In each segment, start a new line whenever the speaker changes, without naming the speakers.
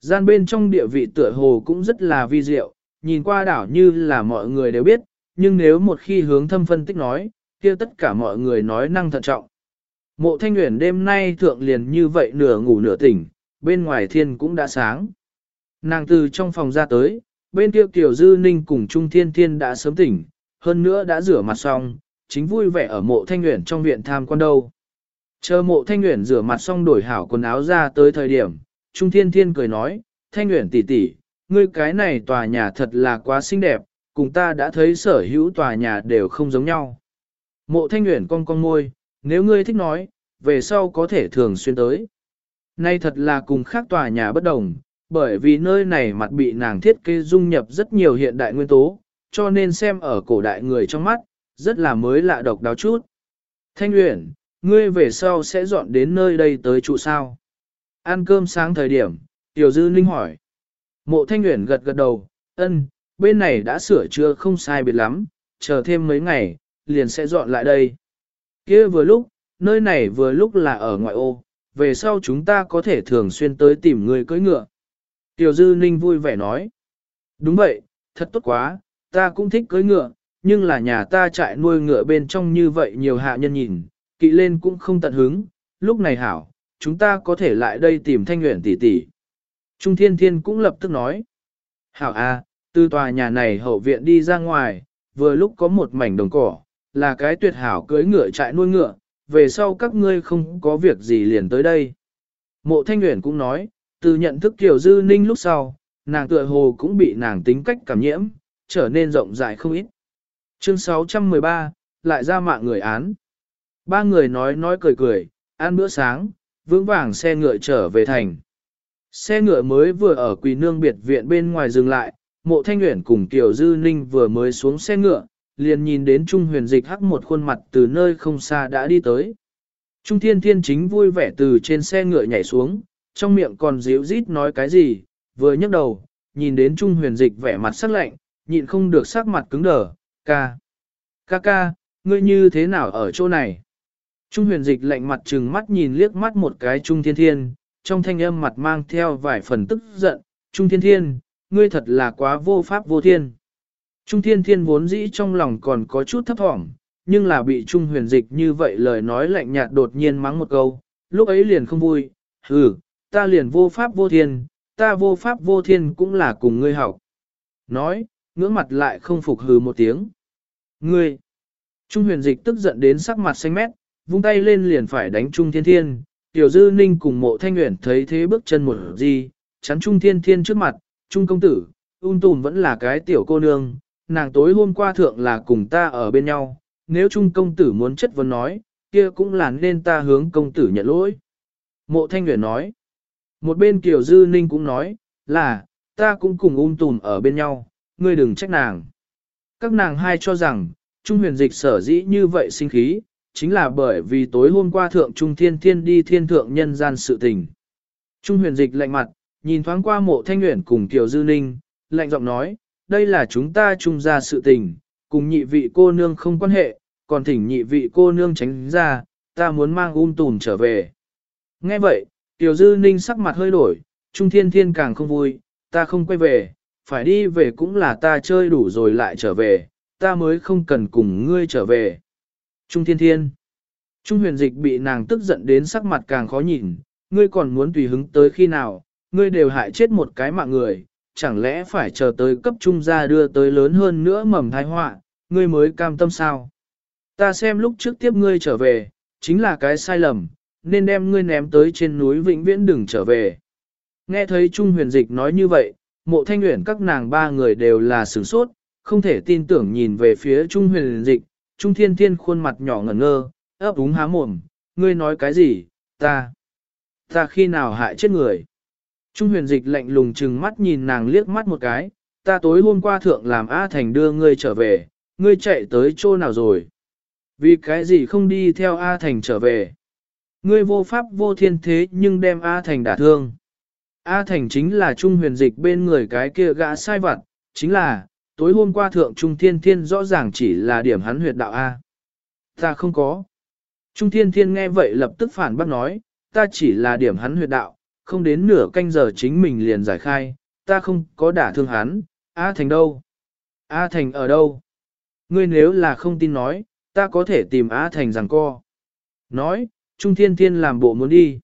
Gian bên trong địa vị tựa hồ cũng rất là vi diệu, nhìn qua đảo như là mọi người đều biết, nhưng nếu một khi hướng thâm phân tích nói, kia tất cả mọi người nói năng thận trọng. Mộ thanh nguyện đêm nay thượng liền như vậy nửa ngủ nửa tỉnh, bên ngoài thiên cũng đã sáng. Nàng từ trong phòng ra tới, bên kia Kiều Dư Ninh cùng Trung Thiên Thiên đã sớm tỉnh, hơn nữa đã rửa mặt xong, chính vui vẻ ở mộ thanh nguyện trong viện tham quan đâu. Chờ mộ thanh nguyện rửa mặt xong đổi hảo quần áo ra tới thời điểm, Trung Thiên Thiên cười nói, thanh Nguyễn tỷ tỷ, ngươi cái này tòa nhà thật là quá xinh đẹp, cùng ta đã thấy sở hữu tòa nhà đều không giống nhau. Mộ thanh Nguyễn cong cong môi, nếu ngươi thích nói, về sau có thể thường xuyên tới. Nay thật là cùng khác tòa nhà bất đồng, bởi vì nơi này mặt bị nàng thiết kế dung nhập rất nhiều hiện đại nguyên tố, cho nên xem ở cổ đại người trong mắt, rất là mới lạ độc đáo chút. Thanh Uyển, ngươi về sau sẽ dọn đến nơi đây tới trụ sao? Ăn cơm sáng thời điểm, Tiểu Dư Ninh hỏi. Mộ Thanh Uyển gật gật đầu, ân, bên này đã sửa chữa không sai biệt lắm, chờ thêm mấy ngày, liền sẽ dọn lại đây. kia vừa lúc, nơi này vừa lúc là ở ngoại ô, về sau chúng ta có thể thường xuyên tới tìm người cưỡi ngựa. Tiểu Dư Ninh vui vẻ nói. Đúng vậy, thật tốt quá, ta cũng thích cưỡi ngựa, nhưng là nhà ta trại nuôi ngựa bên trong như vậy nhiều hạ nhân nhìn, kỵ lên cũng không tận hứng, lúc này hảo, chúng ta có thể lại đây tìm thanh nguyện tỷ tỷ. Trung Thiên Thiên cũng lập tức nói. Hảo a, từ tòa nhà này hậu viện đi ra ngoài, vừa lúc có một mảnh đồng cỏ, là cái tuyệt hảo cưới ngựa trại nuôi ngựa, về sau các ngươi không có việc gì liền tới đây. Mộ Thanh Nguyễn cũng nói, từ nhận thức Tiểu Dư Ninh lúc sau, nàng tựa hồ cũng bị nàng tính cách cảm nhiễm, trở nên rộng rãi không ít. Chương 613, lại ra mạng người án. Ba người nói nói cười cười, ăn bữa sáng, vững vàng xe ngựa trở về thành. Xe ngựa mới vừa ở quỳ nương biệt viện bên ngoài dừng lại, mộ thanh nguyện cùng Tiểu Dư Ninh vừa mới xuống xe ngựa, liền nhìn đến Trung huyền dịch hắc một khuôn mặt từ nơi không xa đã đi tới. Trung thiên thiên chính vui vẻ từ trên xe ngựa nhảy xuống, trong miệng còn díu rít nói cái gì, vừa nhấc đầu, nhìn đến Trung huyền dịch vẻ mặt sắc lạnh, nhịn không được sắc mặt cứng đờ, ca. Ca ca, ngươi như thế nào ở chỗ này? Trung huyền dịch lạnh mặt trừng mắt nhìn liếc mắt một cái Trung thiên thiên, trong thanh âm mặt mang theo vài phần tức giận, Trung thiên thiên, ngươi thật là quá vô pháp vô thiên. Trung thiên thiên vốn dĩ trong lòng còn có chút thấp thỏm, nhưng là bị Trung huyền dịch như vậy lời nói lạnh nhạt đột nhiên mắng một câu, lúc ấy liền không vui, hừ, ta liền vô pháp vô thiên, ta vô pháp vô thiên cũng là cùng ngươi học. Nói, ngưỡng mặt lại không phục hừ một tiếng. Ngươi! Trung huyền dịch tức giận đến sắc mặt xanh mét, vung tay lên liền phải đánh Trung thiên thiên, tiểu dư ninh cùng mộ thanh nguyện thấy thế bước chân một gì, chắn Trung thiên thiên trước mặt, Trung công tử, ung tùm vẫn là cái tiểu cô nương, nàng tối hôm qua thượng là cùng ta ở bên nhau, nếu Trung công tử muốn chất vấn nói, kia cũng là nên ta hướng công tử nhận lỗi. Mộ Thanh Nguyễn nói, một bên Kiều Dư Ninh cũng nói, là, ta cũng cùng ung tùm ở bên nhau, ngươi đừng trách nàng. Các nàng hai cho rằng, Trung huyền dịch sở dĩ như vậy sinh khí, chính là bởi vì tối hôm qua thượng Trung Thiên Thiên đi thiên thượng nhân gian sự tình. Trung huyền dịch lạnh mặt, nhìn thoáng qua mộ thanh nguyện cùng Kiều Dư Ninh, lạnh giọng nói, đây là chúng ta chung ra sự tình, cùng nhị vị cô nương không quan hệ, còn thỉnh nhị vị cô nương tránh ra, ta muốn mang um tùn trở về. Nghe vậy, Tiểu Dư Ninh sắc mặt hơi đổi, Trung Thiên Thiên càng không vui, ta không quay về, phải đi về cũng là ta chơi đủ rồi lại trở về, ta mới không cần cùng ngươi trở về. Trung Thiên Thiên Trung huyền dịch bị nàng tức giận đến sắc mặt càng khó nhìn, ngươi còn muốn tùy hứng tới khi nào, ngươi đều hại chết một cái mạng người, chẳng lẽ phải chờ tới cấp trung gia đưa tới lớn hơn nữa mầm thai họa, ngươi mới cam tâm sao? Ta xem lúc trước tiếp ngươi trở về, chính là cái sai lầm, nên đem ngươi ném tới trên núi vĩnh viễn đừng trở về. Nghe thấy Trung huyền dịch nói như vậy, mộ thanh nguyện các nàng ba người đều là sửng sốt, không thể tin tưởng nhìn về phía Trung huyền dịch, Trung thiên thiên khuôn mặt nhỏ ngẩn ngơ, ấp úng há mồm, ngươi nói cái gì, ta, ta khi nào hại chết người. Trung huyền dịch lạnh lùng chừng mắt nhìn nàng liếc mắt một cái, ta tối hôm qua thượng làm A Thành đưa ngươi trở về, ngươi chạy tới chỗ nào rồi? Vì cái gì không đi theo A Thành trở về? Ngươi vô pháp vô thiên thế nhưng đem A Thành đả thương. A Thành chính là Trung huyền dịch bên người cái kia gã sai vặt, chính là, tối hôm qua thượng Trung Thiên Thiên rõ ràng chỉ là điểm hắn huyệt đạo A. Ta không có. Trung Thiên Thiên nghe vậy lập tức phản bác nói, ta chỉ là điểm hắn huyệt đạo, không đến nửa canh giờ chính mình liền giải khai, ta không có đả thương hắn, A Thành đâu? A Thành ở đâu? Ngươi nếu là không tin nói, ta có thể tìm A Thành rằng co. Nói, Trung Thiên Thiên làm bộ muốn đi.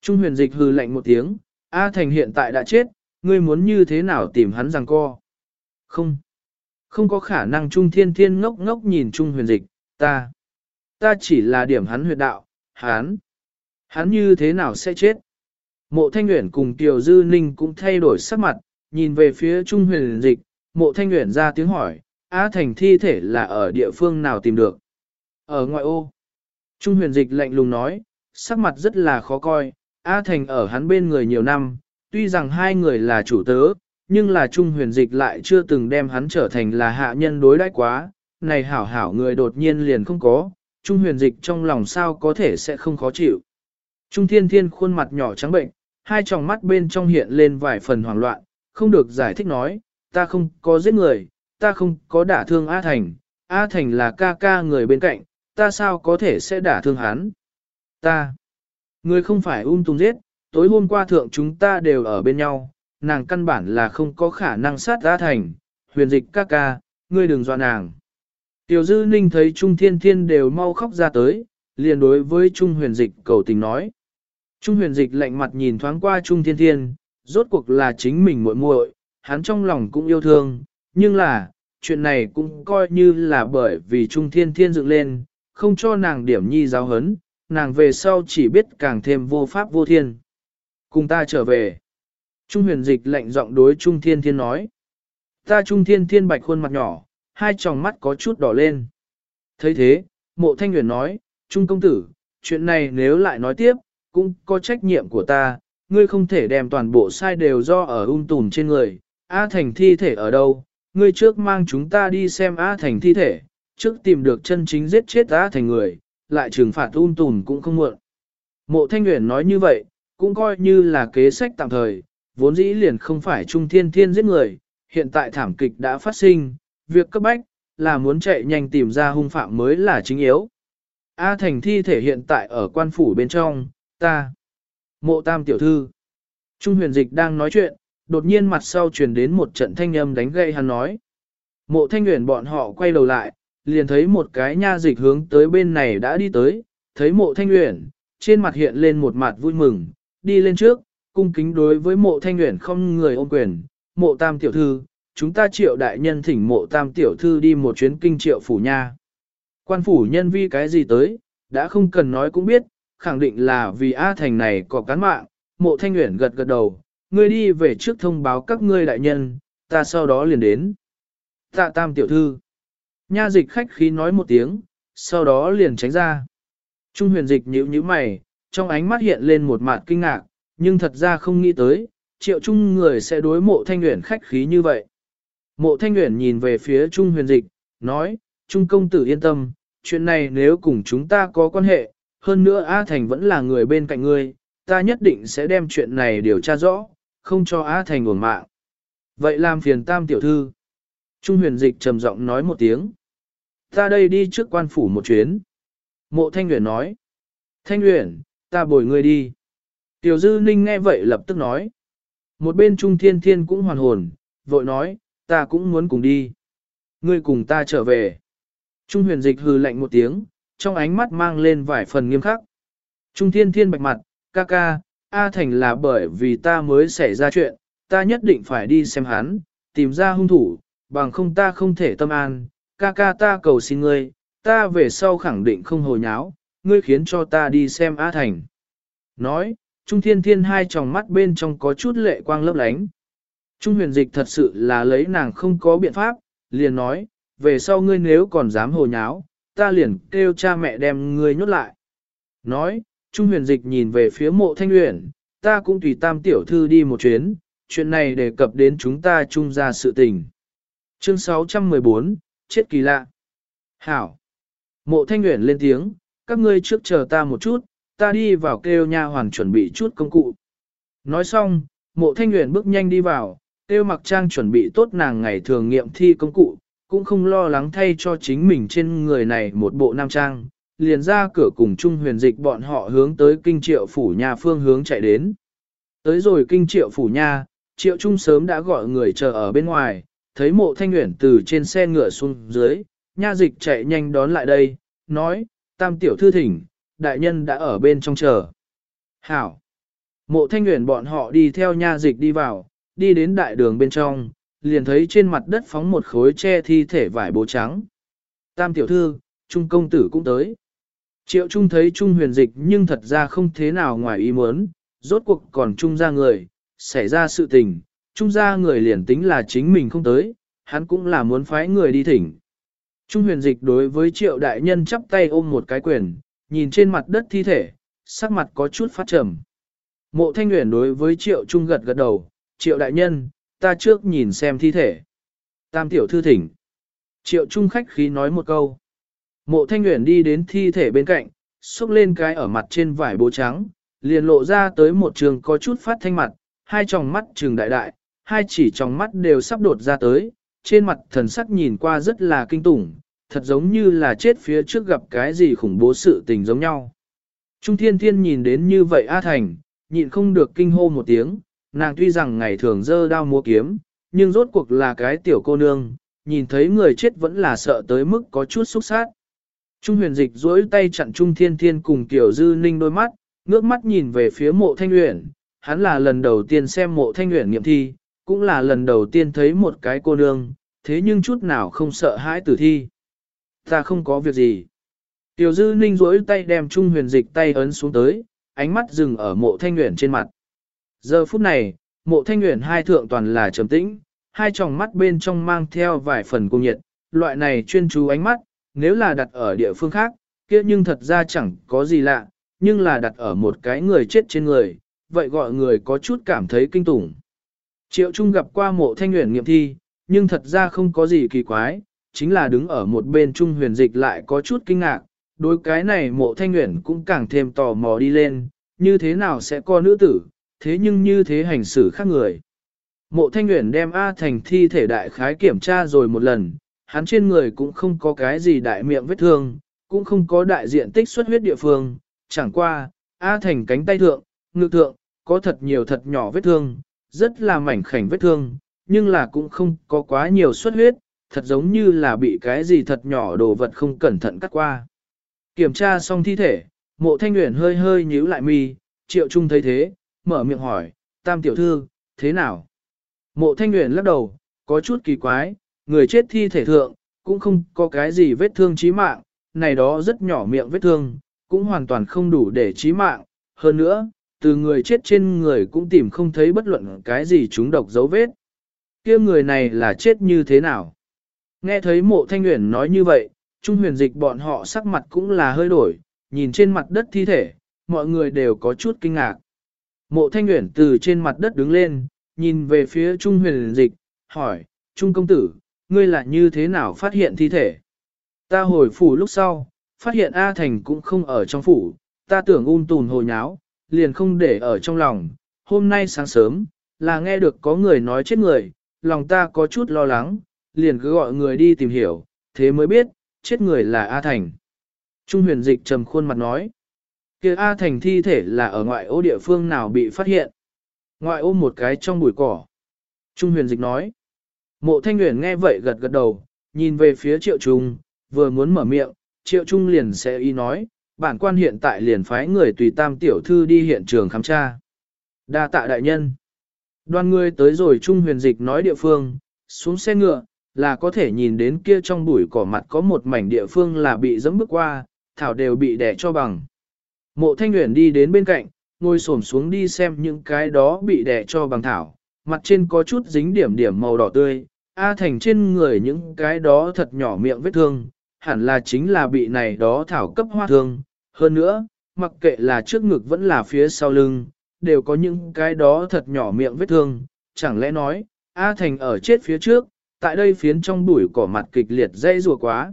Trung huyền dịch hừ lạnh một tiếng, A Thành hiện tại đã chết, ngươi muốn như thế nào tìm hắn rằng co? Không. Không có khả năng Trung Thiên Thiên ngốc ngốc nhìn Trung huyền dịch, ta. Ta chỉ là điểm hắn huyệt đạo, hắn. Hắn như thế nào sẽ chết? Mộ Thanh Nguyễn cùng tiểu Dư Ninh cũng thay đổi sắc mặt, nhìn về phía Trung huyền dịch, mộ Thanh Nguyễn ra tiếng hỏi, A Thành thi thể là ở địa phương nào tìm được? Ở ngoại ô. Trung huyền dịch lạnh lùng nói, sắc mặt rất là khó coi, A Thành ở hắn bên người nhiều năm, tuy rằng hai người là chủ tớ, nhưng là Trung huyền dịch lại chưa từng đem hắn trở thành là hạ nhân đối đãi quá, này hảo hảo người đột nhiên liền không có, Trung huyền dịch trong lòng sao có thể sẽ không khó chịu. Trung thiên thiên khuôn mặt nhỏ trắng bệnh, hai tròng mắt bên trong hiện lên vài phần hoảng loạn, không được giải thích nói, ta không có giết người, ta không có đả thương A Thành, A Thành là ca ca người bên cạnh, ta sao có thể sẽ đả thương hắn. Ta, người không phải ung tung giết, tối hôm qua thượng chúng ta đều ở bên nhau, nàng căn bản là không có khả năng sát ra Thành, huyền dịch ca ca, ngươi đừng dọa nàng. Tiểu dư ninh thấy Trung Thiên Thiên đều mau khóc ra tới, liền đối với Trung huyền dịch cầu tình nói. Trung huyền dịch lạnh mặt nhìn thoáng qua Trung Thiên Thiên, rốt cuộc là chính mình muội muội, hắn trong lòng cũng yêu thương, nhưng là, chuyện này cũng coi như là bởi vì Trung Thiên Thiên dựng lên, không cho nàng điểm nhi giáo hấn, nàng về sau chỉ biết càng thêm vô pháp vô thiên. Cùng ta trở về. Trung huyền dịch lạnh giọng đối Trung Thiên Thiên nói. Ta Trung Thiên Thiên bạch khuôn mặt nhỏ, hai tròng mắt có chút đỏ lên. thấy thế, mộ thanh huyền nói, Trung công tử, chuyện này nếu lại nói tiếp, cũng có trách nhiệm của ta, ngươi không thể đem toàn bộ sai đều do ở ung tùm trên người, A Thành thi thể ở đâu, ngươi trước mang chúng ta đi xem A Thành thi thể, trước tìm được chân chính giết chết A Thành người, lại trừng phạt ung tùm cũng không muộn. Mộ Thanh huyền nói như vậy, cũng coi như là kế sách tạm thời, vốn dĩ liền không phải Trung Thiên Thiên giết người, hiện tại thảm kịch đã phát sinh, việc cấp bách là muốn chạy nhanh tìm ra hung phạm mới là chính yếu. A Thành thi thể hiện tại ở quan phủ bên trong, ta. Mộ Tam tiểu thư. Trung huyền dịch đang nói chuyện, đột nhiên mặt sau truyền đến một trận thanh âm đánh gậy hắn nói. Mộ thanh nguyện bọn họ quay đầu lại, liền thấy một cái nha dịch hướng tới bên này đã đi tới, thấy mộ thanh nguyện, trên mặt hiện lên một mặt vui mừng, đi lên trước, cung kính đối với mộ thanh nguyện không người ôm quyền, mộ tam tiểu thư, chúng ta triệu đại nhân thỉnh mộ tam tiểu thư đi một chuyến kinh triệu phủ nha. Quan phủ nhân vi cái gì tới, đã không cần nói cũng biết, khẳng định là vì A Thành này có cán mạng, mộ thanh nguyện gật gật đầu, ngươi đi về trước thông báo các ngươi đại nhân, ta sau đó liền đến. Tạ tam tiểu thư. Nha dịch khách khí nói một tiếng, sau đó liền tránh ra. Trung huyền dịch nhíu nhíu mày, trong ánh mắt hiện lên một mặt kinh ngạc, nhưng thật ra không nghĩ tới, triệu trung người sẽ đối mộ thanh nguyện khách khí như vậy. Mộ thanh nguyện nhìn về phía trung huyền dịch, nói, trung công tử yên tâm, chuyện này nếu cùng chúng ta có quan hệ, hơn nữa A Thành vẫn là người bên cạnh ngươi, ta nhất định sẽ đem chuyện này điều tra rõ, không cho a Thành uổng mạng. Vậy làm phiền tam tiểu thư. Trung huyền dịch trầm giọng nói một tiếng. Ta đây đi trước quan phủ một chuyến. Mộ Thanh Huyền nói. Thanh Huyền, ta bồi ngươi đi. Tiểu Dư Ninh nghe vậy lập tức nói. Một bên Trung Thiên Thiên cũng hoàn hồn, vội nói, ta cũng muốn cùng đi. Ngươi cùng ta trở về. Trung huyền dịch hừ lạnh một tiếng, trong ánh mắt mang lên vài phần nghiêm khắc. Trung Thiên Thiên bạch mặt, ca ca, A Thành là bởi vì ta mới xảy ra chuyện, ta nhất định phải đi xem hắn, tìm ra hung thủ, bằng không ta không thể tâm an, ca ca ta cầu xin ngươi, ta về sau khẳng định không hồi nháo, ngươi khiến cho ta đi xem A Thành. Nói, Trung Thiên Thiên hai tròng mắt bên trong có chút lệ quang lấp lánh. Trung huyền dịch thật sự là lấy nàng không có biện pháp, liền nói, về sau ngươi nếu còn dám hồ nháo, ta liền kêu cha mẹ đem ngươi nhốt lại. Nói, Trung huyền dịch nhìn về phía mộ thanh Uyển, ta cũng tùy tam tiểu thư đi một chuyến, chuyện này đề cập đến chúng ta chung ra sự tình. Chương 614, chết kỳ lạ. Hảo. Mộ thanh Uyển lên tiếng, các ngươi trước chờ ta một chút, ta đi vào kêu nha hoàn chuẩn bị chút công cụ. Nói xong, mộ thanh huyền bước nhanh đi vào, kêu mặc trang chuẩn bị tốt nàng ngày thường nghiệm thi công cụ, cũng không lo lắng thay cho chính mình trên người này một bộ nam trang, liền ra cửa cùng chung huyền dịch bọn họ hướng tới kinh triệu phủ nhà phương hướng chạy đến. Tới rồi kinh triệu phủ nha, triệu trung sớm đã gọi người chờ ở bên ngoài, thấy mộ thanh nguyện từ trên xe ngựa xuống dưới, nha dịch chạy nhanh đón lại đây, nói, tam tiểu thư thỉnh, đại nhân đã ở bên trong chờ. Hảo! Mộ thanh nguyện bọn họ đi theo nha dịch đi vào, đi đến đại đường bên trong, liền thấy trên mặt đất phóng một khối che thi thể vải bố trắng. Tam tiểu thư, trung công tử cũng tới. Triệu trung thấy trung huyền dịch nhưng thật ra không thế nào ngoài ý muốn, rốt cuộc còn trung ra người, xảy ra sự tình, trung ra người liền tính là chính mình không tới, hắn cũng là muốn phái người đi thỉnh. Trung huyền dịch đối với triệu đại nhân chắp tay ôm một cái quyền, nhìn trên mặt đất thi thể, sắc mặt có chút phát trầm. Mộ thanh nguyện đối với triệu trung gật gật đầu, triệu đại nhân, ta trước nhìn xem thi thể. Tam tiểu thư thỉnh. Triệu trung khách khí nói một câu. Mộ thanh nguyện đi đến thi thể bên cạnh, xúc lên cái ở mặt trên vải bố trắng, liền lộ ra tới một trường có chút phát thanh mặt, hai tròng mắt trường đại đại, hai chỉ tròng mắt đều sắp đột ra tới, trên mặt thần sắc nhìn qua rất là kinh tủng, thật giống như là chết phía trước gặp cái gì khủng bố sự tình giống nhau. Trung thiên thiên nhìn đến như vậy A Thành, nhịn không được kinh hô một tiếng, nàng tuy rằng ngày thường dơ đao múa kiếm, nhưng rốt cuộc là cái tiểu cô nương, nhìn thấy người chết vẫn là sợ tới mức có chút xúc sát. Trung huyền dịch duỗi tay chặn Trung thiên thiên cùng tiểu dư ninh đôi mắt, ngước mắt nhìn về phía mộ thanh uyển, hắn là lần đầu tiên xem mộ thanh uyển nghiệm thi, cũng là lần đầu tiên thấy một cái cô nương, thế nhưng chút nào không sợ hãi tử thi. Ta không có việc gì. Tiểu dư ninh rỗi tay đem trung huyền dịch tay ấn xuống tới, ánh mắt dừng ở mộ thanh nguyện trên mặt. Giờ phút này, mộ thanh nguyện hai thượng toàn là trầm tĩnh, hai tròng mắt bên trong mang theo vài phần cung nhiệt, loại này chuyên chú ánh mắt, nếu là đặt ở địa phương khác, kia nhưng thật ra chẳng có gì lạ, nhưng là đặt ở một cái người chết trên người, vậy gọi người có chút cảm thấy kinh tủng. Triệu Trung gặp qua mộ thanh nguyện nghiệm thi, nhưng thật ra không có gì kỳ quái, chính là đứng ở một bên Trung huyền dịch lại có chút kinh ngạc, đối cái này mộ thanh nguyện cũng càng thêm tò mò đi lên, như thế nào sẽ có nữ tử, thế nhưng như thế hành xử khác người. Mộ thanh nguyện đem A thành thi thể đại khái kiểm tra rồi một lần, hắn trên người cũng không có cái gì đại miệng vết thương, cũng không có đại diện tích xuất huyết địa phương, chẳng qua, A thành cánh tay thượng, ngực thượng, có thật nhiều thật nhỏ vết thương, rất là mảnh khảnh vết thương, nhưng là cũng không có quá nhiều xuất huyết, thật giống như là bị cái gì thật nhỏ đồ vật không cẩn thận cắt qua. Kiểm tra xong thi thể, mộ thanh nguyện hơi hơi nhíu lại mi, triệu trung thấy thế, mở miệng hỏi, tam tiểu thư, thế nào? Mộ thanh nguyện lắc đầu, có chút kỳ quái, người chết thi thể thượng, cũng không có cái gì vết thương chí mạng, này đó rất nhỏ miệng vết thương, cũng hoàn toàn không đủ để chí mạng, hơn nữa, từ người chết trên người cũng tìm không thấy bất luận cái gì chúng độc dấu vết. kia người này là chết như thế nào? Nghe thấy mộ thanh nguyện nói như vậy, trung huyền dịch bọn họ sắc mặt cũng là hơi đổi, nhìn trên mặt đất thi thể, mọi người đều có chút kinh ngạc. Mộ thanh nguyện từ trên mặt đất đứng lên, nhìn về phía trung huyền dịch, hỏi, trung công tử, ngươi là như thế nào phát hiện thi thể? Ta hồi phủ lúc sau, phát hiện A Thành cũng không ở trong phủ, ta tưởng un tùn hồi nháo, liền không để ở trong lòng. Hôm nay sáng sớm, là nghe được có người nói chết người, lòng ta có chút lo lắng, liền cứ gọi người đi tìm hiểu, thế mới biết, chết người là A Thành. Trung huyền dịch trầm khuôn mặt nói, kia A Thành thi thể là ở ngoại ô địa phương nào bị phát hiện. Ngoại ô một cái trong bụi cỏ. Trung huyền dịch nói, mộ thanh huyền nghe vậy gật gật đầu, nhìn về phía triệu trung, vừa muốn mở miệng, triệu trung liền sẽ y nói, bản quan hiện tại liền phái người tùy tam tiểu thư đi hiện trường khám tra. Đa tạ đại nhân. Đoàn người tới rồi Trung huyền dịch nói địa phương, xuống xe ngựa, là có thể nhìn đến kia trong bụi cỏ mặt có một mảnh địa phương là bị dẫm bước qua, thảo đều bị đẻ cho bằng. Mộ thanh nguyện đi đến bên cạnh, ngồi xổm xuống đi xem những cái đó bị đẻ cho bằng thảo, mặt trên có chút dính điểm điểm màu đỏ tươi, A thành trên người những cái đó thật nhỏ miệng vết thương, hẳn là chính là bị này đó thảo cấp hoa thương. Hơn nữa, mặc kệ là trước ngực vẫn là phía sau lưng, đều có những cái đó thật nhỏ miệng vết thương, chẳng lẽ nói, A Thành ở chết phía trước, tại đây phiến trong bụi cỏ mặt kịch liệt dây rùa quá.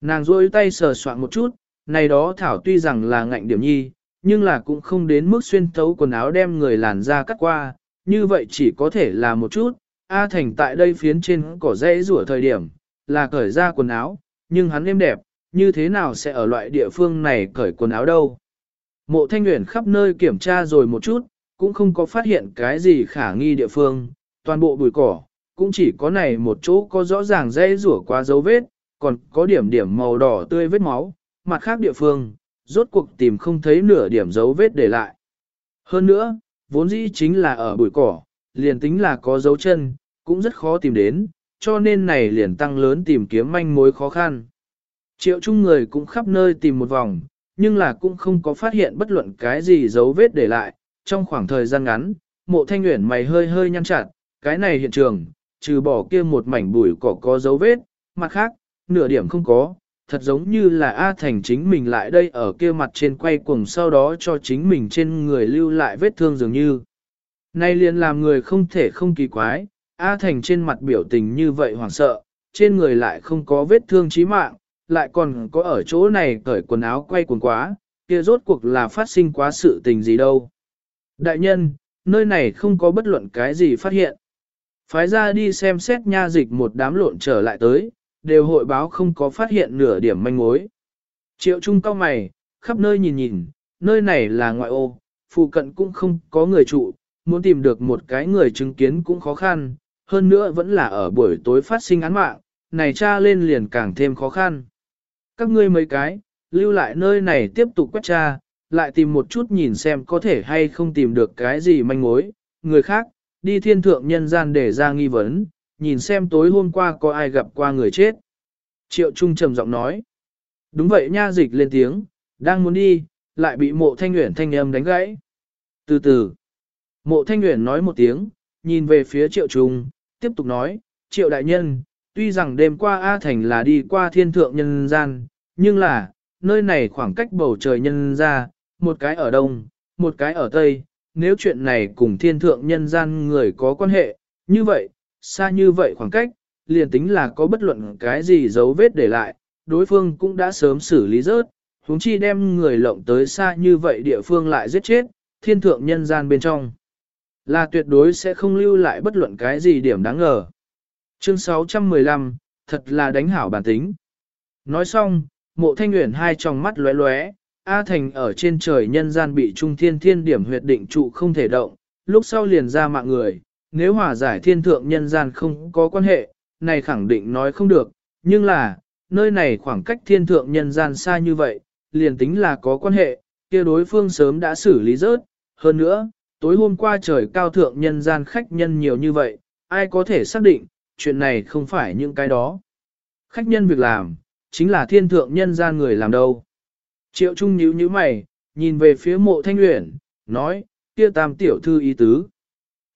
Nàng rôi tay sờ soạn một chút, này đó thảo tuy rằng là ngạnh điểm nhi, nhưng là cũng không đến mức xuyên thấu quần áo đem người làn ra cắt qua, như vậy chỉ có thể là một chút. A Thành tại đây phiến trên cỏ dây rùa thời điểm, là cởi ra quần áo, nhưng hắn êm đẹp, như thế nào sẽ ở loại địa phương này cởi quần áo đâu. Mộ thanh Nguyễn khắp nơi kiểm tra rồi một chút, cũng không có phát hiện cái gì khả nghi địa phương, toàn bộ bụi cỏ, cũng chỉ có này một chỗ có rõ ràng dây rủa qua dấu vết, còn có điểm điểm màu đỏ tươi vết máu, mặt khác địa phương, rốt cuộc tìm không thấy nửa điểm dấu vết để lại. Hơn nữa, vốn dĩ chính là ở bụi cỏ, liền tính là có dấu chân, cũng rất khó tìm đến, cho nên này liền tăng lớn tìm kiếm manh mối khó khăn. Triệu chung người cũng khắp nơi tìm một vòng, nhưng là cũng không có phát hiện bất luận cái gì dấu vết để lại. Trong khoảng thời gian ngắn, mộ thanh nguyện mày hơi hơi nhăn chặt, cái này hiện trường, trừ bỏ kia một mảnh bụi cỏ có dấu vết, mặt khác, nửa điểm không có, thật giống như là A Thành chính mình lại đây ở kia mặt trên quay cuồng sau đó cho chính mình trên người lưu lại vết thương dường như. Nay liền làm người không thể không kỳ quái, A Thành trên mặt biểu tình như vậy hoảng sợ, trên người lại không có vết thương chí mạng, lại còn có ở chỗ này cởi quần áo quay quần quá, kia rốt cuộc là phát sinh quá sự tình gì đâu. Đại nhân, nơi này không có bất luận cái gì phát hiện. Phái ra đi xem xét nha dịch một đám lộn trở lại tới, đều hội báo không có phát hiện nửa điểm manh mối. Triệu trung cao mày, khắp nơi nhìn nhìn, nơi này là ngoại ô, phụ cận cũng không có người trụ, muốn tìm được một cái người chứng kiến cũng khó khăn, hơn nữa vẫn là ở buổi tối phát sinh án mạng, này tra lên liền càng thêm khó khăn. Các ngươi mấy cái, lưu lại nơi này tiếp tục quét tra, lại tìm một chút nhìn xem có thể hay không tìm được cái gì manh mối, người khác, đi thiên thượng nhân gian để ra nghi vấn, nhìn xem tối hôm qua có ai gặp qua người chết. Triệu Trung trầm giọng nói. Đúng vậy nha dịch lên tiếng, đang muốn đi, lại bị mộ thanh nguyện thanh âm đánh gãy. Từ từ, mộ thanh nguyện nói một tiếng, nhìn về phía triệu Trung, tiếp tục nói, triệu đại nhân, tuy rằng đêm qua A Thành là đi qua thiên thượng nhân gian, nhưng là, nơi này khoảng cách bầu trời nhân ra, một cái ở đông, một cái ở tây, nếu chuyện này cùng thiên thượng nhân gian người có quan hệ, như vậy, xa như vậy khoảng cách, liền tính là có bất luận cái gì dấu vết để lại, đối phương cũng đã sớm xử lý rớt, huống chi đem người lộng tới xa như vậy địa phương lại giết chết, thiên thượng nhân gian bên trong. Là tuyệt đối sẽ không lưu lại bất luận cái gì điểm đáng ngờ. Chương 615, thật là đánh hảo bản tính. Nói xong, mộ thanh nguyện hai tròng mắt lóe lóe, A Thành ở trên trời nhân gian bị trung thiên thiên điểm huyệt định trụ không thể động, lúc sau liền ra mạng người, nếu hòa giải thiên thượng nhân gian không có quan hệ, này khẳng định nói không được, nhưng là, nơi này khoảng cách thiên thượng nhân gian xa như vậy, liền tính là có quan hệ, kia đối phương sớm đã xử lý rớt, hơn nữa, tối hôm qua trời cao thượng nhân gian khách nhân nhiều như vậy, ai có thể xác định, chuyện này không phải những cái đó. Khách nhân việc làm, chính là thiên thượng nhân gian người làm đâu. Triệu Trung nhíu nhíu mày, nhìn về phía mộ thanh uyển, nói, kia tam tiểu thư ý tứ.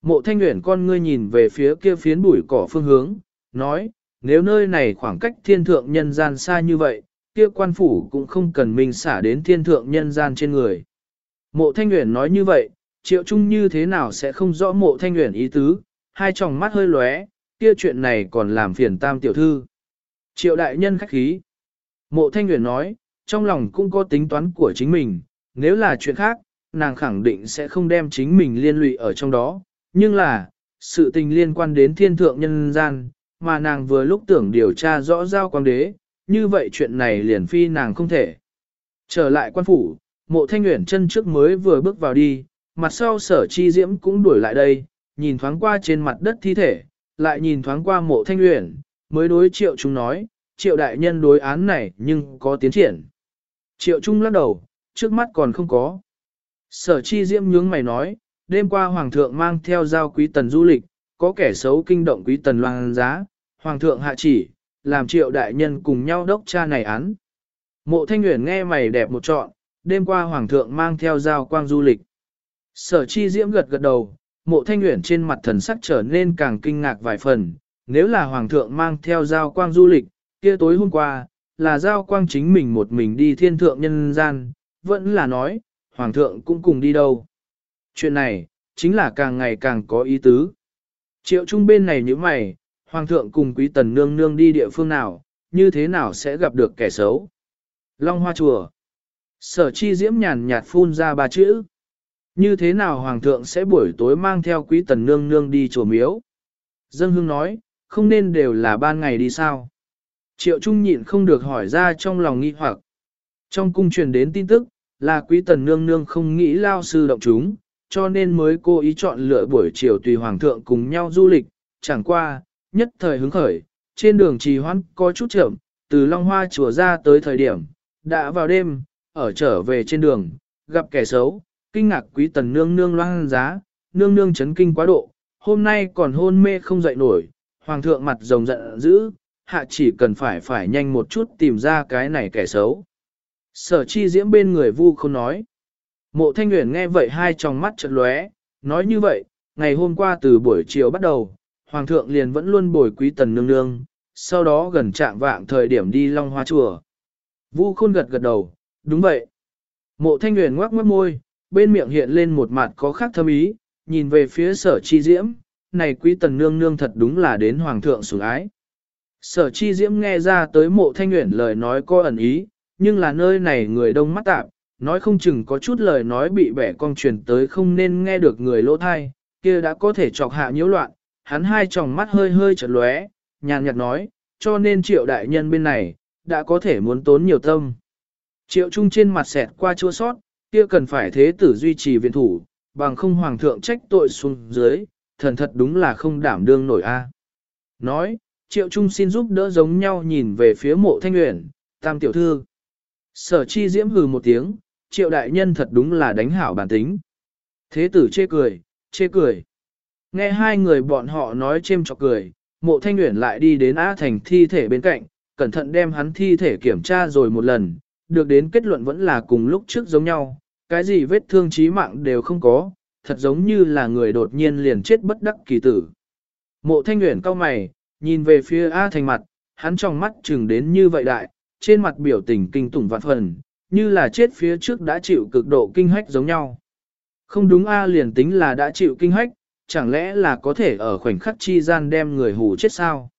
Mộ thanh uyển con ngươi nhìn về phía kia phiến bụi cỏ phương hướng, nói, nếu nơi này khoảng cách thiên thượng nhân gian xa như vậy, kia quan phủ cũng không cần mình xả đến thiên thượng nhân gian trên người. Mộ thanh uyển nói như vậy, triệu trung như thế nào sẽ không rõ mộ thanh uyển ý tứ, hai tròng mắt hơi lóe, kia chuyện này còn làm phiền tam tiểu thư. Triệu đại nhân khách khí. Mộ thanh uyển nói, trong lòng cũng có tính toán của chính mình, nếu là chuyện khác, nàng khẳng định sẽ không đem chính mình liên lụy ở trong đó, nhưng là, sự tình liên quan đến thiên thượng nhân gian, mà nàng vừa lúc tưởng điều tra rõ giao quang đế, như vậy chuyện này liền phi nàng không thể. Trở lại quan phủ, mộ thanh nguyện chân trước mới vừa bước vào đi, mặt sau sở chi diễm cũng đuổi lại đây, nhìn thoáng qua trên mặt đất thi thể, lại nhìn thoáng qua mộ thanh nguyện, mới đối triệu chúng nói, triệu đại nhân đối án này nhưng có tiến triển. Triệu trung lắc đầu, trước mắt còn không có. Sở chi diễm nhướng mày nói, đêm qua hoàng thượng mang theo giao quý tần du lịch, có kẻ xấu kinh động quý tần loan giá, hoàng thượng hạ chỉ, làm triệu đại nhân cùng nhau đốc cha này án. Mộ thanh nguyện nghe mày đẹp một trọn, đêm qua hoàng thượng mang theo giao quang du lịch. Sở chi diễm gật gật đầu, mộ thanh nguyện trên mặt thần sắc trở nên càng kinh ngạc vài phần, nếu là hoàng thượng mang theo giao quang du lịch, kia tối hôm qua, là giao quang chính mình một mình đi thiên thượng nhân gian, vẫn là nói, hoàng thượng cũng cùng đi đâu. Chuyện này, chính là càng ngày càng có ý tứ. Triệu trung bên này như mày, hoàng thượng cùng quý tần nương nương đi địa phương nào, như thế nào sẽ gặp được kẻ xấu. Long hoa chùa. Sở chi diễm nhàn nhạt phun ra ba chữ. Như thế nào hoàng thượng sẽ buổi tối mang theo quý tần nương nương đi chùa miếu? Dân hương nói, không nên đều là ban ngày đi sao? Triệu Trung nhịn không được hỏi ra trong lòng nghi hoặc. Trong cung truyền đến tin tức, là quý tần nương nương không nghĩ lao sư động chúng, cho nên mới cố ý chọn lựa buổi chiều tùy hoàng thượng cùng nhau du lịch, chẳng qua, nhất thời hứng khởi, trên đường trì hoãn có chút chậm, từ Long Hoa chùa ra tới thời điểm, đã vào đêm, ở trở về trên đường, gặp kẻ xấu, kinh ngạc quý tần nương nương loan giá, nương nương chấn kinh quá độ, hôm nay còn hôn mê không dậy nổi, hoàng thượng mặt rồng giận dữ, hạ chỉ cần phải phải nhanh một chút tìm ra cái này kẻ xấu. Sở chi diễm bên người vu không nói. Mộ thanh nguyện nghe vậy hai tròng mắt chợt lóe, nói như vậy, ngày hôm qua từ buổi chiều bắt đầu, hoàng thượng liền vẫn luôn bồi quý tần nương nương, sau đó gần trạng vạng thời điểm đi long hoa chùa. Vu khôn gật gật đầu, đúng vậy. Mộ thanh nguyện ngoác mất môi, bên miệng hiện lên một mặt có khác thâm ý, nhìn về phía sở chi diễm, này quý tần nương nương thật đúng là đến hoàng thượng sủng ái. Sở chi diễm nghe ra tới mộ thanh nguyện lời nói có ẩn ý, nhưng là nơi này người đông mắt tạp, nói không chừng có chút lời nói bị bẻ cong truyền tới không nên nghe được người lỗ thai, kia đã có thể chọc hạ nhiễu loạn, hắn hai tròng mắt hơi hơi chật lóe, nhàn nhạt nói, cho nên triệu đại nhân bên này, đã có thể muốn tốn nhiều tâm. Triệu trung trên mặt xẹt qua chua sót, kia cần phải thế tử duy trì viện thủ, bằng không hoàng thượng trách tội xuống dưới, thần thật đúng là không đảm đương nổi a. Nói, triệu trung xin giúp đỡ giống nhau nhìn về phía mộ thanh nguyện, tam tiểu thư. Sở chi diễm hừ một tiếng, triệu đại nhân thật đúng là đánh hảo bản tính. Thế tử chê cười, chê cười. Nghe hai người bọn họ nói chêm chọc cười, mộ thanh nguyện lại đi đến Á Thành thi thể bên cạnh, cẩn thận đem hắn thi thể kiểm tra rồi một lần, được đến kết luận vẫn là cùng lúc trước giống nhau, cái gì vết thương chí mạng đều không có, thật giống như là người đột nhiên liền chết bất đắc kỳ tử. Mộ thanh nguyện cao mày, nhìn về phía A Thành mặt, hắn trong mắt chừng đến như vậy đại, trên mặt biểu tình kinh tủng vạn phần, như là chết phía trước đã chịu cực độ kinh hách giống nhau. Không đúng A liền tính là đã chịu kinh hách, chẳng lẽ là có thể ở khoảnh khắc chi gian đem người hù chết sao?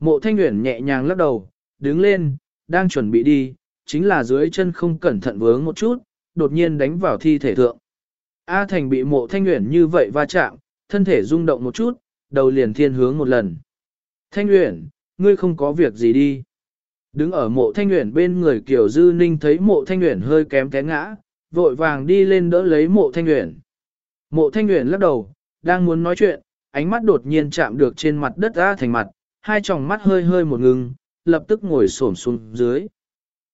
Mộ thanh Uyển nhẹ nhàng lắc đầu, đứng lên, đang chuẩn bị đi, chính là dưới chân không cẩn thận vướng một chút, đột nhiên đánh vào thi thể thượng. A Thành bị mộ thanh Uyển như vậy va chạm, thân thể rung động một chút, đầu liền thiên hướng một lần. Thanh Uyển, ngươi không có việc gì đi. Đứng ở mộ thanh Uyển bên người Kiều Dư Ninh thấy mộ thanh Uyển hơi kém té ngã, vội vàng đi lên đỡ lấy mộ thanh Uyển. Mộ thanh Uyển lắc đầu, đang muốn nói chuyện, ánh mắt đột nhiên chạm được trên mặt đất A Thành mặt, hai tròng mắt hơi hơi một ngừng, lập tức ngồi xổm xuống dưới.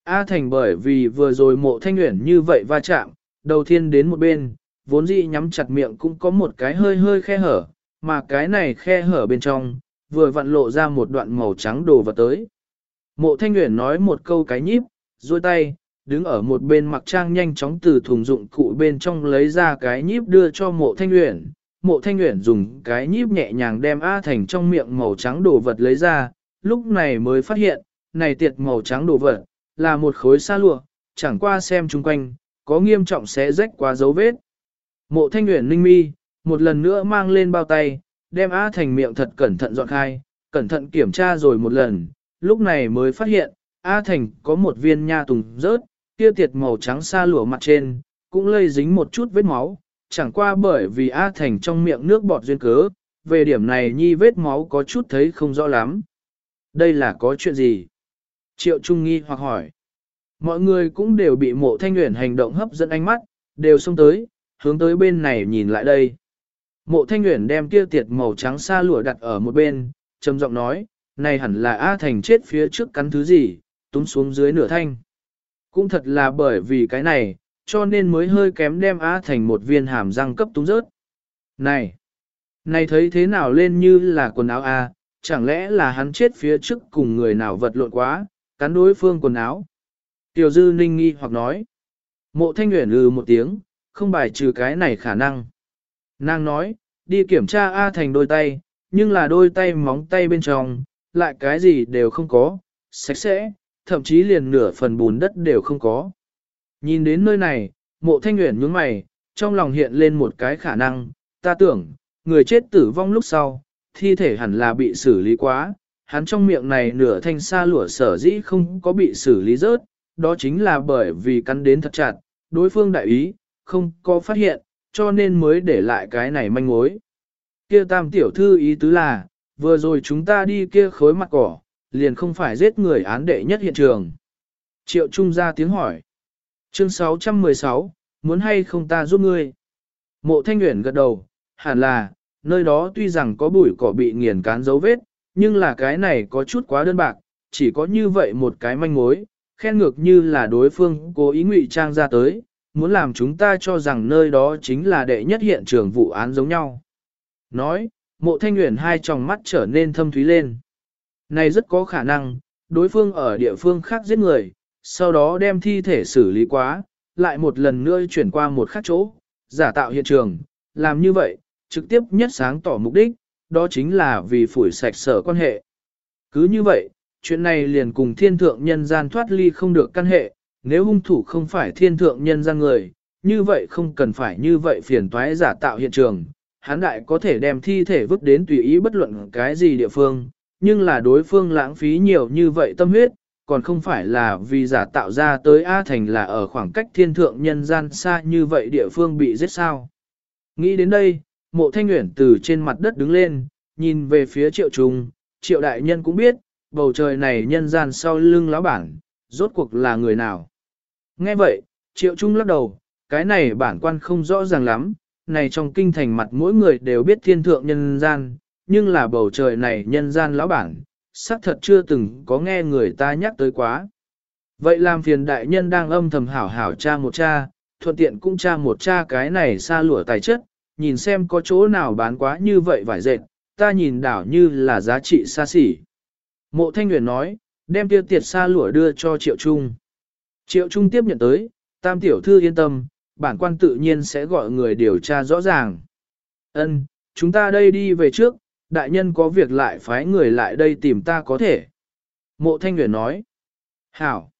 A Thành bởi vì vừa rồi mộ thanh Uyển như vậy va chạm, đầu tiên đến một bên, vốn dĩ nhắm chặt miệng cũng có một cái hơi hơi khe hở, mà cái này khe hở bên trong, vừa vặn lộ ra một đoạn màu trắng đồ vật tới. Mộ thanh nguyện nói một câu cái nhíp, duỗi tay, đứng ở một bên mặc trang nhanh chóng từ thùng dụng cụ bên trong lấy ra cái nhíp đưa cho mộ thanh nguyện. Mộ thanh nguyện dùng cái nhíp nhẹ nhàng đem A Thành trong miệng màu trắng đồ vật lấy ra, lúc này mới phát hiện, này tiệt màu trắng đồ vật, là một khối sa lụa, chẳng qua xem chung quanh, có nghiêm trọng xé rách qua dấu vết. Mộ thanh nguyện ninh mi, một lần nữa mang lên bao tay, đem A Thành miệng thật cẩn thận dọn khai, cẩn thận kiểm tra rồi một lần, lúc này mới phát hiện, A Thành có một viên nha tùng rớt, kia tiệt màu trắng xa lụa mặt trên, cũng lây dính một chút vết máu, chẳng qua bởi vì A Thành trong miệng nước bọt duyên cớ, về điểm này nhi vết máu có chút thấy không rõ lắm. Đây là có chuyện gì? Triệu Trung nghi hoặc hỏi. Mọi người cũng đều bị mộ thanh nguyện hành động hấp dẫn ánh mắt, đều xông tới, hướng tới bên này nhìn lại đây. Mộ thanh Uyển đem kia tiệt màu trắng xa lụa đặt ở một bên, trầm giọng nói, này hẳn là A Thành chết phía trước cắn thứ gì, túm xuống dưới nửa thanh. Cũng thật là bởi vì cái này, cho nên mới hơi kém đem A Thành một viên hàm răng cấp túm rớt. Này! Này thấy thế nào lên như là quần áo A, chẳng lẽ là hắn chết phía trước cùng người nào vật lộn quá, cắn đối phương quần áo. Tiểu dư ninh nghi hoặc nói. Mộ thanh nguyện lừ một tiếng, không bài trừ cái này khả năng. Nàng nói, đi kiểm tra A Thành đôi tay, nhưng là đôi tay móng tay bên trong, lại cái gì đều không có, sạch sẽ, thậm chí liền nửa phần bùn đất đều không có. Nhìn đến nơi này, mộ thanh nguyện nhướng mày, trong lòng hiện lên một cái khả năng, ta tưởng, người chết tử vong lúc sau, thi thể hẳn là bị xử lý quá, hắn trong miệng này nửa thanh sa lụa sở dĩ không có bị xử lý rớt, đó chính là bởi vì cắn đến thật chặt, đối phương đại ý, không có phát hiện, cho nên mới để lại cái này manh mối. Kia tam tiểu thư ý tứ là, vừa rồi chúng ta đi kia khối mặt cỏ, liền không phải giết người án đệ nhất hiện trường. Triệu Trung ra tiếng hỏi. Chương 616, muốn hay không ta giúp ngươi? Mộ thanh Nguyễn gật đầu, hẳn là, nơi đó tuy rằng có bụi cỏ bị nghiền cán dấu vết, nhưng là cái này có chút quá đơn bạc, chỉ có như vậy một cái manh mối, khen ngược như là đối phương cố ý ngụy trang ra tới, muốn làm chúng ta cho rằng nơi đó chính là đệ nhất hiện trường vụ án giống nhau. Nói, mộ thanh nguyện hai tròng mắt trở nên thâm thúy lên. Này rất có khả năng, đối phương ở địa phương khác giết người, sau đó đem thi thể xử lý quá, lại một lần nữa chuyển qua một khác chỗ, giả tạo hiện trường, làm như vậy, trực tiếp nhất sáng tỏ mục đích, đó chính là vì phủi sạch sở quan hệ. Cứ như vậy, chuyện này liền cùng thiên thượng nhân gian thoát ly không được căn hệ, nếu hung thủ không phải thiên thượng nhân gian người, như vậy không cần phải như vậy phiền toái giả tạo hiện trường, hắn đại có thể đem thi thể vứt đến tùy ý bất luận cái gì địa phương, nhưng là đối phương lãng phí nhiều như vậy tâm huyết, còn không phải là vì giả tạo ra tới A Thành là ở khoảng cách thiên thượng nhân gian xa như vậy địa phương bị giết sao. Nghĩ đến đây, mộ thanh nguyện từ trên mặt đất đứng lên, nhìn về phía triệu trung, triệu đại nhân cũng biết, bầu trời này nhân gian sau lưng lão bản, rốt cuộc là người nào. Nghe vậy, triệu trung lắc đầu, cái này bản quan không rõ ràng lắm, này trong kinh thành mặt mỗi người đều biết thiên thượng nhân gian, nhưng là bầu trời này nhân gian lão bản, xác thật chưa từng có nghe người ta nhắc tới quá. Vậy làm phiền đại nhân đang âm thầm hảo hảo cha một cha, thuận tiện cũng cha một cha cái này xa lụa tài chất, nhìn xem có chỗ nào bán quá như vậy vải dệt, ta nhìn đảo như là giá trị xa xỉ. Mộ Thanh Nguyễn nói, đem tiêu tiệt xa lụa đưa cho Triệu Trung. Triệu Trung tiếp nhận tới, tam tiểu thư yên tâm, bản quan tự nhiên sẽ gọi người điều tra rõ ràng. Ân, chúng ta đây đi về trước, đại nhân có việc lại phái người lại đây tìm ta có thể. Mộ Thanh Nguyễn nói. Hảo.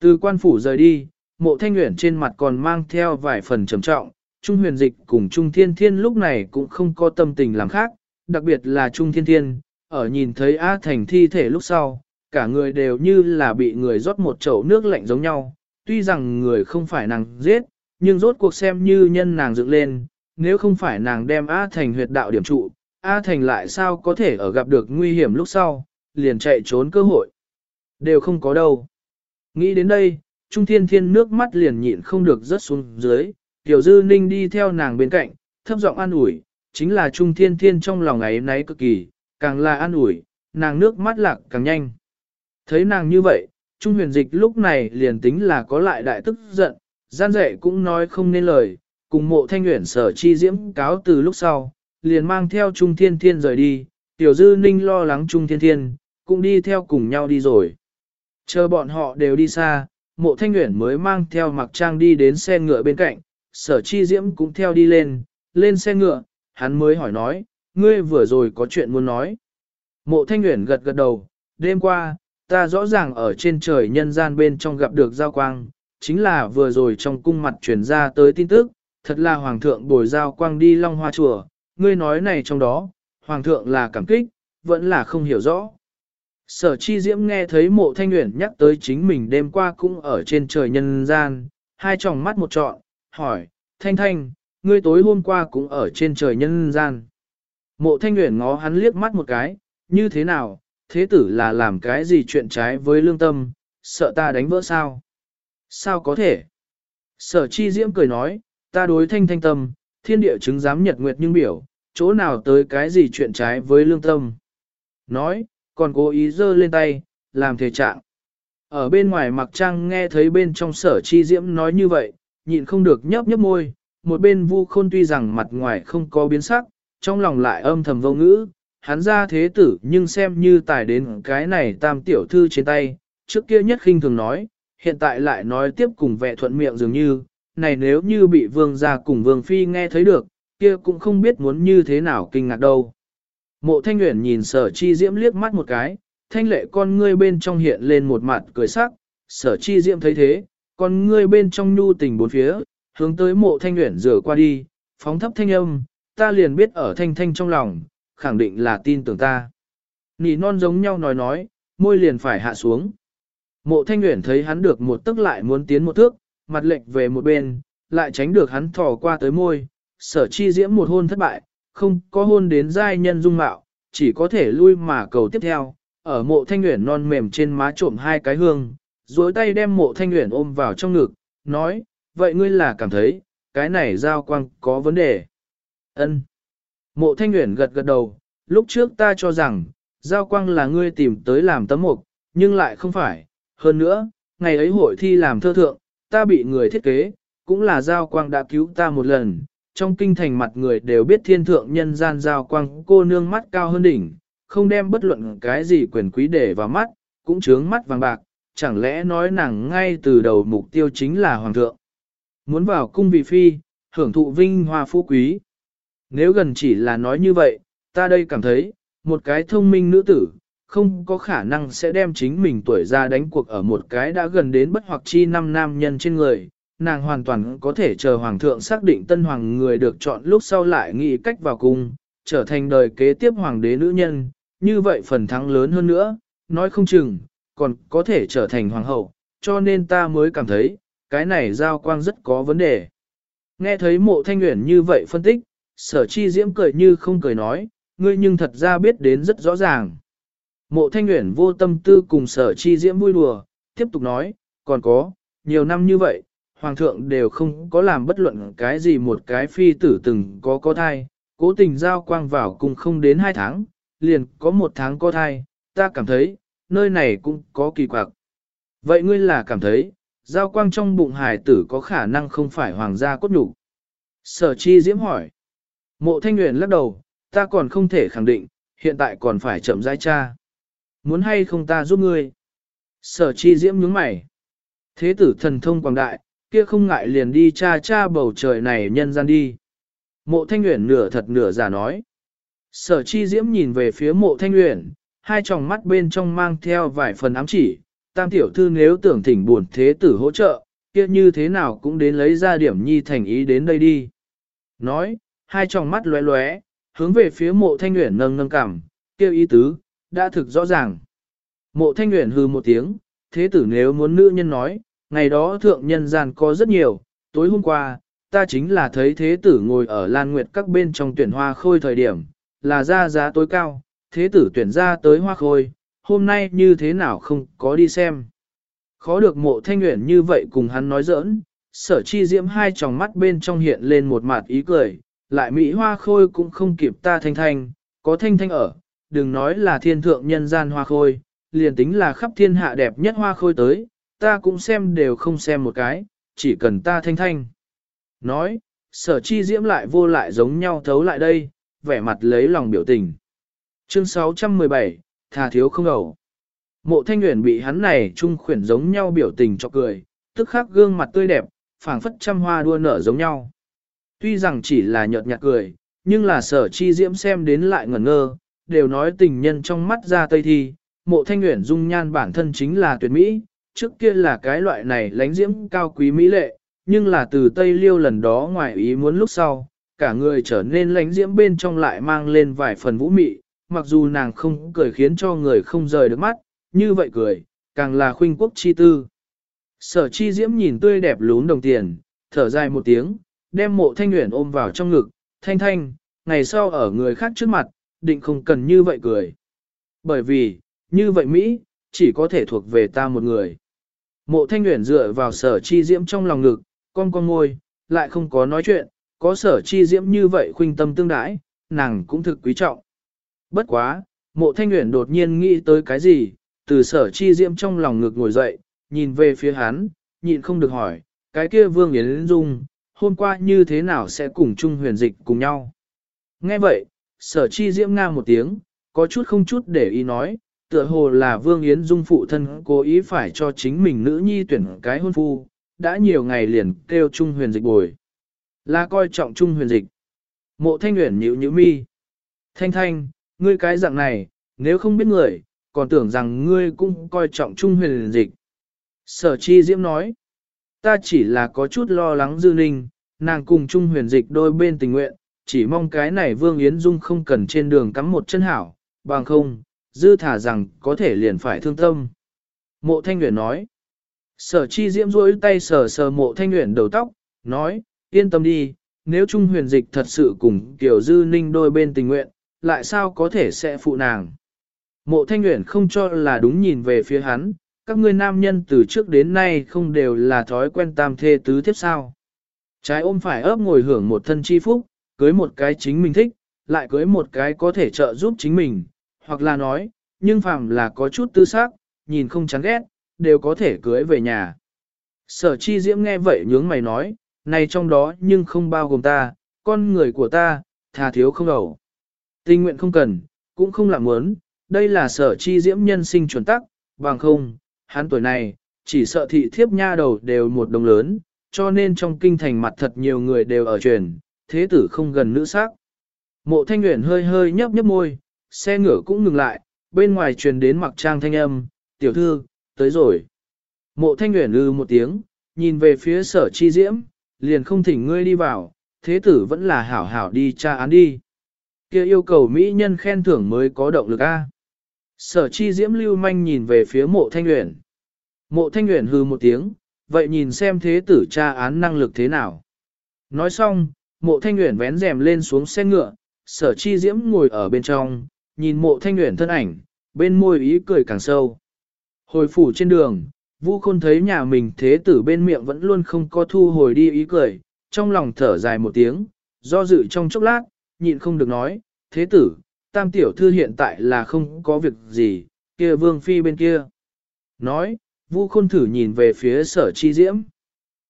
Từ quan phủ rời đi, mộ Thanh Nguyễn trên mặt còn mang theo vài phần trầm trọng. Trung huyền dịch cùng Trung Thiên Thiên lúc này cũng không có tâm tình làm khác, đặc biệt là Trung Thiên Thiên, ở nhìn thấy A Thành thi thể lúc sau, cả người đều như là bị người rót một chậu nước lạnh giống nhau. Tuy rằng người không phải nàng giết, nhưng rốt cuộc xem như nhân nàng dựng lên, nếu không phải nàng đem A Thành huyệt đạo điểm trụ, A Thành lại sao có thể ở gặp được nguy hiểm lúc sau, liền chạy trốn cơ hội. Đều không có đâu. Nghĩ đến đây, Trung Thiên Thiên nước mắt liền nhịn không được rớt xuống dưới, Tiểu Dư Ninh đi theo nàng bên cạnh, thấp giọng an ủi, chính là Trung Thiên Thiên trong lòng ấy náy cực kỳ, càng là an ủi, nàng nước mắt lạc càng nhanh. Thấy nàng như vậy, Trung huyền dịch lúc này liền tính là có lại đại tức giận, gian dạy cũng nói không nên lời, cùng mộ thanh nguyện sở chi diễm cáo từ lúc sau, liền mang theo Trung Thiên Thiên rời đi, Tiểu Dư Ninh lo lắng Trung Thiên Thiên, cũng đi theo cùng nhau đi rồi. Chờ bọn họ đều đi xa, mộ thanh nguyện mới mang theo mặc trang đi đến xe ngựa bên cạnh, sở chi diễm cũng theo đi lên, lên xe ngựa, hắn mới hỏi nói, ngươi vừa rồi có chuyện muốn nói. Mộ thanh nguyện gật gật đầu, đêm qua, ta rõ ràng ở trên trời nhân gian bên trong gặp được giao quang, chính là vừa rồi trong cung mặt truyền ra tới tin tức, thật là hoàng thượng bồi giao quang đi long hoa chùa, ngươi nói này trong đó, hoàng thượng là cảm kích, vẫn là không hiểu rõ. Sở chi diễm nghe thấy mộ thanh nguyện nhắc tới chính mình đêm qua cũng ở trên trời nhân gian, hai tròng mắt một trọn, hỏi, thanh thanh, ngươi tối hôm qua cũng ở trên trời nhân gian. Mộ thanh nguyện ngó hắn liếc mắt một cái, như thế nào, thế tử là làm cái gì chuyện trái với lương tâm, sợ ta đánh vỡ sao? Sao có thể? Sở chi diễm cười nói, ta đối thanh thanh tâm, thiên địa chứng giám nhật nguyệt nhưng biểu, chỗ nào tới cái gì chuyện trái với lương tâm. Nói, còn cố ý giơ lên tay, làm thể trạng. Ở bên ngoài mặc trang nghe thấy bên trong sở chi diễm nói như vậy, nhịn không được nhấp nhấp môi, một bên vu khôn tuy rằng mặt ngoài không có biến sắc, trong lòng lại âm thầm vô ngữ, hắn ra thế tử nhưng xem như tài đến cái này tam tiểu thư trên tay, trước kia nhất khinh thường nói, hiện tại lại nói tiếp cùng vẻ thuận miệng dường như, này nếu như bị vương gia cùng vương phi nghe thấy được, kia cũng không biết muốn như thế nào kinh ngạc đâu. Mộ thanh nguyện nhìn sở chi diễm liếc mắt một cái, thanh lệ con ngươi bên trong hiện lên một mặt cười sắc, sở chi diễm thấy thế, con ngươi bên trong nhu tình bốn phía, hướng tới mộ thanh nguyện rửa qua đi, phóng thấp thanh âm, ta liền biết ở thanh thanh trong lòng, khẳng định là tin tưởng ta. Nỉ non giống nhau nói nói, môi liền phải hạ xuống. Mộ thanh nguyện thấy hắn được một tức lại muốn tiến một thước, mặt lệch về một bên, lại tránh được hắn thò qua tới môi, sở chi diễm một hôn thất bại, không có hôn đến giai nhân dung mạo, chỉ có thể lui mà cầu tiếp theo, ở mộ thanh nguyện non mềm trên má trộm hai cái hương, duỗi tay đem mộ thanh nguyện ôm vào trong ngực, nói, vậy ngươi là cảm thấy, cái này giao quang có vấn đề. Ân. Mộ thanh nguyện gật gật đầu, lúc trước ta cho rằng, giao quang là ngươi tìm tới làm tấm mục, nhưng lại không phải. Hơn nữa, ngày ấy hội thi làm thơ thượng, ta bị người thiết kế, cũng là giao quang đã cứu ta một lần. Trong kinh thành mặt người đều biết thiên thượng nhân gian giao quang cô nương mắt cao hơn đỉnh, không đem bất luận cái gì quyền quý để vào mắt, cũng trướng mắt vàng bạc, chẳng lẽ nói nàng ngay từ đầu mục tiêu chính là hoàng thượng. Muốn vào cung vị phi, hưởng thụ vinh hoa phú quý. Nếu gần chỉ là nói như vậy, ta đây cảm thấy, một cái thông minh nữ tử, không có khả năng sẽ đem chính mình tuổi ra đánh cuộc ở một cái đã gần đến bất hoặc chi năm nam nhân trên người. Nàng hoàn toàn có thể chờ hoàng thượng xác định tân hoàng người được chọn lúc sau lại nghĩ cách vào cung, trở thành đời kế tiếp hoàng đế nữ nhân, như vậy phần thắng lớn hơn nữa, nói không chừng, còn có thể trở thành hoàng hậu, cho nên ta mới cảm thấy, cái này giao quang rất có vấn đề. Nghe thấy mộ thanh nguyện như vậy phân tích, sở chi diễm cười như không cười nói, ngươi nhưng thật ra biết đến rất rõ ràng. Mộ thanh nguyện vô tâm tư cùng sở chi diễm vui đùa, tiếp tục nói, còn có, nhiều năm như vậy, hoàng thượng đều không có làm bất luận cái gì một cái phi tử từng có có thai, cố tình giao quang vào cùng không đến hai tháng, liền có một tháng có thai, ta cảm thấy, nơi này cũng có kỳ quặc. Vậy ngươi là cảm thấy, giao quang trong bụng hải tử có khả năng không phải hoàng gia cốt nhục. Sở chi diễm hỏi. Mộ thanh nguyện lắc đầu, ta còn không thể khẳng định, hiện tại còn phải chậm rãi cha. Muốn hay không ta giúp ngươi? Sở chi diễm nhướng mày. Thế tử thần thông quảng đại, kia không ngại liền đi cha cha bầu trời này nhân gian đi. Mộ thanh nguyện nửa thật nửa giả nói. Sở chi diễm nhìn về phía mộ thanh nguyện, hai tròng mắt bên trong mang theo vài phần ám chỉ, tam tiểu thư nếu tưởng thỉnh buồn thế tử hỗ trợ, kia như thế nào cũng đến lấy ra điểm nhi thành ý đến đây đi. Nói, hai tròng mắt lóe lóe, hướng về phía mộ thanh nguyện nâng nâng cảm, kêu ý tứ, đã thực rõ ràng. Mộ thanh nguyện hư một tiếng, thế tử nếu muốn nữ nhân nói, ngày đó thượng nhân gian có rất nhiều, tối hôm qua, ta chính là thấy thế tử ngồi ở lan nguyệt các bên trong tuyển hoa khôi thời điểm, là ra giá tối cao, thế tử tuyển ra tới hoa khôi, hôm nay như thế nào không có đi xem. Khó được mộ thanh nguyện như vậy cùng hắn nói giỡn, sở chi diễm hai tròng mắt bên trong hiện lên một mặt ý cười, lại Mỹ hoa khôi cũng không kịp ta thanh thanh, có thanh thanh ở, đừng nói là thiên thượng nhân gian hoa khôi, liền tính là khắp thiên hạ đẹp nhất hoa khôi tới, ta cũng xem đều không xem một cái, chỉ cần ta thanh thanh. Nói, sở chi diễm lại vô lại giống nhau thấu lại đây, vẻ mặt lấy lòng biểu tình. Chương 617, thà thiếu không ẩu. Mộ thanh nguyện bị hắn này trung khuyển giống nhau biểu tình cho cười, tức khắc gương mặt tươi đẹp, phảng phất trăm hoa đua nở giống nhau. Tuy rằng chỉ là nhợt nhạt cười, nhưng là sở chi diễm xem đến lại ngẩn ngơ, đều nói tình nhân trong mắt ra tây thi, mộ thanh nguyện dung nhan bản thân chính là tuyệt mỹ, trước kia là cái loại này lánh diễm cao quý mỹ lệ, nhưng là từ tây liêu lần đó ngoài ý muốn lúc sau, cả người trở nên lánh diễm bên trong lại mang lên vài phần vũ mị, mặc dù nàng không cười khiến cho người không rời được mắt, như vậy cười, càng là khuynh quốc chi tư. Sở chi diễm nhìn tươi đẹp lún đồng tiền, thở dài một tiếng, đem mộ thanh nguyện ôm vào trong ngực, thanh thanh, ngày sau ở người khác trước mặt, định không cần như vậy cười. Bởi vì, như vậy Mỹ, chỉ có thể thuộc về ta một người. Mộ thanh nguyện dựa vào sở chi diễm trong lòng ngực, con con ngôi, lại không có nói chuyện, có sở chi diễm như vậy khuynh tâm tương đãi, nàng cũng thực quý trọng. Bất quá, mộ thanh nguyện đột nhiên nghĩ tới cái gì, từ sở chi diễm trong lòng ngực ngồi dậy, nhìn về phía hắn, nhịn không được hỏi, cái kia vương yến dung, hôm qua như thế nào sẽ cùng chung huyền dịch cùng nhau. Nghe vậy, sở chi diễm nga một tiếng, có chút không chút để ý nói, tựa hồ là vương yến dung phụ thân cố ý phải cho chính mình nữ nhi tuyển cái hôn phu, đã nhiều ngày liền kêu chung huyền dịch bồi. Là coi trọng chung huyền dịch. Mộ thanh nguyện nhữ nhữ mi. Thanh thanh, ngươi cái dạng này, nếu không biết người, còn tưởng rằng ngươi cũng coi trọng chung huyền dịch. Sở chi diễm nói, ta chỉ là có chút lo lắng dư ninh, nàng cùng chung huyền dịch đôi bên tình nguyện, chỉ mong cái này Vương Yến Dung không cần trên đường cắm một chân hảo, bằng không, dư thả rằng có thể liền phải thương tâm. Mộ Thanh Nguyễn nói, sở chi diễm rối tay sờ sờ mộ Thanh Nguyễn đầu tóc, nói, yên tâm đi, nếu Trung huyền dịch thật sự cùng kiểu dư ninh đôi bên tình nguyện, lại sao có thể sẽ phụ nàng. Mộ Thanh Nguyễn không cho là đúng nhìn về phía hắn, các ngươi nam nhân từ trước đến nay không đều là thói quen tam thê tứ thiếp sao. Trái ôm phải ấp ngồi hưởng một thân chi phúc, cưới một cái chính mình thích, lại cưới một cái có thể trợ giúp chính mình, hoặc là nói, nhưng phàm là có chút tư xác, nhìn không chán ghét, đều có thể cưới về nhà. Sở chi diễm nghe vậy nhướng mày nói, này trong đó nhưng không bao gồm ta, con người của ta, thà thiếu không đầu. Tình nguyện không cần, cũng không làm muốn, đây là sở chi diễm nhân sinh chuẩn tắc, bằng không, hắn tuổi này, chỉ sợ thị thiếp nha đầu đều một đồng lớn, cho nên trong kinh thành mặt thật nhiều người đều ở truyền, thế tử không gần nữ sắc. Mộ thanh nguyện hơi hơi nhấp nhấp môi, xe ngựa cũng ngừng lại, bên ngoài truyền đến mặc trang thanh âm, tiểu thư, tới rồi. Mộ thanh nguyện lư ừ một tiếng, nhìn về phía sở chi diễm, liền không thỉnh ngươi đi vào, thế tử vẫn là hảo hảo đi tra án đi. kia yêu cầu mỹ nhân khen thưởng mới có động lực A. Sở chi diễm lưu manh nhìn về phía mộ thanh nguyện. Mộ thanh nguyện hư một tiếng, vậy nhìn xem thế tử tra án năng lực thế nào. Nói xong, mộ thanh nguyện vén rèm lên xuống xe ngựa, sở chi diễm ngồi ở bên trong, nhìn mộ thanh nguyện thân ảnh, bên môi ý cười càng sâu. Hồi phủ trên đường, Vu Khôn thấy nhà mình thế tử bên miệng vẫn luôn không có thu hồi đi ý cười, trong lòng thở dài một tiếng, do dự trong chốc lát, nhịn không được nói, thế tử, tam tiểu thư hiện tại là không có việc gì, kia vương phi bên kia. Nói, Vu Khôn thử nhìn về phía sở chi diễm.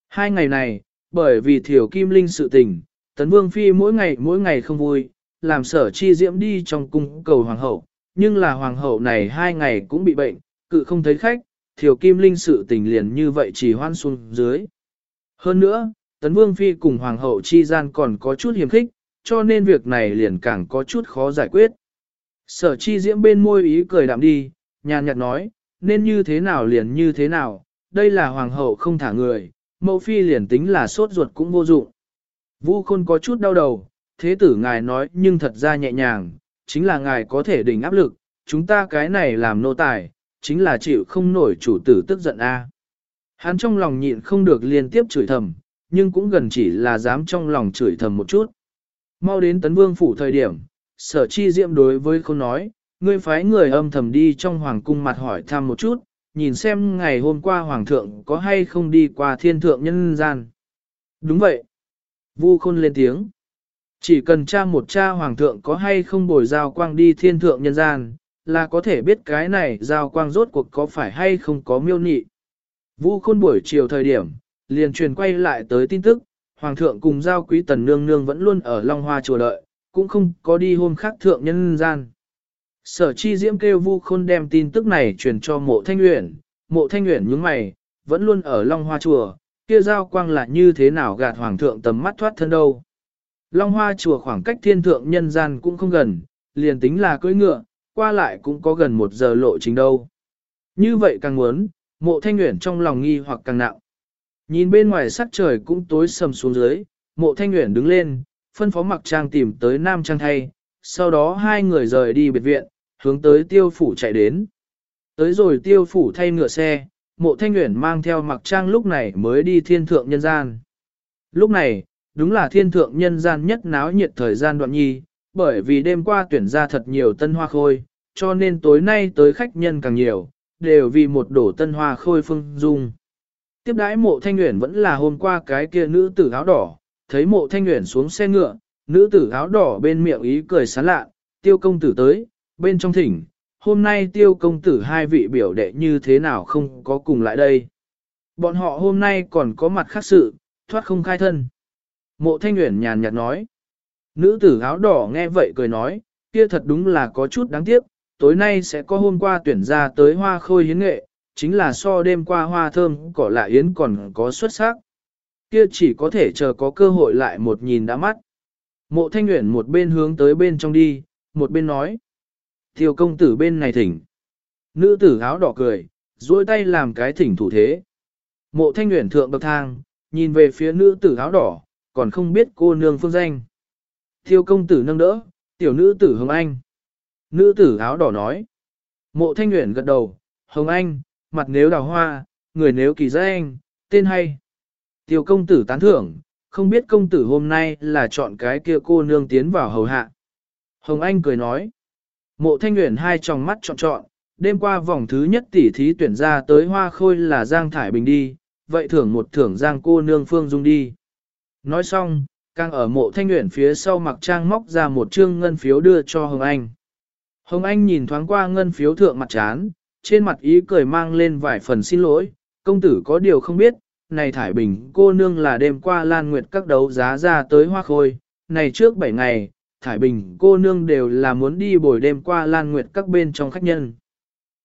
Hai ngày này, bởi vì thiểu kim linh sự tình, tấn vương phi mỗi ngày mỗi ngày không vui, làm sở chi diễm đi trong cung cầu hoàng hậu, nhưng là hoàng hậu này hai ngày cũng bị bệnh, cự không thấy khách, thiểu kim linh sự tình liền như vậy chỉ hoan xuống dưới. Hơn nữa, tấn vương phi cùng hoàng hậu chi gian còn có chút hiểm khích, cho nên việc này liền càng có chút khó giải quyết. Sở chi diễm bên môi ý cười đạm đi, nhàn nhạt nói, nên như thế nào liền như thế nào, đây là hoàng hậu không thả người, mẫu phi liền tính là sốt ruột cũng vô dụng. Vu khôn có chút đau đầu, thế tử ngài nói nhưng thật ra nhẹ nhàng, chính là ngài có thể đỉnh áp lực, chúng ta cái này làm nô tài, chính là chịu không nổi chủ tử tức giận a. Hắn trong lòng nhịn không được liên tiếp chửi thầm, nhưng cũng gần chỉ là dám trong lòng chửi thầm một chút. Mau đến tấn vương phủ thời điểm, sở chi diệm đối với khôn nói, ngươi phái người âm thầm đi trong hoàng cung mặt hỏi thăm một chút, nhìn xem ngày hôm qua hoàng thượng có hay không đi qua thiên thượng nhân gian. Đúng vậy. Vu khôn lên tiếng. Chỉ cần tra một cha hoàng thượng có hay không bồi giao quang đi thiên thượng nhân gian, là có thể biết cái này giao quang rốt cuộc có phải hay không có miêu nị. Vu khôn buổi chiều thời điểm, liền truyền quay lại tới tin tức, hoàng thượng cùng giao quý tần nương nương vẫn luôn ở Long Hoa chùa đợi, cũng không có đi hôm khác thượng nhân gian. Sở chi diễm kêu vu khôn đem tin tức này truyền cho mộ thanh uyển, mộ thanh uyển nhướng mày, vẫn luôn ở Long Hoa chùa, kia giao quang là như thế nào gạt hoàng thượng tầm mắt thoát thân đâu. Long Hoa chùa khoảng cách thiên thượng nhân gian cũng không gần, liền tính là cưỡi ngựa, qua lại cũng có gần một giờ lộ trình đâu. Như vậy càng muốn, mộ thanh uyển trong lòng nghi hoặc càng nặng. Nhìn bên ngoài sắc trời cũng tối sầm xuống dưới, mộ thanh nguyện đứng lên, phân phó mặc trang tìm tới nam trang thay, sau đó hai người rời đi biệt viện, hướng tới tiêu phủ chạy đến. Tới rồi tiêu phủ thay ngựa xe, mộ thanh nguyện mang theo mặc trang lúc này mới đi thiên thượng nhân gian. Lúc này, đúng là thiên thượng nhân gian nhất náo nhiệt thời gian đoạn nhi, bởi vì đêm qua tuyển ra thật nhiều tân hoa khôi, cho nên tối nay tới khách nhân càng nhiều, đều vì một đổ tân hoa khôi phương dung. Tiếp đãi mộ thanh nguyện vẫn là hôm qua cái kia nữ tử áo đỏ, thấy mộ thanh nguyện xuống xe ngựa, nữ tử áo đỏ bên miệng ý cười sán lạ, tiêu công tử tới, bên trong thỉnh, hôm nay tiêu công tử hai vị biểu đệ như thế nào không có cùng lại đây. Bọn họ hôm nay còn có mặt khác sự, thoát không khai thân. Mộ thanh nguyện nhàn nhạt nói. Nữ tử áo đỏ nghe vậy cười nói, kia thật đúng là có chút đáng tiếc, tối nay sẽ có hôm qua tuyển ra tới hoa khôi hiến nghệ, chính là so đêm qua hoa thơm cỏ lạ yến còn có xuất sắc. Kia chỉ có thể chờ có cơ hội lại một nhìn đã mắt. Mộ thanh nguyện một bên hướng tới bên trong đi, một bên nói. Tiêu công tử bên này thỉnh. Nữ tử áo đỏ cười, duỗi tay làm cái thỉnh thủ thế. Mộ thanh nguyện thượng bậc thang, nhìn về phía nữ tử áo đỏ, còn không biết cô nương phương danh. Tiêu công tử nâng đỡ, tiểu nữ tử Hồng Anh. Nữ tử áo đỏ nói. Mộ thanh nguyện gật đầu, Hồng Anh, mặt nếu đào hoa, người nếu kỳ danh, tên hay. Tiêu công tử tán thưởng, không biết công tử hôm nay là chọn cái kia cô nương tiến vào hầu hạ. Hồng Anh cười nói. Mộ thanh nguyện hai tròng mắt chọn chọn, đêm qua vòng thứ nhất tỷ thí tuyển ra tới hoa khôi là Giang Thải Bình đi, vậy thưởng một thưởng Giang cô nương Phương Dung đi. Nói xong, càng ở mộ thanh nguyện phía sau mặc trang móc ra một trương ngân phiếu đưa cho Hồng Anh. Hồng Anh nhìn thoáng qua ngân phiếu thượng mặt chán, trên mặt ý cười mang lên vài phần xin lỗi, công tử có điều không biết, này Thải Bình cô nương là đêm qua Lan Nguyệt các đấu giá ra tới hoa khôi, này trước 7 ngày, Thải Bình cô nương đều là muốn đi bồi đêm qua Lan Nguyệt các bên trong khách nhân.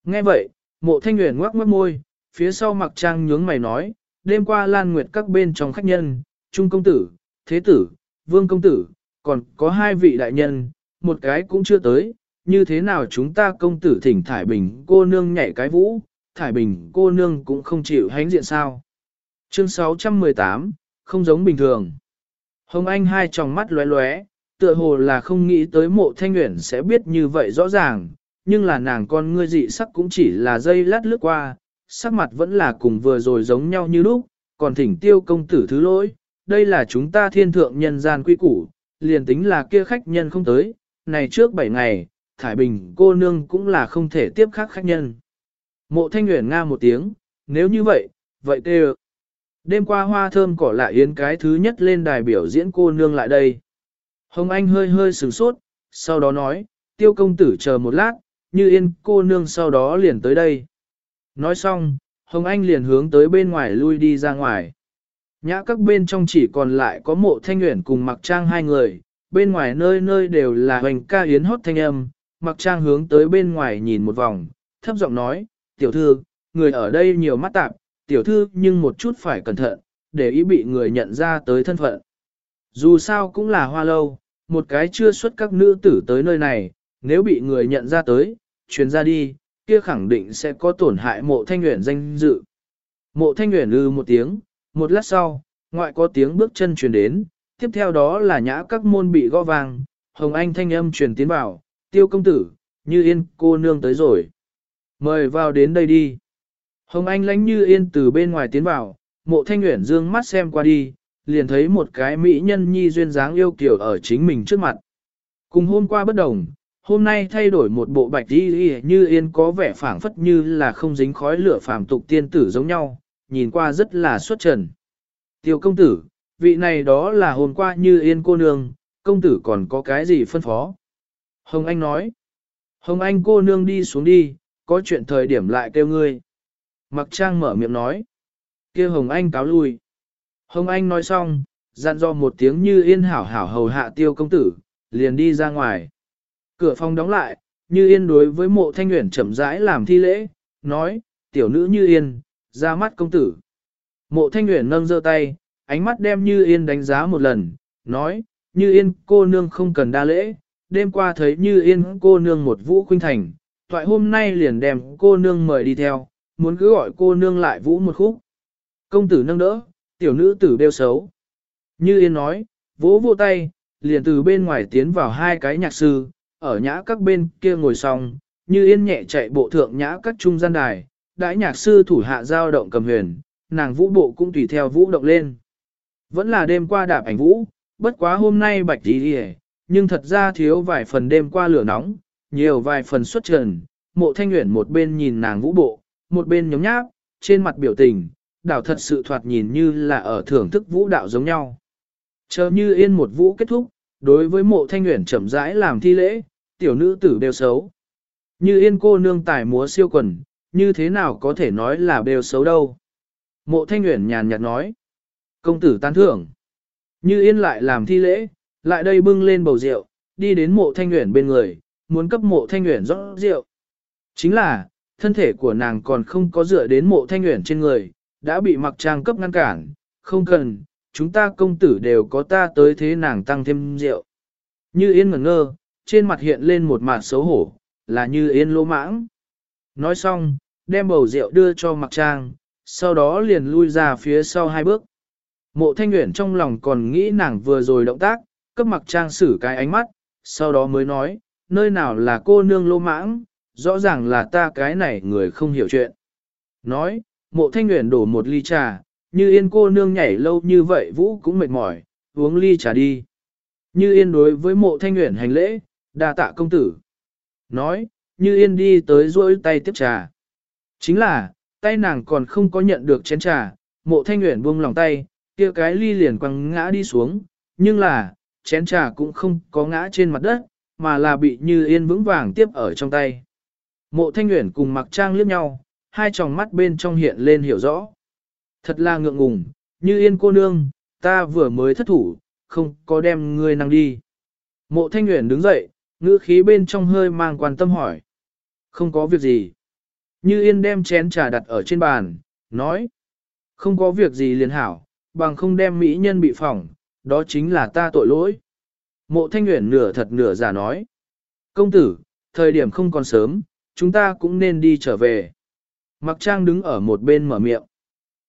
Nghe vậy, mộ thanh nguyện ngoác mất môi, phía sau mặc trang nhướng mày nói, đêm qua Lan Nguyệt các bên trong khách nhân, Trung công tử, Thế tử, Vương công tử, còn có hai vị đại nhân, một cái cũng chưa tới, như thế nào chúng ta công tử thỉnh Thải Bình cô nương nhảy cái vũ, Thải Bình cô nương cũng không chịu hánh diện sao. Chương 618, không giống bình thường. Hồng Anh hai tròng mắt lóe lóe, tựa hồ là không nghĩ tới mộ thanh nguyện sẽ biết như vậy rõ ràng, nhưng là nàng con ngươi dị sắc cũng chỉ là dây lát lướt qua, sắc mặt vẫn là cùng vừa rồi giống nhau như lúc, còn thỉnh tiêu công tử thứ lỗi, đây là chúng ta thiên thượng nhân gian quy củ, liền tính là kia khách nhân không tới, này trước 7 ngày, Thải Bình cô nương cũng là không thể tiếp khác khách nhân. Mộ thanh Nguyễn nga một tiếng, nếu như vậy, vậy tê Đêm qua hoa thơm cỏ lạ yến cái thứ nhất lên đài biểu diễn cô nương lại đây. Hồng Anh hơi hơi sửng sốt, sau đó nói, tiêu công tử chờ một lát, như yên cô nương sau đó liền tới đây. Nói xong, Hồng Anh liền hướng tới bên ngoài lui đi ra ngoài. Nhã các bên trong chỉ còn lại có mộ thanh nguyện cùng mặc trang hai người, bên ngoài nơi nơi đều là hoành ca yến hót thanh âm, mặc trang hướng tới bên ngoài nhìn một vòng, thấp giọng nói, tiểu thư, người ở đây nhiều mắt tạp, tiểu thư nhưng một chút phải cẩn thận, để ý bị người nhận ra tới thân phận. Dù sao cũng là hoa lâu, một cái chưa xuất các nữ tử tới nơi này, nếu bị người nhận ra tới, truyền ra đi, kia khẳng định sẽ có tổn hại mộ thanh nguyện danh dự. Mộ thanh nguyện ư một tiếng, một lát sau, ngoại có tiếng bước chân truyền đến, tiếp theo đó là nhã các môn bị gõ vàng, hồng anh thanh âm truyền tiến vào, tiêu công tử, như yên cô nương tới rồi. Mời vào đến đây đi. Hồng anh lánh như yên từ bên ngoài tiến vào, mộ thanh nguyện dương mắt xem qua đi, liền thấy một cái mỹ nhân nhi duyên dáng yêu kiểu ở chính mình trước mặt. Cùng hôm qua bất đồng, hôm nay thay đổi một bộ bạch đi như yên có vẻ phảng phất như là không dính khói lửa phàm tục tiên tử giống nhau, nhìn qua rất là xuất trần. Tiêu công tử, vị này đó là hôm qua như yên cô nương, công tử còn có cái gì phân phó? Hồng Anh nói, Hồng Anh cô nương đi xuống đi, có chuyện thời điểm lại kêu ngươi. Mặc trang mở miệng nói, kia Hồng Anh cáo lui. Hồng Anh nói xong, dặn dò một tiếng như yên hảo hảo hầu hạ tiêu công tử, liền đi ra ngoài. Cửa phòng đóng lại, như yên đối với mộ thanh nguyện chậm rãi làm thi lễ, nói, tiểu nữ như yên, ra mắt công tử. Mộ thanh nguyện nâng giơ tay, ánh mắt đem như yên đánh giá một lần, nói, như yên cô nương không cần đa lễ, đêm qua thấy như yên cô nương một vũ khuynh thành, thoại hôm nay liền đem cô nương mời đi theo, muốn cứ gọi cô nương lại vũ một khúc. Công tử nâng đỡ, tiểu nữ tử đeo xấu. Như yên nói, vỗ vô tay, liền từ bên ngoài tiến vào hai cái nhạc sư, ở nhã các bên kia ngồi xong, như yên nhẹ chạy bộ thượng nhã các trung gian đài, đãi nhạc sư thủ hạ giao động cầm huyền, nàng vũ bộ cũng tùy theo vũ động lên. Vẫn là đêm qua đạp ảnh vũ, bất quá hôm nay bạch đi đi nhưng thật ra thiếu vài phần đêm qua lửa nóng, nhiều vài phần xuất trần, mộ thanh nguyện một bên nhìn nàng vũ bộ, một bên nhóm nháp, trên mặt biểu tình, đảo thật sự thoạt nhìn như là ở thưởng thức vũ đạo giống nhau. Chờ như yên một vũ kết thúc, đối với mộ thanh nguyện chậm rãi làm thi lễ, tiểu nữ tử đều xấu. Như yên cô nương tài múa siêu quần, như thế nào có thể nói là đều xấu đâu. Mộ thanh nguyện nhàn nhạt nói. Công tử tán thưởng. Như yên lại làm thi lễ, lại đây bưng lên bầu rượu, đi đến mộ thanh nguyện bên người, muốn cấp mộ thanh nguyện rót rượu. Chính là, thân thể của nàng còn không có dựa đến mộ thanh nguyện trên người, đã bị mặc trang cấp ngăn cản, không cần, chúng ta công tử đều có ta tới thế nàng tăng thêm rượu. Như yên ngẩn ngơ, trên mặt hiện lên một mặt xấu hổ, là như yên lỗ mãng. Nói xong, đem bầu rượu đưa cho mặc trang, sau đó liền lui ra phía sau hai bước. Mộ thanh nguyện trong lòng còn nghĩ nàng vừa rồi động tác, cấp mặc trang sử cái ánh mắt, sau đó mới nói, nơi nào là cô nương lô mãng, rõ ràng là ta cái này người không hiểu chuyện. Nói, mộ thanh nguyện đổ một ly trà, như yên cô nương nhảy lâu như vậy vũ cũng mệt mỏi, uống ly trà đi. Như yên đối với mộ thanh nguyện hành lễ, đa tạ công tử. Nói, như yên đi tới rỗi tay tiếp trà. Chính là, tay nàng còn không có nhận được chén trà, mộ thanh nguyện buông lòng tay, kia cái ly liền quăng ngã đi xuống, nhưng là, chén trà cũng không có ngã trên mặt đất, mà là bị như yên vững vàng tiếp ở trong tay. Mộ thanh nguyện cùng mặc trang liếc nhau, hai tròng mắt bên trong hiện lên hiểu rõ. Thật là ngượng ngùng, như yên cô nương, ta vừa mới thất thủ, không có đem ngươi năng đi. Mộ thanh nguyện đứng dậy, ngữ khí bên trong hơi mang quan tâm hỏi. Không có việc gì. Như yên đem chén trà đặt ở trên bàn, nói. Không có việc gì liền hảo, bằng không đem mỹ nhân bị phỏng, đó chính là ta tội lỗi. Mộ thanh nguyện nửa thật nửa giả nói. Công tử, thời điểm không còn sớm, chúng ta cũng nên đi trở về. Mặc trang đứng ở một bên mở miệng.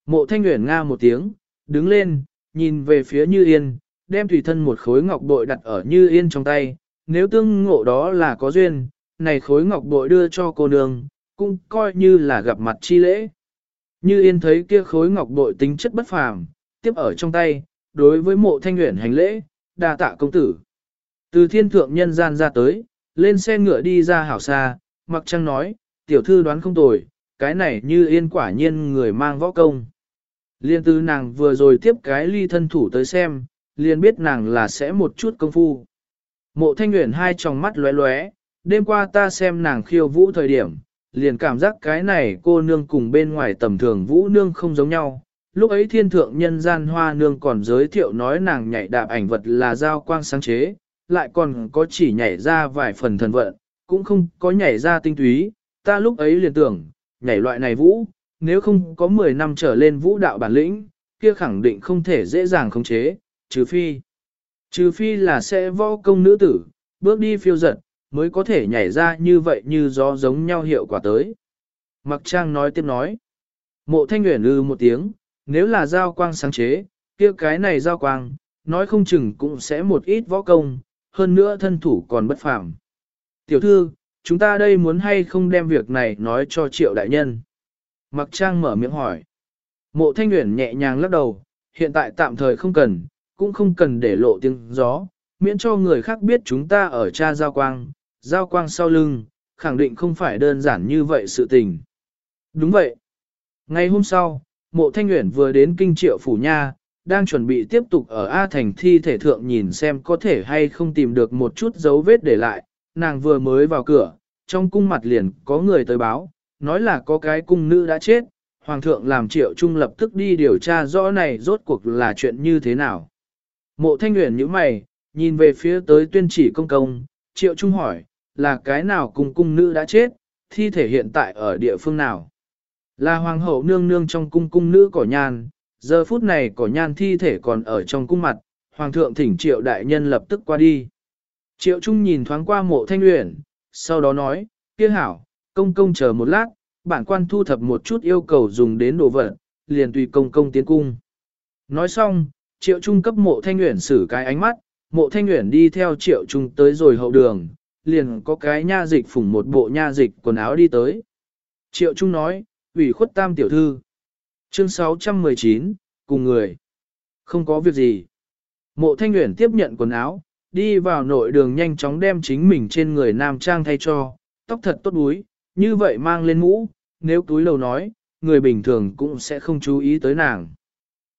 Mộ thanh nguyện nga một tiếng, đứng lên, nhìn về phía Như Yên, đem tùy thân một khối ngọc bội đặt ở Như Yên trong tay. Nếu tương ngộ đó là có duyên, này khối ngọc bội đưa cho cô nương, cũng coi như là gặp mặt chi lễ. Như Yên thấy kia khối ngọc bội tính chất bất phàm, tiếp ở trong tay, đối với mộ thanh nguyện hành lễ, đa tạ công tử. Từ thiên thượng nhân gian ra tới, lên xe ngựa đi ra hảo xa, mặc trăng nói, tiểu thư đoán không tồi, cái này như yên quả nhiên người mang võ công. Liên tư nàng vừa rồi tiếp cái ly thân thủ tới xem, liền biết nàng là sẽ một chút công phu. Mộ thanh nguyện hai tròng mắt lóe lóe, đêm qua ta xem nàng khiêu vũ thời điểm, liền cảm giác cái này cô nương cùng bên ngoài tầm thường vũ nương không giống nhau. Lúc ấy thiên thượng nhân gian hoa nương còn giới thiệu nói nàng nhảy đạp ảnh vật là giao quang sáng chế, lại còn có chỉ nhảy ra vài phần thần vận, cũng không có nhảy ra tinh túy, ta lúc ấy liền tưởng, nhảy loại này vũ, nếu không có 10 năm trở lên vũ đạo bản lĩnh, kia khẳng định không thể dễ dàng khống chế, trừ phi. Trừ phi là sẽ võ công nữ tử, bước đi phiêu giật, mới có thể nhảy ra như vậy như gió giống nhau hiệu quả tới. Mặc trang nói tiếp nói. Mộ thanh nguyện ư ừ một tiếng, nếu là giao quang sáng chế, kia cái này giao quang, nói không chừng cũng sẽ một ít võ công, hơn nữa thân thủ còn bất phàm. Tiểu thư, chúng ta đây muốn hay không đem việc này nói cho triệu đại nhân? Mặc trang mở miệng hỏi. Mộ thanh nguyện nhẹ nhàng lắc đầu, hiện tại tạm thời không cần, cũng không cần để lộ tiếng gió, miễn cho người khác biết chúng ta ở cha giao quang, giao quang sau lưng, khẳng định không phải đơn giản như vậy sự tình. Đúng vậy. Ngày hôm sau, mộ thanh nguyện vừa đến kinh triệu phủ nha, đang chuẩn bị tiếp tục ở A thành thi thể thượng nhìn xem có thể hay không tìm được một chút dấu vết để lại, nàng vừa mới vào cửa, trong cung mặt liền có người tới báo, nói là có cái cung nữ đã chết, hoàng thượng làm triệu trung lập tức đi điều tra rõ này rốt cuộc là chuyện như thế nào. Mộ thanh nguyện như mày, nhìn về phía tới tuyên chỉ công công, triệu trung hỏi, là cái nào cung cung nữ đã chết, thi thể hiện tại ở địa phương nào? Là hoàng hậu nương nương trong cung cung nữ cỏ nhan, giờ phút này cỏ nhan thi thể còn ở trong cung mặt, hoàng thượng thỉnh triệu đại nhân lập tức qua đi. Triệu Trung nhìn thoáng qua mộ thanh luyện, sau đó nói, kia hảo, công công chờ một lát, bản quan thu thập một chút yêu cầu dùng đến đồ vật, liền tùy công công tiến cung. Nói xong, Triệu Trung cấp mộ thanh luyện xử cái ánh mắt, mộ thanh luyện đi theo Triệu Trung tới rồi hậu đường, liền có cái nha dịch phủng một bộ nha dịch quần áo đi tới. Triệu Trung nói, ủy khuất tam tiểu thư. Chương 619, cùng người. Không có việc gì. Mộ thanh nguyện tiếp nhận quần áo, đi vào nội đường nhanh chóng đem chính mình trên người nam trang thay cho, tóc thật tốt búi, như vậy mang lên mũ, nếu túi lầu nói, người bình thường cũng sẽ không chú ý tới nàng.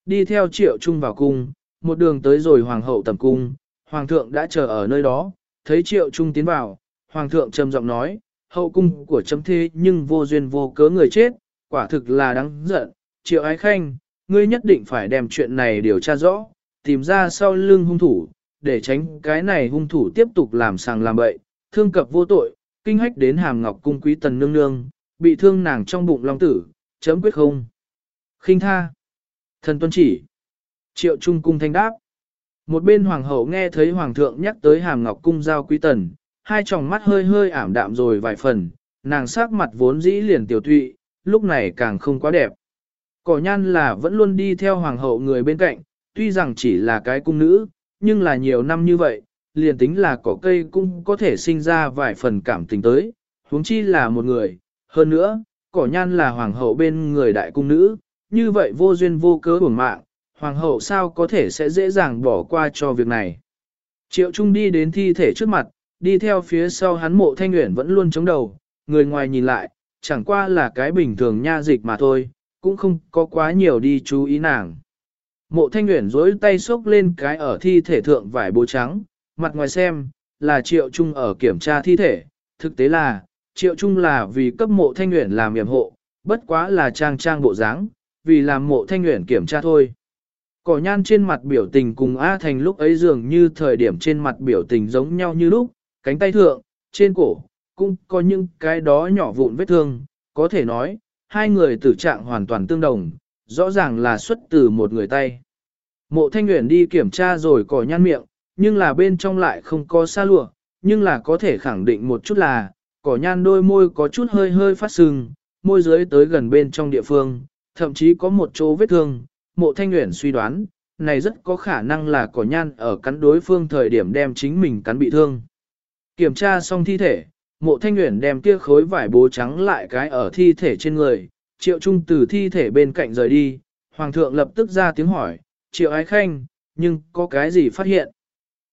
Đi theo triệu trung vào cung, một đường tới rồi hoàng hậu tầm cung, hoàng thượng đã chờ ở nơi đó, thấy triệu trung tiến vào, hoàng thượng trầm giọng nói, hậu cung của chấm thế nhưng vô duyên vô cớ người chết, quả thực là đáng giận, triệu ái khanh, ngươi nhất định phải đem chuyện này điều tra rõ, tìm ra sau lưng hung thủ, để tránh cái này hung thủ tiếp tục làm sàng làm bậy, thương cập vô tội, kinh hách đến hàm ngọc cung quý tần nương nương, bị thương nàng trong bụng long tử, chấm quyết không. khinh tha. Thần tuân chỉ. Triệu trung cung thanh đáp. Một bên hoàng hậu nghe thấy hoàng thượng nhắc tới hàm ngọc cung giao quý tần, hai tròng mắt hơi hơi ảm đạm rồi vài phần, nàng sắc mặt vốn dĩ liền tiểu thụy, lúc này càng không quá đẹp. Cỏ nhan là vẫn luôn đi theo hoàng hậu người bên cạnh, tuy rằng chỉ là cái cung nữ, nhưng là nhiều năm như vậy, liền tính là cỏ cây cũng có thể sinh ra vài phần cảm tình tới, huống chi là một người. Hơn nữa, cỏ nhan là hoàng hậu bên người đại cung nữ, như vậy vô duyên vô cớ bổng mạng, hoàng hậu sao có thể sẽ dễ dàng bỏ qua cho việc này. Triệu Trung đi đến thi thể trước mặt, đi theo phía sau hắn mộ thanh nguyện vẫn luôn chống đầu, người ngoài nhìn lại, chẳng qua là cái bình thường nha dịch mà thôi, cũng không có quá nhiều đi chú ý nàng. Mộ thanh nguyện dối tay xốc lên cái ở thi thể thượng vải bố trắng, mặt ngoài xem, là triệu trung ở kiểm tra thi thể, thực tế là, triệu trung là vì cấp mộ thanh nguyện làm yểm hộ, bất quá là trang trang bộ dáng, vì làm mộ thanh nguyện kiểm tra thôi. Cỏ nhan trên mặt biểu tình cùng A Thành lúc ấy dường như thời điểm trên mặt biểu tình giống nhau như lúc, cánh tay thượng, trên cổ, cũng có những cái đó nhỏ vụn vết thương, có thể nói, hai người tử trạng hoàn toàn tương đồng, rõ ràng là xuất từ một người tay. Mộ thanh nguyện đi kiểm tra rồi cỏ nhăn miệng, nhưng là bên trong lại không có xa lụa, nhưng là có thể khẳng định một chút là, cỏ nhan đôi môi có chút hơi hơi phát sưng, môi dưới tới gần bên trong địa phương, thậm chí có một chỗ vết thương, mộ thanh nguyện suy đoán, này rất có khả năng là cỏ nhan ở cắn đối phương thời điểm đem chính mình cắn bị thương. Kiểm tra xong thi thể, mộ thanh nguyện đem kia khối vải bố trắng lại cái ở thi thể trên người, triệu trung từ thi thể bên cạnh rời đi, hoàng thượng lập tức ra tiếng hỏi, triệu ái khanh, nhưng có cái gì phát hiện?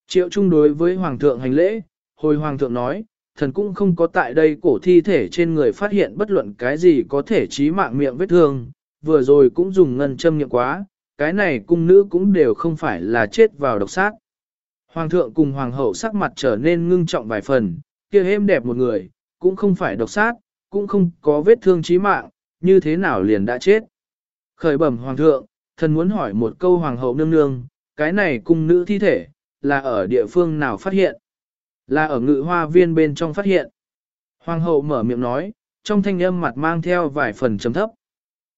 Triệu trung đối với hoàng thượng hành lễ, hồi hoàng thượng nói, thần cũng không có tại đây cổ thi thể trên người phát hiện bất luận cái gì có thể chí mạng miệng vết thương, vừa rồi cũng dùng ngân châm nghiệm quá, cái này cung nữ cũng đều không phải là chết vào độc sát. Hoàng thượng cùng hoàng hậu sắc mặt trở nên ngưng trọng vài phần, kia êm đẹp một người, cũng không phải độc sát, cũng không có vết thương chí mạng, như thế nào liền đã chết. Khởi bẩm hoàng thượng, thần muốn hỏi một câu hoàng hậu nương nương, cái này cung nữ thi thể, là ở địa phương nào phát hiện? Là ở ngự hoa viên bên trong phát hiện. Hoàng hậu mở miệng nói, trong thanh âm mặt mang theo vài phần chấm thấp.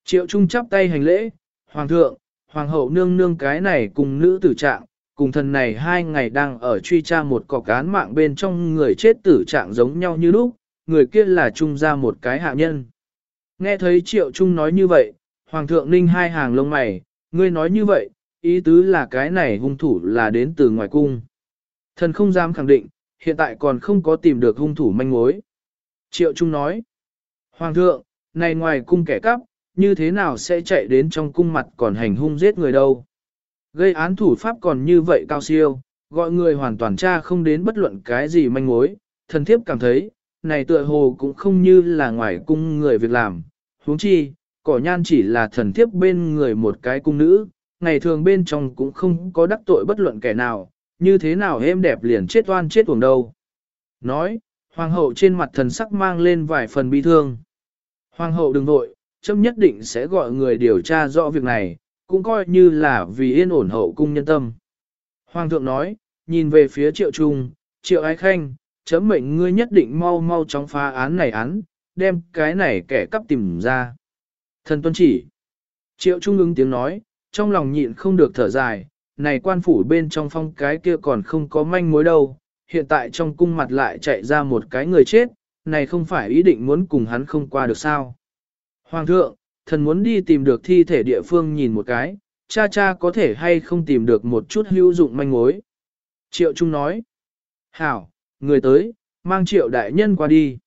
Triệu Trung chắp tay hành lễ, Hoàng thượng, Hoàng hậu nương nương cái này cùng nữ tử trạng, cùng thần này hai ngày đang ở truy tra một cọc cán mạng bên trong người chết tử trạng giống nhau như lúc, người kia là Trung ra một cái hạ nhân. Nghe thấy Triệu Trung nói như vậy, Hoàng thượng ninh hai hàng lông mày, ngươi nói như vậy, ý tứ là cái này hung thủ là đến từ ngoài cung. Thần không dám khẳng định, hiện tại còn không có tìm được hung thủ manh mối. Triệu Trung nói, Hoàng thượng, này ngoài cung kẻ cắp, như thế nào sẽ chạy đến trong cung mặt còn hành hung giết người đâu. Gây án thủ pháp còn như vậy cao siêu, gọi người hoàn toàn tra không đến bất luận cái gì manh mối, thần thiếp cảm thấy, này tựa hồ cũng không như là ngoài cung người việc làm, huống chi, cỏ nhan chỉ là thần thiếp bên người một cái cung nữ, ngày thường bên trong cũng không có đắc tội bất luận kẻ nào, như thế nào êm đẹp liền chết oan chết uổng đâu. Nói, hoàng hậu trên mặt thần sắc mang lên vài phần bi thương. Hoàng hậu đừng vội, chấm nhất định sẽ gọi người điều tra rõ việc này, cũng coi như là vì yên ổn hậu cung nhân tâm. Hoàng thượng nói, nhìn về phía triệu trung, triệu ái khanh, chấm mệnh ngươi nhất định mau mau chóng phá án này án, đem cái này kẻ cắp tìm ra. Thần tuân chỉ. Triệu trung ứng tiếng nói, trong lòng nhịn không được thở dài, này quan phủ bên trong phong cái kia còn không có manh mối đâu, hiện tại trong cung mặt lại chạy ra một cái người chết, này không phải ý định muốn cùng hắn không qua được sao. Hoàng thượng, thần muốn đi tìm được thi thể địa phương nhìn một cái, cha cha có thể hay không tìm được một chút hữu dụng manh mối. Triệu Trung nói, hảo, người tới, mang triệu đại nhân qua đi.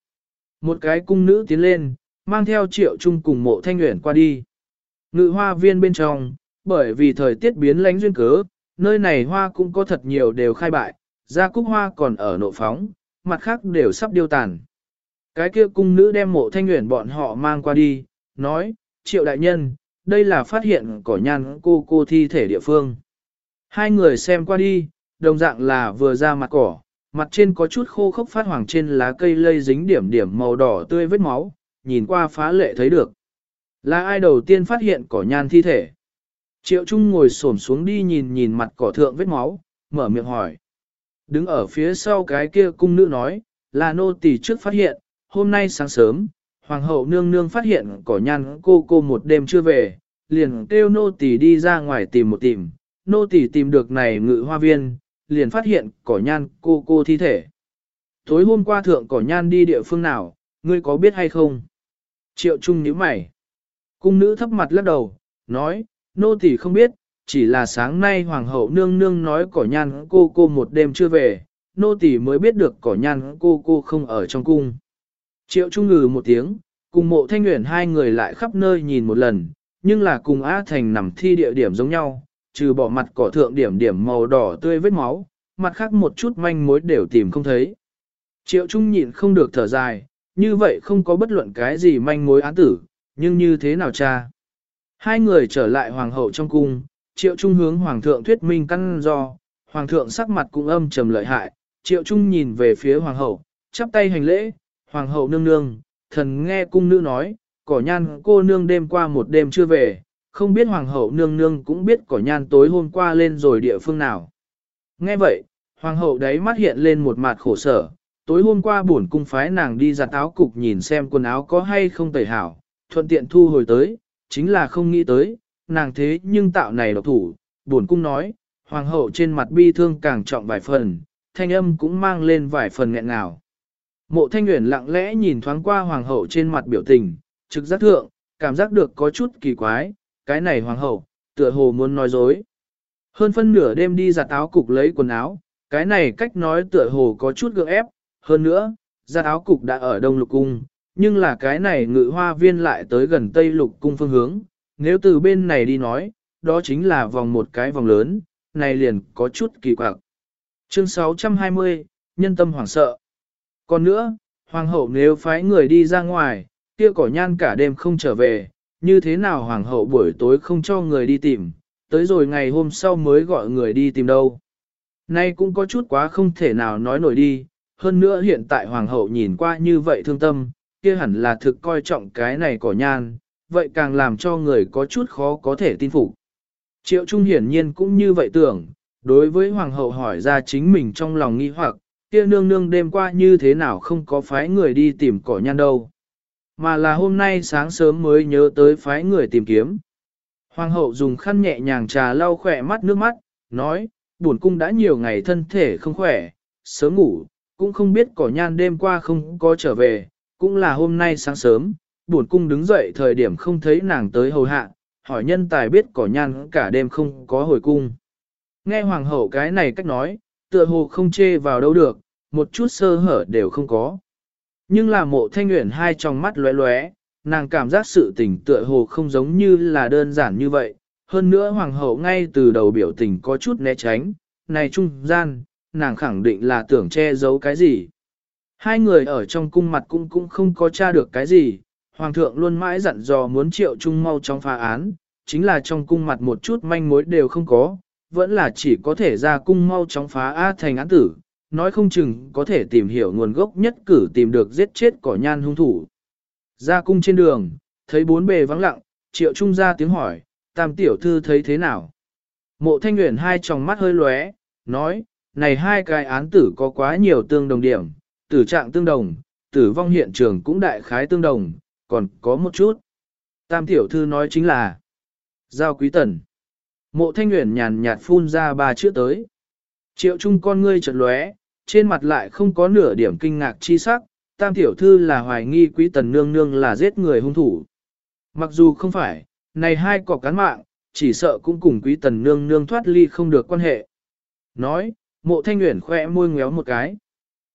Một cái cung nữ tiến lên, mang theo triệu Trung cùng mộ thanh nguyện qua đi. Ngự hoa viên bên trong, bởi vì thời tiết biến lánh duyên cớ, nơi này hoa cũng có thật nhiều đều khai bại, ra cúc hoa còn ở nộ phóng, mặt khác đều sắp điêu tàn. Cái kia cung nữ đem mộ thanh nguyện bọn họ mang qua đi, nói, triệu đại nhân, đây là phát hiện cỏ nhan cô cô thi thể địa phương. Hai người xem qua đi, đồng dạng là vừa ra mặt cỏ, mặt trên có chút khô khốc phát hoàng trên lá cây lây dính điểm điểm màu đỏ tươi vết máu, nhìn qua phá lệ thấy được. Là ai đầu tiên phát hiện cỏ nhan thi thể? Triệu Trung ngồi xổm xuống đi nhìn nhìn mặt cỏ thượng vết máu, mở miệng hỏi. Đứng ở phía sau cái kia cung nữ nói, là nô tỳ trước phát hiện, hôm nay sáng sớm, hoàng hậu nương nương phát hiện cỏ nhan cô cô một đêm chưa về, liền kêu nô tỳ đi ra ngoài tìm một tìm, nô tỳ tìm được này ngự hoa viên, liền phát hiện cỏ nhan cô cô thi thể. Tối hôm qua thượng cỏ nhan đi địa phương nào, ngươi có biết hay không? Triệu Trung nhíu mày. Cung nữ thấp mặt lắc đầu, nói, nô tỳ không biết, chỉ là sáng nay hoàng hậu nương nương nói cỏ nhan cô cô một đêm chưa về, nô tỳ mới biết được cỏ nhan cô cô không ở trong cung. Triệu Trung ngừ một tiếng, cùng mộ thanh nguyện hai người lại khắp nơi nhìn một lần, nhưng là cùng a Thành nằm thi địa điểm giống nhau, trừ bỏ mặt cỏ thượng điểm điểm màu đỏ tươi vết máu, mặt khác một chút manh mối đều tìm không thấy. Triệu Trung nhịn không được thở dài, như vậy không có bất luận cái gì manh mối án tử, nhưng như thế nào cha? Hai người trở lại hoàng hậu trong cung, Triệu Trung hướng Hoàng thượng thuyết minh căn do, Hoàng thượng sắc mặt cũng âm trầm lợi hại, Triệu Trung nhìn về phía Hoàng hậu, chắp tay hành lễ, Hoàng hậu nương nương, thần nghe cung nữ nói, cỏ nhan cô nương đêm qua một đêm chưa về, không biết Hoàng hậu nương nương cũng biết cỏ nhan tối hôm qua lên rồi địa phương nào. Nghe vậy, Hoàng hậu đấy mắt hiện lên một mặt khổ sở, tối hôm qua bổn cung phái nàng đi giặt áo cục nhìn xem quần áo có hay không tẩy hảo, thuận tiện thu hồi tới, chính là không nghĩ tới, nàng thế nhưng tạo này độc thủ, bổn cung nói, hoàng hậu trên mặt bi thương càng trọng vài phần, thanh âm cũng mang lên vài phần nghẹn ngào. Mộ thanh nguyện lặng lẽ nhìn thoáng qua hoàng hậu trên mặt biểu tình, trực giác thượng, cảm giác được có chút kỳ quái, cái này hoàng hậu, tựa hồ muốn nói dối. Hơn phân nửa đêm đi giặt áo cục lấy quần áo, cái này cách nói tựa hồ có chút gượng ép, hơn nữa, giặt áo cục đã ở đông lục cung, nhưng là cái này ngự hoa viên lại tới gần tây lục cung phương hướng, nếu từ bên này đi nói, đó chính là vòng một cái vòng lớn, này liền có chút kỳ quặc. Chương 620, nhân tâm hoảng sợ. Còn nữa, hoàng hậu nếu phái người đi ra ngoài, kia cỏ nhan cả đêm không trở về, như thế nào hoàng hậu buổi tối không cho người đi tìm, tới rồi ngày hôm sau mới gọi người đi tìm đâu. Nay cũng có chút quá không thể nào nói nổi đi, hơn nữa hiện tại hoàng hậu nhìn qua như vậy thương tâm, kia hẳn là thực coi trọng cái này cỏ nhan, vậy càng làm cho người có chút khó có thể tin phục. Triệu Trung hiển nhiên cũng như vậy tưởng, đối với hoàng hậu hỏi ra chính mình trong lòng nghi hoặc, kia nương nương đêm qua như thế nào không có phái người đi tìm cỏ nhan đâu. Mà là hôm nay sáng sớm mới nhớ tới phái người tìm kiếm. Hoàng hậu dùng khăn nhẹ nhàng trà lau khỏe mắt nước mắt, nói, buồn cung đã nhiều ngày thân thể không khỏe, sớm ngủ, cũng không biết cỏ nhan đêm qua không có trở về, cũng là hôm nay sáng sớm, buồn cung đứng dậy thời điểm không thấy nàng tới hầu hạ, hỏi nhân tài biết cỏ nhan cả đêm không có hồi cung. Nghe hoàng hậu cái này cách nói, tựa hồ không chê vào đâu được, một chút sơ hở đều không có. Nhưng là mộ thanh nguyện hai trong mắt lóe lóe, nàng cảm giác sự tình tựa hồ không giống như là đơn giản như vậy. Hơn nữa hoàng hậu ngay từ đầu biểu tình có chút né tránh, này trung gian, nàng khẳng định là tưởng che giấu cái gì. Hai người ở trong cung mặt cũng cũng không có tra được cái gì, hoàng thượng luôn mãi dặn dò muốn triệu trung mau trong phá án, chính là trong cung mặt một chút manh mối đều không có, vẫn là chỉ có thể ra cung mau chóng phá A thành án tử, nói không chừng có thể tìm hiểu nguồn gốc nhất cử tìm được giết chết cỏ nhan hung thủ. Ra cung trên đường, thấy bốn bề vắng lặng, triệu trung ra tiếng hỏi, tam tiểu thư thấy thế nào? Mộ thanh nguyện hai tròng mắt hơi lóe, nói, này hai cái án tử có quá nhiều tương đồng điểm, tử trạng tương đồng, tử vong hiện trường cũng đại khái tương đồng, còn có một chút. Tam tiểu thư nói chính là Giao quý tần. Mộ thanh nguyện nhàn nhạt phun ra ba chữ tới. Triệu trung con ngươi chợt lóe, trên mặt lại không có nửa điểm kinh ngạc chi sắc, tam tiểu thư là hoài nghi quý tần nương nương là giết người hung thủ. Mặc dù không phải, này hai cọc cán mạng, chỉ sợ cũng cùng quý tần nương nương thoát ly không được quan hệ. Nói, mộ thanh nguyện khoe môi ngéo một cái.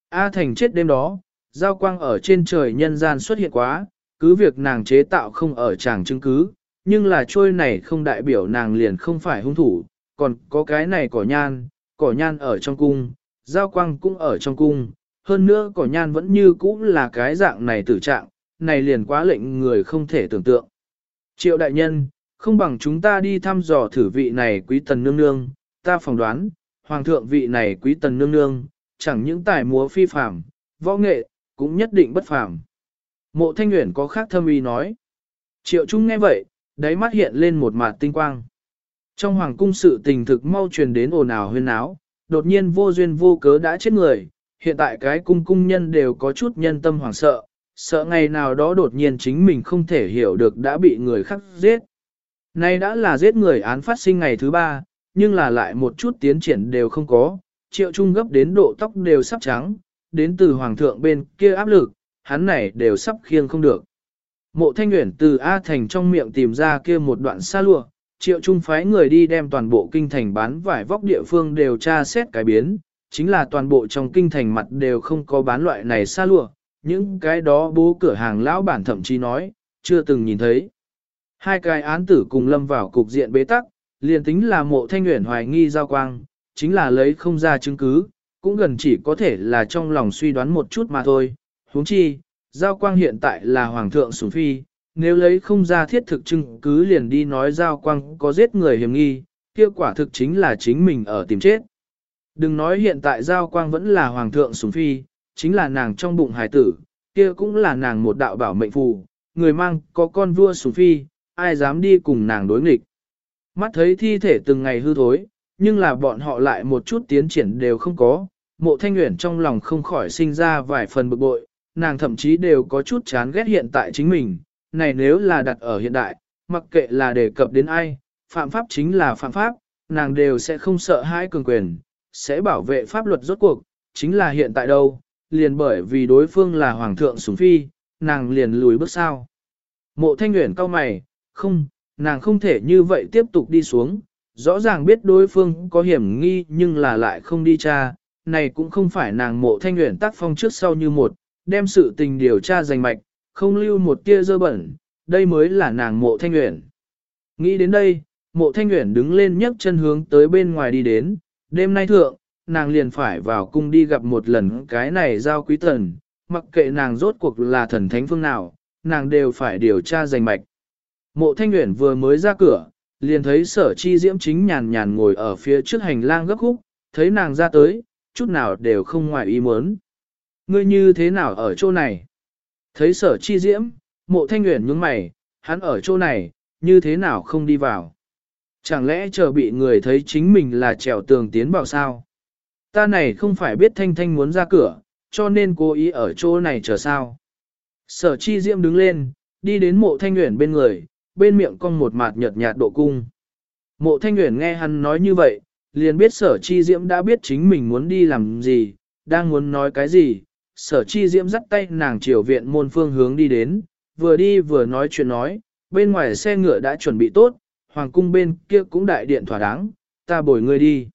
A thành chết đêm đó, giao quang ở trên trời nhân gian xuất hiện quá, cứ việc nàng chế tạo không ở chàng chứng cứ, nhưng là trôi này không đại biểu nàng liền không phải hung thủ, còn có cái này cỏ nhan, cỏ nhan ở trong cung, giao quang cũng ở trong cung, hơn nữa cỏ nhan vẫn như cũ là cái dạng này tử trạng, này liền quá lệnh người không thể tưởng tượng. Triệu đại nhân, không bằng chúng ta đi thăm dò thử vị này quý tần nương nương, ta phỏng đoán, hoàng thượng vị này quý tần nương nương, chẳng những tài múa phi phàm, võ nghệ, cũng nhất định bất phàm. Mộ thanh uyển có khác thâm ý nói. Triệu Trung nghe vậy, đáy mắt hiện lên một mạt tinh quang. Trong hoàng cung sự tình thực mau truyền đến ồn ào huyên áo, đột nhiên vô duyên vô cớ đã chết người, hiện tại cái cung cung nhân đều có chút nhân tâm hoảng sợ, sợ ngày nào đó đột nhiên chính mình không thể hiểu được đã bị người khác giết. Nay đã là giết người án phát sinh ngày thứ ba, nhưng là lại một chút tiến triển đều không có, triệu trung gấp đến độ tóc đều sắp trắng, đến từ hoàng thượng bên kia áp lực, hắn này đều sắp khiêng không được. Mộ thanh Uyển từ A Thành trong miệng tìm ra kia một đoạn xa lụa, triệu trung phái người đi đem toàn bộ kinh thành bán vải vóc địa phương đều tra xét cái biến, chính là toàn bộ trong kinh thành mặt đều không có bán loại này xa lụa, những cái đó bố cửa hàng lão bản thậm chí nói, chưa từng nhìn thấy. Hai cái án tử cùng lâm vào cục diện bế tắc, liền tính là mộ thanh nguyện hoài nghi giao quang, chính là lấy không ra chứng cứ, cũng gần chỉ có thể là trong lòng suy đoán một chút mà thôi. huống chi, Giao Quang hiện tại là Hoàng thượng Sủng Phi, nếu lấy không ra thiết thực chứng cứ liền đi nói Giao Quang có giết người hiểm nghi, kia quả thực chính là chính mình ở tìm chết. Đừng nói hiện tại Giao Quang vẫn là Hoàng thượng Sùng Phi, chính là nàng trong bụng hải tử, kia cũng là nàng một đạo bảo mệnh phù, người mang có con vua Sùng Phi, ai dám đi cùng nàng đối nghịch. Mắt thấy thi thể từng ngày hư thối, nhưng là bọn họ lại một chút tiến triển đều không có, mộ thanh nguyện trong lòng không khỏi sinh ra vài phần bực bội, nàng thậm chí đều có chút chán ghét hiện tại chính mình, này nếu là đặt ở hiện đại, mặc kệ là đề cập đến ai, phạm pháp chính là phạm pháp, nàng đều sẽ không sợ hãi cường quyền, sẽ bảo vệ pháp luật rốt cuộc, chính là hiện tại đâu, liền bởi vì đối phương là hoàng thượng sủng phi, nàng liền lùi bước sao. Mộ thanh nguyện cao mày, không, nàng không thể như vậy tiếp tục đi xuống, rõ ràng biết đối phương có hiểm nghi nhưng là lại không đi tra, này cũng không phải nàng mộ thanh nguyện tác phong trước sau như một, đem sự tình điều tra rành mạch, không lưu một tia dơ bẩn, đây mới là nàng mộ thanh nguyện. Nghĩ đến đây, mộ thanh nguyện đứng lên nhấc chân hướng tới bên ngoài đi đến, đêm nay thượng, nàng liền phải vào cung đi gặp một lần cái này giao quý thần, mặc kệ nàng rốt cuộc là thần thánh phương nào, nàng đều phải điều tra rành mạch. Mộ thanh nguyện vừa mới ra cửa, liền thấy sở chi diễm chính nhàn nhàn ngồi ở phía trước hành lang gấp khúc, thấy nàng ra tới, chút nào đều không ngoài ý muốn. Ngươi như thế nào ở chỗ này? Thấy sở chi diễm, mộ thanh nguyện nhướng mày, hắn ở chỗ này, như thế nào không đi vào? Chẳng lẽ chờ bị người thấy chính mình là trèo tường tiến vào sao? Ta này không phải biết thanh thanh muốn ra cửa, cho nên cố ý ở chỗ này chờ sao? Sở chi diễm đứng lên, đi đến mộ thanh nguyện bên người, bên miệng cong một mạt nhợt nhạt độ cung. Mộ thanh nguyện nghe hắn nói như vậy, liền biết sở chi diễm đã biết chính mình muốn đi làm gì, đang muốn nói cái gì. Sở chi diễm dắt tay nàng chiều viện môn phương hướng đi đến, vừa đi vừa nói chuyện nói, bên ngoài xe ngựa đã chuẩn bị tốt, hoàng cung bên kia cũng đại điện thỏa đáng, ta bồi ngươi đi.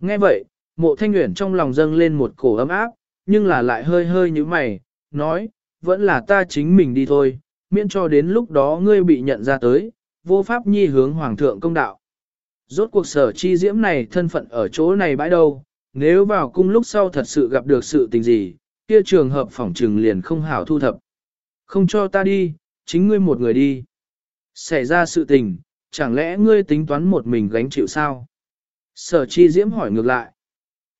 Nghe vậy, mộ thanh nguyện trong lòng dâng lên một cổ ấm áp, nhưng là lại hơi hơi như mày, nói, vẫn là ta chính mình đi thôi, miễn cho đến lúc đó ngươi bị nhận ra tới, vô pháp nhi hướng hoàng thượng công đạo. Rốt cuộc sở chi diễm này thân phận ở chỗ này bãi đâu, nếu vào cung lúc sau thật sự gặp được sự tình gì, kia trường hợp phỏng trừng liền không hảo thu thập. Không cho ta đi, chính ngươi một người đi. Xảy ra sự tình, chẳng lẽ ngươi tính toán một mình gánh chịu sao? Sở chi diễm hỏi ngược lại.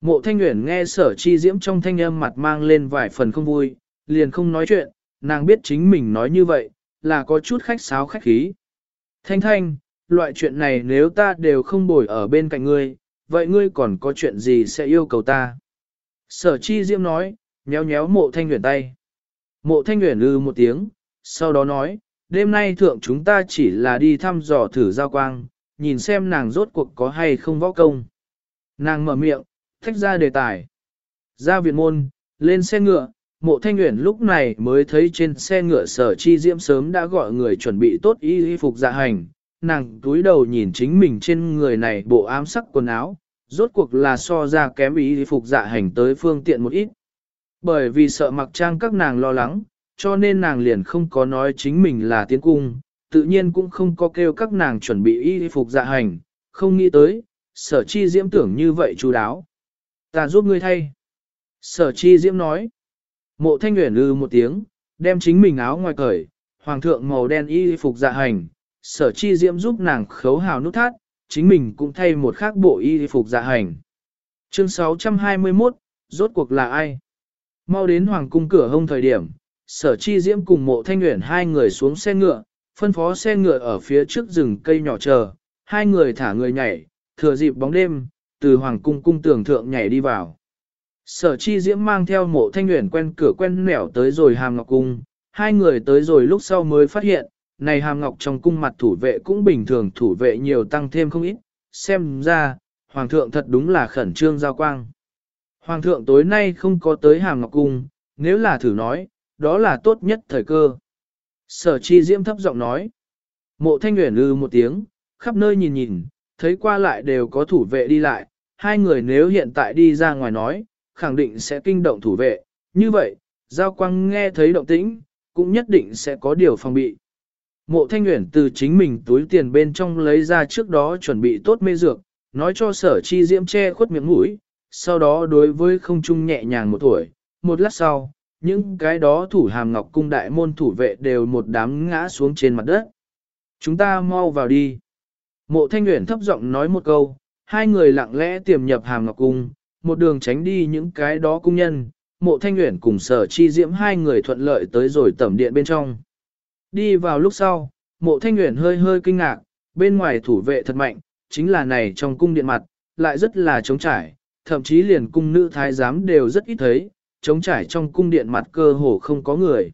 Mộ thanh nguyện nghe sở chi diễm trong thanh âm mặt mang lên vài phần không vui, liền không nói chuyện, nàng biết chính mình nói như vậy, là có chút khách sáo khách khí. Thanh thanh, loại chuyện này nếu ta đều không bồi ở bên cạnh ngươi, vậy ngươi còn có chuyện gì sẽ yêu cầu ta? Sở chi diễm nói, nhéo nhéo mộ thanh nguyện tay. Mộ thanh nguyện ư ừ một tiếng, sau đó nói, đêm nay thượng chúng ta chỉ là đi thăm dò thử giao quang, nhìn xem nàng rốt cuộc có hay không võ công. Nàng mở miệng, thách ra đề tài. Ra viện môn, lên xe ngựa, mộ thanh nguyện lúc này mới thấy trên xe ngựa sở chi diễm sớm đã gọi người chuẩn bị tốt y phục dạ hành. Nàng túi đầu nhìn chính mình trên người này bộ ám sắc quần áo, rốt cuộc là so ra kém y phục dạ hành tới phương tiện một ít. Bởi vì sợ mặc trang các nàng lo lắng, cho nên nàng liền không có nói chính mình là tiến cung, tự nhiên cũng không có kêu các nàng chuẩn bị y phục dạ hành, không nghĩ tới, sở chi diễm tưởng như vậy chú đáo. Ta giúp ngươi thay. Sở chi diễm nói. Mộ thanh nguyện lư một tiếng, đem chính mình áo ngoài cởi, hoàng thượng màu đen y phục dạ hành, sở chi diễm giúp nàng khấu hào nút thắt, chính mình cũng thay một khác bộ y phục dạ hành. Chương 621, rốt cuộc là ai? Mau đến hoàng cung cửa hông thời điểm, sở chi diễm cùng mộ thanh nguyện hai người xuống xe ngựa, phân phó xe ngựa ở phía trước rừng cây nhỏ chờ, hai người thả người nhảy, thừa dịp bóng đêm, từ hoàng cung cung tường thượng nhảy đi vào. Sở chi diễm mang theo mộ thanh nguyện quen cửa quen nẻo tới rồi hàm ngọc cung, hai người tới rồi lúc sau mới phát hiện, này hàm ngọc trong cung mặt thủ vệ cũng bình thường thủ vệ nhiều tăng thêm không ít, xem ra, hoàng thượng thật đúng là khẩn trương giao quang. Hoàng thượng tối nay không có tới hàm ngọc cung, nếu là thử nói, đó là tốt nhất thời cơ. Sở chi diễm thấp giọng nói. Mộ thanh nguyện lư một tiếng, khắp nơi nhìn nhìn, thấy qua lại đều có thủ vệ đi lại, hai người nếu hiện tại đi ra ngoài nói, khẳng định sẽ kinh động thủ vệ, như vậy, Giao Quang nghe thấy động tĩnh, cũng nhất định sẽ có điều phòng bị. Mộ Thanh Nguyễn từ chính mình túi tiền bên trong lấy ra trước đó chuẩn bị tốt mê dược, nói cho sở chi diễm che khuất miệng mũi, sau đó đối với không trung nhẹ nhàng một tuổi, một lát sau, những cái đó thủ hàm ngọc cung đại môn thủ vệ đều một đám ngã xuống trên mặt đất. Chúng ta mau vào đi. Mộ thanh nguyện thấp giọng nói một câu, hai người lặng lẽ tiềm nhập hàm ngọc cung, một đường tránh đi những cái đó cung nhân, mộ thanh nguyện cùng sở chi diễm hai người thuận lợi tới rồi tẩm điện bên trong. Đi vào lúc sau, mộ thanh nguyện hơi hơi kinh ngạc, bên ngoài thủ vệ thật mạnh, chính là này trong cung điện mặt, lại rất là trống trải, thậm chí liền cung nữ thái giám đều rất ít thấy, trống trải trong cung điện mặt cơ hồ không có người.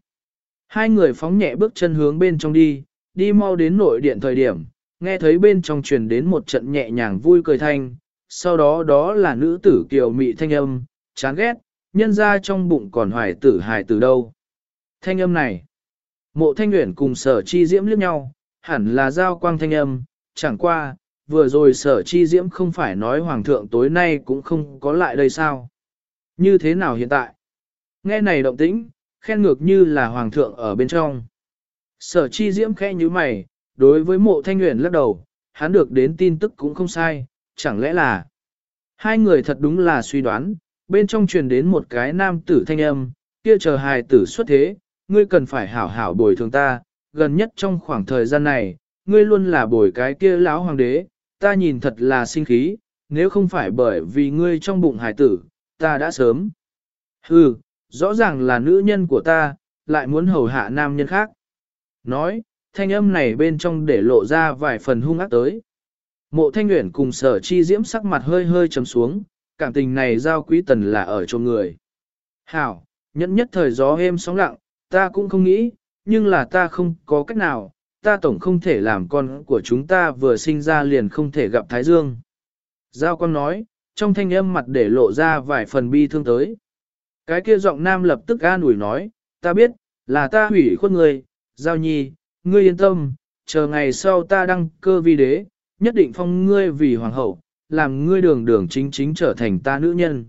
Hai người phóng nhẹ bước chân hướng bên trong đi, đi mau đến nội điện thời điểm, nghe thấy bên trong truyền đến một trận nhẹ nhàng vui cười thanh, sau đó đó là nữ tử kiều mị thanh âm, chán ghét, nhân ra trong bụng còn hoài tử hài từ đâu. Thanh âm này, mộ thanh nguyện cùng sở chi diễm liếc nhau, hẳn là giao quang thanh âm, chẳng qua, vừa rồi sở chi diễm không phải nói hoàng thượng tối nay cũng không có lại đây sao. Như thế nào hiện tại? Nghe này động tĩnh, khen ngược như là hoàng thượng ở bên trong. Sở chi diễm khẽ như mày, đối với mộ thanh nguyện lắc đầu, hắn được đến tin tức cũng không sai, chẳng lẽ là hai người thật đúng là suy đoán, bên trong truyền đến một cái nam tử thanh âm, kia chờ hài tử xuất thế, ngươi cần phải hảo hảo bồi thường ta, gần nhất trong khoảng thời gian này, ngươi luôn là bồi cái kia lão hoàng đế, ta nhìn thật là sinh khí, nếu không phải bởi vì ngươi trong bụng hải tử, ta đã sớm. Hừ, rõ ràng là nữ nhân của ta, lại muốn hầu hạ nam nhân khác. Nói, thanh âm này bên trong để lộ ra vài phần hung ác tới. Mộ thanh nguyện cùng sở chi diễm sắc mặt hơi hơi trầm xuống, cảm tình này giao quý tần là ở chỗ người. Hảo, nhẫn nhất thời gió êm sóng lặng, ta cũng không nghĩ, nhưng là ta không có cách nào, ta tổng không thể làm con của chúng ta vừa sinh ra liền không thể gặp Thái Dương. Giao con nói, trong thanh âm mặt để lộ ra vài phần bi thương tới. Cái kia giọng nam lập tức an ủi nói, ta biết, là ta hủy khuất người, Giao nhi, ngươi yên tâm, chờ ngày sau ta đăng cơ vi đế, nhất định phong ngươi vì hoàng hậu, làm ngươi đường đường chính chính trở thành ta nữ nhân.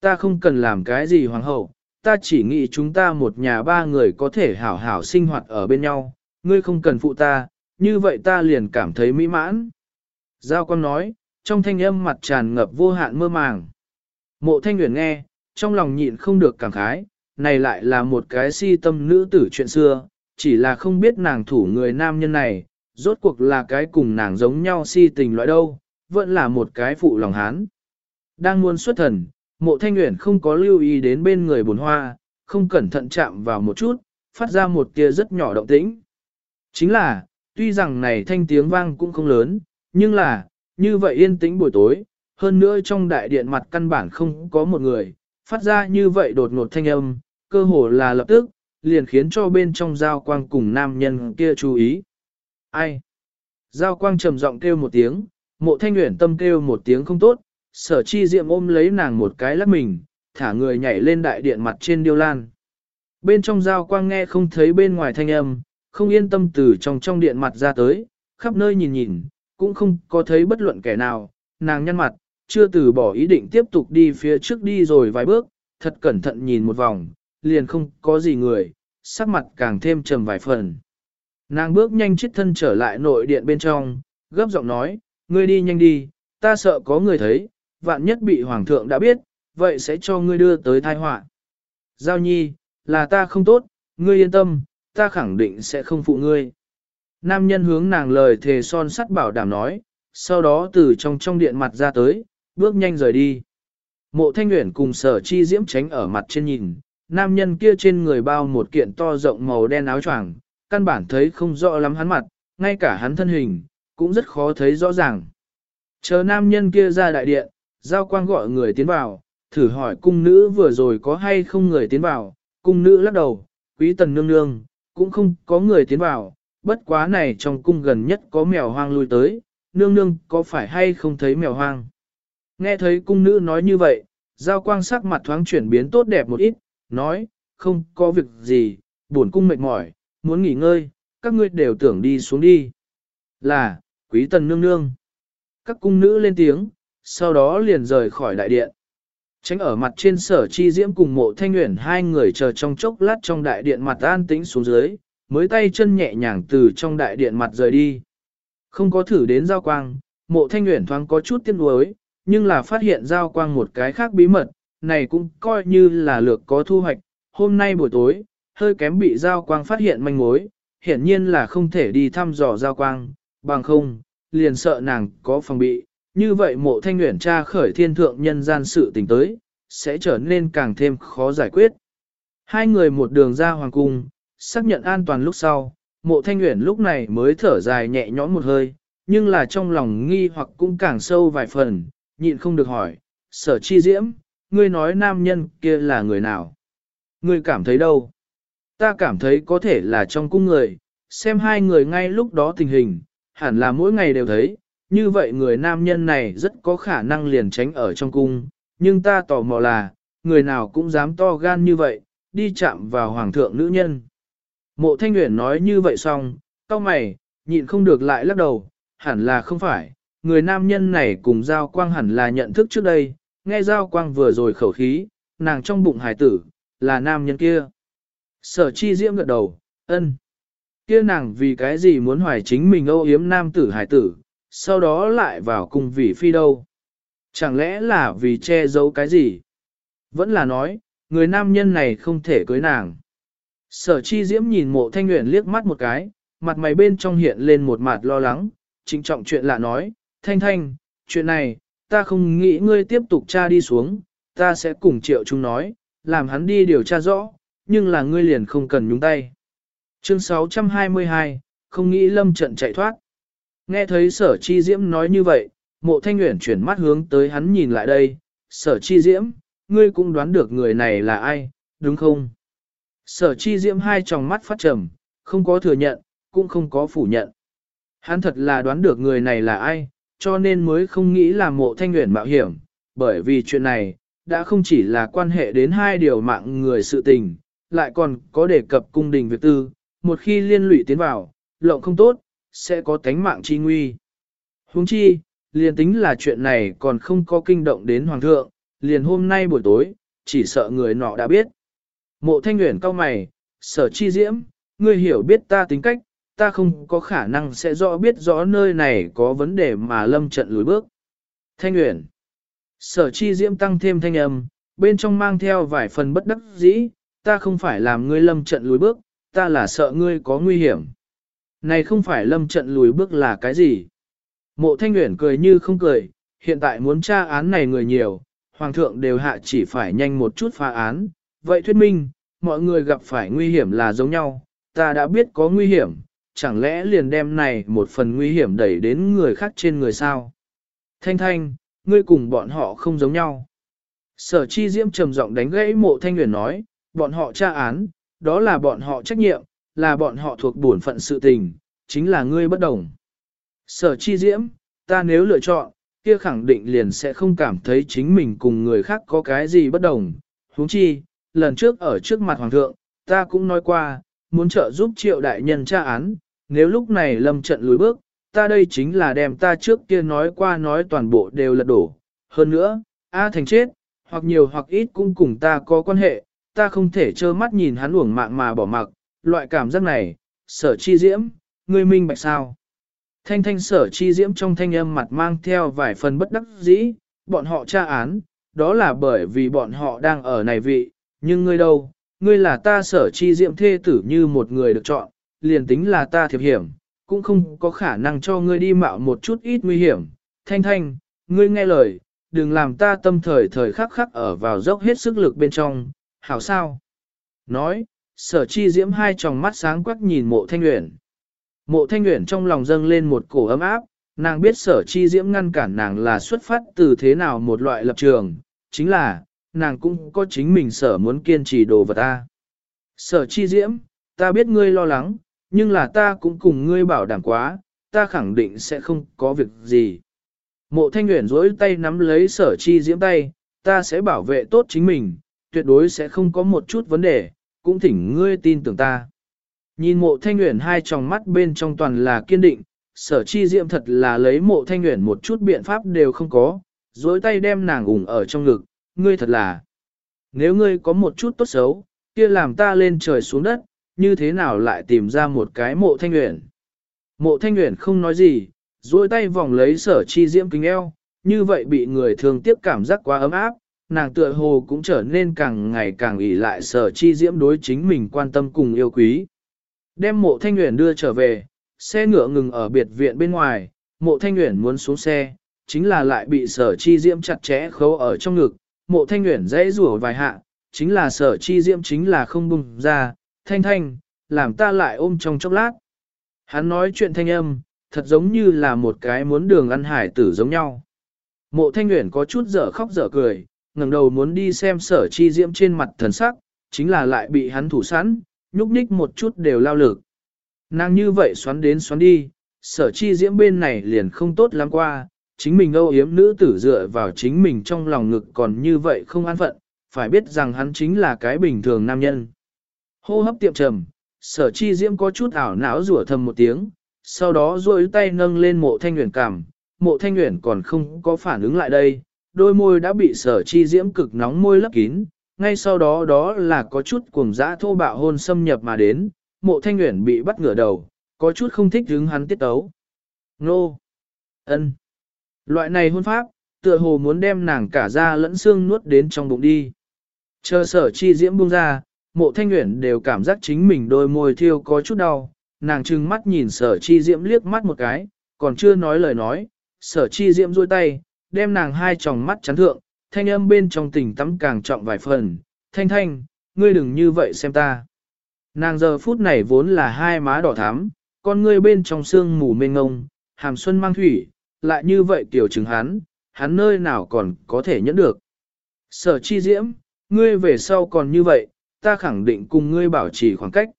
Ta không cần làm cái gì hoàng hậu, ta chỉ nghĩ chúng ta một nhà ba người có thể hảo hảo sinh hoạt ở bên nhau, ngươi không cần phụ ta, như vậy ta liền cảm thấy mỹ mãn. Giao Quang nói, trong thanh âm mặt tràn ngập vô hạn mơ màng. Mộ thanh nguyện nghe, trong lòng nhịn không được cảm khái, này lại là một cái si tâm nữ tử chuyện xưa, chỉ là không biết nàng thủ người nam nhân này, rốt cuộc là cái cùng nàng giống nhau si tình loại đâu, vẫn là một cái phụ lòng hán. Đang muốn xuất thần, mộ thanh nguyện không có lưu ý đến bên người bồn hoa, không cẩn thận chạm vào một chút, phát ra một tia rất nhỏ động tĩnh. Chính là, tuy rằng này thanh tiếng vang cũng không lớn, nhưng là, như vậy yên tĩnh buổi tối, hơn nữa trong đại điện mặt căn bản không có một người, phát ra như vậy đột ngột thanh âm, cơ hồ là lập tức, liền khiến cho bên trong giao quang cùng nam nhân kia chú ý. Ai? Giao quang trầm giọng kêu một tiếng, mộ thanh nguyện tâm kêu một tiếng không tốt, sở chi diệm ôm lấy nàng một cái lắc mình, thả người nhảy lên đại điện mặt trên điêu lan. Bên trong giao quang nghe không thấy bên ngoài thanh âm, không yên tâm từ trong trong điện mặt ra tới, khắp nơi nhìn nhìn, cũng không có thấy bất luận kẻ nào, nàng nhăn mặt, chưa từ bỏ ý định tiếp tục đi phía trước đi rồi vài bước, thật cẩn thận nhìn một vòng, liền không có gì người, sắc mặt càng thêm trầm vài phần. Nàng bước nhanh chết thân trở lại nội điện bên trong, gấp giọng nói, ngươi đi nhanh đi, ta sợ có người thấy, vạn nhất bị hoàng thượng đã biết, vậy sẽ cho ngươi đưa tới tai họa. Giao nhi, là ta không tốt, ngươi yên tâm, ta khẳng định sẽ không phụ ngươi. Nam nhân hướng nàng lời thề son sắt bảo đảm nói, sau đó từ trong trong điện mặt ra tới, bước nhanh rời đi. Mộ thanh nguyện cùng sở chi diễm tránh ở mặt trên nhìn, nam nhân kia trên người bao một kiện to rộng màu đen áo choàng, căn bản thấy không rõ lắm hắn mặt, ngay cả hắn thân hình, cũng rất khó thấy rõ ràng. Chờ nam nhân kia ra đại điện, giao quang gọi người tiến vào, thử hỏi cung nữ vừa rồi có hay không người tiến vào, cung nữ lắc đầu, quý tần nương nương, cũng không có người tiến vào, bất quá này trong cung gần nhất có mèo hoang lui tới, nương nương có phải hay không thấy mèo hoang. Nghe thấy cung nữ nói như vậy, giao quang sắc mặt thoáng chuyển biến tốt đẹp một ít, nói, không có việc gì, buồn cung mệt mỏi, muốn nghỉ ngơi, các ngươi đều tưởng đi xuống đi. Là, quý tần nương nương. Các cung nữ lên tiếng, sau đó liền rời khỏi đại điện. Tránh ở mặt trên sở chi diễm cùng mộ thanh nguyện hai người chờ trong chốc lát trong đại điện mặt an tĩnh xuống dưới, mới tay chân nhẹ nhàng từ trong đại điện mặt rời đi. Không có thử đến giao quang, mộ thanh nguyện thoáng có chút tiếc nuối, nhưng là phát hiện giao quang một cái khác bí mật, này cũng coi như là lược có thu hoạch. Hôm nay buổi tối, hơi kém bị giao quang phát hiện manh mối, hiển nhiên là không thể đi thăm dò giao quang, bằng không, liền sợ nàng có phòng bị, như vậy mộ thanh nguyện tra khởi thiên thượng nhân gian sự tình tới, sẽ trở nên càng thêm khó giải quyết. Hai người một đường ra hoàng cung, xác nhận an toàn lúc sau, mộ thanh nguyện lúc này mới thở dài nhẹ nhõm một hơi, nhưng là trong lòng nghi hoặc cũng càng sâu vài phần, nhịn không được hỏi, sở chi diễm, ngươi nói nam nhân kia là người nào? Ngươi cảm thấy đâu? Ta cảm thấy có thể là trong cung người, xem hai người ngay lúc đó tình hình, hẳn là mỗi ngày đều thấy, như vậy người nam nhân này rất có khả năng liền tránh ở trong cung, nhưng ta tò mò là, người nào cũng dám to gan như vậy, đi chạm vào hoàng thượng nữ nhân. Mộ Thanh Nguyễn nói như vậy xong, cao mày, nhịn không được lại lắc đầu, hẳn là không phải, người nam nhân này cùng Giao Quang hẳn là nhận thức trước đây, nghe Giao Quang vừa rồi khẩu khí, nàng trong bụng hải tử, là nam nhân kia. Sở chi diễm gật đầu, ân. Kia nàng vì cái gì muốn hoài chính mình âu yếm nam tử hải tử, sau đó lại vào cùng vị phi đâu. Chẳng lẽ là vì che giấu cái gì? Vẫn là nói, người nam nhân này không thể cưới nàng. Sở chi diễm nhìn mộ thanh nguyện liếc mắt một cái, mặt mày bên trong hiện lên một mặt lo lắng, trịnh trọng chuyện lạ nói, thanh thanh, chuyện này, ta không nghĩ ngươi tiếp tục tra đi xuống, ta sẽ cùng triệu chúng nói, làm hắn đi điều tra rõ, nhưng là ngươi liền không cần nhúng tay. Chương 622, không nghĩ lâm trận chạy thoát. Nghe thấy sở chi diễm nói như vậy, mộ thanh nguyện chuyển mắt hướng tới hắn nhìn lại đây, sở chi diễm, ngươi cũng đoán được người này là ai, đúng không? Sở chi diễm hai tròng mắt phát trầm, không có thừa nhận, cũng không có phủ nhận. Hắn thật là đoán được người này là ai, cho nên mới không nghĩ là mộ thanh nguyện mạo hiểm, bởi vì chuyện này, đã không chỉ là quan hệ đến hai điều mạng người sự tình, lại còn có đề cập cung đình việc tư, một khi liên lụy tiến vào, lộng không tốt, sẽ có tánh mạng chi nguy. Huống chi, liền tính là chuyện này còn không có kinh động đến Hoàng thượng, liền hôm nay buổi tối, chỉ sợ người nọ đã biết. Mộ thanh nguyện cao mày, sở chi diễm, ngươi hiểu biết ta tính cách, ta không có khả năng sẽ rõ biết rõ nơi này có vấn đề mà lâm trận lùi bước. Thanh nguyện, sở chi diễm tăng thêm thanh âm, bên trong mang theo vài phần bất đắc dĩ, ta không phải làm ngươi lâm trận lùi bước, ta là sợ ngươi có nguy hiểm. Này không phải lâm trận lùi bước là cái gì? Mộ thanh nguyện cười như không cười, hiện tại muốn tra án này người nhiều, hoàng thượng đều hạ chỉ phải nhanh một chút phá án. Vậy thuyết minh, mọi người gặp phải nguy hiểm là giống nhau, ta đã biết có nguy hiểm, chẳng lẽ liền đem này một phần nguy hiểm đẩy đến người khác trên người sao? Thanh thanh, ngươi cùng bọn họ không giống nhau. Sở chi diễm trầm giọng đánh gãy mộ thanh nguyện nói, bọn họ tra án, đó là bọn họ trách nhiệm, là bọn họ thuộc bổn phận sự tình, chính là ngươi bất đồng. Sở chi diễm, ta nếu lựa chọn, kia khẳng định liền sẽ không cảm thấy chính mình cùng người khác có cái gì bất đồng. huống chi, lần trước ở trước mặt hoàng thượng, ta cũng nói qua, muốn trợ giúp triệu đại nhân tra án, nếu lúc này lâm trận lùi bước, ta đây chính là đem ta trước kia nói qua nói toàn bộ đều lật đổ. Hơn nữa, A thành chết, hoặc nhiều hoặc ít cũng cùng ta có quan hệ, ta không thể trơ mắt nhìn hắn uổng mạng mà bỏ mặc, loại cảm giác này, sở chi diễm, ngươi minh bạch sao. Thanh thanh sở chi diễm trong thanh âm mặt mang theo vài phần bất đắc dĩ, bọn họ tra án, đó là bởi vì bọn họ đang ở này vị, nhưng ngươi đâu, ngươi là ta sở chi diễm thê tử như một người được chọn, liền tính là ta thiệp hiểm, cũng không có khả năng cho ngươi đi mạo một chút ít nguy hiểm. Thanh thanh, ngươi nghe lời, đừng làm ta tâm thời thời khắc khắc ở vào dốc hết sức lực bên trong, hảo sao? Nói, sở chi diễm hai tròng mắt sáng quắc nhìn mộ thanh uyển Mộ thanh uyển trong lòng dâng lên một cổ ấm áp, nàng biết sở chi diễm ngăn cản nàng là xuất phát từ thế nào một loại lập trường, chính là, nàng cũng có chính mình sở muốn kiên trì đồ vật ta. Sở chi diễm, ta biết ngươi lo lắng, nhưng là ta cũng cùng ngươi bảo đảm quá, ta khẳng định sẽ không có việc gì. Mộ thanh uyển dối tay nắm lấy sở chi diễm tay, ta sẽ bảo vệ tốt chính mình, tuyệt đối sẽ không có một chút vấn đề, cũng thỉnh ngươi tin tưởng ta. Nhìn mộ thanh nguyện hai tròng mắt bên trong toàn là kiên định, sở chi diệm thật là lấy mộ thanh nguyện một chút biện pháp đều không có, dối tay đem nàng ủng ở trong ngực, ngươi thật là. Nếu ngươi có một chút tốt xấu, kia làm ta lên trời xuống đất, như thế nào lại tìm ra một cái mộ thanh nguyện. Mộ thanh nguyện không nói gì, dối tay vòng lấy sở chi diễm kính eo, như vậy bị người thường tiếp cảm giác quá ấm áp, nàng tựa hồ cũng trở nên càng ngày càng ỷ lại sở chi diễm đối chính mình quan tâm cùng yêu quý. Đem mộ thanh nguyện đưa trở về, xe ngựa ngừng ở biệt viện bên ngoài, mộ thanh nguyện muốn xuống xe, chính là lại bị sở chi diễm chặt chẽ khấu ở trong ngực, mộ thanh nguyện dễ rủa vài hạ, chính là sở chi diễm chính là không bùng ra, thanh thanh, làm ta lại ôm trong chốc lát. Hắn nói chuyện thanh âm, thật giống như là một cái muốn đường ăn hải tử giống nhau. Mộ thanh nguyện có chút dở khóc dở cười, ngẩng đầu muốn đi xem sở chi diễm trên mặt thần sắc, chính là lại bị hắn thủ sẵn, nhúc nhích một chút đều lao lực. Nàng như vậy xoắn đến xoắn đi, sở chi diễm bên này liền không tốt lắm qua, chính mình âu yếm nữ tử dựa vào chính mình trong lòng ngực còn như vậy không an phận, phải biết rằng hắn chính là cái bình thường nam nhân. Hô hấp tiệm trầm, sở chi diễm có chút ảo não rủa thầm một tiếng, sau đó duỗi tay nâng lên mộ thanh nguyện cảm, mộ thanh nguyện còn không có phản ứng lại đây, đôi môi đã bị sở chi diễm cực nóng môi lấp kín, ngay sau đó đó là có chút cuồng dã thô bạo hôn xâm nhập mà đến, mộ thanh nguyện bị bắt ngửa đầu, có chút không thích hứng hắn tiết tấu. Nô! ân Loại này hôn pháp, tựa hồ muốn đem nàng cả da lẫn xương nuốt đến trong bụng đi. Chờ sở chi diễm buông ra, mộ thanh nguyện đều cảm giác chính mình đôi môi thiêu có chút đau, nàng trừng mắt nhìn sở chi diễm liếc mắt một cái, còn chưa nói lời nói, sở chi diễm duỗi tay, đem nàng hai tròng mắt chắn thượng, thanh âm bên trong tình tắm càng trọng vài phần, thanh thanh, ngươi đừng như vậy xem ta. Nàng giờ phút này vốn là hai má đỏ thắm, con ngươi bên trong xương mù mênh ngông, hàm xuân mang thủy, lại như vậy tiểu chứng hắn, hắn nơi nào còn có thể nhẫn được. Sở chi diễm, ngươi về sau còn như vậy, ta khẳng định cùng ngươi bảo trì khoảng cách.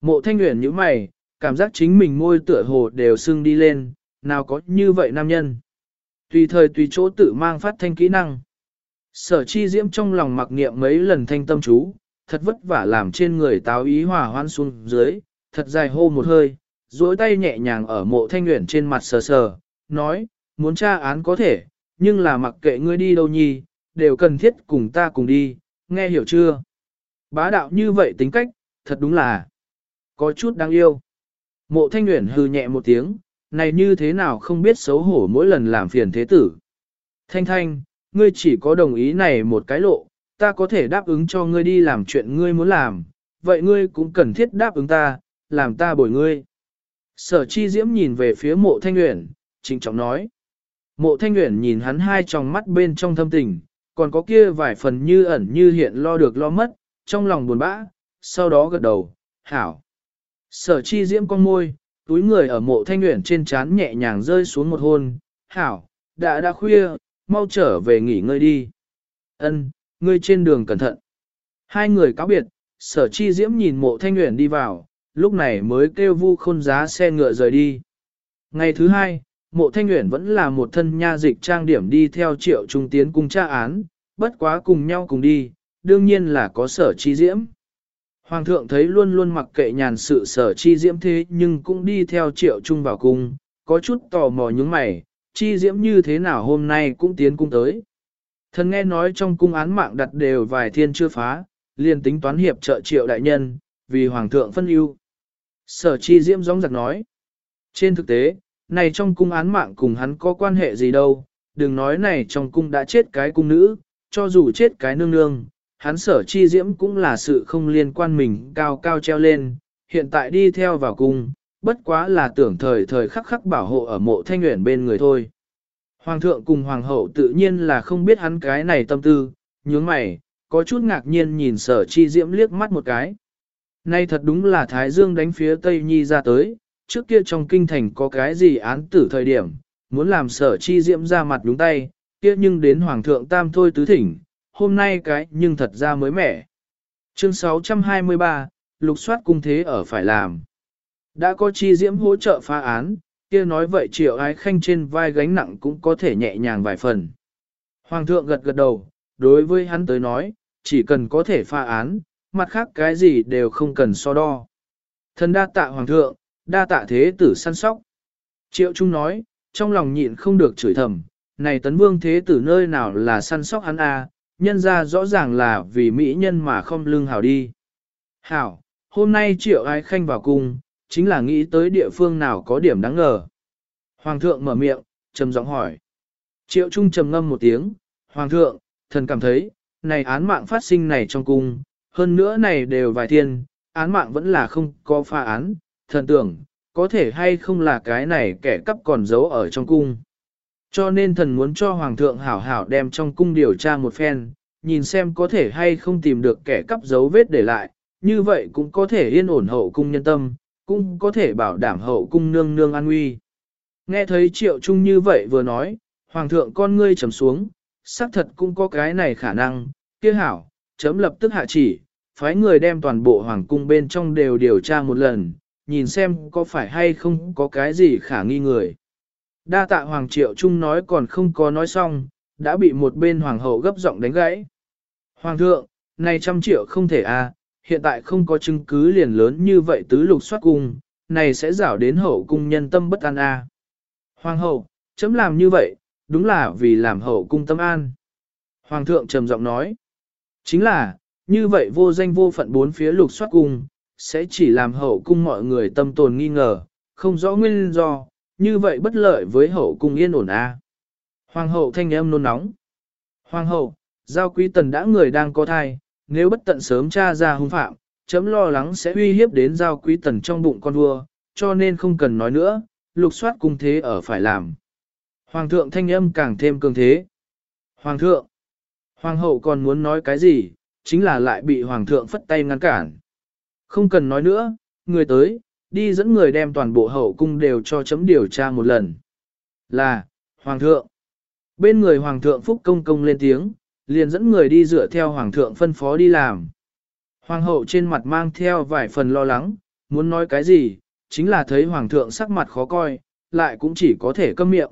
Mộ thanh nguyện như mày, cảm giác chính mình môi tựa hồ đều sưng đi lên, nào có như vậy nam nhân. Tùy thời tùy chỗ tự mang phát thanh kỹ năng. Sở chi diễm trong lòng mặc niệm mấy lần thanh tâm chú, thật vất vả làm trên người táo ý hòa hoan xuống dưới, thật dài hô một hơi, duỗi tay nhẹ nhàng ở mộ thanh nguyện trên mặt sờ sờ, nói, muốn tra án có thể, nhưng là mặc kệ ngươi đi đâu nhi, đều cần thiết cùng ta cùng đi, nghe hiểu chưa? Bá đạo như vậy tính cách, thật đúng là có chút đáng yêu. Mộ thanh nguyện hư nhẹ một tiếng, này như thế nào không biết xấu hổ mỗi lần làm phiền thế tử. Thanh thanh, ngươi chỉ có đồng ý này một cái lộ, ta có thể đáp ứng cho ngươi đi làm chuyện ngươi muốn làm, vậy ngươi cũng cần thiết đáp ứng ta, làm ta bồi ngươi. Sở chi diễm nhìn về phía mộ thanh nguyện, trịnh trọng nói. Mộ thanh nguyện nhìn hắn hai tròng mắt bên trong thâm tình, còn có kia vài phần như ẩn như hiện lo được lo mất, trong lòng buồn bã, sau đó gật đầu, hảo. Sở chi diễm con môi, túi người ở mộ thanh nguyện trên trán nhẹ nhàng rơi xuống một hôn, hảo, đã đã khuya, mau trở về nghỉ ngơi đi. Ân, ngươi trên đường cẩn thận. Hai người cáo biệt, sở chi diễm nhìn mộ thanh nguyện đi vào, lúc này mới kêu vu khôn giá xe ngựa rời đi. Ngày thứ hai, mộ thanh nguyện vẫn là một thân nha dịch trang điểm đi theo triệu trung tiến cùng tra án, bất quá cùng nhau cùng đi, đương nhiên là có sở chi diễm. Hoàng thượng thấy luôn luôn mặc kệ nhàn sự sở chi diễm thế nhưng cũng đi theo triệu trung vào cung, có chút tò mò những mày, chi diễm như thế nào hôm nay cũng tiến cung tới. Thần nghe nói trong cung án mạng đặt đều vài thiên chưa phá, liền tính toán hiệp trợ triệu đại nhân, vì hoàng thượng phân ưu. Sở chi diễm gióng giặc nói. Trên thực tế, này trong cung án mạng cùng hắn có quan hệ gì đâu, đừng nói này trong cung đã chết cái cung nữ, cho dù chết cái nương nương, hắn sở chi diễm cũng là sự không liên quan mình cao cao treo lên, hiện tại đi theo vào cung, bất quá là tưởng thời thời khắc khắc bảo hộ ở mộ thanh nguyện bên người thôi. Hoàng thượng cùng hoàng hậu tự nhiên là không biết hắn cái này tâm tư, nhướng mày, có chút ngạc nhiên nhìn sở chi diễm liếc mắt một cái. Nay thật đúng là Thái Dương đánh phía Tây Nhi ra tới, trước kia trong kinh thành có cái gì án tử thời điểm, muốn làm sở chi diễm ra mặt đúng tay, kia nhưng đến Hoàng thượng Tam thôi tứ thỉnh, hôm nay cái nhưng thật ra mới mẻ. Chương 623, lục soát cung thế ở phải làm. Đã có chi diễm hỗ trợ phá án, kia nói vậy triệu ái khanh trên vai gánh nặng cũng có thể nhẹ nhàng vài phần. Hoàng thượng gật gật đầu, đối với hắn tới nói, chỉ cần có thể phá án, mặt khác cái gì đều không cần so đo. Thần đa tạ hoàng thượng, đa tạ thế tử săn sóc. Triệu Trung nói, trong lòng nhịn không được chửi thầm, này tấn vương thế tử nơi nào là săn sóc hắn a, nhân ra rõ ràng là vì mỹ nhân mà không lương hảo đi. Hảo, hôm nay triệu ái khanh vào cung, chính là nghĩ tới địa phương nào có điểm đáng ngờ. Hoàng thượng mở miệng, trầm giọng hỏi. Triệu Trung trầm ngâm một tiếng, Hoàng thượng, thần cảm thấy, này án mạng phát sinh này trong cung, hơn nữa này đều vài thiên, án mạng vẫn là không có pha án, thần tưởng, có thể hay không là cái này kẻ cắp còn giấu ở trong cung. Cho nên thần muốn cho Hoàng thượng hảo hảo đem trong cung điều tra một phen, nhìn xem có thể hay không tìm được kẻ cắp dấu vết để lại, như vậy cũng có thể yên ổn hậu cung nhân tâm, cũng có thể bảo đảm hậu cung nương nương an nguy. Nghe thấy triệu trung như vậy vừa nói, Hoàng thượng con ngươi trầm xuống, xác thật cũng có cái này khả năng, kia hảo, chấm lập tức hạ chỉ, phái người đem toàn bộ hoàng cung bên trong đều điều tra một lần, nhìn xem có phải hay không có cái gì khả nghi người. Đa tạ Hoàng Triệu Trung nói còn không có nói xong, đã bị một bên Hoàng hậu gấp giọng đánh gãy. Hoàng thượng, này trăm triệu không thể à, hiện tại không có chứng cứ liền lớn như vậy tứ lục soát cung, này sẽ rảo đến hậu cung nhân tâm bất an. À. Hoàng hậu, chấm làm như vậy, đúng là vì làm hậu cung tâm an. Hoàng thượng trầm giọng nói, chính là, như vậy vô danh vô phận bốn phía lục soát cung, sẽ chỉ làm hậu cung mọi người tâm tồn nghi ngờ, không rõ nguyên do, như vậy bất lợi với hậu cung yên ổn a. Hoàng hậu thanh âm nôn nóng. Hoàng hậu, giao quý tần đã người đang có thai, nếu bất tận sớm tra ra hung phạm, chấm lo lắng sẽ uy hiếp đến giao quý tần trong bụng con vua, cho nên không cần nói nữa, lục soát cung thế ở phải làm. Hoàng thượng thanh âm càng thêm cường thế. Hoàng thượng, hoàng hậu còn muốn nói cái gì, chính là lại bị hoàng thượng phất tay ngăn cản. Không cần nói nữa, người tới, đi dẫn người đem toàn bộ hậu cung đều cho chấm điều tra một lần. Là, hoàng thượng. Bên người hoàng thượng phúc công công lên tiếng, liền dẫn người đi dựa theo hoàng thượng phân phó đi làm. Hoàng hậu trên mặt mang theo vài phần lo lắng, muốn nói cái gì, chính là thấy hoàng thượng sắc mặt khó coi, lại cũng chỉ có thể câm miệng.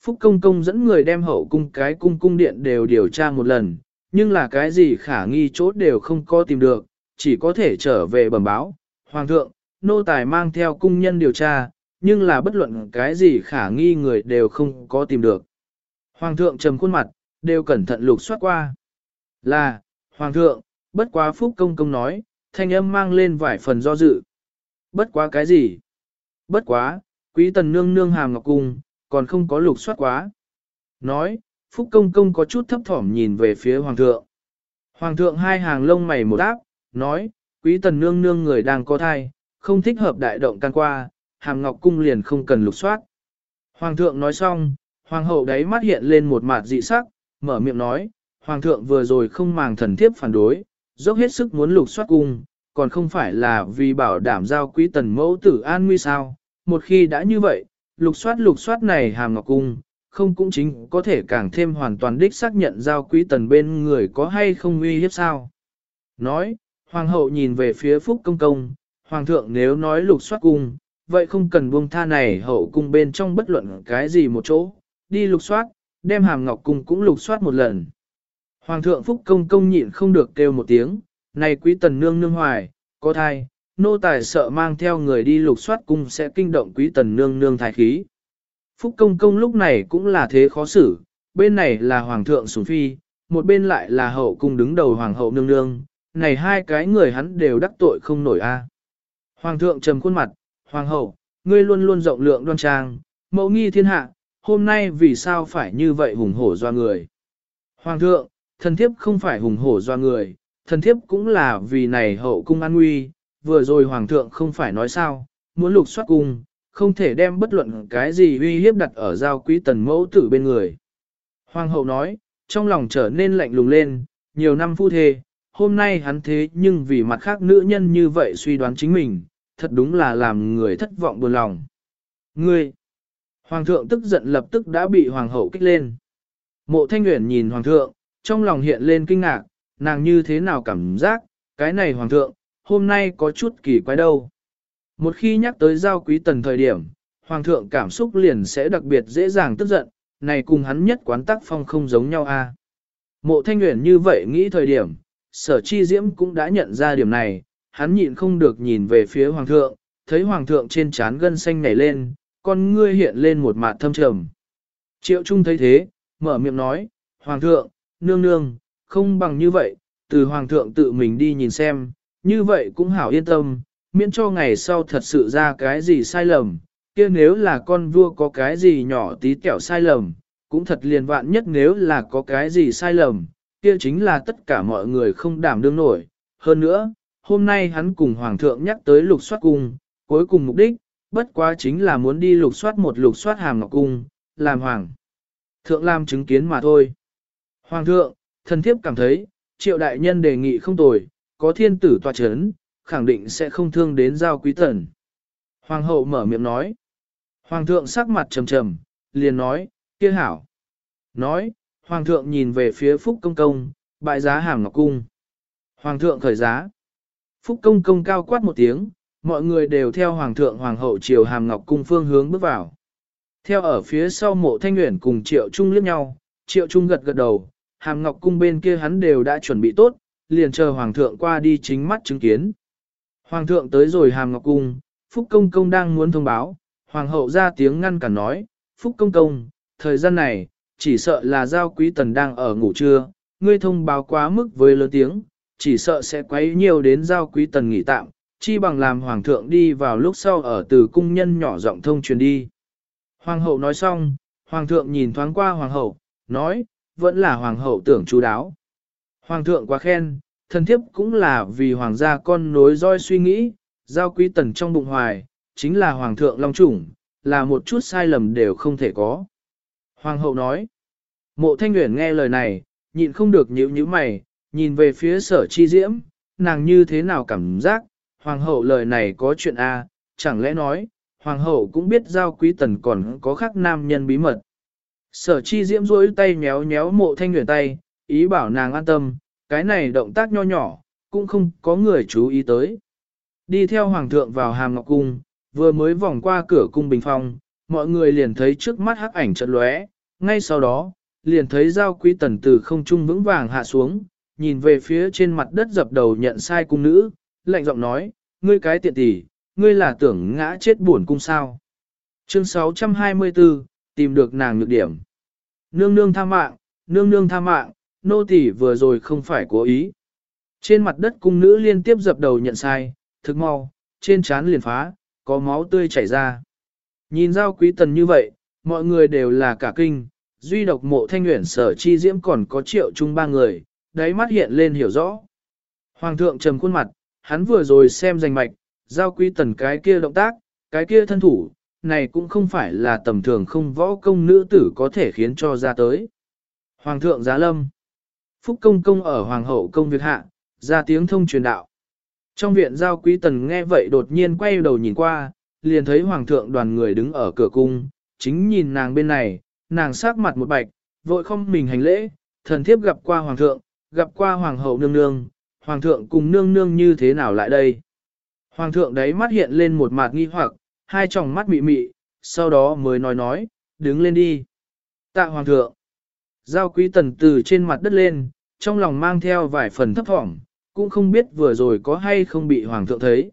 Phúc công công dẫn người đem hậu cung cái cung cung điện đều điều tra một lần, nhưng là cái gì khả nghi chốt đều không có tìm được, chỉ có thể trở về bẩm báo. Hoàng thượng, nô tài mang theo cung nhân điều tra, nhưng là bất luận cái gì khả nghi người đều không có tìm được. Hoàng thượng trầm khuôn mặt, đều cẩn thận lục soát qua. Là, Hoàng thượng, bất quá phúc công công nói, thanh âm mang lên vài phần do dự. Bất quá cái gì? Bất quá, quý tần nương nương hàm ngọc cung, còn không có lục soát quá. Nói, phúc công công có chút thấp thỏm nhìn về phía hoàng thượng. Hoàng thượng hai hàng lông mày một áp, nói, quý tần nương nương người đang có thai, không thích hợp đại động can qua, hàm ngọc cung liền không cần lục soát. Hoàng thượng nói xong, hoàng hậu đáy mắt hiện lên một mặt dị sắc, mở miệng nói, hoàng thượng vừa rồi không màng thần thiếp phản đối, dốc hết sức muốn lục soát cung, còn không phải là vì bảo đảm giao quý tần mẫu tử an nguy sao, một khi đã như vậy, lục soát lục soát này hàm ngọc cung, không cũng chính có thể càng thêm hoàn toàn đích xác nhận giao quý tần bên người có hay không uy hiếp sao. Nói, hoàng hậu nhìn về phía phúc công công, hoàng thượng nếu nói lục soát cung, vậy không cần buông tha này hậu cung bên trong bất luận cái gì một chỗ, đi lục soát, đem hàm ngọc cung cũng lục soát một lần. Hoàng thượng phúc công công nhịn không được kêu một tiếng, này quý tần nương nương hoài, có thai, nô tài sợ mang theo người đi lục soát cung sẽ kinh động quý tần nương nương thái khí. Phúc công công lúc này cũng là thế khó xử, bên này là hoàng thượng sủng phi, một bên lại là hậu cung đứng đầu hoàng hậu nương nương, này hai cái người hắn đều đắc tội không nổi a. Hoàng thượng trầm khuôn mặt, hoàng hậu, ngươi luôn luôn rộng lượng đoan trang, mẫu nghi thiên hạ, hôm nay vì sao phải như vậy hùng hổ doa người. Hoàng thượng, thần thiếp không phải hùng hổ doa người, thần thiếp cũng là vì này hậu cung an nguy, vừa rồi hoàng thượng không phải nói sao, muốn lục soát cung, không thể đem bất luận cái gì uy hiếp đặt ở giao quý tần mẫu tử bên người. Hoàng hậu nói, trong lòng trở nên lạnh lùng lên, nhiều năm phu thê, hôm nay hắn thế nhưng vì mặt khác nữ nhân như vậy suy đoán chính mình, thật đúng là làm người thất vọng buồn lòng. Ngươi! Hoàng thượng tức giận lập tức đã bị hoàng hậu kích lên. Mộ thanh nguyện nhìn hoàng thượng, trong lòng hiện lên kinh ngạc, nàng như thế nào cảm giác, cái này hoàng thượng, hôm nay có chút kỳ quái đâu. Một khi nhắc tới giao quý tần thời điểm, hoàng thượng cảm xúc liền sẽ đặc biệt dễ dàng tức giận, này cùng hắn nhất quán tác phong không giống nhau a. Mộ thanh nguyện như vậy nghĩ thời điểm, sở chi diễm cũng đã nhận ra điểm này, hắn nhịn không được nhìn về phía hoàng thượng, thấy hoàng thượng trên trán gân xanh nảy lên, con ngươi hiện lên một mặt thâm trầm. Triệu Trung thấy thế, mở miệng nói, hoàng thượng, nương nương, không bằng như vậy, từ hoàng thượng tự mình đi nhìn xem, như vậy cũng hảo yên tâm, miễn cho ngày sau thật sự ra cái gì sai lầm, kia nếu là con vua có cái gì nhỏ tí kẹo sai lầm, cũng thật liền vạn nhất nếu là có cái gì sai lầm, kia chính là tất cả mọi người không đảm đương nổi. Hơn nữa, hôm nay hắn cùng Hoàng thượng nhắc tới lục soát cung, cuối cùng mục đích, bất quá chính là muốn đi lục soát một lục soát hàm ngọc cung, làm hoàng. Thượng làm chứng kiến mà thôi. Hoàng thượng, thần thiếp cảm thấy, triệu đại nhân đề nghị không tồi, có thiên tử tòa chấn, khẳng định sẽ không thương đến giao quý tần. Hoàng hậu mở miệng nói. Hoàng thượng sắc mặt trầm trầm, liền nói, kia hảo. Nói, hoàng thượng nhìn về phía Phúc Công Công, bại giá hàm ngọc cung. Hoàng thượng khởi giá. Phúc Công Công cao quát một tiếng, mọi người đều theo hoàng thượng hoàng hậu triều hàm ngọc cung phương hướng bước vào. Theo ở phía sau mộ thanh nguyện cùng triệu trung liếc nhau, triệu trung gật gật đầu, hàm ngọc cung bên kia hắn đều đã chuẩn bị tốt, liền chờ hoàng thượng qua đi chính mắt chứng kiến. Hoàng thượng tới rồi hàm ngọc cung, Phúc Công Công đang muốn thông báo, hoàng hậu ra tiếng ngăn cản nói, Phúc Công Công, thời gian này, chỉ sợ là giao quý tần đang ở ngủ trưa, ngươi thông báo quá mức với lớn tiếng, chỉ sợ sẽ quấy nhiều đến giao quý tần nghỉ tạm, chi bằng làm hoàng thượng đi vào lúc sau ở từ cung nhân nhỏ giọng thông truyền đi. Hoàng hậu nói xong, hoàng thượng nhìn thoáng qua hoàng hậu, nói, vẫn là hoàng hậu tưởng chú đáo. Hoàng thượng quá khen, thần thiếp cũng là vì hoàng gia con nối roi suy nghĩ, giao quý tần trong bụng hoài, chính là hoàng thượng long chủng, là một chút sai lầm đều không thể có. Hoàng hậu nói, mộ thanh nguyện nghe lời này, nhịn không được nhíu nhíu mày, nhìn về phía sở chi diễm, nàng như thế nào cảm giác, hoàng hậu lời này có chuyện A, chẳng lẽ nói, hoàng hậu cũng biết giao quý tần còn có khác nam nhân bí mật. Sở chi diễm rỗi tay nhéo nhéo mộ thanh nguyện tay, ý bảo nàng an tâm, cái này động tác nho nhỏ, cũng không có người chú ý tới. Đi theo hoàng thượng vào hàm ngọc cung, vừa mới vòng qua cửa cung bình phong, mọi người liền thấy trước mắt hắc ảnh chợt lóe, ngay sau đó, liền thấy giao quý tần từ không trung vững vàng hạ xuống, nhìn về phía trên mặt đất dập đầu nhận sai cung nữ, lạnh giọng nói, ngươi cái tiện tỷ, ngươi là tưởng ngã chết buồn cung sao. Chương 624, tìm được nàng nhược điểm. Nương nương tha mạng, nương nương tha mạng, nô tỷ vừa rồi không phải cố ý. Trên mặt đất cung nữ liên tiếp dập đầu nhận sai, thực mau, trên trán liền phá, có máu tươi chảy ra. Nhìn giao quý tần như vậy, mọi người đều là cả kinh, duy độc mộ thanh nguyện sở chi diễm còn có triệu chung ba người, đáy mắt hiện lên hiểu rõ. Hoàng thượng trầm khuôn mặt, hắn vừa rồi xem danh mạch, giao quý tần cái kia động tác, cái kia thân thủ, này cũng không phải là tầm thường không võ công nữ tử có thể khiến cho ra tới. Hoàng thượng giá lâm. Phúc công công ở hoàng hậu công việc hạ, ra tiếng thông truyền đạo. Trong viện giao quý tần nghe vậy đột nhiên quay đầu nhìn qua, liền thấy hoàng thượng đoàn người đứng ở cửa cung, chính nhìn nàng bên này, nàng sắc mặt một bạch, vội không mình hành lễ, thần thiếp gặp qua hoàng thượng, gặp qua hoàng hậu nương nương, hoàng thượng cùng nương nương như thế nào lại đây. Hoàng thượng đấy mắt hiện lên một mặt nghi hoặc, hai tròng mắt mị mị, sau đó mới nói nói, đứng lên đi. Tạ hoàng thượng. Giao quý tần từ trên mặt đất lên, trong lòng mang theo vài phần thấp thỏm, cũng không biết vừa rồi có hay không bị hoàng thượng thấy.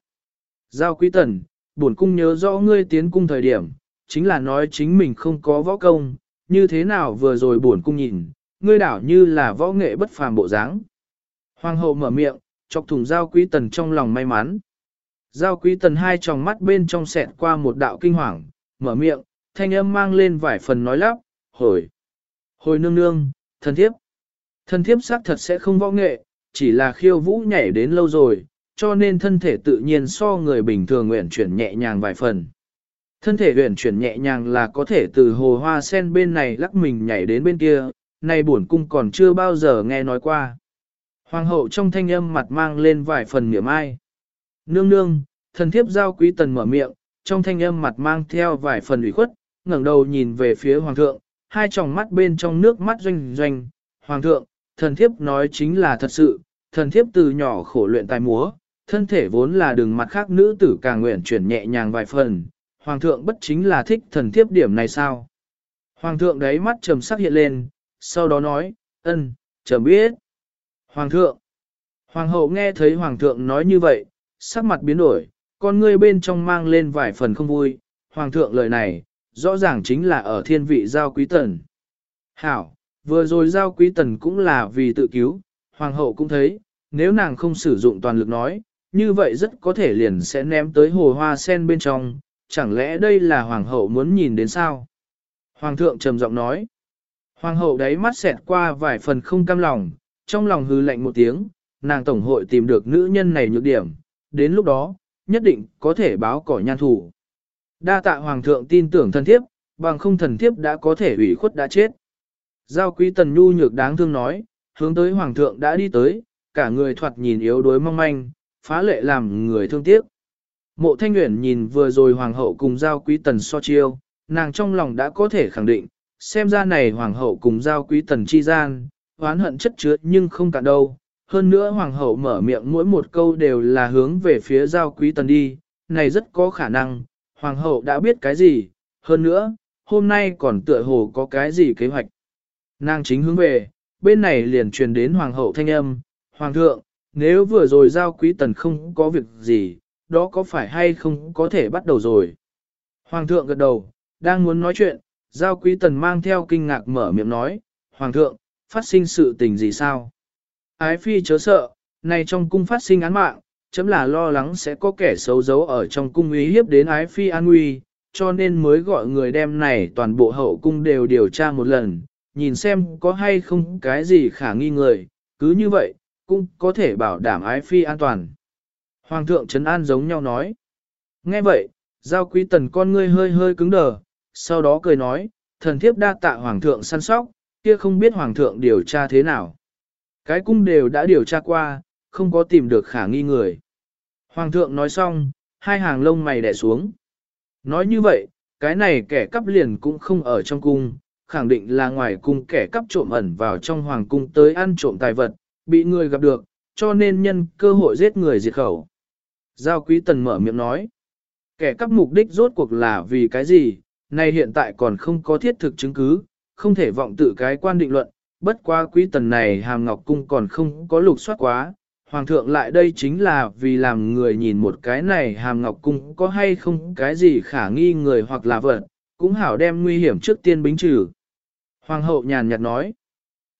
Giao quý tần, bổn cung nhớ rõ ngươi tiến cung thời điểm, chính là nói chính mình không có võ công, như thế nào vừa rồi bổn cung nhìn, ngươi đảo như là võ nghệ bất phàm bộ dáng. Hoàng hậu mở miệng, chọc thùng giao quý tần trong lòng may mắn. Giao quý tần hai tròng mắt bên trong xẹt qua một đạo kinh hoàng, mở miệng, thanh âm mang lên vài phần nói lắp, hồi. Hồi nương nương, thân thiếp. Thân thiếp xác thật sẽ không võ nghệ, chỉ là khiêu vũ nhảy đến lâu rồi, cho nên thân thể tự nhiên so người bình thường nguyện chuyển nhẹ nhàng vài phần. Thân thể nguyện chuyển nhẹ nhàng là có thể từ hồ hoa sen bên này lắc mình nhảy đến bên kia, này bổn cung còn chưa bao giờ nghe nói qua. Hoàng hậu trong thanh âm mặt mang lên vài phần niệm ai. Nương nương, thần thiếp giao quý tần mở miệng, trong thanh âm mặt mang theo vài phần ủy khuất, ngẩng đầu nhìn về phía hoàng thượng, hai tròng mắt bên trong nước mắt doanh doanh. Hoàng thượng, thần thiếp nói chính là thật sự, thần thiếp từ nhỏ khổ luyện tài múa, thân thể vốn là đường mặt khác nữ tử càng nguyện chuyển nhẹ nhàng vài phần. Hoàng thượng bất chính là thích thần thiếp điểm này sao? Hoàng thượng đấy mắt trầm sắc hiện lên, sau đó nói, ân, trầm biết. Hoàng thượng. Hoàng hậu nghe thấy hoàng thượng nói như vậy, sắc mặt biến đổi, con ngươi bên trong mang lên vài phần không vui. Hoàng thượng lời này, rõ ràng chính là ở thiên vị giao quý tần. Hảo, vừa rồi giao quý tần cũng là vì tự cứu, hoàng hậu cũng thấy, nếu nàng không sử dụng toàn lực nói, như vậy rất có thể liền sẽ ném tới hồ hoa sen bên trong, chẳng lẽ đây là hoàng hậu muốn nhìn đến sao? Hoàng thượng trầm giọng nói. Hoàng hậu đấy mắt xẹt qua vài phần không cam lòng, trong lòng hư lạnh một tiếng, nàng tổng hội tìm được nữ nhân này nhược điểm, đến lúc đó, nhất định có thể báo cỏ nhan thủ. Đa tạ hoàng thượng tin tưởng thần thiếp, bằng không thần thiếp đã có thể ủy khuất đã chết. Giao quý tần nhu nhược đáng thương nói, hướng tới hoàng thượng đã đi tới, cả người thoạt nhìn yếu đuối mong manh, phá lệ làm người thương tiếc. Mộ thanh Nguyễn nhìn vừa rồi hoàng hậu cùng giao quý tần so chiêu, nàng trong lòng đã có thể khẳng định, xem ra này hoàng hậu cùng giao quý tần chi gian, oán hận chất chứa nhưng không cả đâu. Hơn nữa hoàng hậu mở miệng mỗi một câu đều là hướng về phía giao quý tần đi, này rất có khả năng, hoàng hậu đã biết cái gì, hơn nữa, hôm nay còn tựa hồ có cái gì kế hoạch. Nàng chính hướng về, bên này liền truyền đến hoàng hậu thanh âm, hoàng thượng, nếu vừa rồi giao quý tần không có việc gì, đó có phải hay không có thể bắt đầu rồi. Hoàng thượng gật đầu, đang muốn nói chuyện, giao quý tần mang theo kinh ngạc mở miệng nói, Hoàng thượng, phát sinh sự tình gì sao? Ái phi chớ sợ, này trong cung phát sinh án mạng, chấm là lo lắng sẽ có kẻ xấu giấu ở trong cung uy hiếp đến ái phi an nguy, cho nên mới gọi người đem này toàn bộ hậu cung đều điều tra một lần, nhìn xem có hay không cái gì khả nghi người, cứ như vậy, cũng có thể bảo đảm ái phi an toàn. Hoàng thượng Trấn An giống nhau nói. Nghe vậy, giao quý tần con ngươi hơi hơi cứng đờ, sau đó cười nói, thần thiếp đa tạ hoàng thượng săn sóc, kia không biết hoàng thượng điều tra thế nào. Cái cung đều đã điều tra qua, không có tìm được khả nghi người. Hoàng thượng nói xong, hai hàng lông mày đẻ xuống. Nói như vậy, cái này kẻ cắp liền cũng không ở trong cung, khẳng định là ngoài cung kẻ cắp trộm ẩn vào trong hoàng cung tới ăn trộm tài vật, bị người gặp được, cho nên nhân cơ hội giết người diệt khẩu. Giao quý tần mở miệng nói, kẻ cắp mục đích rốt cuộc là vì cái gì, Nay hiện tại còn không có thiết thực chứng cứ, không thể vọng tự cái quan định luận, bất quá quý tần này hàm ngọc cung còn không có lục soát quá. Hoàng thượng lại đây chính là vì làm người nhìn một cái này hàm ngọc cung có hay không cái gì khả nghi người hoặc là vật, cũng hảo đem nguy hiểm trước tiên bính trừ. Hoàng hậu nhàn nhạt nói.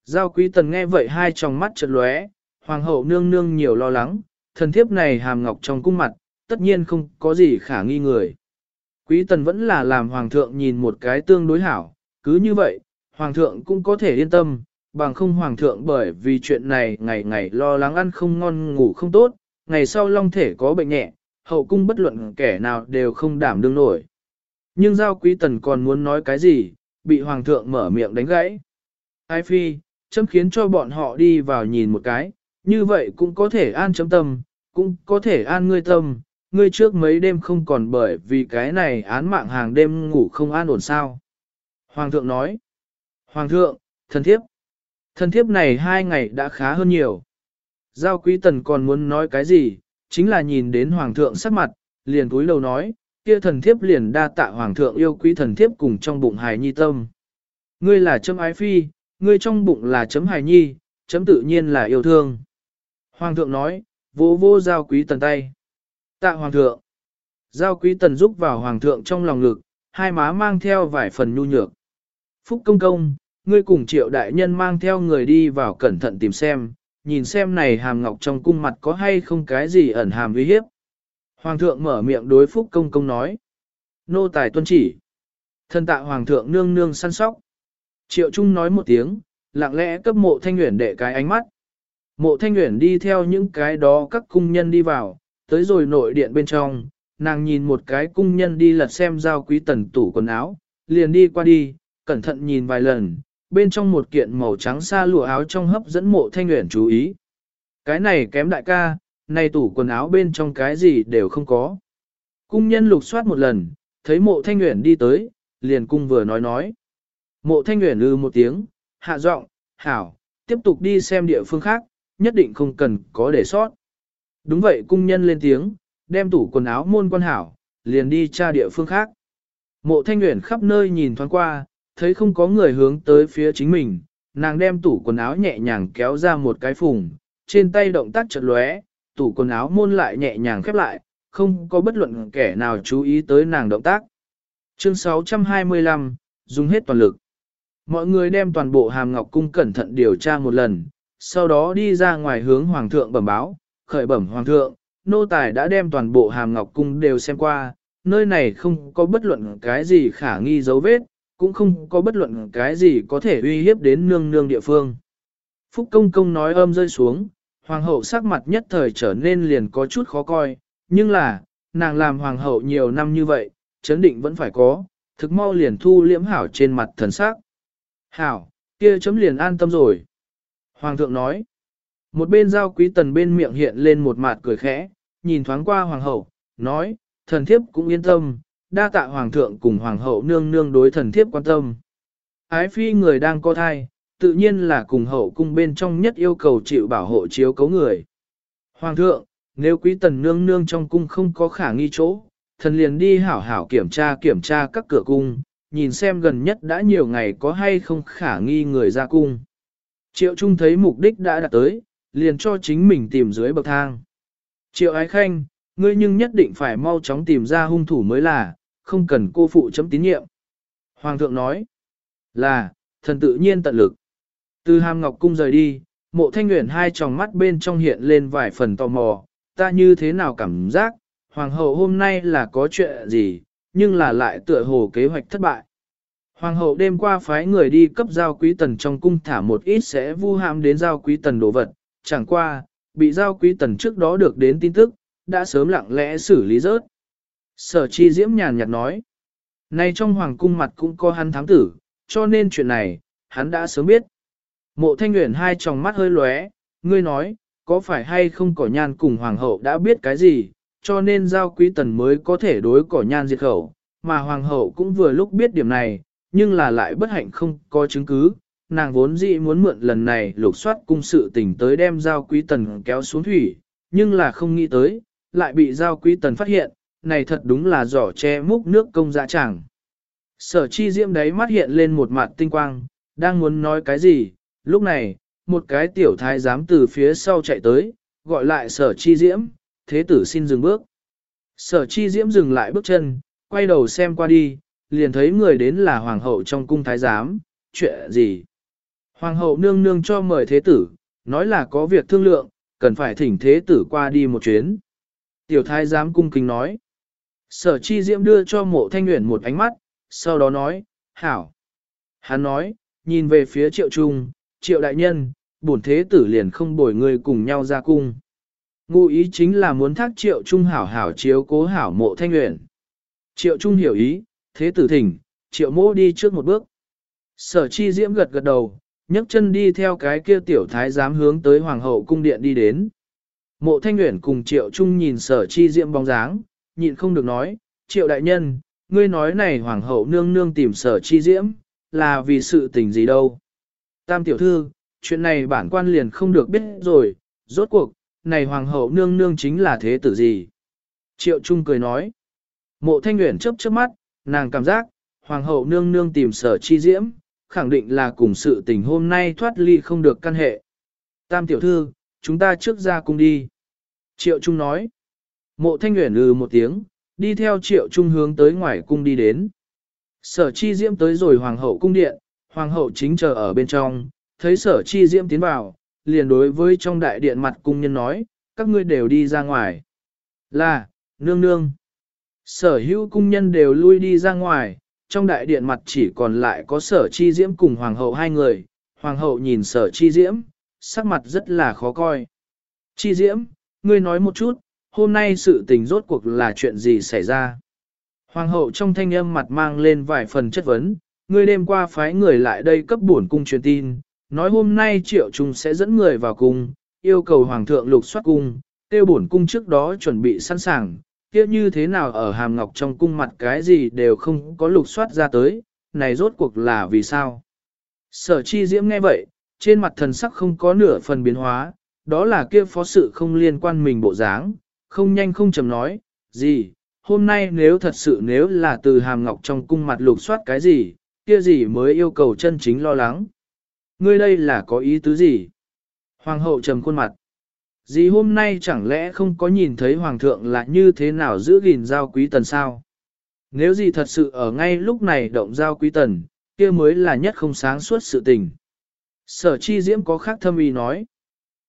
Giao quý tần nghe vậy hai tròng mắt chợt lóe, hoàng hậu nương nương nhiều lo lắng, thần thiếp này hàm ngọc trong cung mặt, tất nhiên không có gì khả nghi người. Quý tần vẫn là làm hoàng thượng nhìn một cái tương đối hảo, cứ như vậy, hoàng thượng cũng có thể yên tâm, bằng không hoàng thượng bởi vì chuyện này ngày ngày lo lắng ăn không ngon ngủ không tốt, ngày sau long thể có bệnh nhẹ, hậu cung bất luận kẻ nào đều không đảm đương nổi. Nhưng giao quý tần còn muốn nói cái gì, bị hoàng thượng mở miệng đánh gãy. Ai phi, chấm khiến cho bọn họ đi vào nhìn một cái, như vậy cũng có thể an chấm tâm, cũng có thể an ngươi tâm, ngươi trước mấy đêm không còn bởi vì cái này án mạng hàng đêm ngủ không an ổn sao. Hoàng thượng nói, Hoàng thượng, thần thiếp, thần thiếp này hai ngày đã khá hơn nhiều. Giao quý tần còn muốn nói cái gì, chính là nhìn đến Hoàng thượng sắc mặt, liền cúi đầu nói, kia thần thiếp liền đa tạ Hoàng thượng yêu quý thần thiếp cùng trong bụng hài nhi tâm. Ngươi là châm ái phi, ngươi trong bụng là chấm hài nhi, chấm tự nhiên là yêu thương. Hoàng thượng nói, vô vô giao quý tần tay. Tạ hoàng thượng. Giao quý tần giúp vào hoàng thượng trong lòng ngực, hai má mang theo vài phần nhu nhược. Phúc công công, ngươi cùng triệu đại nhân mang theo người đi vào cẩn thận tìm xem, nhìn xem này hàm ngọc trong cung mặt có hay không cái gì ẩn hàm uy hiếp. Hoàng thượng mở miệng đối phúc công công nói. Nô tài tuân chỉ. Thân tạ hoàng thượng nương nương săn sóc. Triệu Trung nói một tiếng, lặng lẽ cấp mộ thanh nguyện đệ cái ánh mắt. Mộ thanh nguyện đi theo những cái đó các cung nhân đi vào, tới rồi nội điện bên trong, nàng nhìn một cái cung nhân đi lật xem giao quý tần tủ quần áo, liền đi qua đi, cẩn thận nhìn vài lần, bên trong một kiện màu trắng xa lụa áo trong hấp dẫn mộ thanh nguyện chú ý. Cái này kém đại ca, này tủ quần áo bên trong cái gì đều không có. Cung nhân lục soát một lần, thấy mộ thanh nguyện đi tới, liền cung vừa nói nói. Mộ thanh nguyện ư ừ một tiếng, hạ giọng, hảo, tiếp tục đi xem địa phương khác, nhất định không cần có để sót. Đúng vậy cung nhân lên tiếng, đem tủ quần áo môn quan hảo, liền đi tra địa phương khác. Mộ thanh nguyện khắp nơi nhìn thoáng qua, thấy không có người hướng tới phía chính mình, nàng đem tủ quần áo nhẹ nhàng kéo ra một cái phùng, trên tay động tác chật lóe, tủ quần áo môn lại nhẹ nhàng khép lại, không có bất luận kẻ nào chú ý tới nàng động tác. Chương 625, dùng hết toàn lực. Mọi người đem toàn bộ hàm ngọc cung cẩn thận điều tra một lần, sau đó đi ra ngoài hướng hoàng thượng bẩm báo, khởi bẩm hoàng thượng, nô tài đã đem toàn bộ hàm ngọc cung đều xem qua, nơi này không có bất luận cái gì khả nghi dấu vết, cũng không có bất luận cái gì có thể uy hiếp đến nương nương địa phương. Phúc công công nói âm rơi xuống, hoàng hậu sắc mặt nhất thời trở nên liền có chút khó coi, nhưng là, nàng làm hoàng hậu nhiều năm như vậy, chấn định vẫn phải có, thực mau liền thu liễm hảo trên mặt thần sắc. Hảo, kia chấm liền an tâm rồi. Hoàng thượng nói, một bên giao quý tần bên miệng hiện lên một mặt cười khẽ, nhìn thoáng qua hoàng hậu, nói, thần thiếp cũng yên tâm, đa tạ hoàng thượng cùng hoàng hậu nương nương đối thần thiếp quan tâm. Ái phi người đang có thai, tự nhiên là cùng hậu cung bên trong nhất yêu cầu chịu bảo hộ chiếu cấu người. Hoàng thượng, nếu quý tần nương nương trong cung không có khả nghi chỗ, thần liền đi hảo hảo kiểm tra kiểm tra các cửa cung, nhìn xem gần nhất đã nhiều ngày có hay không khả nghi người ra cung. Triệu Trung thấy mục đích đã đạt tới, liền cho chính mình tìm dưới bậc thang. Triệu Ái Khanh, ngươi nhưng nhất định phải mau chóng tìm ra hung thủ mới là, không cần cô phụ chấm tín nhiệm. Hoàng thượng nói, là, thần tự nhiên tận lực. Từ hàm ngọc cung rời đi, mộ thanh nguyện hai tròng mắt bên trong hiện lên vài phần tò mò, ta như thế nào cảm giác, hoàng hậu hôm nay là có chuyện gì, nhưng là lại tựa hồ kế hoạch thất bại. Hoàng hậu đêm qua phái người đi cấp giao quý tần trong cung thả một ít sẽ vu hãm đến giao quý tần đồ vật, chẳng qua, bị giao quý tần trước đó được đến tin tức, đã sớm lặng lẽ xử lý rớt. Sở chi diễm nhàn nhạt nói, nay trong hoàng cung mặt cũng có hắn thám tử, cho nên chuyện này, hắn đã sớm biết. Mộ thanh nguyện hai tròng mắt hơi lóe, ngươi nói, có phải hay không cỏ nhan cùng hoàng hậu đã biết cái gì, cho nên giao quý tần mới có thể đối cỏ nhan diệt khẩu, mà hoàng hậu cũng vừa lúc biết điểm này, nhưng là lại bất hạnh không có chứng cứ, nàng vốn dĩ muốn mượn lần này lục soát cung sự tình tới đem giao quý tần kéo xuống thủy, nhưng là không nghĩ tới, lại bị giao quý tần phát hiện, này thật đúng là giỏ che múc nước công dạ chẳng. Sở chi diễm đấy mắt hiện lên một mặt tinh quang, đang muốn nói cái gì, lúc này, một cái tiểu thái giám từ phía sau chạy tới, gọi lại sở chi diễm, thế tử xin dừng bước. Sở chi diễm dừng lại bước chân, quay đầu xem qua đi, liền thấy người đến là hoàng hậu trong cung thái giám, chuyện gì. Hoàng hậu nương nương cho mời thế tử, nói là có việc thương lượng, cần phải thỉnh thế tử qua đi một chuyến. Tiểu thái giám cung kính nói. Sở chi diễm đưa cho mộ thanh nguyện một ánh mắt, sau đó nói, hảo. Hắn nói, nhìn về phía triệu trung, triệu đại nhân, bổn thế tử liền không bồi người cùng nhau ra cung. Ngụ ý chính là muốn thác triệu trung hảo hảo chiếu cố hảo mộ thanh nguyện. Triệu trung hiểu ý, thế tử thỉnh, triệu mô đi trước một bước. Sở chi diễm gật gật đầu, nhấc chân đi theo cái kia tiểu thái giám hướng tới hoàng hậu cung điện đi đến. Mộ thanh nguyện cùng triệu trung nhìn sở chi diễm bóng dáng, nhịn không được nói, triệu đại nhân, ngươi nói này hoàng hậu nương nương tìm sở chi diễm, là vì sự tình gì đâu. Tam tiểu thư, chuyện này bản quan liền không được biết rồi, rốt cuộc, này hoàng hậu nương nương chính là thế tử gì. Triệu Trung cười nói, mộ thanh nguyện chớp chớp mắt, nàng cảm giác, hoàng hậu nương nương tìm sở chi diễm, khẳng định là cùng sự tình hôm nay thoát ly không được căn hệ. Tam tiểu thư, chúng ta trước ra cung đi. Triệu Trung nói, mộ thanh nguyện lừ một tiếng, đi theo triệu trung hướng tới ngoài cung đi đến. Sở chi diễm tới rồi hoàng hậu cung điện, hoàng hậu chính chờ ở bên trong, thấy sở chi diễm tiến vào, liền đối với trong đại điện mặt cung nhân nói, các ngươi đều đi ra ngoài. Là, nương nương. Sở hữu cung nhân đều lui đi ra ngoài, trong đại điện mặt chỉ còn lại có sở chi diễm cùng hoàng hậu hai người. Hoàng hậu nhìn sở chi diễm, sắc mặt rất là khó coi. Chi diễm, ngươi nói một chút, hôm nay sự tình rốt cuộc là chuyện gì xảy ra. Hoàng hậu trong thanh âm mặt mang lên vài phần chất vấn, ngươi đêm qua phái người lại đây cấp bổn cung truyền tin, nói hôm nay triệu trung sẽ dẫn người vào cung, yêu cầu hoàng thượng lục soát cung, tiêu bổn cung trước đó chuẩn bị sẵn sàng, kia như thế nào ở hàm ngọc trong cung mặt cái gì đều không có lục soát ra tới, này rốt cuộc là vì sao? Sở chi diễm nghe vậy, trên mặt thần sắc không có nửa phần biến hóa, đó là kia phó sự không liên quan mình bộ dáng, không nhanh không chậm nói, gì, hôm nay nếu thật sự nếu là từ hàm ngọc trong cung mặt lục soát cái gì, kia gì mới yêu cầu chân chính lo lắng. Ngươi đây là có ý tứ gì? Hoàng hậu trầm khuôn mặt. Dì hôm nay chẳng lẽ không có nhìn thấy hoàng thượng là như thế nào giữ gìn giao quý tần sao? Nếu gì thật sự ở ngay lúc này động giao quý tần, kia mới là nhất không sáng suốt sự tình. Sở chi diễm có khác thâm ý nói.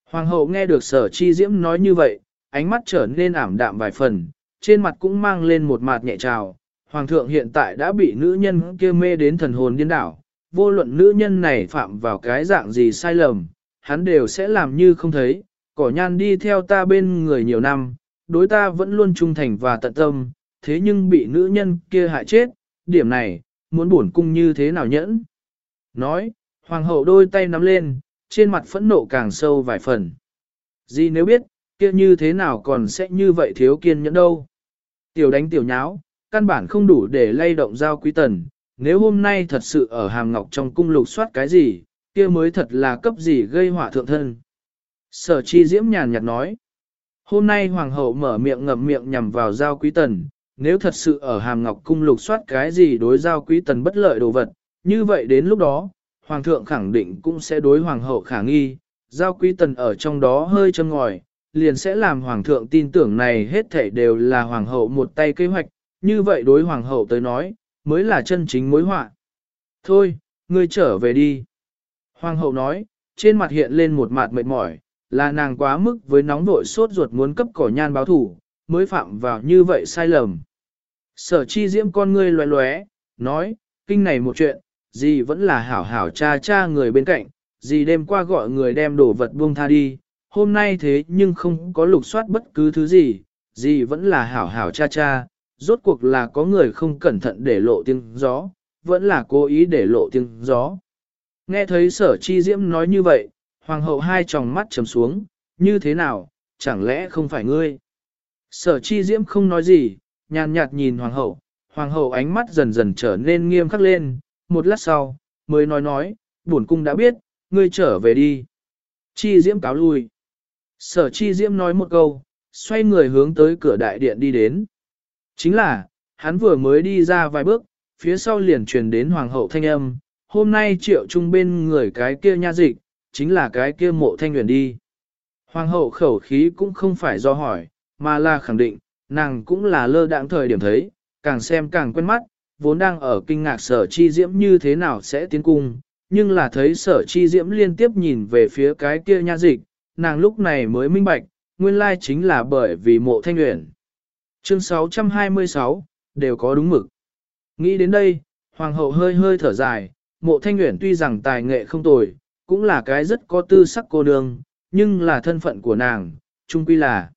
Hoàng hậu nghe được sở chi diễm nói như vậy, ánh mắt trở nên ảm đạm vài phần, trên mặt cũng mang lên một mặt nhẹ trào. Hoàng thượng hiện tại đã bị nữ nhân kia mê đến thần hồn điên đảo, vô luận nữ nhân này phạm vào cái dạng gì sai lầm, hắn đều sẽ làm như không thấy, cỏ nhan đi theo ta bên người nhiều năm, đối ta vẫn luôn trung thành và tận tâm, thế nhưng bị nữ nhân kia hại chết, điểm này, muốn buồn cung như thế nào nhẫn. Nói, hoàng hậu đôi tay nắm lên, trên mặt phẫn nộ càng sâu vài phần. Gì nếu biết, kia như thế nào còn sẽ như vậy thiếu kiên nhẫn đâu. Tiểu đánh tiểu nháo, căn bản không đủ để lay động giao quý tần, nếu hôm nay thật sự ở hàm ngọc trong cung lục soát cái gì, kia mới thật là cấp gì gây hỏa thượng thân. Sở chi diễm nhàn nhạt nói, hôm nay hoàng hậu mở miệng ngậm miệng nhằm vào giao quý tần, nếu thật sự ở hàm ngọc cung lục soát cái gì đối giao quý tần bất lợi đồ vật, như vậy đến lúc đó, hoàng thượng khẳng định cũng sẽ đối hoàng hậu khả nghi, giao quý tần ở trong đó hơi châm ngòi, liền sẽ làm hoàng thượng tin tưởng này hết thảy đều là hoàng hậu một tay kế hoạch, như vậy đối hoàng hậu tới nói, mới là chân chính mối họa. Thôi, ngươi trở về đi. Hoàng hậu nói, trên mặt hiện lên một mặt mệt mỏi, là nàng quá mức với nóng vội sốt ruột muốn cấp cỏ nhan báo thủ, mới phạm vào như vậy sai lầm. Sở chi diễm con ngươi loé loé, nói, kinh này một chuyện, gì vẫn là hảo hảo cha cha người bên cạnh, gì đêm qua gọi người đem đồ vật buông tha đi, hôm nay thế nhưng không có lục soát bất cứ thứ gì, gì vẫn là hảo hảo cha cha, rốt cuộc là có người không cẩn thận để lộ tiếng gió, vẫn là cố ý để lộ tiếng gió. Nghe thấy sở chi diễm nói như vậy, hoàng hậu hai tròng mắt trầm xuống, như thế nào, chẳng lẽ không phải ngươi? Sở chi diễm không nói gì, nhàn nhạt nhìn hoàng hậu, hoàng hậu ánh mắt dần dần trở nên nghiêm khắc lên, một lát sau, mới nói nói, bổn cung đã biết, ngươi trở về đi. Chi diễm cáo lui. Sở chi diễm nói một câu, xoay người hướng tới cửa đại điện đi đến. Chính là, hắn vừa mới đi ra vài bước, phía sau liền truyền đến hoàng hậu thanh âm, hôm nay triệu trung bên người cái kia nha dịch, chính là cái kia mộ thanh nguyện đi. Hoàng hậu khẩu khí cũng không phải do hỏi, mà là khẳng định, nàng cũng là lơ đãng thời điểm thấy, càng xem càng quen mắt, vốn đang ở kinh ngạc sở chi diễm như thế nào sẽ tiến cung, nhưng là thấy sở chi diễm liên tiếp nhìn về phía cái kia nha dịch, nàng lúc này mới minh bạch, nguyên lai chính là bởi vì mộ thanh nguyện. Chương 626, đều có đúng mực. Nghĩ đến đây, hoàng hậu hơi hơi thở dài, mộ thanh nguyện tuy rằng tài nghệ không tồi, cũng là cái rất có tư sắc cô nương, nhưng là thân phận của nàng, chung quy là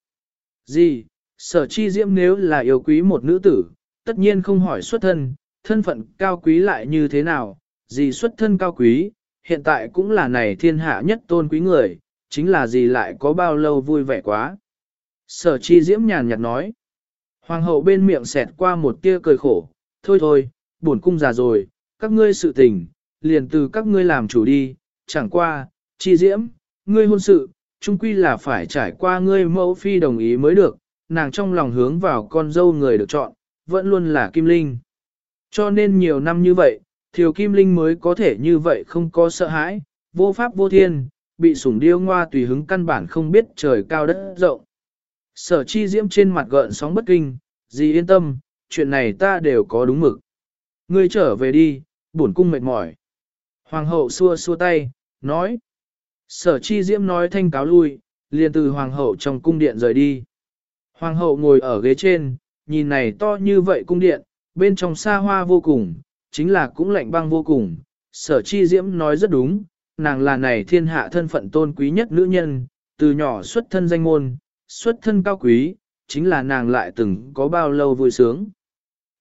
gì? Sở chi diễm nếu là yêu quý một nữ tử, tất nhiên không hỏi xuất thân, thân phận cao quý lại như thế nào, gì xuất thân cao quý, hiện tại cũng là này thiên hạ nhất tôn quý người, chính là gì lại có bao lâu vui vẻ quá. Sở chi diễm nhàn nhạt nói, hoàng hậu bên miệng xẹt qua một tia cười khổ, thôi thôi, bổn cung già rồi, các ngươi sự tình, liền từ các ngươi làm chủ đi, chẳng qua, chi diễm, ngươi hôn sự, chung quy là phải trải qua ngươi mẫu phi đồng ý mới được, nàng trong lòng hướng vào con dâu người được chọn, vẫn luôn là Kim Linh. Cho nên nhiều năm như vậy, Thiều Kim Linh mới có thể như vậy không có sợ hãi, vô pháp vô thiên, bị sủng điêu ngoa tùy hứng căn bản không biết trời cao đất rộng. Sở chi diễm trên mặt gợn sóng bất kinh, gì yên tâm, chuyện này ta đều có đúng mực. Ngươi trở về đi, bổn cung mệt mỏi. Hoàng hậu xua xua tay, nói. Sở chi diễm nói thanh cáo lui, liền từ hoàng hậu trong cung điện rời đi. Hoàng hậu ngồi ở ghế trên, nhìn này to như vậy cung điện, bên trong xa hoa vô cùng, chính là cũng lạnh băng vô cùng. Sở chi diễm nói rất đúng, nàng là này thiên hạ thân phận tôn quý nhất nữ nhân, từ nhỏ xuất thân danh môn, xuất thân cao quý, chính là nàng lại từng có bao lâu vui sướng.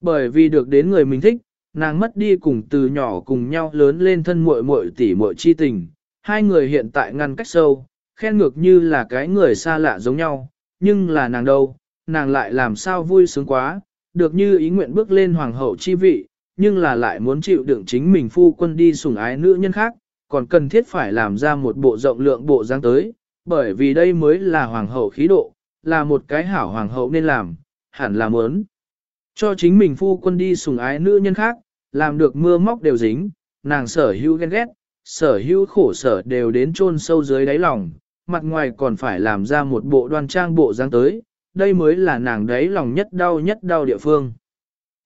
Bởi vì được đến người mình thích, nàng mất đi cùng từ nhỏ cùng nhau lớn lên thân muội muội tỷ muội chi tình, hai người hiện tại ngăn cách sâu, khen ngược như là cái người xa lạ giống nhau, nhưng là nàng đâu, nàng lại làm sao vui sướng quá, được như ý nguyện bước lên hoàng hậu chi vị, nhưng là lại muốn chịu đựng chính mình phu quân đi sủng ái nữ nhân khác, còn cần thiết phải làm ra một bộ rộng lượng bộ dáng tới, bởi vì đây mới là hoàng hậu khí độ, là một cái hảo hoàng hậu nên làm, hẳn là muốn. Cho chính mình phu quân đi sùng ái nữ nhân khác, làm được mưa móc đều dính, nàng sở hữu ghen ghét, sở hữu khổ sở đều đến chôn sâu dưới đáy lòng, mặt ngoài còn phải làm ra một bộ đoan trang bộ dáng tới, đây mới là nàng đáy lòng nhất đau nhất đau địa phương.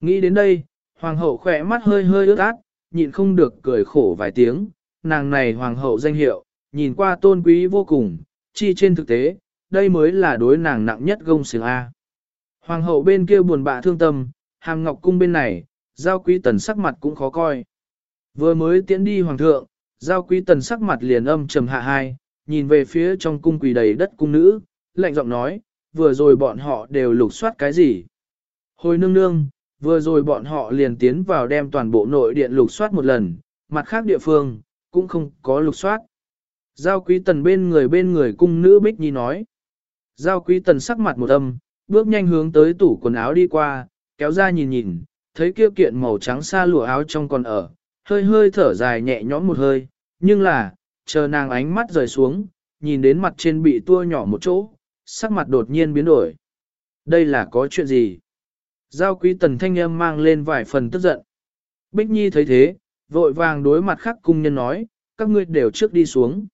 Nghĩ đến đây, hoàng hậu khỏe mắt hơi hơi ướt át, nhịn không được cười khổ vài tiếng, nàng này hoàng hậu danh hiệu, nhìn qua tôn quý vô cùng, chi trên thực tế, đây mới là đối nàng nặng nhất gông xiềng A. Hoàng hậu bên kia buồn bã thương tâm, hàm ngọc cung bên này, giao quý tần sắc mặt cũng khó coi. Vừa mới tiễn đi hoàng thượng, giao quý tần sắc mặt liền âm trầm hạ hai, nhìn về phía trong cung quỳ đầy đất cung nữ, lạnh giọng nói, vừa rồi bọn họ đều lục soát cái gì. Hồi nương nương, vừa rồi bọn họ liền tiến vào đem toàn bộ nội điện lục soát một lần, mặt khác địa phương, cũng không có lục soát. Giao quý tần bên người bên người cung nữ Bích Nhi nói. Giao quý tần sắc mặt một âm, bước nhanh hướng tới tủ quần áo đi qua, kéo ra nhìn nhìn, thấy kia kiện màu trắng xa lụa áo trong còn ở, hơi hơi thở dài nhẹ nhõm một hơi, nhưng là, chờ nàng ánh mắt rời xuống, nhìn đến mặt trên bị tua nhỏ một chỗ, sắc mặt đột nhiên biến đổi. Đây là có chuyện gì? Giao quý tần thanh âm mang lên vài phần tức giận. Bích Nhi thấy thế, vội vàng đối mặt khác cung nhân nói, các ngươi đều trước đi xuống.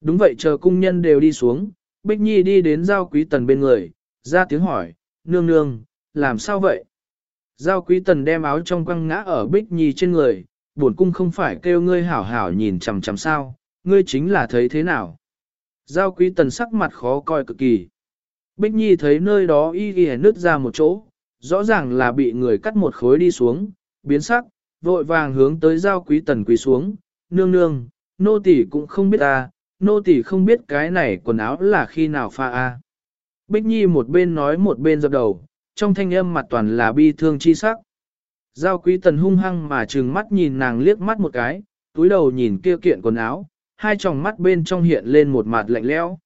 Đúng vậy chờ cung nhân đều đi xuống, Bích Nhi đi đến giao quý tần bên người, ra tiếng hỏi, nương nương, làm sao vậy? Giao quý tần đem áo trong quăng ngã ở Bích Nhi trên người, buồn cung không phải kêu ngươi hảo hảo nhìn chằm chằm sao, ngươi chính là thấy thế nào? Giao quý tần sắc mặt khó coi cực kỳ. Bích Nhi thấy nơi đó y y nứt ra một chỗ, rõ ràng là bị người cắt một khối đi xuống, biến sắc, vội vàng hướng tới giao quý tần quỳ xuống, nương nương, nô tỷ cũng không biết ta, nô tỳ không biết cái này quần áo là khi nào pha a. Bích Nhi một bên nói một bên dập đầu, trong thanh âm mặt toàn là bi thương chi sắc. Giao quý tần hung hăng mà trừng mắt nhìn nàng liếc mắt một cái, túi đầu nhìn kia kiện quần áo, hai tròng mắt bên trong hiện lên một mặt lạnh lẽo.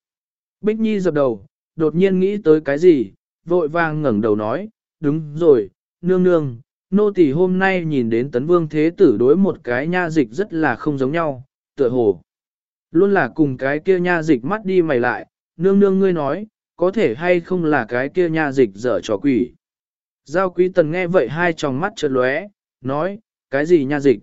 Bích Nhi dập đầu, đột nhiên nghĩ tới cái gì, vội vàng ngẩng đầu nói, đúng rồi, nương nương, nô tỳ hôm nay nhìn đến tấn vương thế tử đối một cái nha dịch rất là không giống nhau, tựa hồ. Luôn là cùng cái kia nha dịch mắt đi mày lại, nương nương ngươi nói, có thể hay không là cái kia nha dịch dở trò quỷ. Giao quý tần nghe vậy hai tròng mắt chợt lóe, nói, cái gì nha dịch?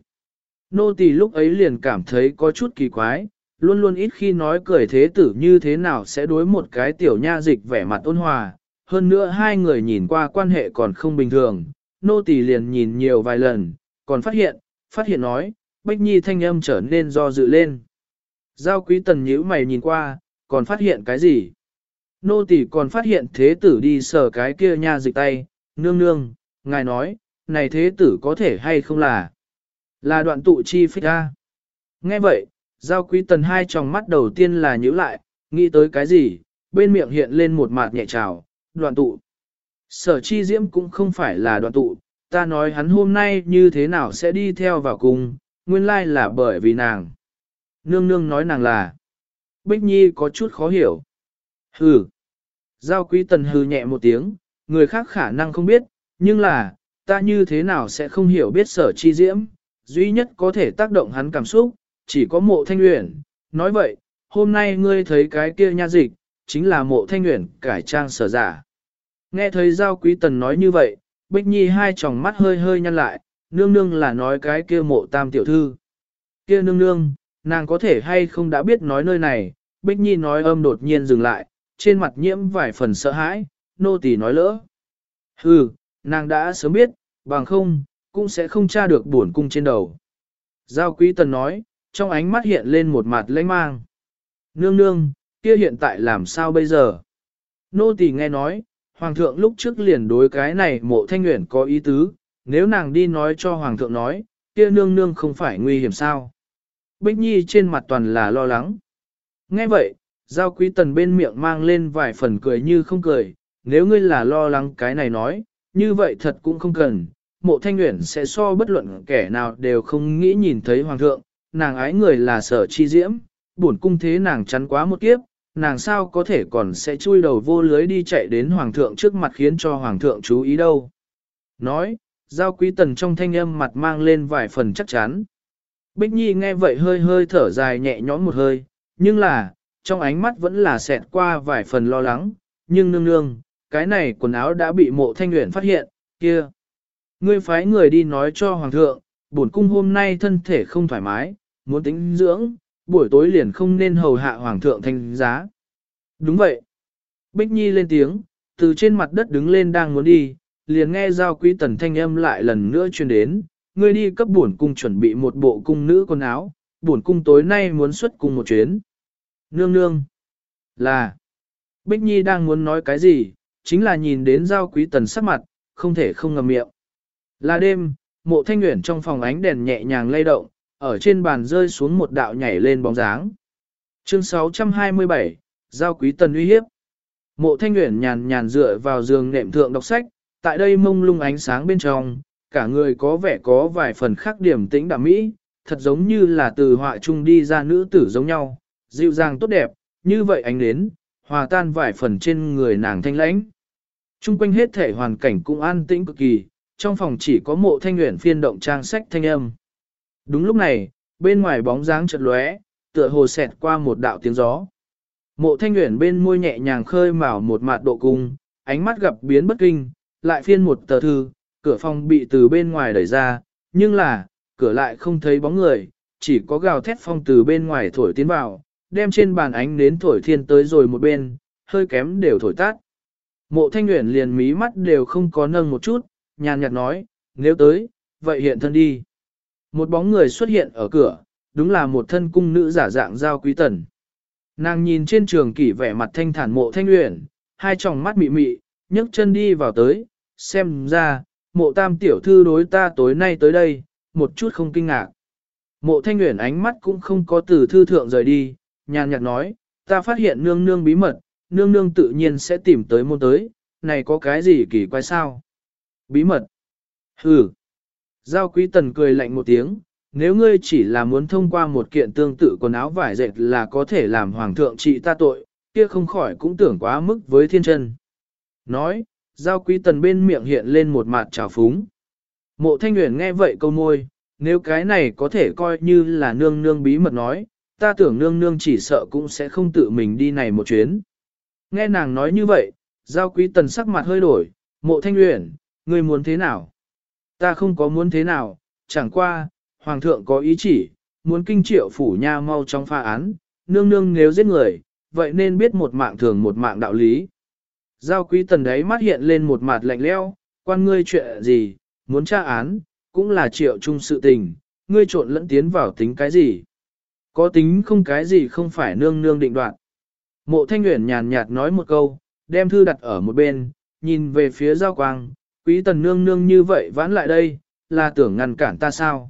Nô tỳ lúc ấy liền cảm thấy có chút kỳ quái, luôn luôn ít khi nói cười thế tử như thế nào sẽ đối một cái tiểu nha dịch vẻ mặt ôn hòa. Hơn nữa hai người nhìn qua quan hệ còn không bình thường, nô tỳ liền nhìn nhiều vài lần, còn phát hiện, phát hiện nói, Bách Nhi thanh âm trở nên do dự lên. Giao quý tần nhíu mày nhìn qua, còn phát hiện cái gì? Nô tỳ còn phát hiện thế tử đi sờ cái kia nha dịch tay, nương nương, ngài nói, này thế tử có thể hay không là? Là đoạn tụ chi phích ra. Nghe vậy, giao quý tần hai tròng mắt đầu tiên là nhíu lại, nghĩ tới cái gì, bên miệng hiện lên một mạt nhẹ trào, đoạn tụ. Sở chi diễm cũng không phải là đoạn tụ, ta nói hắn hôm nay như thế nào sẽ đi theo vào cùng, nguyên lai là bởi vì nàng. Nương nương nói nàng là. Bích Nhi có chút khó hiểu. Hừ. Giao quý tần hừ nhẹ một tiếng, người khác khả năng không biết, nhưng là, ta như thế nào sẽ không hiểu biết sở chi diễm, duy nhất có thể tác động hắn cảm xúc, chỉ có mộ thanh uyển. Nói vậy, hôm nay ngươi thấy cái kia nha dịch, chính là mộ thanh uyển cải trang sở giả. Nghe thấy giao quý tần nói như vậy, Bích Nhi hai tròng mắt hơi hơi nhăn lại, nương nương là nói cái kia mộ tam tiểu thư. Kia nương nương, nàng có thể hay không đã biết nói nơi này, Bích Nhi nói âm đột nhiên dừng lại, trên mặt nhiễm vài phần sợ hãi, nô tỳ nói lỡ. Hừ, nàng đã sớm biết, bằng không, cũng sẽ không tra được buồn cung trên đầu. Giao quý tần nói, trong ánh mắt hiện lên một mặt lãnh mang. Nương nương, kia hiện tại làm sao bây giờ? Nô tỳ nghe nói, Hoàng thượng lúc trước liền đối cái này mộ thanh nguyện có ý tứ, nếu nàng đi nói cho Hoàng thượng nói, kia nương nương không phải nguy hiểm sao? Bích Nhi trên mặt toàn là lo lắng. Nghe vậy, giao quý tần bên miệng mang lên vài phần cười như không cười, nếu ngươi là lo lắng cái này nói, như vậy thật cũng không cần, mộ thanh nguyện sẽ so bất luận kẻ nào đều không nghĩ nhìn thấy hoàng thượng, nàng ái người là sở chi diễm, buồn cung thế nàng chắn quá một kiếp, nàng sao có thể còn sẽ chui đầu vô lưới đi chạy đến hoàng thượng trước mặt khiến cho hoàng thượng chú ý đâu. Nói, giao quý tần trong thanh âm mặt mang lên vài phần chắc chắn. Bích Nhi nghe vậy hơi hơi thở dài nhẹ nhõm một hơi, nhưng là, trong ánh mắt vẫn là xẹt qua vài phần lo lắng, nhưng nương nương, cái này quần áo đã bị mộ thanh nguyện phát hiện, kia. Ngươi phái người đi nói cho hoàng thượng, bổn cung hôm nay thân thể không thoải mái, muốn tính dưỡng, buổi tối liền không nên hầu hạ hoàng thượng thanh giá. Đúng vậy. Bích Nhi lên tiếng, từ trên mặt đất đứng lên đang muốn đi, liền nghe giao quý tần thanh âm lại lần nữa truyền đến, ngươi đi cấp bổn cung chuẩn bị một bộ cung nữ quần áo, bổn cung tối nay muốn xuất cung một chuyến. Nương nương. Là. Bích Nhi đang muốn nói cái gì, chính là nhìn đến giao quý tần sắc mặt, không thể không ngầm miệng. Là đêm, mộ thanh nguyện trong phòng ánh đèn nhẹ nhàng lay động, ở trên bàn rơi xuống một đạo nhảy lên bóng dáng. Chương 627, Giao Quý Tần uy hiếp. Mộ thanh nguyện nhàn nhàn dựa vào giường nệm thượng đọc sách, tại đây mông lung ánh sáng bên trong, cả người có vẻ có vài phần khác điểm tĩnh đạm mỹ, thật giống như là từ họa trung đi ra nữ tử giống nhau, dịu dàng tốt đẹp, như vậy ánh đến, hòa tan vài phần trên người nàng thanh lãnh. Trung quanh hết thể hoàn cảnh cũng an tĩnh cực kỳ, trong phòng chỉ có mộ thanh nguyện phiên động trang sách thanh âm. Đúng lúc này, bên ngoài bóng dáng chợt lóe, tựa hồ xẹt qua một đạo tiếng gió. Mộ thanh nguyện bên môi nhẹ nhàng khơi mào một mạt độ cung, ánh mắt gặp biến bất kinh, lại phiên một tờ thư, cửa phòng bị từ bên ngoài đẩy ra, nhưng là, cửa lại không thấy bóng người, chỉ có gào thét phong từ bên ngoài thổi tiến vào, đem trên bàn ánh nến thổi thiên tới rồi một bên, hơi kém đều thổi tát. Mộ thanh nguyện liền mí mắt đều không có nâng một chút, nhàn nhạt nói, nếu tới, vậy hiện thân đi. Một bóng người xuất hiện ở cửa, đúng là một thân cung nữ giả dạng giao quý tần. Nàng nhìn trên trường kỷ vẻ mặt thanh thản mộ thanh nguyện, hai tròng mắt mị mị, nhấc chân đi vào tới, xem ra, mộ tam tiểu thư đối ta tối nay tới đây, một chút không kinh ngạc. Mộ thanh nguyện ánh mắt cũng không có từ thư thượng rời đi, nhàn nhạt nói, ta phát hiện nương nương bí mật, nương nương tự nhiên sẽ tìm tới môn tới, này có cái gì kỳ quái sao? Bí mật. Hừ. Giao quý tần cười lạnh một tiếng, nếu ngươi chỉ là muốn thông qua một kiện tương tự quần áo vải dệt là có thể làm hoàng thượng trị ta tội, kia không khỏi cũng tưởng quá mức với thiên chân. Nói, giao quý tần bên miệng hiện lên một mặt trào phúng. Mộ thanh nguyện nghe vậy câu môi, nếu cái này có thể coi như là nương nương bí mật nói, ta tưởng nương nương chỉ sợ cũng sẽ không tự mình đi này một chuyến. Nghe nàng nói như vậy, giao quý tần sắc mặt hơi đổi, mộ thanh nguyện, ngươi muốn thế nào? Ta không có muốn thế nào, chẳng qua, hoàng thượng có ý chỉ, muốn kinh triệu phủ nha mau trong pha án, nương nương nếu giết người, vậy nên biết một mạng thường một mạng đạo lý. Giao quý tần đấy mắt hiện lên một mặt lạnh leo, quan ngươi chuyện gì, muốn tra án, cũng là triệu chung sự tình, ngươi trộn lẫn tiến vào tính cái gì. Có tính không cái gì không phải nương nương định đoạn. Mộ thanh nguyện nhàn nhạt nói một câu, đem thư đặt ở một bên, nhìn về phía giao quang, quý tần nương nương như vậy vãn lại đây, là tưởng ngăn cản ta sao.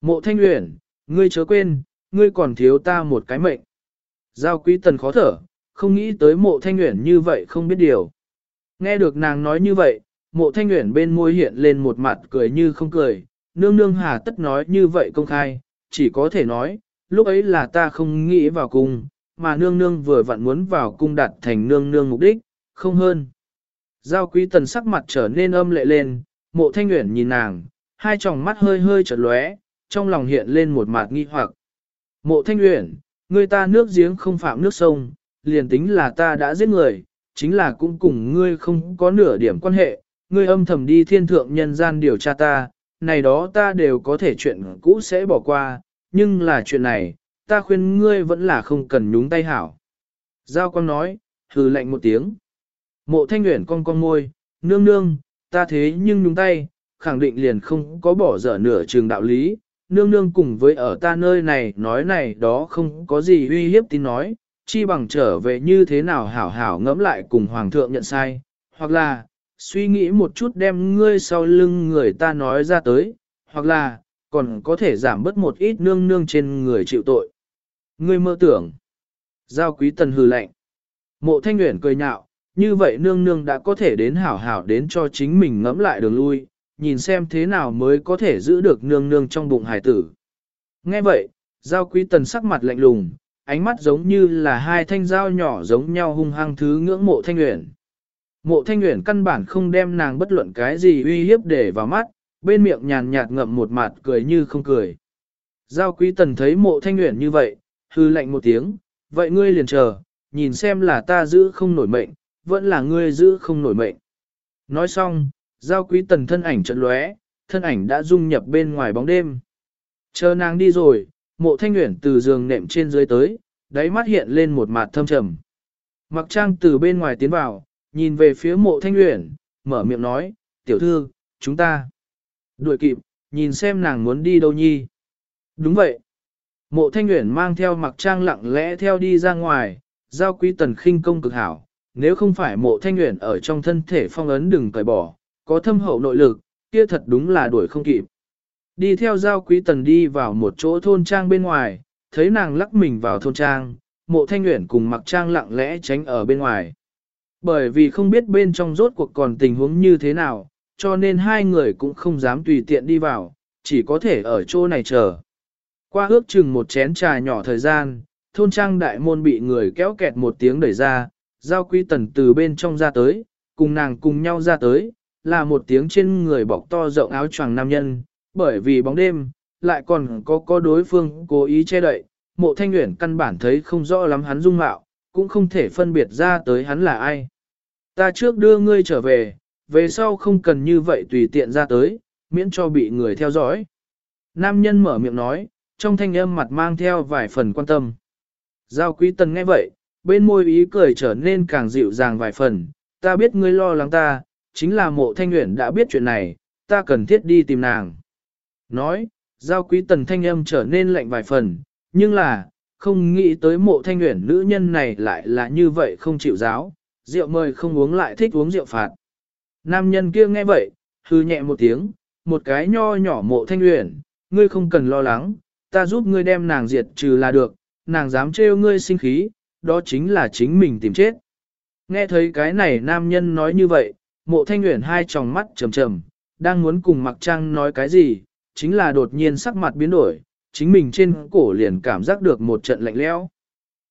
Mộ thanh nguyện, ngươi chớ quên, ngươi còn thiếu ta một cái mệnh. Giao quý tần khó thở, không nghĩ tới mộ thanh nguyện như vậy không biết điều. Nghe được nàng nói như vậy, mộ thanh nguyện bên môi hiện lên một mặt cười như không cười, nương nương hà tất nói như vậy công khai, chỉ có thể nói, lúc ấy là ta không nghĩ vào cung, mà nương nương vừa vặn muốn vào cung đặt thành nương nương mục đích, không hơn. Giao quý tần sắc mặt trở nên âm lệ lên, mộ thanh nguyện nhìn nàng, hai tròng mắt hơi hơi chợt lóe, trong lòng hiện lên một mặt nghi hoặc. Mộ thanh nguyện, người ta nước giếng không phạm nước sông, liền tính là ta đã giết người, chính là cũng cùng ngươi không có nửa điểm quan hệ, ngươi âm thầm đi thiên thượng nhân gian điều tra ta, này đó ta đều có thể chuyện cũ sẽ bỏ qua, nhưng là chuyện này, ta khuyên ngươi vẫn là không cần nhúng tay hảo. Giao quang nói, hừ lạnh một tiếng. Mộ thanh nguyện con con môi, nương nương, ta thế nhưng nhúng tay, khẳng định liền không có bỏ dở nửa trường đạo lý. Nương nương cùng với ở ta nơi này nói này đó không có gì uy hiếp tin nói, chi bằng trở về như thế nào hảo hảo ngẫm lại cùng hoàng thượng nhận sai, hoặc là, suy nghĩ một chút đem ngươi sau lưng người ta nói ra tới, hoặc là, còn có thể giảm bớt một ít nương nương trên người chịu tội. Ngươi mơ tưởng. Giao quý tần hừ lạnh. Mộ thanh nguyện cười nhạo, như vậy nương nương đã có thể đến hảo hảo đến cho chính mình ngẫm lại đường lui, nhìn xem thế nào mới có thể giữ được nương nương trong bụng hải tử. Nghe vậy, giao quý tần sắc mặt lạnh lùng, ánh mắt giống như là hai thanh dao nhỏ giống nhau hung hăng thứ ngưỡng mộ thanh nguyện. Mộ thanh nguyện căn bản không đem nàng bất luận cái gì uy hiếp để vào mắt, bên miệng nhàn nhạt ngậm một mặt cười như không cười. Giao quý tần thấy mộ thanh nguyện như vậy, hư lạnh một tiếng, vậy ngươi liền chờ, nhìn xem là ta giữ không nổi mệnh, vẫn là ngươi giữ không nổi mệnh. Nói xong, giao quý tần thân ảnh trận lóe, thân ảnh đã dung nhập bên ngoài bóng đêm. Chờ nàng đi rồi, mộ thanh nguyện từ giường nệm trên dưới tới, đáy mắt hiện lên một mặt thâm trầm. Mặc trang từ bên ngoài tiến vào, nhìn về phía mộ thanh nguyện, mở miệng nói, tiểu thư, chúng ta. Đuổi kịp, nhìn xem nàng muốn đi đâu nhi. Đúng vậy. Mộ thanh nguyện mang theo mặc trang lặng lẽ theo đi ra ngoài, giao quý tần khinh công cực hảo. Nếu không phải mộ thanh nguyện ở trong thân thể phong ấn đừng cởi bỏ, có thâm hậu nội lực, kia thật đúng là đuổi không kịp. Đi theo giao quý tần đi vào một chỗ thôn trang bên ngoài, thấy nàng lắc mình vào thôn trang, mộ thanh nguyện cùng mặc trang lặng lẽ tránh ở bên ngoài. Bởi vì không biết bên trong rốt cuộc còn tình huống như thế nào, cho nên hai người cũng không dám tùy tiện đi vào, chỉ có thể ở chỗ này chờ. Qua ước chừng một chén trà nhỏ thời gian, thôn trang đại môn bị người kéo kẹt một tiếng đẩy ra, giao quý tần từ bên trong ra tới, cùng nàng cùng nhau ra tới, là một tiếng trên người bọc to rộng áo choàng nam nhân, bởi vì bóng đêm, lại còn có có đối phương cố ý che đậy, mộ thanh nguyện căn bản thấy không rõ lắm hắn dung mạo, cũng không thể phân biệt ra tới hắn là ai. Ta trước đưa ngươi trở về, về sau không cần như vậy tùy tiện ra tới, miễn cho bị người theo dõi. Nam nhân mở miệng nói, trong thanh âm mặt mang theo vài phần quan tâm. Giao quý tần nghe vậy, bên môi ý cười trở nên càng dịu dàng vài phần, ta biết ngươi lo lắng ta, chính là mộ thanh nguyện đã biết chuyện này, ta cần thiết đi tìm nàng. Nói, giao quý tần thanh âm trở nên lạnh vài phần, nhưng là, không nghĩ tới mộ thanh nguyện nữ nhân này lại là như vậy không chịu giáo, rượu mời không uống lại thích uống rượu phạt. Nam nhân kia nghe vậy, hư nhẹ một tiếng, một cái nho nhỏ mộ thanh nguyện, ngươi không cần lo lắng, ta giúp ngươi đem nàng diệt trừ là được, nàng dám trêu ngươi sinh khí, đó chính là chính mình tìm chết. Nghe thấy cái này nam nhân nói như vậy, mộ thanh nguyện hai tròng mắt trầm trầm, đang muốn cùng mặc trang nói cái gì, chính là đột nhiên sắc mặt biến đổi, chính mình trên cổ liền cảm giác được một trận lạnh lẽo.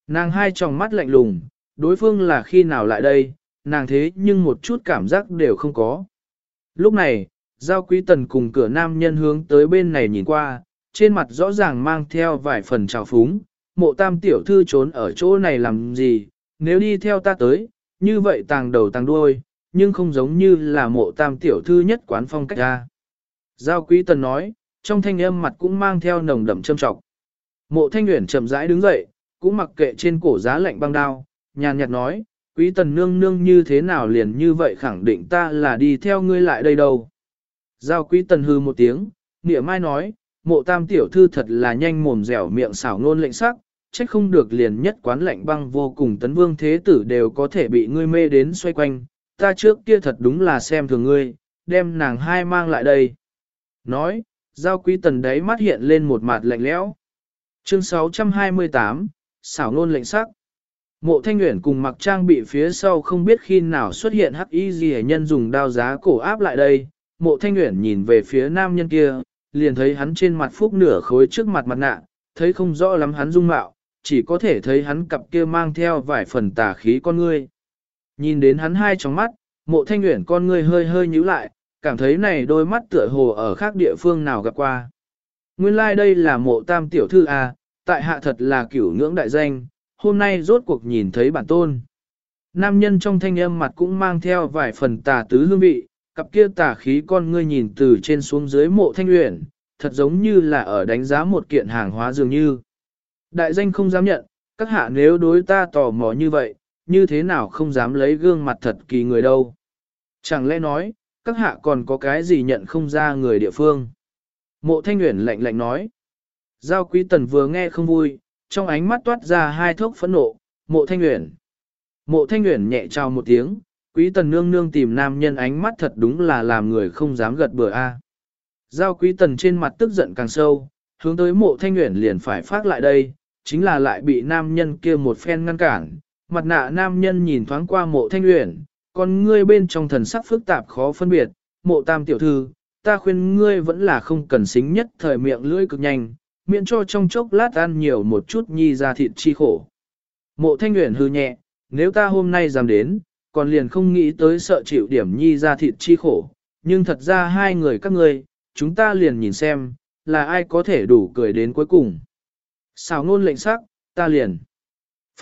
Nàng hai tròng mắt lạnh lùng, đối phương là khi nào lại đây, nàng thế nhưng một chút cảm giác đều không có. Lúc này, giao quý tần cùng cửa nam nhân hướng tới bên này nhìn qua, trên mặt rõ ràng mang theo vài phần trào phúng, mộ tam tiểu thư trốn ở chỗ này làm gì, nếu đi theo ta tới, như vậy tàng đầu tàng đuôi, nhưng không giống như là mộ tam tiểu thư nhất quán phong cách ra. Giao quý tần nói, trong thanh âm mặt cũng mang theo nồng đậm châm trọng. Mộ thanh nguyện chậm rãi đứng dậy, cũng mặc kệ trên cổ giá lạnh băng đao, nhàn nhạt nói, quý tần nương nương như thế nào liền như vậy khẳng định ta là đi theo ngươi lại đây đâu. Giao quý tần hư một tiếng, nghĩa mai nói, mộ tam tiểu thư thật là nhanh mồm dẻo miệng xảo ngôn lệnh sắc, trách không được liền nhất quán lạnh băng vô cùng tấn vương thế tử đều có thể bị ngươi mê đến xoay quanh, ta trước kia thật đúng là xem thường ngươi, đem nàng hai mang lại đây. Nói, giao quý tần đấy mắt hiện lên một mặt lạnh lẽo. Chương 628, xảo ngôn lệnh sắc. Mộ thanh Uyển cùng mặc trang bị phía sau không biết khi nào xuất hiện hắc y gì nhân dùng đao giá cổ áp lại đây. Mộ thanh Uyển nhìn về phía nam nhân kia, liền thấy hắn trên mặt phúc nửa khối trước mặt mặt nạ, thấy không rõ lắm hắn dung mạo, chỉ có thể thấy hắn cặp kia mang theo vài phần tà khí con ngươi. Nhìn đến hắn hai trong mắt, mộ thanh nguyện con ngươi hơi hơi nhíu lại, cảm thấy này đôi mắt tựa hồ ở khác địa phương nào gặp qua. Nguyên lai like đây là mộ tam tiểu thư A, tại hạ thật là cửu ngưỡng đại danh, hôm nay rốt cuộc nhìn thấy bản tôn. Nam nhân trong thanh âm mặt cũng mang theo vài phần tà tứ hương vị, cặp kia tà khí con ngươi nhìn từ trên xuống dưới mộ thanh luyện, thật giống như là ở đánh giá một kiện hàng hóa dường như. Đại danh không dám nhận, các hạ nếu đối ta tò mò như vậy, như thế nào không dám lấy gương mặt thật kỳ người đâu. Chẳng lẽ nói, các hạ còn có cái gì nhận không ra người địa phương. Mộ thanh nguyện lạnh lạnh nói. Giao quý tần vừa nghe không vui, trong ánh mắt toát ra hai thốc phẫn nộ, mộ thanh nguyện. Mộ thanh nguyện nhẹ trao một tiếng, quý tần nương nương tìm nam nhân ánh mắt thật đúng là làm người không dám gật bừa a. Giao quý tần trên mặt tức giận càng sâu, hướng tới mộ thanh nguyện liền phải phát lại đây, chính là lại bị nam nhân kia một phen ngăn cản. Mặt nạ nam nhân nhìn thoáng qua mộ thanh nguyện, còn ngươi bên trong thần sắc phức tạp khó phân biệt, mộ tam tiểu thư, ta khuyên ngươi vẫn là không cần xính nhất thời miệng lưỡi cực nhanh, miễn cho trong chốc lát ăn nhiều một chút nhi ra thịt chi khổ. Mộ thanh nguyện hư nhẹ, nếu ta hôm nay dám đến, còn liền không nghĩ tới sợ chịu điểm nhi ra thịt chi khổ, nhưng thật ra hai người các ngươi, chúng ta liền nhìn xem, là ai có thể đủ cười đến cuối cùng. Xào ngôn lệnh sắc, ta liền.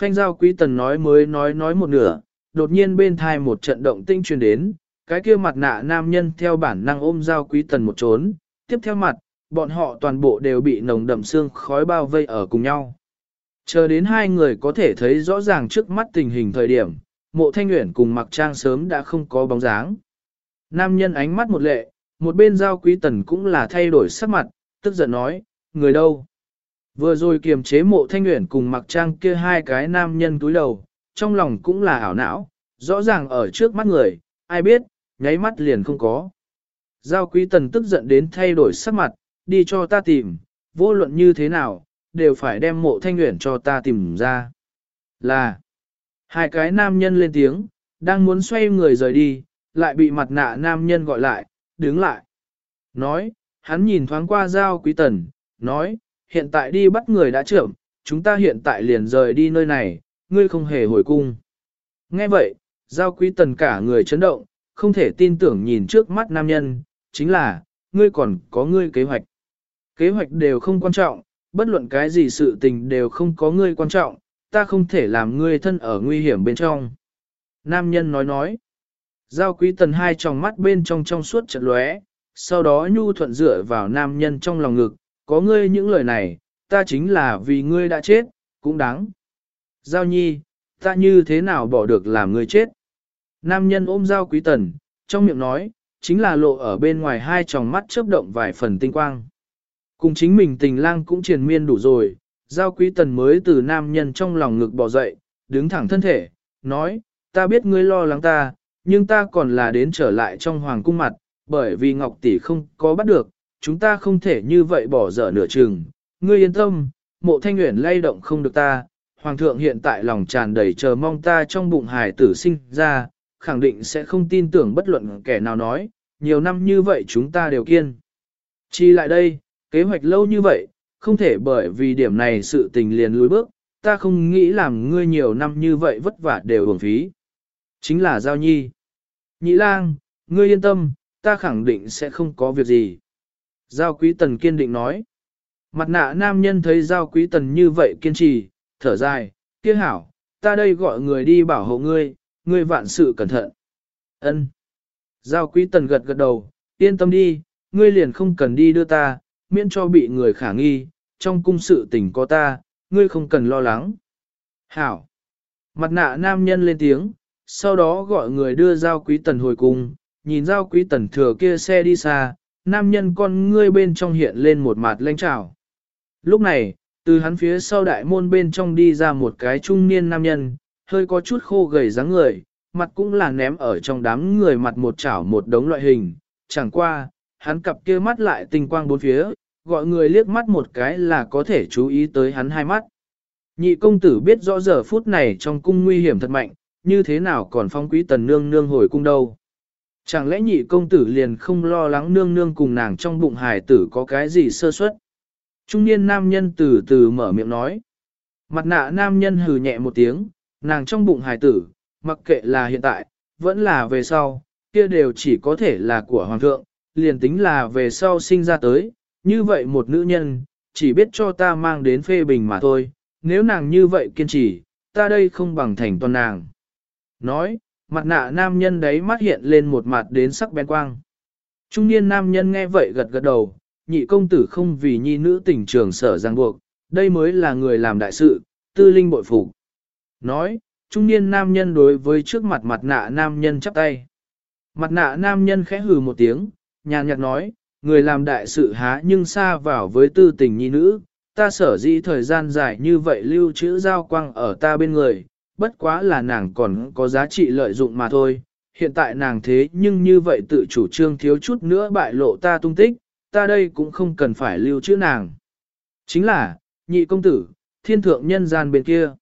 Phanh giao quý tần nói mới nói nói một nửa, đột nhiên bên thai một trận động tinh truyền đến, cái kia mặt nạ nam nhân theo bản năng ôm giao quý tần một trốn, tiếp theo mặt, bọn họ toàn bộ đều bị nồng đậm xương khói bao vây ở cùng nhau. Chờ đến hai người có thể thấy rõ ràng trước mắt tình hình thời điểm, mộ thanh nguyện cùng mặc trang sớm đã không có bóng dáng. Nam nhân ánh mắt một lệ, một bên giao quý tần cũng là thay đổi sắc mặt, tức giận nói, người đâu? Vừa rồi kiềm chế mộ thanh nguyện cùng mặc trang kia hai cái nam nhân túi đầu, trong lòng cũng là ảo não, rõ ràng ở trước mắt người, ai biết, nháy mắt liền không có. Giao quý tần tức giận đến thay đổi sắc mặt, đi cho ta tìm, vô luận như thế nào, đều phải đem mộ thanh nguyện cho ta tìm ra. Là, hai cái nam nhân lên tiếng, đang muốn xoay người rời đi, lại bị mặt nạ nam nhân gọi lại, đứng lại. Nói, hắn nhìn thoáng qua giao quý tần, nói, hiện tại đi bắt người đã trưởng, chúng ta hiện tại liền rời đi nơi này, ngươi không hề hồi cung. Nghe vậy, giao quý tần cả người chấn động, không thể tin tưởng nhìn trước mắt nam nhân, chính là, ngươi còn có ngươi kế hoạch. Kế hoạch đều không quan trọng, bất luận cái gì sự tình đều không có ngươi quan trọng, ta không thể làm ngươi thân ở nguy hiểm bên trong. Nam nhân nói nói, giao quý tần hai tròng mắt bên trong trong suốt trận lóe, sau đó nhu thuận dựa vào nam nhân trong lòng ngực, có ngươi những lời này, ta chính là vì ngươi đã chết, cũng đáng. Giao nhi, ta như thế nào bỏ được làm người chết? Nam nhân ôm giao quý tần, trong miệng nói, chính là lộ ở bên ngoài hai tròng mắt chớp động vài phần tinh quang. Cùng chính mình tình lang cũng triền miên đủ rồi, giao quý tần mới từ nam nhân trong lòng ngực bỏ dậy, đứng thẳng thân thể, nói, ta biết ngươi lo lắng ta, nhưng ta còn là đến trở lại trong hoàng cung mặt, bởi vì Ngọc Tỷ không có bắt được, chúng ta không thể như vậy bỏ dở nửa chừng. Ngươi yên tâm, mộ thanh nguyện lay động không được ta, hoàng thượng hiện tại lòng tràn đầy chờ mong ta trong bụng hài tử sinh ra, khẳng định sẽ không tin tưởng bất luận kẻ nào nói, nhiều năm như vậy chúng ta đều kiên. Chi lại đây, kế hoạch lâu như vậy, không thể bởi vì điểm này sự tình liền lùi bước, ta không nghĩ làm ngươi nhiều năm như vậy vất vả đều uổng phí. Chính là Giao Nhi. Nhĩ lang, ngươi yên tâm, ta khẳng định sẽ không có việc gì. Giao Quý Tần kiên định nói. Mặt nạ nam nhân thấy Giao Quý Tần như vậy kiên trì, thở dài, kia hảo, ta đây gọi người đi bảo hộ ngươi, ngươi vạn sự cẩn thận. Ân. Giao Quý Tần gật gật đầu, yên tâm đi, ngươi liền không cần đi đưa ta, miễn cho bị người khả nghi, trong cung sự tình có ta, ngươi không cần lo lắng. Hảo. Mặt nạ nam nhân lên tiếng, sau đó gọi người đưa Giao Quý Tần hồi cung, nhìn Giao Quý Tần thừa kia xe đi xa, nam nhân con ngươi bên trong hiện lên một mặt lanh trào. Lúc này, từ hắn phía sau đại môn bên trong đi ra một cái trung niên nam nhân, hơi có chút khô gầy dáng người, mặt cũng là ném ở trong đám người mặt một chảo một đống loại hình, chẳng qua, hắn cặp kia mắt lại tinh quang bốn phía, gọi người liếc mắt một cái là có thể chú ý tới hắn hai mắt. Nhị công tử biết rõ giờ phút này trong cung nguy hiểm thật mạnh, như thế nào còn phong quý tần nương nương hồi cung đâu. Chẳng lẽ nhị công tử liền không lo lắng nương nương cùng nàng trong bụng hài tử có cái gì sơ suất? Trung niên nam nhân từ từ mở miệng nói. Mặt nạ nam nhân hừ nhẹ một tiếng, nàng trong bụng hài tử, mặc kệ là hiện tại, vẫn là về sau, kia đều chỉ có thể là của hoàng thượng, liền tính là về sau sinh ra tới, như vậy một nữ nhân, chỉ biết cho ta mang đến phê bình mà thôi, nếu nàng như vậy kiên trì, ta đây không bằng thành toàn nàng. Nói, mặt nạ nam nhân đấy mắt hiện lên một mặt đến sắc bén quang. Trung niên nam nhân nghe vậy gật gật đầu, nhị công tử không vì nhi nữ tình trường sở ràng buộc, đây mới là người làm đại sự, tư linh bội phục. Nói, trung niên nam nhân đối với trước mặt mặt nạ nam nhân chắp tay. Mặt nạ nam nhân khẽ hừ một tiếng, nhàn nhạt nói, người làm đại sự há nhưng xa vào với tư tình nhi nữ, ta sở dĩ thời gian dài như vậy lưu trữ giao quang ở ta bên người, bất quá là nàng còn có giá trị lợi dụng mà thôi. Hiện tại nàng thế nhưng như vậy tự chủ trương thiếu chút nữa bại lộ ta tung tích, ta đây cũng không cần phải lưu trữ nàng. Chính là, nhị công tử, thiên thượng nhân gian bên kia.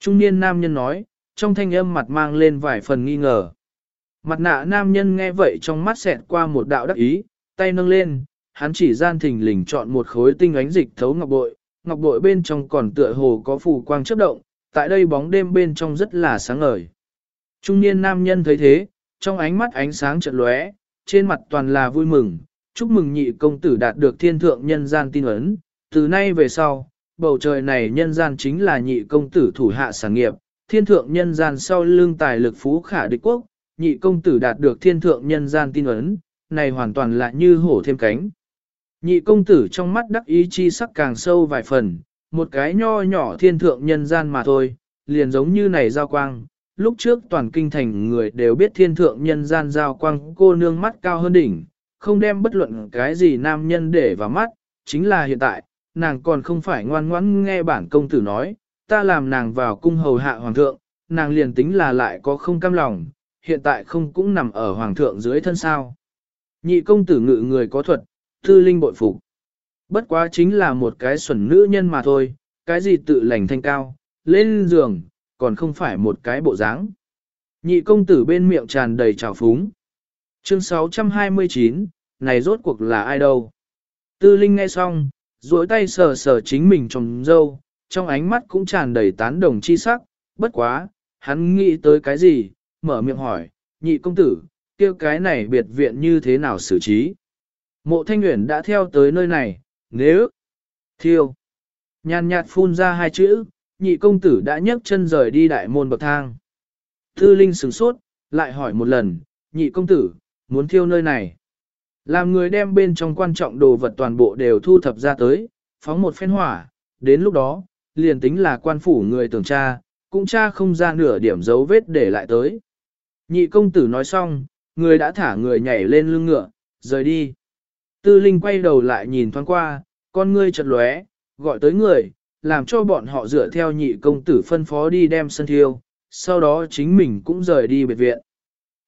Trung niên nam nhân nói, trong thanh âm mặt mang lên vài phần nghi ngờ. Mặt nạ nam nhân nghe vậy trong mắt xẹt qua một đạo đắc ý, tay nâng lên, hắn chỉ gian thình lình chọn một khối tinh ánh dịch thấu ngọc bội, ngọc bội bên trong còn tựa hồ có phù quang chớp động, tại đây bóng đêm bên trong rất là sáng ngời. Trung niên nam nhân thấy thế, trong ánh mắt ánh sáng chợt lóe, trên mặt toàn là vui mừng, chúc mừng nhị công tử đạt được thiên thượng nhân gian tin ấn, từ nay về sau, bầu trời này nhân gian chính là nhị công tử thủ hạ sản nghiệp, thiên thượng nhân gian sau lương tài lực phú khả địch quốc, nhị công tử đạt được thiên thượng nhân gian tin ấn, này hoàn toàn là như hổ thêm cánh. Nhị công tử trong mắt đắc ý chi sắc càng sâu vài phần, một cái nho nhỏ thiên thượng nhân gian mà thôi, liền giống như này giao quang. Lúc trước toàn kinh thành người đều biết thiên thượng nhân gian giao quang cô nương mắt cao hơn đỉnh, không đem bất luận cái gì nam nhân để vào mắt, chính là hiện tại, nàng còn không phải ngoan ngoãn nghe bản công tử nói, ta làm nàng vào cung hầu hạ hoàng thượng, nàng liền tính là lại có không cam lòng, hiện tại không cũng nằm ở hoàng thượng dưới thân sao. Nhị công tử ngự người có thuật, thư linh bội phục. Bất quá chính là một cái xuẩn nữ nhân mà thôi, cái gì tự lành thanh cao, lên giường, còn không phải một cái bộ dáng. Nhị công tử bên miệng tràn đầy trào phúng. Chương 629, này rốt cuộc là ai đâu? Tư Linh nghe xong, duỗi tay sờ sờ chính mình trong dâu, trong ánh mắt cũng tràn đầy tán đồng chi sắc, bất quá, hắn nghĩ tới cái gì, mở miệng hỏi, nhị công tử, kêu cái này biệt viện như thế nào xử trí? Mộ Thanh Nguyễn đã theo tới nơi này, nếu thiêu, nhàn nhạt phun ra hai chữ, nhị công tử đã nhấc chân rời đi đại môn bậc thang. Tư Linh sửng sốt, lại hỏi một lần, nhị công tử, muốn thiêu nơi này. Làm người đem bên trong quan trọng đồ vật toàn bộ đều thu thập ra tới, phóng một phen hỏa, đến lúc đó, liền tính là quan phủ người tưởng tra, cũng tra không ra nửa điểm dấu vết để lại tới. Nhị công tử nói xong, người đã thả người nhảy lên lưng ngựa, rời đi. Tư Linh quay đầu lại nhìn thoáng qua, con ngươi chật lóe, gọi tới người, làm cho bọn họ dựa theo nhị công tử phân phó đi đem sân thiêu, sau đó chính mình cũng rời đi biệt viện.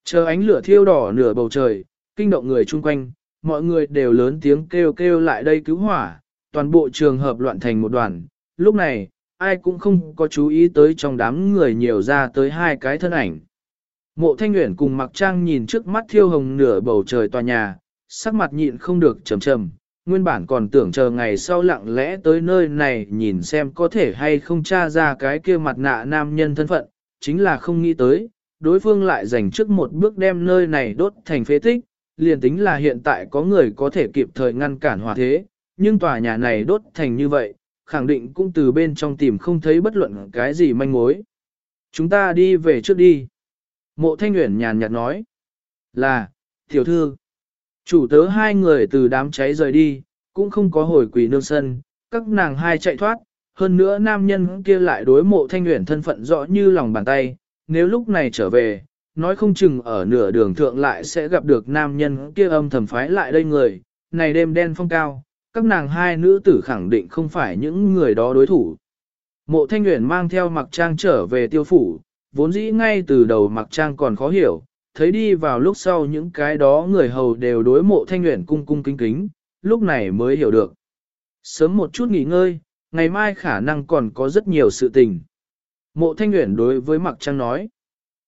Chờ ánh lửa thiêu đỏ nửa bầu trời, kinh động người chung quanh, mọi người đều lớn tiếng kêu kêu lại đây cứu hỏa, toàn bộ trường hợp loạn thành một đoàn. Lúc này, ai cũng không có chú ý tới trong đám người nhiều ra tới hai cái thân ảnh. Mộ Thanh Nguyễn cùng Mặc Trang nhìn trước mắt thiêu hồng nửa bầu trời tòa nhà, sắc mặt nhịn không được trầm trầm, nguyên bản còn tưởng chờ ngày sau lặng lẽ tới nơi này nhìn xem có thể hay không tra ra cái kia mặt nạ nam nhân thân phận, chính là không nghĩ tới, đối phương lại dành trước một bước đem nơi này đốt thành phế tích, liền tính là hiện tại có người có thể kịp thời ngăn cản hòa thế, nhưng tòa nhà này đốt thành như vậy, khẳng định cũng từ bên trong tìm không thấy bất luận cái gì manh mối. Chúng ta đi về trước đi. Mộ Thanh Nguyễn nhàn nhạt nói. Là, tiểu thư. Chủ tớ hai người từ đám cháy rời đi, cũng không có hồi quỷ nương sân, các nàng hai chạy thoát, hơn nữa nam nhân kia lại đối mộ Thanh Nguyễn thân phận rõ như lòng bàn tay, nếu lúc này trở về, nói không chừng ở nửa đường thượng lại sẽ gặp được nam nhân kia âm thầm phái lại đây người, này đêm đen phong cao, các nàng hai nữ tử khẳng định không phải những người đó đối thủ. Mộ Thanh Nguyễn mang theo mặc trang trở về tiêu phủ, vốn dĩ ngay từ đầu mặc trang còn khó hiểu, thấy đi vào lúc sau những cái đó người hầu đều đối mộ Thanh Nguyễn cung cung kính kính, lúc này mới hiểu được. Sớm một chút nghỉ ngơi, ngày mai khả năng còn có rất nhiều sự tình. Mộ Thanh Uyển đối với mặc trang nói,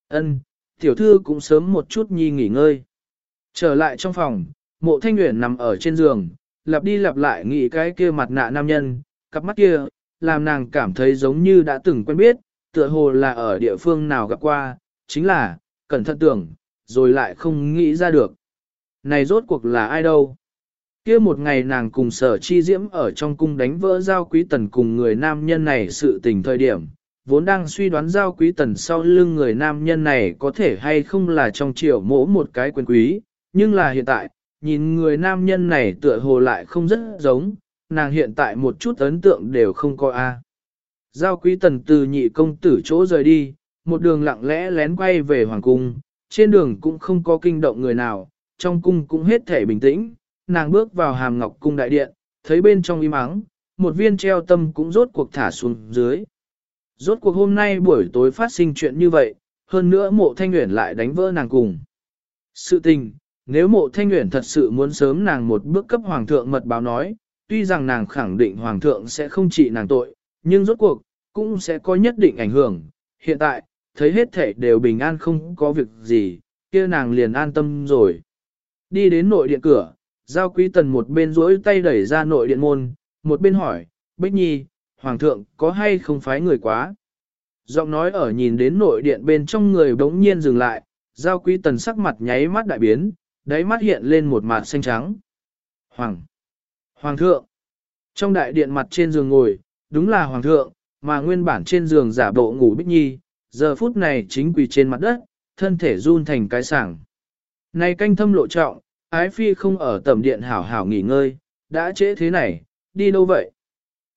ân, tiểu thư cũng sớm một chút nhi nghỉ ngơi. Trở lại trong phòng, mộ Thanh Uyển nằm ở trên giường, lặp đi lặp lại nghĩ cái kia mặt nạ nam nhân, cặp mắt kia, làm nàng cảm thấy giống như đã từng quen biết, tựa hồ là ở địa phương nào gặp qua, chính là, cẩn thận tưởng, rồi lại không nghĩ ra được. Này rốt cuộc là ai đâu? Kia một ngày nàng cùng sở chi diễm ở trong cung đánh vỡ giao quý tần cùng người nam nhân này sự tình thời điểm, vốn đang suy đoán giao quý tần sau lưng người nam nhân này có thể hay không là trong triệu mỗ một cái quyền quý, nhưng là hiện tại, nhìn người nam nhân này tựa hồ lại không rất giống, nàng hiện tại một chút ấn tượng đều không có a. Giao quý tần từ nhị công tử chỗ rời đi, một đường lặng lẽ lén quay về hoàng cung, trên đường cũng không có kinh động người nào, trong cung cũng hết thể bình tĩnh, nàng bước vào hàm ngọc cung đại điện, thấy bên trong im ắng, một viên treo tâm cũng rốt cuộc thả xuống dưới. Rốt cuộc hôm nay buổi tối phát sinh chuyện như vậy, hơn nữa mộ thanh nguyện lại đánh vỡ nàng cùng. Sự tình, nếu mộ thanh nguyện thật sự muốn sớm nàng một bước cấp hoàng thượng mật báo nói, tuy rằng nàng khẳng định hoàng thượng sẽ không trị nàng tội, nhưng rốt cuộc, cũng sẽ có nhất định ảnh hưởng. Hiện tại, thấy hết thể đều bình an không có việc gì, kia nàng liền an tâm rồi. Đi đến nội điện cửa, giao quý tần một bên duỗi tay đẩy ra nội điện môn, một bên hỏi, Bích Nhi, Hoàng thượng có hay không phái người quá? Giọng nói ở nhìn đến nội điện bên trong người bỗng nhiên dừng lại, giao quý tần sắc mặt nháy mắt đại biến, đáy mắt hiện lên một mặt xanh trắng. Hoàng! Hoàng thượng! Trong đại điện mặt trên giường ngồi, đúng là Hoàng thượng, mà nguyên bản trên giường giả bộ ngủ Bích Nhi, giờ phút này chính quỳ trên mặt đất, thân thể run thành cái sảng. Này canh thâm lộ trọng, ái phi không ở tầm điện hảo hảo nghỉ ngơi, đã trễ thế này, đi đâu vậy?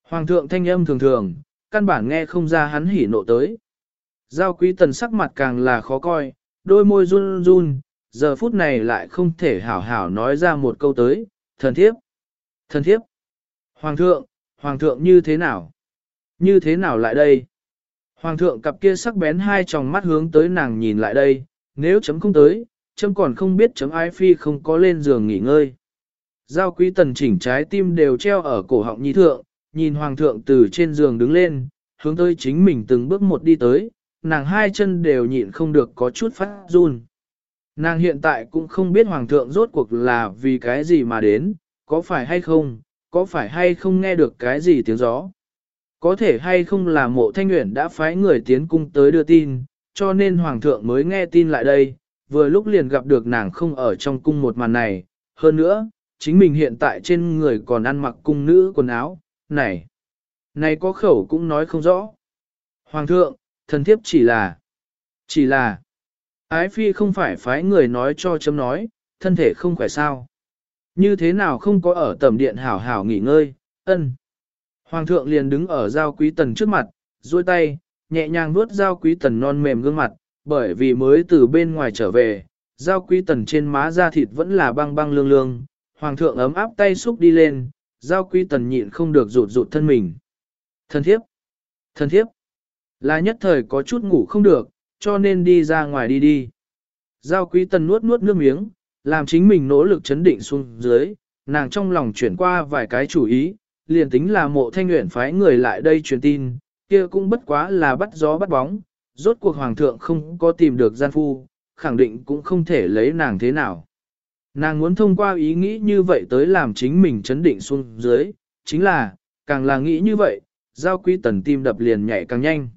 Hoàng thượng thanh âm thường thường, căn bản nghe không ra hắn hỉ nộ tới. Giao quý tần sắc mặt càng là khó coi, đôi môi run run, giờ phút này lại không thể hảo hảo nói ra một câu tới, thần thiếp, thần thiếp. Hoàng thượng, hoàng thượng như thế nào? Như thế nào lại đây? Hoàng thượng cặp kia sắc bén hai tròng mắt hướng tới nàng nhìn lại đây, nếu chấm không tới, chấm còn không biết chấm ái phi không có lên giường nghỉ ngơi. Giao quý tần chỉnh trái tim đều treo ở cổ họng nhi thượng, nhìn hoàng thượng từ trên giường đứng lên, hướng tới chính mình từng bước một đi tới, nàng hai chân đều nhịn không được có chút phát run. Nàng hiện tại cũng không biết hoàng thượng rốt cuộc là vì cái gì mà đến, có phải hay không, có phải hay không nghe được cái gì tiếng gió. Có thể hay không là mộ thanh nguyện đã phái người tiến cung tới đưa tin, cho nên hoàng thượng mới nghe tin lại đây, vừa lúc liền gặp được nàng không ở trong cung một màn này, hơn nữa, chính mình hiện tại trên người còn ăn mặc cung nữ quần áo, này, này có khẩu cũng nói không rõ. Hoàng thượng, thần thiếp chỉ là, chỉ là, ái phi không phải phái người nói cho chấm nói, thân thể không khỏe sao. Như thế nào không có ở tầm điện hảo hảo nghỉ ngơi, ân. Hoàng thượng liền đứng ở giao quý tần trước mặt, duỗi tay, nhẹ nhàng vuốt giao quý tần non mềm gương mặt, bởi vì mới từ bên ngoài trở về, giao quý tần trên má da thịt vẫn là băng băng lương lương, hoàng thượng ấm áp tay xúc đi lên, giao quý tần nhịn không được rụt rụt thân mình. Thân thiếp, thân thiếp, là nhất thời có chút ngủ không được, cho nên đi ra ngoài đi đi. Giao quý tần nuốt nuốt nước miếng, làm chính mình nỗ lực chấn định xuống dưới, nàng trong lòng chuyển qua vài cái chủ ý, liền tính là mộ thanh nguyện phái người lại đây truyền tin, kia cũng bất quá là bắt gió bắt bóng, rốt cuộc hoàng thượng không có tìm được gian phu, khẳng định cũng không thể lấy nàng thế nào. Nàng muốn thông qua ý nghĩ như vậy tới làm chính mình chấn định xuống dưới, chính là, càng là nghĩ như vậy, giao quý tần tim đập liền nhảy càng nhanh.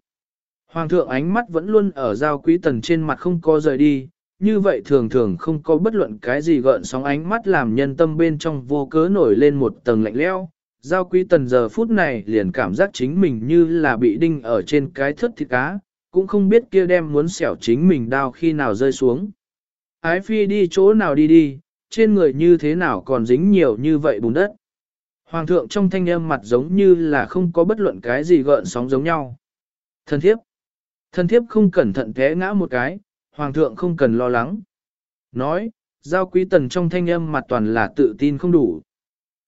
Hoàng thượng ánh mắt vẫn luôn ở giao quý tần trên mặt không có rời đi, như vậy thường thường không có bất luận cái gì gợn sóng ánh mắt làm nhân tâm bên trong vô cớ nổi lên một tầng lạnh leo. Giao quý tần giờ phút này liền cảm giác chính mình như là bị đinh ở trên cái thất thịt cá, cũng không biết kia đem muốn xẻo chính mình đau khi nào rơi xuống. Ái phi đi chỗ nào đi đi, trên người như thế nào còn dính nhiều như vậy bùn đất. Hoàng thượng trong thanh âm mặt giống như là không có bất luận cái gì gợn sóng giống nhau. Thân thiếp. Thân thiếp không cẩn thận té ngã một cái, hoàng thượng không cần lo lắng. Nói, giao quý tần trong thanh âm mặt toàn là tự tin không đủ.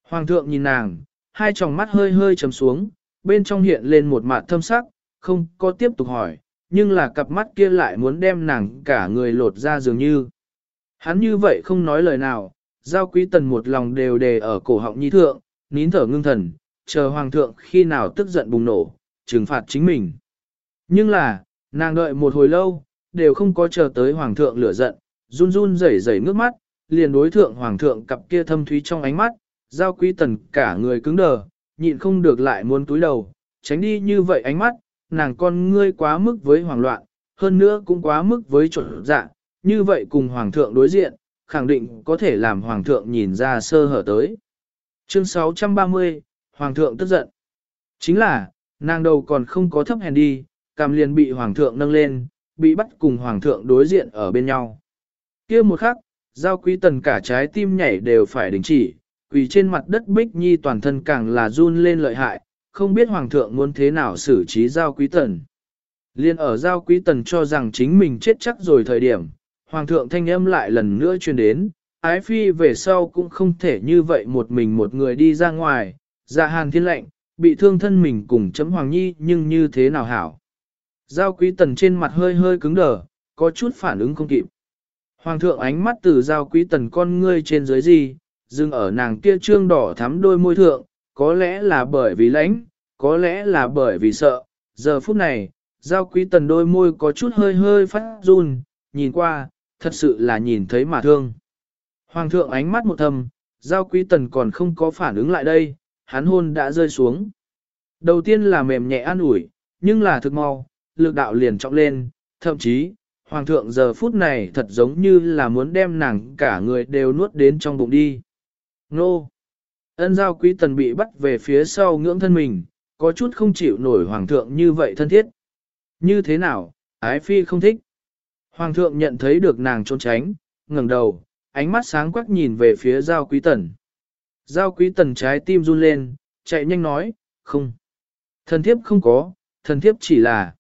Hoàng thượng nhìn nàng, hai tròng mắt hơi hơi trầm xuống, bên trong hiện lên một mặt thâm sắc, không có tiếp tục hỏi, nhưng là cặp mắt kia lại muốn đem nàng cả người lột ra dường như. Hắn như vậy không nói lời nào, giao quý tần một lòng đều đề ở cổ họng nhi thượng, nín thở ngưng thần, chờ hoàng thượng khi nào tức giận bùng nổ, trừng phạt chính mình. Nhưng là, nàng đợi một hồi lâu, đều không có chờ tới hoàng thượng lửa giận, run run rẩy rẩy nước mắt, liền đối thượng hoàng thượng cặp kia thâm thúy trong ánh mắt, giao quý tần cả người cứng đờ, nhịn không được lại muốn túi đầu, tránh đi như vậy ánh mắt, nàng con ngươi quá mức với hoảng loạn, hơn nữa cũng quá mức với trộn dạ, như vậy cùng hoàng thượng đối diện, khẳng định có thể làm hoàng thượng nhìn ra sơ hở tới. Chương 630, Hoàng thượng tức giận. Chính là, nàng đầu còn không có thấp hèn đi, cằm liền bị Hoàng thượng nâng lên, bị bắt cùng Hoàng thượng đối diện ở bên nhau. kia một khắc, giao quý tần cả trái tim nhảy đều phải đình chỉ, quỳ trên mặt đất bích nhi toàn thân càng là run lên lợi hại, không biết Hoàng thượng muốn thế nào xử trí giao quý tần. Liên ở giao quý tần cho rằng chính mình chết chắc rồi thời điểm, Hoàng thượng thanh âm lại lần nữa truyền đến, ái phi về sau cũng không thể như vậy một mình một người đi ra ngoài, dạ hàn thiên lệnh, bị thương thân mình cùng chấm hoàng nhi nhưng như thế nào hảo. Giao quý tần trên mặt hơi hơi cứng đờ, có chút phản ứng không kịp. Hoàng thượng ánh mắt từ giao quý tần con ngươi trên dưới gì, dừng ở nàng kia trương đỏ thắm đôi môi thượng, có lẽ là bởi vì lãnh, có lẽ là bởi vì sợ. Giờ phút này, giao quý tần đôi môi có chút hơi hơi phát run, nhìn qua, thật sự là nhìn thấy mà thương. Hoàng thượng ánh mắt một thầm, giao quý tần còn không có phản ứng lại đây, hắn hôn đã rơi xuống. Đầu tiên là mềm nhẹ an ủi, nhưng là thực mau, lực đạo liền trọng lên, thậm chí, hoàng thượng giờ phút này thật giống như là muốn đem nàng cả người đều nuốt đến trong bụng đi. Nô! Ân giao quý tần bị bắt về phía sau ngưỡng thân mình, có chút không chịu nổi hoàng thượng như vậy thân thiết. Như thế nào, ái phi không thích. Hoàng thượng nhận thấy được nàng trốn tránh, ngẩng đầu, ánh mắt sáng quắc nhìn về phía giao quý tần. Giao quý tần trái tim run lên, chạy nhanh nói, không. Thần thiếp không có, thần thiếp chỉ là,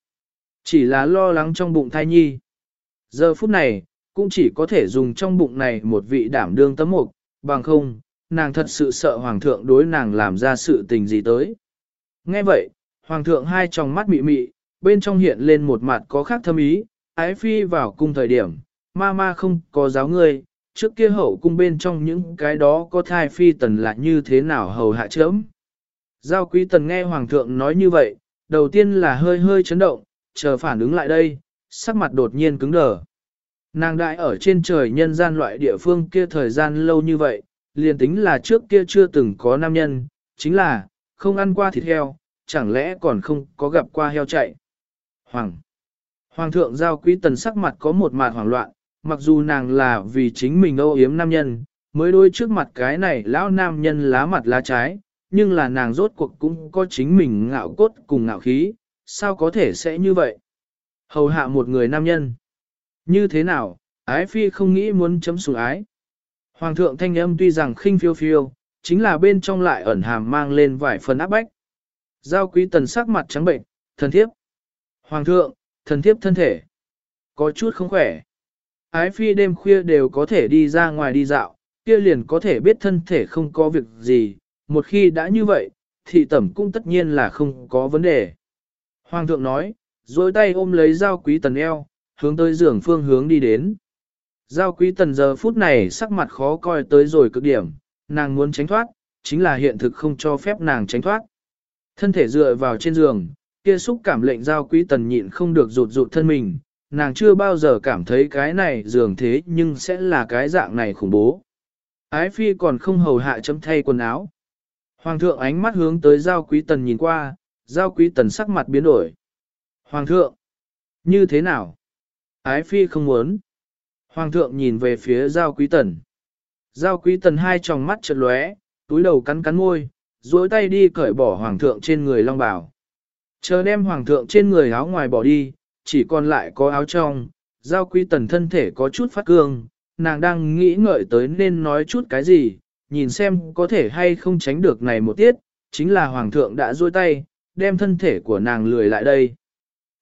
chỉ là lo lắng trong bụng thai nhi. Giờ phút này, cũng chỉ có thể dùng trong bụng này một vị đảm đương tấm mục, bằng không, nàng thật sự sợ hoàng thượng đối nàng làm ra sự tình gì tới. Nghe vậy, hoàng thượng hai tròng mắt mị mị, bên trong hiện lên một mặt có khác thâm ý, ái phi vào cung thời điểm, ma ma không có giáo ngươi, trước kia hậu cung bên trong những cái đó có thai phi tần là như thế nào hầu hạ chớm Giao quý tần nghe hoàng thượng nói như vậy, đầu tiên là hơi hơi chấn động, chờ phản ứng lại đây, sắc mặt đột nhiên cứng đờ. Nàng đại ở trên trời nhân gian loại địa phương kia thời gian lâu như vậy, liền tính là trước kia chưa từng có nam nhân, chính là, không ăn qua thịt heo, chẳng lẽ còn không có gặp qua heo chạy. Hoàng! Hoàng thượng giao quý tần sắc mặt có một mạt hoảng loạn, mặc dù nàng là vì chính mình âu yếm nam nhân, mới đôi trước mặt cái này lão nam nhân lá mặt lá trái, nhưng là nàng rốt cuộc cũng có chính mình ngạo cốt cùng ngạo khí, sao có thể sẽ như vậy? Hầu hạ một người nam nhân. Như thế nào, ái phi không nghĩ muốn chấm sủng ái. Hoàng thượng thanh âm tuy rằng khinh phiêu phiêu, chính là bên trong lại ẩn hàm mang lên vài phần áp bách. Giao quý tần sắc mặt trắng bệnh, thần thiếp. Hoàng thượng, thần thiếp thân thể. Có chút không khỏe. Ái phi đêm khuya đều có thể đi ra ngoài đi dạo, kia liền có thể biết thân thể không có việc gì. Một khi đã như vậy, thị tẩm cũng tất nhiên là không có vấn đề. Hoàng thượng nói, dối tay ôm lấy dao quý tần eo, hướng tới giường phương hướng đi đến. Giao quý tần giờ phút này sắc mặt khó coi tới rồi cực điểm, nàng muốn tránh thoát, chính là hiện thực không cho phép nàng tránh thoát. Thân thể dựa vào trên giường, kia xúc cảm lệnh giao quý tần nhịn không được rụt rụt thân mình, nàng chưa bao giờ cảm thấy cái này dường thế nhưng sẽ là cái dạng này khủng bố. Ái phi còn không hầu hạ chấm thay quần áo. Hoàng thượng ánh mắt hướng tới giao quý tần nhìn qua, giao quý tần sắc mặt biến đổi. Hoàng thượng, như thế nào? Ái phi không muốn. Hoàng thượng nhìn về phía giao quý tần. Giao quý tần hai tròng mắt chật lóe, túi đầu cắn cắn môi, duỗi tay đi cởi bỏ hoàng thượng trên người long bào. Chờ đem hoàng thượng trên người áo ngoài bỏ đi, chỉ còn lại có áo trong, giao quý tần thân thể có chút phát cương, nàng đang nghĩ ngợi tới nên nói chút cái gì, nhìn xem có thể hay không tránh được này một tiết, chính là hoàng thượng đã duỗi tay, đem thân thể của nàng lười lại đây.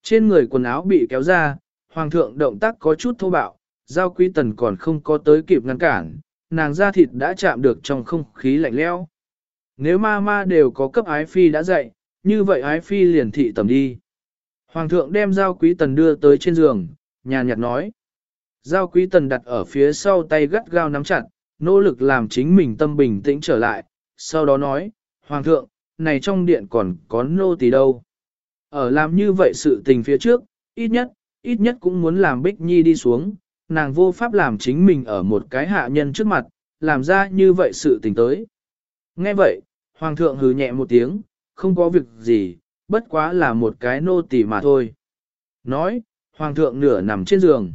Trên người quần áo bị kéo ra, hoàng thượng động tác có chút thô bạo, giao quý tần còn không có tới kịp ngăn cản, nàng da thịt đã chạm được trong không khí lạnh lẽo. Nếu ma ma đều có cấp ái phi đã dạy, như vậy ái phi liền thị tầm đi. Hoàng thượng đem giao quý tần đưa tới trên giường, nhàn nhạt nói. Giao quý tần đặt ở phía sau tay gắt gao nắm chặt, nỗ lực làm chính mình tâm bình tĩnh trở lại, sau đó nói, Hoàng thượng, này trong điện còn có nô tỳ đâu. Ở làm như vậy sự tình phía trước, ít nhất, ít nhất cũng muốn làm Bích Nhi đi xuống, nàng vô pháp làm chính mình ở một cái hạ nhân trước mặt, làm ra như vậy sự tình tới. Nghe vậy, Hoàng thượng hừ nhẹ một tiếng, không có việc gì, bất quá là một cái nô tỳ mà thôi. Nói, Hoàng thượng nửa nằm trên giường.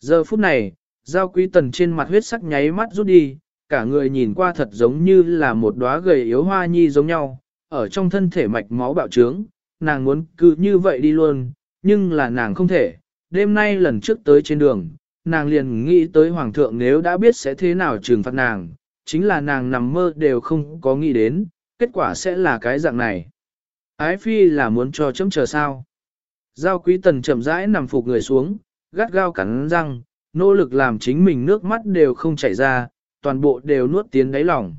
Giờ phút này, giao quý tần trên mặt huyết sắc nháy mắt rút đi, cả người nhìn qua thật giống như là một đóa gầy yếu hoa nhi giống nhau, ở trong thân thể mạch máu bạo trướng, nàng muốn cứ như vậy đi luôn, nhưng là nàng không thể. Đêm nay lần trước tới trên đường, nàng liền nghĩ tới hoàng thượng nếu đã biết sẽ thế nào trừng phạt nàng, chính là nàng nằm mơ đều không có nghĩ đến, kết quả sẽ là cái dạng này. Ái phi là muốn cho chấm chờ sao. Giao quý tần chậm rãi nằm phục người xuống, gắt gao cắn răng, nỗ lực làm chính mình nước mắt đều không chảy ra, toàn bộ đều nuốt tiến đáy lòng.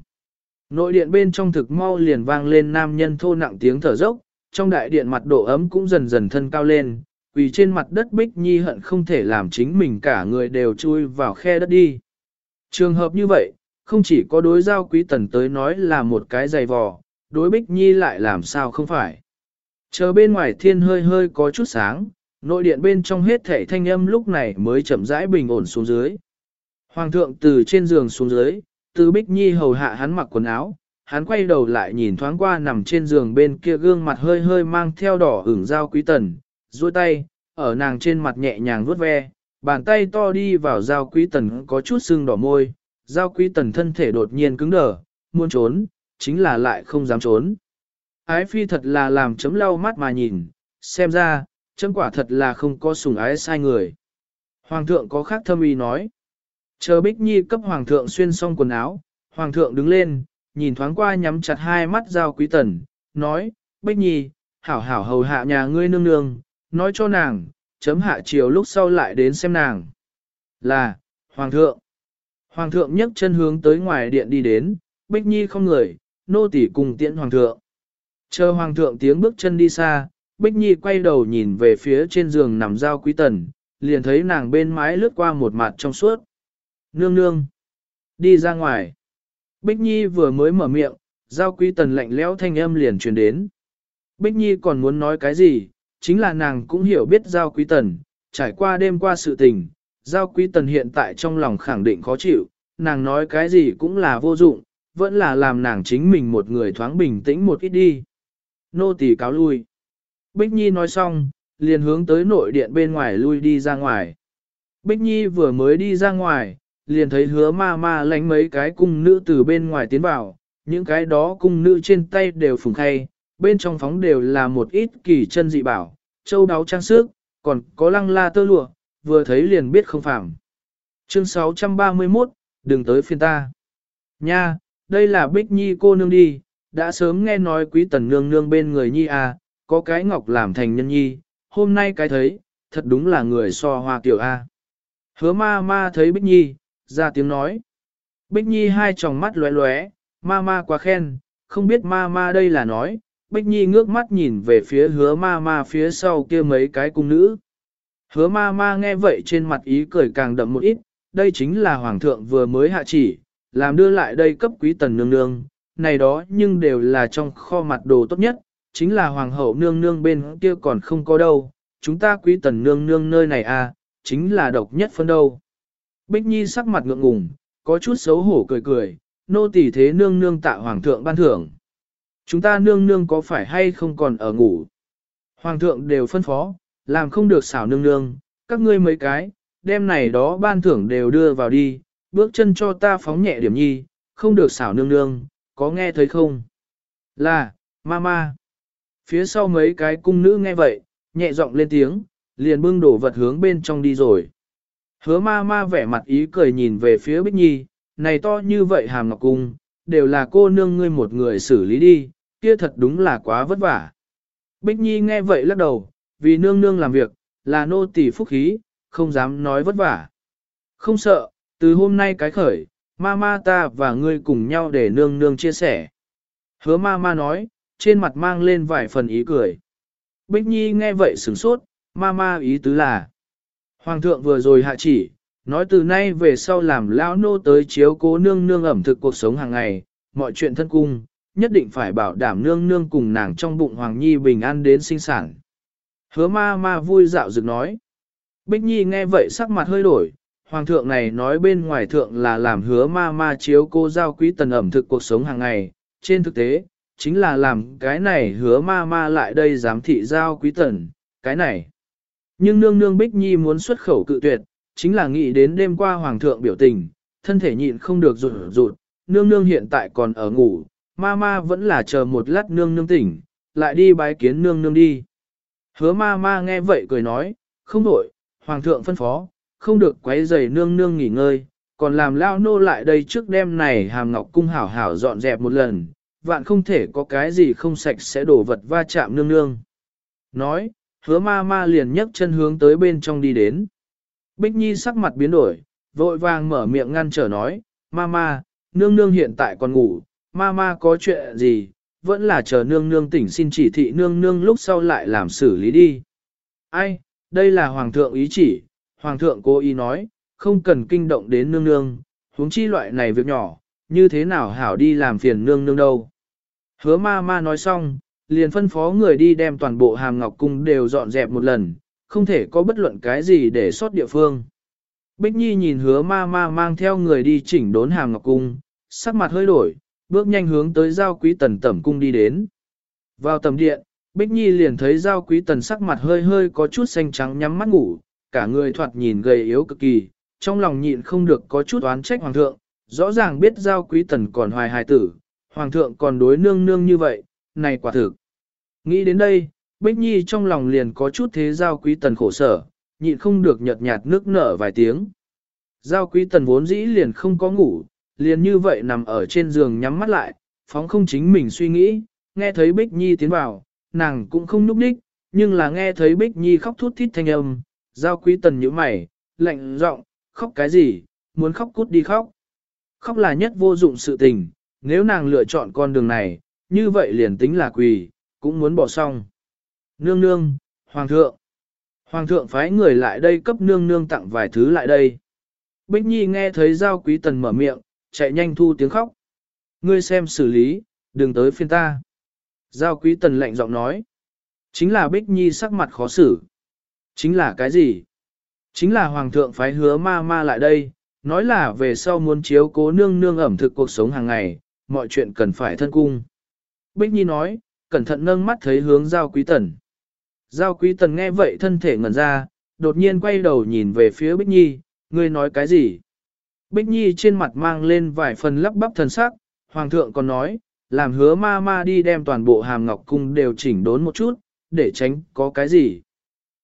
Nội điện bên trong thực mau liền vang lên nam nhân thô nặng tiếng thở dốc, trong đại điện mặt độ ấm cũng dần dần thân cao lên, Vì trên mặt đất Bích Nhi hận không thể làm chính mình cả người đều chui vào khe đất đi. Trường hợp như vậy, không chỉ có đối giao quý tần tới nói là một cái dày vò, đối Bích Nhi lại làm sao không phải. Chờ bên ngoài thiên hơi hơi có chút sáng, nội điện bên trong hết thảy thanh âm lúc này mới chậm rãi bình ổn xuống dưới. Hoàng thượng từ trên giường xuống dưới, từ Bích Nhi hầu hạ hắn mặc quần áo, hắn quay đầu lại nhìn thoáng qua nằm trên giường bên kia gương mặt hơi hơi mang theo đỏ hưởng dao quý tần, duỗi tay, ở nàng trên mặt nhẹ nhàng vuốt ve, bàn tay to đi vào dao quý tần có chút sưng đỏ môi, Giao quý tần thân thể đột nhiên cứng đờ, muốn trốn, chính là lại không dám trốn. Ái phi thật là làm chấm lau mắt mà nhìn, xem ra, chấm quả thật là không có sùng ái sai người. Hoàng thượng có khác thâm ý nói. Chờ Bích Nhi cấp Hoàng thượng xuyên xong quần áo, Hoàng thượng đứng lên, nhìn thoáng qua nhắm chặt hai mắt giao quý tần, nói, Bích Nhi, hảo hảo hầu hạ nhà ngươi nương nương, nói cho nàng, chấm hạ chiều lúc sau lại đến xem nàng. Là, Hoàng thượng. Hoàng thượng nhấc chân hướng tới ngoài điện đi đến, Bích Nhi không người, nô tỳ cùng tiễn Hoàng thượng. Chờ Hoàng thượng tiếng bước chân đi xa, Bích Nhi quay đầu nhìn về phía trên giường nằm giao quý tần, liền thấy nàng bên mái lướt qua một mặt trong suốt. Nương nương. Đi ra ngoài. Bích Nhi vừa mới mở miệng, giao quý tần lạnh lẽo thanh âm liền truyền đến. Bích Nhi còn muốn nói cái gì, chính là nàng cũng hiểu biết giao quý tần, trải qua đêm qua sự tình, giao quý tần hiện tại trong lòng khẳng định khó chịu, nàng nói cái gì cũng là vô dụng, vẫn là làm nàng chính mình một người thoáng bình tĩnh một ít đi. Nô tỳ cáo lui. Bích Nhi nói xong, liền hướng tới nội điện bên ngoài lui đi ra ngoài. Bích Nhi vừa mới đi ra ngoài, liền thấy hứa ma ma lánh mấy cái cung nữ từ bên ngoài tiến vào, những cái đó cung nữ trên tay đều phùng khay, bên trong phóng đều là một ít kỳ chân dị bảo, châu đáo trang sức, còn có lăng la tơ lụa, vừa thấy liền biết không phạm. Chương 631, đừng tới phiên ta. Nha, đây là Bích Nhi cô nương đi, đã sớm nghe nói quý tần nương nương bên người Nhi à, có cái ngọc làm thành nhân Nhi, hôm nay cái thấy, thật đúng là người so hoa tiểu A. Hứa ma ma thấy Bích Nhi, ra tiếng nói. Bích Nhi hai tròng mắt lóe lóe, ma ma quá khen, không biết ma ma đây là nói, Bích Nhi ngước mắt nhìn về phía hứa ma ma phía sau kia mấy cái cung nữ. Hứa ma ma nghe vậy trên mặt ý cười càng đậm một ít, đây chính là hoàng thượng vừa mới hạ chỉ, làm đưa lại đây cấp quý tần nương nương, này đó nhưng đều là trong kho mặt đồ tốt nhất, chính là hoàng hậu nương nương bên kia còn không có đâu, chúng ta quý tần nương nương nơi này à, chính là độc nhất phân đâu. Bích Nhi sắc mặt ngượng ngùng, có chút xấu hổ cười cười, nô tỳ thế nương nương tạ hoàng thượng ban thưởng. Chúng ta nương nương có phải hay không còn ở ngủ? Hoàng thượng đều phân phó, làm không được xảo nương nương, các ngươi mấy cái, đêm này đó ban thưởng đều đưa vào đi, bước chân cho ta phóng nhẹ điểm nhi, không được xảo nương nương, có nghe thấy không? Là, mama. Phía sau mấy cái cung nữ nghe vậy, nhẹ giọng lên tiếng, liền bưng đổ vật hướng bên trong đi rồi. Hứa ma ma vẻ mặt ý cười nhìn về phía Bích Nhi, này to như vậy hàm ngọc cung, đều là cô nương ngươi một người xử lý đi, kia thật đúng là quá vất vả. Bích Nhi nghe vậy lắc đầu, vì nương nương làm việc, là nô tỳ phúc khí, không dám nói vất vả. Không sợ, từ hôm nay cái khởi, ma ma ta và ngươi cùng nhau để nương nương chia sẻ. Hứa ma ma nói, trên mặt mang lên vài phần ý cười. Bích Nhi nghe vậy sửng sốt, ma ma ý tứ là. Hoàng thượng vừa rồi hạ chỉ, nói từ nay về sau làm lão nô tới chiếu cố nương nương ẩm thực cuộc sống hàng ngày, mọi chuyện thân cung, nhất định phải bảo đảm nương nương cùng nàng trong bụng Hoàng Nhi bình an đến sinh sản. Hứa ma ma vui dạo dực nói. Bích Nhi nghe vậy sắc mặt hơi đổi, Hoàng thượng này nói bên ngoài thượng là làm hứa ma ma chiếu cô giao quý tần ẩm thực cuộc sống hàng ngày, trên thực tế, chính là làm cái này hứa ma ma lại đây giám thị giao quý tần, cái này. Nhưng nương nương Bích Nhi muốn xuất khẩu cự tuyệt, chính là nghĩ đến đêm qua hoàng thượng biểu tình, thân thể nhịn không được rụt rụt, nương nương hiện tại còn ở ngủ, ma ma vẫn là chờ một lát nương nương tỉnh, lại đi bái kiến nương nương đi. Hứa ma ma nghe vậy cười nói, không đổi, hoàng thượng phân phó, không được quấy rầy nương nương nghỉ ngơi, còn làm lao nô lại đây trước đêm này hàm ngọc cung hảo hảo dọn dẹp một lần, vạn không thể có cái gì không sạch sẽ đổ vật va chạm nương nương. Nói, hứa ma ma liền nhấc chân hướng tới bên trong đi đến. Bích Nhi sắc mặt biến đổi, vội vàng mở miệng ngăn trở nói, ma ma, nương nương hiện tại còn ngủ, ma ma có chuyện gì, vẫn là chờ nương nương tỉnh xin chỉ thị nương nương lúc sau lại làm xử lý đi. Ai, đây là hoàng thượng ý chỉ, hoàng thượng cố ý nói, không cần kinh động đến nương nương, huống chi loại này việc nhỏ, như thế nào hảo đi làm phiền nương nương đâu. Hứa ma ma nói xong, liền phân phó người đi đem toàn bộ hàm ngọc cung đều dọn dẹp một lần, không thể có bất luận cái gì để sót địa phương. Bích Nhi nhìn hứa ma ma mang theo người đi chỉnh đốn hàm ngọc cung, sắc mặt hơi đổi, bước nhanh hướng tới giao quý tần tẩm cung đi đến. Vào tầm điện, Bích Nhi liền thấy giao quý tần sắc mặt hơi hơi có chút xanh trắng nhắm mắt ngủ, cả người thoạt nhìn gầy yếu cực kỳ, trong lòng nhịn không được có chút oán trách hoàng thượng, rõ ràng biết giao quý tần còn hoài hài tử, hoàng thượng còn đối nương nương như vậy, này quả thực. Nghĩ đến đây, Bích Nhi trong lòng liền có chút thế giao quý tần khổ sở, nhịn không được nhợt nhạt nước nở vài tiếng. Giao quý tần vốn dĩ liền không có ngủ, liền như vậy nằm ở trên giường nhắm mắt lại, phóng không chính mình suy nghĩ, nghe thấy Bích Nhi tiến vào, nàng cũng không núp đích, nhưng là nghe thấy Bích Nhi khóc thút thít thanh âm, giao quý tần nhíu mày, lạnh giọng, khóc cái gì, muốn khóc cút đi khóc. Khóc là nhất vô dụng sự tình, nếu nàng lựa chọn con đường này, như vậy liền tính là quỳ, cũng muốn bỏ xong. Nương nương, hoàng thượng. Hoàng thượng phái người lại đây cấp nương nương tặng vài thứ lại đây. Bích Nhi nghe thấy giao quý tần mở miệng, chạy nhanh thu tiếng khóc. Ngươi xem xử lý, đừng tới phiên ta. Giao quý tần lạnh giọng nói. Chính là Bích Nhi sắc mặt khó xử. Chính là cái gì? Chính là Hoàng thượng phái hứa ma ma lại đây, nói là về sau muốn chiếu cố nương nương ẩm thực cuộc sống hàng ngày, mọi chuyện cần phải thân cung. Bích Nhi nói, cẩn thận nâng mắt thấy hướng Giao Quý Tần. Giao Quý Tần nghe vậy thân thể ngẩn ra, đột nhiên quay đầu nhìn về phía Bích Nhi, ngươi nói cái gì? Bích Nhi trên mặt mang lên vài phần lắp bắp thần sắc, Hoàng thượng còn nói, làm hứa ma ma đi đem toàn bộ hàm ngọc cung đều chỉnh đốn một chút, để tránh có cái gì.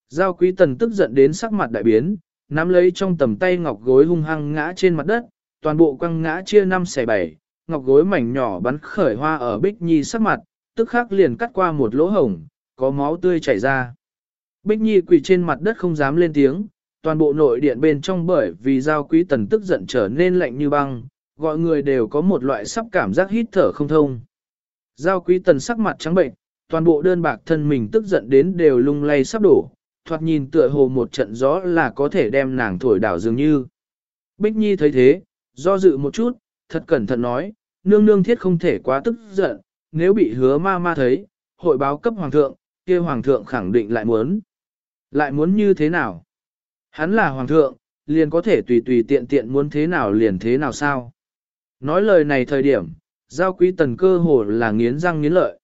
Giao quý tần tức giận đến sắc mặt đại biến, nắm lấy trong tầm tay ngọc gối hung hăng ngã trên mặt đất, toàn bộ quăng ngã chia năm xẻ bảy, ngọc gối mảnh nhỏ bắn khởi hoa ở Bích Nhi sắc mặt, tức khắc liền cắt qua một lỗ hổng, có máu tươi chảy ra. Bích Nhi quỳ trên mặt đất không dám lên tiếng, toàn bộ nội điện bên trong bởi vì giao quý tần tức giận trở nên lạnh như băng, gọi người đều có một loại sắp cảm giác hít thở không thông. Giao quý tần sắc mặt trắng bệnh, toàn bộ đơn bạc thân mình tức giận đến đều lung lay sắp đổ, thoạt nhìn tựa hồ một trận gió là có thể đem nàng thổi đảo dường như. Bích Nhi thấy thế, do dự một chút, thật cẩn thận nói, nương nương thiết không thể quá tức giận, nếu bị hứa ma ma thấy, hội báo cấp hoàng thượng, kia hoàng thượng khẳng định lại muốn. Lại muốn như thế nào? Hắn là hoàng thượng, liền có thể tùy tùy tiện tiện muốn thế nào liền thế nào sao? Nói lời này thời điểm, giao quý tần cơ hồ là nghiến răng nghiến lợi.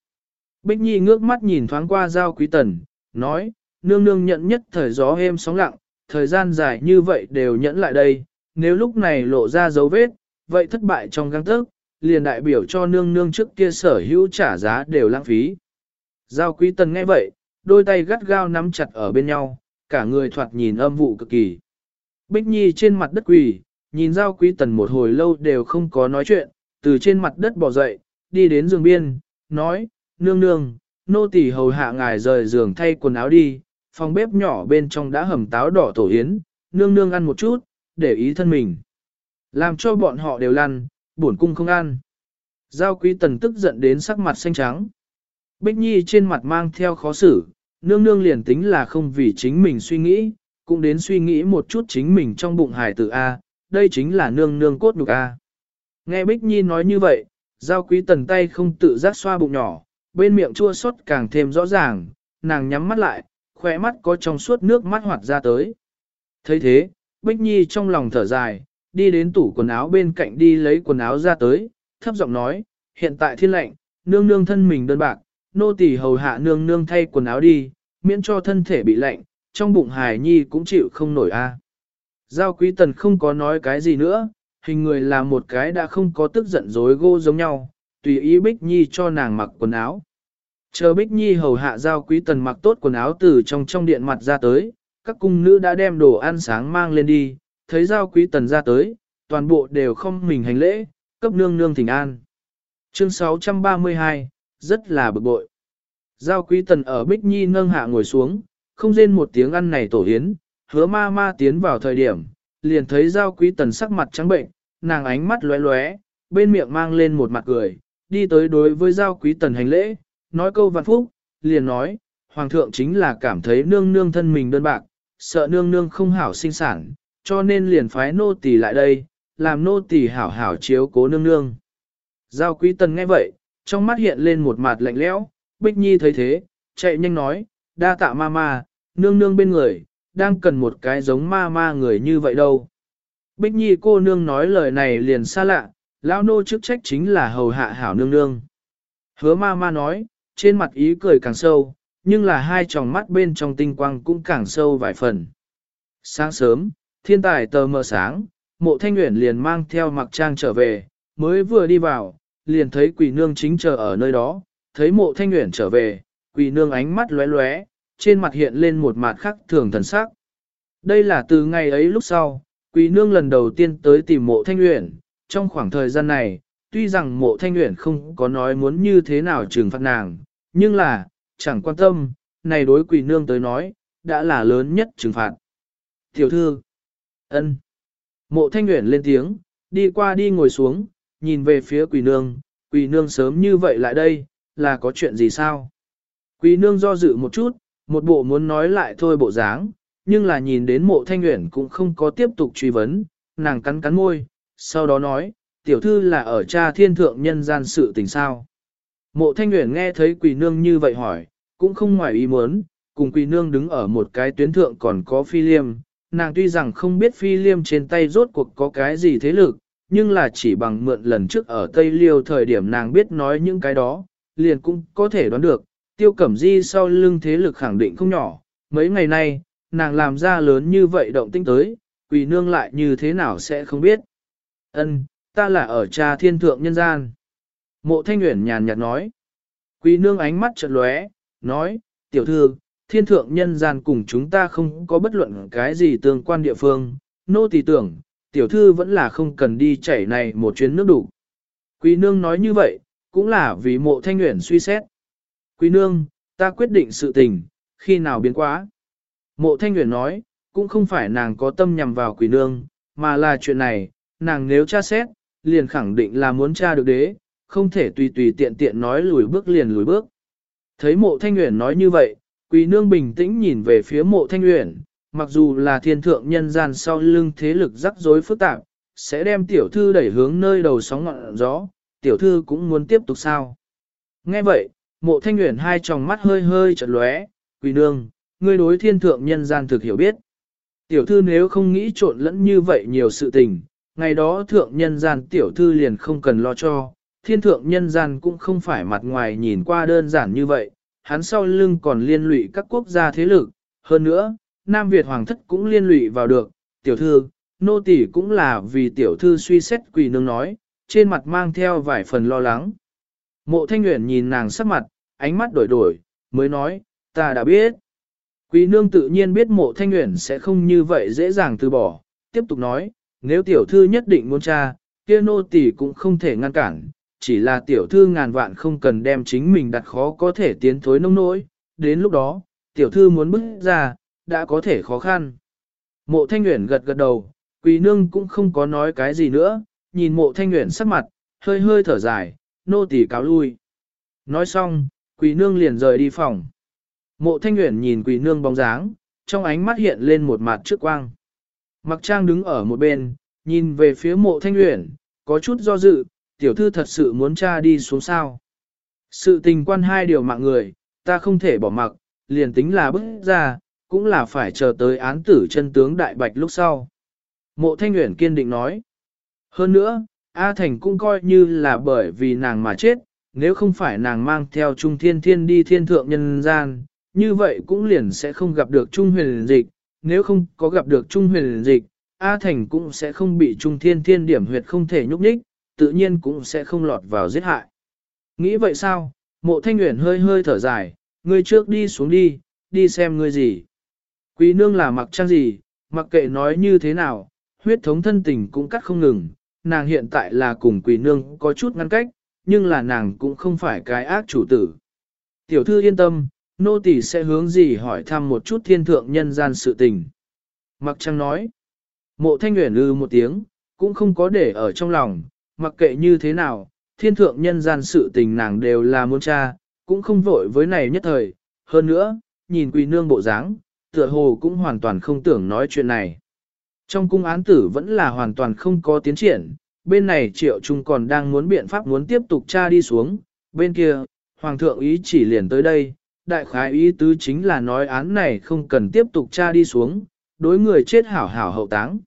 Bích Nhi ngước mắt nhìn thoáng qua giao quý tần, nói, nương nương nhận nhất thời gió êm sóng lặng, thời gian dài như vậy đều nhẫn lại đây, nếu lúc này lộ ra dấu vết, vậy thất bại trong găng tức, liền đại biểu cho nương nương trước kia sở hữu trả giá đều lãng phí. Giao quý tần nghe vậy, đôi tay gắt gao nắm chặt ở bên nhau, cả người thoạt nhìn âm vụ cực kỳ. Bích Nhi trên mặt đất quỳ, nhìn giao quý tần một hồi lâu đều không có nói chuyện, từ trên mặt đất bỏ dậy, đi đến giường biên, nói, nương nương, nô tỳ hầu hạ ngài rời giường thay quần áo đi, phòng bếp nhỏ bên trong đã hầm táo đỏ tổ yến, nương nương ăn một chút, để ý thân mình. Làm cho bọn họ đều lăn, buồn cung không ăn. Giao quý tần tức giận đến sắc mặt xanh trắng. Bích Nhi trên mặt mang theo khó xử, nương nương liền tính là không vì chính mình suy nghĩ, cũng đến suy nghĩ một chút chính mình trong bụng hải tử A, đây chính là nương nương cốt nhục A. Nghe Bích Nhi nói như vậy, giao quý tần tay không tự giác xoa bụng nhỏ, bên miệng chua xót càng thêm rõ ràng, nàng nhắm mắt lại, khỏe mắt có trong suốt nước mắt hoạt ra tới. thấy thế, Bích Nhi trong lòng thở dài, đi đến tủ quần áo bên cạnh đi lấy quần áo ra tới, thấp giọng nói, hiện tại thiên lệnh, nương nương thân mình đơn bạc, nô tỳ hầu hạ nương nương thay quần áo đi, miễn cho thân thể bị lạnh, trong bụng hài nhi cũng chịu không nổi a. Giao quý tần không có nói cái gì nữa, hình người là một cái đã không có tức giận dối gô giống nhau, tùy ý Bích Nhi cho nàng mặc quần áo. Chờ Bích Nhi hầu hạ giao quý tần mặc tốt quần áo từ trong trong điện mặt ra tới, các cung nữ đã đem đồ ăn sáng mang lên đi, thấy giao quý tần ra tới, toàn bộ đều không mình hành lễ, cấp nương nương thỉnh an. Chương 632, rất là bực bội. Giao quý tần ở Bích Nhi nâng hạ ngồi xuống, không rên một tiếng ăn này tổ hiến, hứa ma ma tiến vào thời điểm, liền thấy giao quý tần sắc mặt trắng bệnh, nàng ánh mắt lóe lóe, bên miệng mang lên một mặt cười, đi tới đối với giao quý tần hành lễ, nói câu vạn phúc, liền nói, hoàng thượng chính là cảm thấy nương nương thân mình đơn bạc, sợ nương nương không hảo sinh sản, cho nên liền phái nô tỳ lại đây, làm nô tỳ hảo hảo chiếu cố nương nương. Giao quý tần nghe vậy, trong mắt hiện lên một mặt lạnh lẽo, Bích Nhi thấy thế, chạy nhanh nói, đa tạ ma ma, nương nương bên người, đang cần một cái giống ma ma người như vậy đâu. Bích Nhi cô nương nói lời này liền xa lạ, lão nô chức trách chính là hầu hạ hảo nương nương. Hứa ma ma nói, trên mặt ý cười càng sâu, nhưng là hai tròng mắt bên trong tinh quang cũng càng sâu vài phần. Sáng sớm, thiên tài tờ mờ sáng, mộ thanh nguyện liền mang theo mặc trang trở về, mới vừa đi vào, liền thấy quỷ nương chính chờ ở nơi đó, thấy mộ thanh nguyện trở về, quỷ nương ánh mắt lóe lóe, trên mặt hiện lên một mặt khắc thường thần sắc. Đây là từ ngày ấy lúc sau, quỷ nương lần đầu tiên tới tìm mộ thanh nguyện, trong khoảng thời gian này, tuy rằng mộ thanh nguyện không có nói muốn như thế nào trừng phạt nàng, nhưng là, chẳng quan tâm, này đối quỷ nương tới nói, đã là lớn nhất trừng phạt. Tiểu thư, ân. Mộ thanh nguyện lên tiếng, đi qua đi ngồi xuống, nhìn về phía quỷ nương, quỷ nương sớm như vậy lại đây, là có chuyện gì sao? Quỷ nương do dự một chút, một bộ muốn nói lại thôi bộ dáng, nhưng là nhìn đến mộ thanh nguyện cũng không có tiếp tục truy vấn, nàng cắn cắn môi, sau đó nói, tiểu thư là ở cha thiên thượng nhân gian sự tình sao. Mộ thanh nguyện nghe thấy quỷ nương như vậy hỏi, cũng không ngoài ý muốn, cùng quỳ nương đứng ở một cái tuyến thượng còn có phi liêm, nàng tuy rằng không biết phi liêm trên tay rốt cuộc có cái gì thế lực, nhưng là chỉ bằng mượn lần trước ở Tây Liêu thời điểm nàng biết nói những cái đó, liền cũng có thể đoán được, tiêu cẩm di sau lưng thế lực khẳng định không nhỏ, mấy ngày nay, nàng làm ra lớn như vậy động tinh tới, quỷ nương lại như thế nào sẽ không biết. Ân, ta là ở cha thiên thượng nhân gian. Mộ thanh nguyện nhàn nhạt nói. Quỷ nương ánh mắt chợt lóe, nói, tiểu thư, thiên thượng nhân gian cùng chúng ta không có bất luận cái gì tương quan địa phương, nô tỳ tưởng, tiểu thư vẫn là không cần đi chảy này một chuyến nước đủ. Quý nương nói như vậy, cũng là vì mộ thanh nguyện suy xét. Quý nương, ta quyết định sự tình, khi nào biến quá. Mộ thanh nguyện nói, cũng không phải nàng có tâm nhằm vào quý nương, mà là chuyện này, nàng nếu tra xét, liền khẳng định là muốn tra được đế, không thể tùy tùy tiện tiện nói lùi bước liền lùi bước. Thấy mộ thanh nguyện nói như vậy, quý nương bình tĩnh nhìn về phía mộ thanh nguyện, mặc dù là thiên thượng nhân gian sau lưng thế lực rắc rối phức tạp, sẽ đem tiểu thư đẩy hướng nơi đầu sóng ngọn gió, tiểu thư cũng muốn tiếp tục sao. Nghe vậy, mộ thanh nguyện hai tròng mắt hơi hơi chật lóe, quỳ nương, ngươi đối thiên thượng nhân gian thực hiểu biết. Tiểu thư nếu không nghĩ trộn lẫn như vậy nhiều sự tình, ngày đó thượng nhân gian tiểu thư liền không cần lo cho, thiên thượng nhân gian cũng không phải mặt ngoài nhìn qua đơn giản như vậy, hắn sau lưng còn liên lụy các quốc gia thế lực, hơn nữa, Nam Việt Hoàng thất cũng liên lụy vào được, tiểu thư, nô tỳ cũng là vì tiểu thư suy xét quỷ nương nói, trên mặt mang theo vài phần lo lắng. Mộ thanh nguyện nhìn nàng sắc mặt, ánh mắt đổi đổi, mới nói, ta đã biết. Quý nương tự nhiên biết mộ thanh nguyện sẽ không như vậy dễ dàng từ bỏ, tiếp tục nói, nếu tiểu thư nhất định muốn tra, kia nô tỳ cũng không thể ngăn cản, chỉ là tiểu thư ngàn vạn không cần đem chính mình đặt khó có thể tiến thối nông nỗi, đến lúc đó, tiểu thư muốn bước ra, đã có thể khó khăn. Mộ thanh nguyện gật gật đầu, quỳ nương cũng không có nói cái gì nữa, nhìn mộ thanh nguyện sắc mặt, hơi hơi thở dài, nô tỳ cáo lui. Nói xong, quỳ nương liền rời đi phòng. Mộ thanh nguyện nhìn quỳ nương bóng dáng, trong ánh mắt hiện lên một mặt trước quang. Mặc trang đứng ở một bên, nhìn về phía mộ thanh nguyện, có chút do dự, tiểu thư thật sự muốn cha đi xuống sao. Sự tình quan hai điều mạng người, ta không thể bỏ mặc, liền tính là bức ra, cũng là phải chờ tới án tử chân tướng đại bạch lúc sau. Mộ Thanh Nguyễn kiên định nói. Hơn nữa, A Thành cũng coi như là bởi vì nàng mà chết, nếu không phải nàng mang theo Trung Thiên Thiên đi thiên thượng nhân gian, như vậy cũng liền sẽ không gặp được Trung huyền dịch, nếu không có gặp được Trung huyền dịch, A Thành cũng sẽ không bị Trung Thiên Thiên điểm huyệt không thể nhúc nhích, tự nhiên cũng sẽ không lọt vào giết hại. Nghĩ vậy sao? Mộ Thanh Nguyễn hơi hơi thở dài, ngươi trước đi xuống đi, đi xem ngươi gì. Quý nương là mặc trang gì, mặc kệ nói như thế nào, huyết thống thân tình cũng cắt không ngừng, nàng hiện tại là cùng quỷ nương có chút ngăn cách, nhưng là nàng cũng không phải cái ác chủ tử. Tiểu thư yên tâm, nô tỳ sẽ hướng gì hỏi thăm một chút thiên thượng nhân gian sự tình. Mặc trang nói, mộ thanh nguyện ư ừ một tiếng, cũng không có để ở trong lòng, mặc kệ như thế nào, thiên thượng nhân gian sự tình nàng đều là muốn cha, cũng không vội với này nhất thời. Hơn nữa, nhìn quỳ nương bộ dáng, tựa hồ cũng hoàn toàn không tưởng nói chuyện này. Trong cung án tử vẫn là hoàn toàn không có tiến triển, bên này triệu trung còn đang muốn biện pháp muốn tiếp tục tra đi xuống, bên kia, hoàng thượng ý chỉ liền tới đây, đại khái ý tứ chính là nói án này không cần tiếp tục tra đi xuống, đối người chết hảo hảo hậu táng.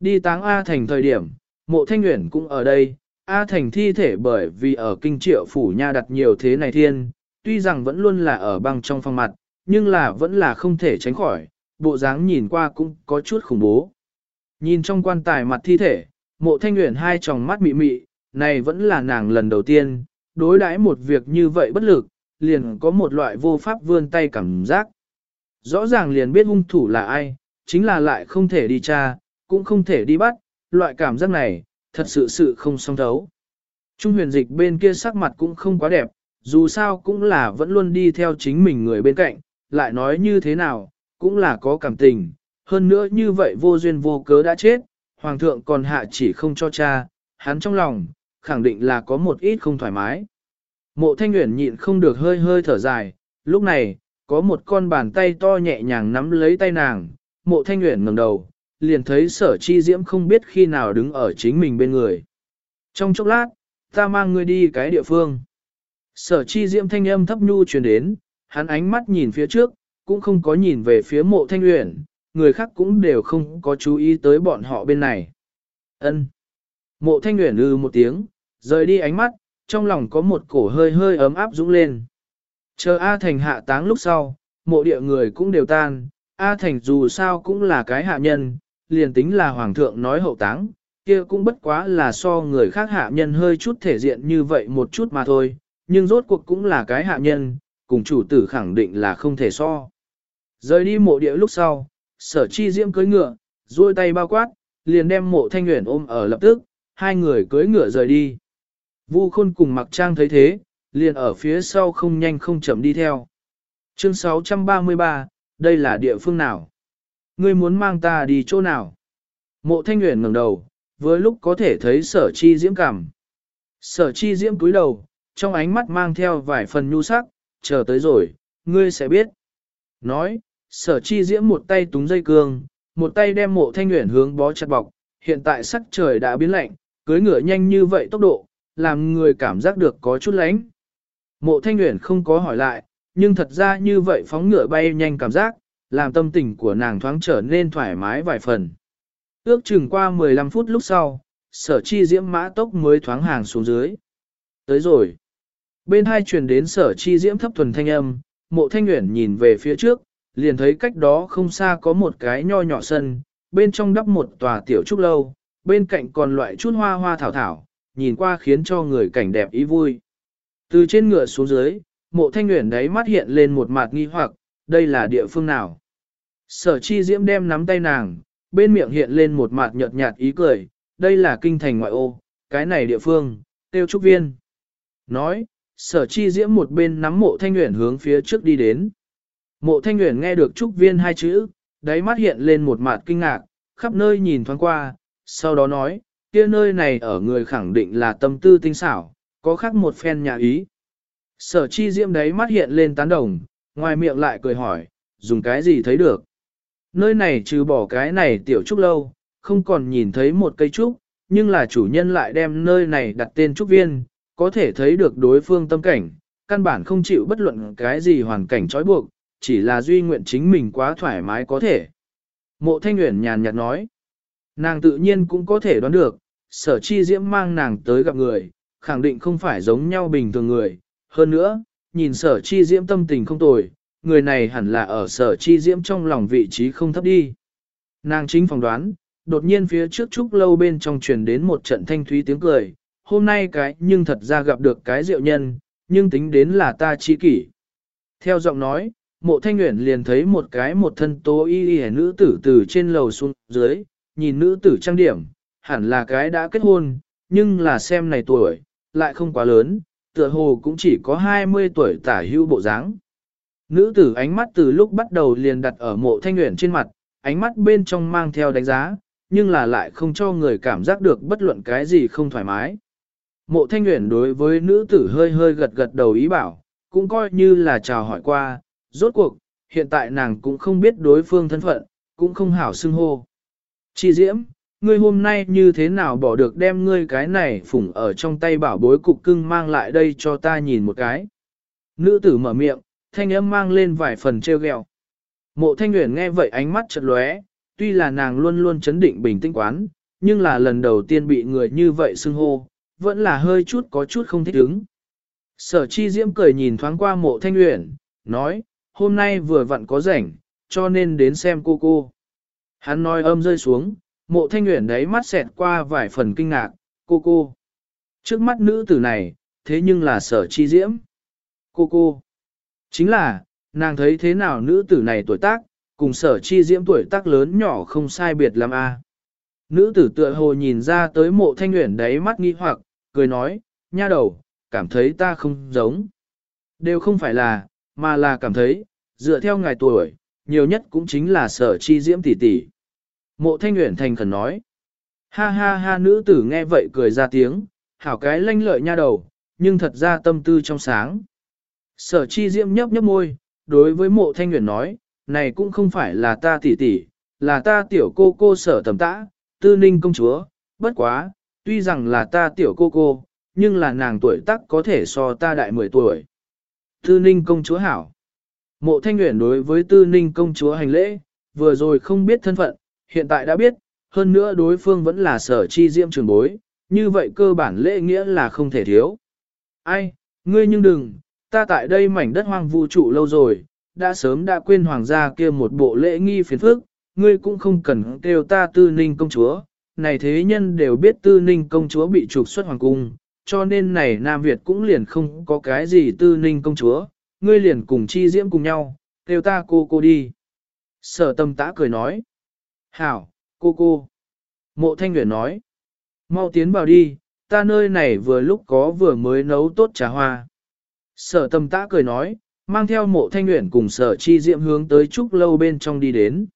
Đi táng A thành thời điểm, mộ thanh nguyện cũng ở đây, A thành thi thể bởi vì ở kinh triệu phủ nha đặt nhiều thế này thiên, tuy rằng vẫn luôn là ở băng trong phòng mặt, nhưng là vẫn là không thể tránh khỏi, bộ dáng nhìn qua cũng có chút khủng bố. Nhìn trong quan tài mặt thi thể, mộ thanh nguyện hai tròng mắt mị mị, này vẫn là nàng lần đầu tiên, đối đãi một việc như vậy bất lực, liền có một loại vô pháp vươn tay cảm giác. Rõ ràng liền biết hung thủ là ai, chính là lại không thể đi tra, cũng không thể đi bắt, loại cảm giác này, thật sự sự không song thấu. Trung huyền dịch bên kia sắc mặt cũng không quá đẹp, dù sao cũng là vẫn luôn đi theo chính mình người bên cạnh, lại nói như thế nào, cũng là có cảm tình, hơn nữa như vậy vô duyên vô cớ đã chết, hoàng thượng còn hạ chỉ không cho cha, hắn trong lòng, khẳng định là có một ít không thoải mái. Mộ thanh nguyện nhịn không được hơi hơi thở dài, lúc này, có một con bàn tay to nhẹ nhàng nắm lấy tay nàng, mộ thanh nguyện ngẩng đầu, liền thấy sở chi diễm không biết khi nào đứng ở chính mình bên người. Trong chốc lát, ta mang ngươi đi cái địa phương. Sở chi diễm thanh âm thấp nhu truyền đến, hắn ánh mắt nhìn phía trước, cũng không có nhìn về phía mộ thanh uyển, người khác cũng đều không có chú ý tới bọn họ bên này. Ân. Mộ thanh uyển ư một tiếng, rời đi ánh mắt, trong lòng có một cổ hơi hơi ấm áp dũng lên. Chờ A Thành hạ táng lúc sau, mộ địa người cũng đều tan, A Thành dù sao cũng là cái hạ nhân, liền tính là hoàng thượng nói hậu táng, kia cũng bất quá là so người khác hạ nhân hơi chút thể diện như vậy một chút mà thôi, nhưng rốt cuộc cũng là cái hạ nhân, cùng chủ tử khẳng định là không thể so. Rời đi mộ địa lúc sau, sở chi diễm cưới ngựa, duỗi tay bao quát, liền đem mộ thanh nguyện ôm ở lập tức, hai người cưới ngựa rời đi. Vu khôn cùng mặc trang thấy thế, liền ở phía sau không nhanh không chậm đi theo. Chương 633, đây là địa phương nào? Ngươi muốn mang ta đi chỗ nào? Mộ thanh nguyện ngẩng đầu, với lúc có thể thấy sở chi diễm cảm. Sở chi diễm cúi đầu, trong ánh mắt mang theo vài phần nhu sắc, chờ tới rồi, ngươi sẽ biết. Nói, sở chi diễm một tay túng dây cương, một tay đem mộ thanh nguyện hướng bó chặt bọc, hiện tại sắc trời đã biến lạnh, cưới ngựa nhanh như vậy tốc độ, làm người cảm giác được có chút lánh. Mộ thanh nguyện không có hỏi lại, nhưng thật ra như vậy phóng ngựa bay nhanh cảm giác, làm tâm tình của nàng thoáng trở nên thoải mái vài phần. Ước chừng qua 15 phút lúc sau, sở chi diễm mã tốc mới thoáng hàng xuống dưới. Tới rồi. Bên hai truyền đến sở chi diễm thấp thuần thanh âm, mộ thanh nguyện nhìn về phía trước, liền thấy cách đó không xa có một cái nho nhỏ sân, bên trong đắp một tòa tiểu trúc lâu, bên cạnh còn loại chút hoa hoa thảo thảo, nhìn qua khiến cho người cảnh đẹp ý vui. Từ trên ngựa xuống dưới, mộ thanh nguyện đấy mắt hiện lên một mặt nghi hoặc, đây là địa phương nào? Sở chi diễm đem nắm tay nàng, bên miệng hiện lên một mặt nhợt nhạt ý cười, đây là kinh thành ngoại ô, cái này địa phương, tiêu trúc viên. Nói, sở chi diễm một bên nắm mộ thanh nguyện hướng phía trước đi đến. Mộ thanh nguyện nghe được trúc viên hai chữ, đáy mắt hiện lên một mặt kinh ngạc, khắp nơi nhìn thoáng qua, sau đó nói, kia nơi này ở người khẳng định là tâm tư tinh xảo, có khác một phen nhà ý. Sở chi diễm đấy mắt hiện lên tán đồng, ngoài miệng lại cười hỏi, dùng cái gì thấy được. Nơi này trừ bỏ cái này tiểu trúc lâu, không còn nhìn thấy một cây trúc, nhưng là chủ nhân lại đem nơi này đặt tên trúc viên, có thể thấy được đối phương tâm cảnh, căn bản không chịu bất luận cái gì hoàn cảnh trói buộc, chỉ là duy nguyện chính mình quá thoải mái có thể. Mộ thanh nguyễn nhàn nhạt nói, nàng tự nhiên cũng có thể đoán được, sở chi diễm mang nàng tới gặp người, khẳng định không phải giống nhau bình thường người, hơn nữa, nhìn sở chi diễm tâm tình không tồi, người này hẳn là ở sở chi diễm trong lòng vị trí không thấp đi. Nàng chính phỏng đoán, đột nhiên phía trước trúc lâu bên trong truyền đến một trận thanh thúy tiếng cười, hôm nay cái nhưng thật ra gặp được cái diệu nhân, nhưng tính đến là ta chi kỷ. Theo giọng nói, mộ thanh nguyện liền thấy một cái một thân tố y y nữ tử từ trên lầu xuống dưới, nhìn nữ tử trang điểm, hẳn là cái đã kết hôn, nhưng là xem này tuổi, lại không quá lớn, tựa hồ cũng chỉ có 20 tuổi tả hưu bộ dáng. Nữ tử ánh mắt từ lúc bắt đầu liền đặt ở mộ thanh nguyện trên mặt, ánh mắt bên trong mang theo đánh giá, nhưng là lại không cho người cảm giác được bất luận cái gì không thoải mái. Mộ thanh nguyện đối với nữ tử hơi hơi gật gật đầu ý bảo, cũng coi như là chào hỏi qua, rốt cuộc, hiện tại nàng cũng không biết đối phương thân phận, cũng không hảo xưng hô. Chi Diễm, ngươi hôm nay như thế nào bỏ được đem ngươi cái này phủng ở trong tay bảo bối cục cưng mang lại đây cho ta nhìn một cái. Nữ tử mở miệng, thanh âm mang lên vài phần treo ghẹo. Mộ thanh nguyện nghe vậy ánh mắt chật lóe, tuy là nàng luôn luôn chấn định bình tĩnh quán, nhưng là lần đầu tiên bị người như vậy xưng hô, vẫn là hơi chút có chút không thích ứng. Sở chi diễm cười nhìn thoáng qua mộ thanh luyện, nói, hôm nay vừa vặn có rảnh, cho nên đến xem cô cô. Hắn nói âm rơi xuống, mộ thanh luyện đấy mắt xẹt qua vài phần kinh ngạc, cô cô. Trước mắt nữ tử này, thế nhưng là sở chi diễm. Cô cô. Chính là, nàng thấy thế nào nữ tử này tuổi tác, cùng sở chi diễm tuổi tác lớn nhỏ không sai biệt lắm a. Nữ tử tựa hồ nhìn ra tới mộ thanh nguyện đấy mắt nghi hoặc, cười nói, nha đầu, cảm thấy ta không giống. Đều không phải là, mà là cảm thấy, dựa theo ngài tuổi, nhiều nhất cũng chính là sở chi diễm tỷ tỷ. Mộ thanh nguyện thành khẩn nói. Ha ha ha nữ tử nghe vậy cười ra tiếng, hảo cái lanh lợi nha đầu, nhưng thật ra tâm tư trong sáng. Sở chi diễm nhấp nhấp môi, đối với mộ thanh nguyện nói, này cũng không phải là ta tỷ tỷ, là ta tiểu cô cô sở tầm tã, tư ninh công chúa, bất quá, tuy rằng là ta tiểu cô cô, nhưng là nàng tuổi tác có thể so ta đại 10 tuổi. Tư ninh công chúa hảo. Mộ thanh nguyện đối với tư ninh công chúa hành lễ, vừa rồi không biết thân phận, hiện tại đã biết, hơn nữa đối phương vẫn là sở chi diễm trường bối, như vậy cơ bản lễ nghĩa là không thể thiếu. Ai, ngươi nhưng đừng, ta tại đây mảnh đất hoang vu trụ lâu rồi, đã sớm đã quên hoàng gia kia một bộ lễ nghi phiền phức, ngươi cũng không cần kêu ta tư ninh công chúa, này thế nhân đều biết tư ninh công chúa bị trục xuất hoàng cung, cho nên này Nam Việt cũng liền không có cái gì tư ninh công chúa, ngươi liền cùng chi diễm cùng nhau, kêu ta cô cô đi. Sở tâm tã cười nói. Hảo, cô cô. Mộ thanh nguyện nói. Mau tiến vào đi, ta nơi này vừa lúc có vừa mới nấu tốt trà hoa. Sở tâm tã cười nói, mang theo mộ thanh nguyện cùng sở chi diệm hướng tới trúc lâu bên trong đi đến.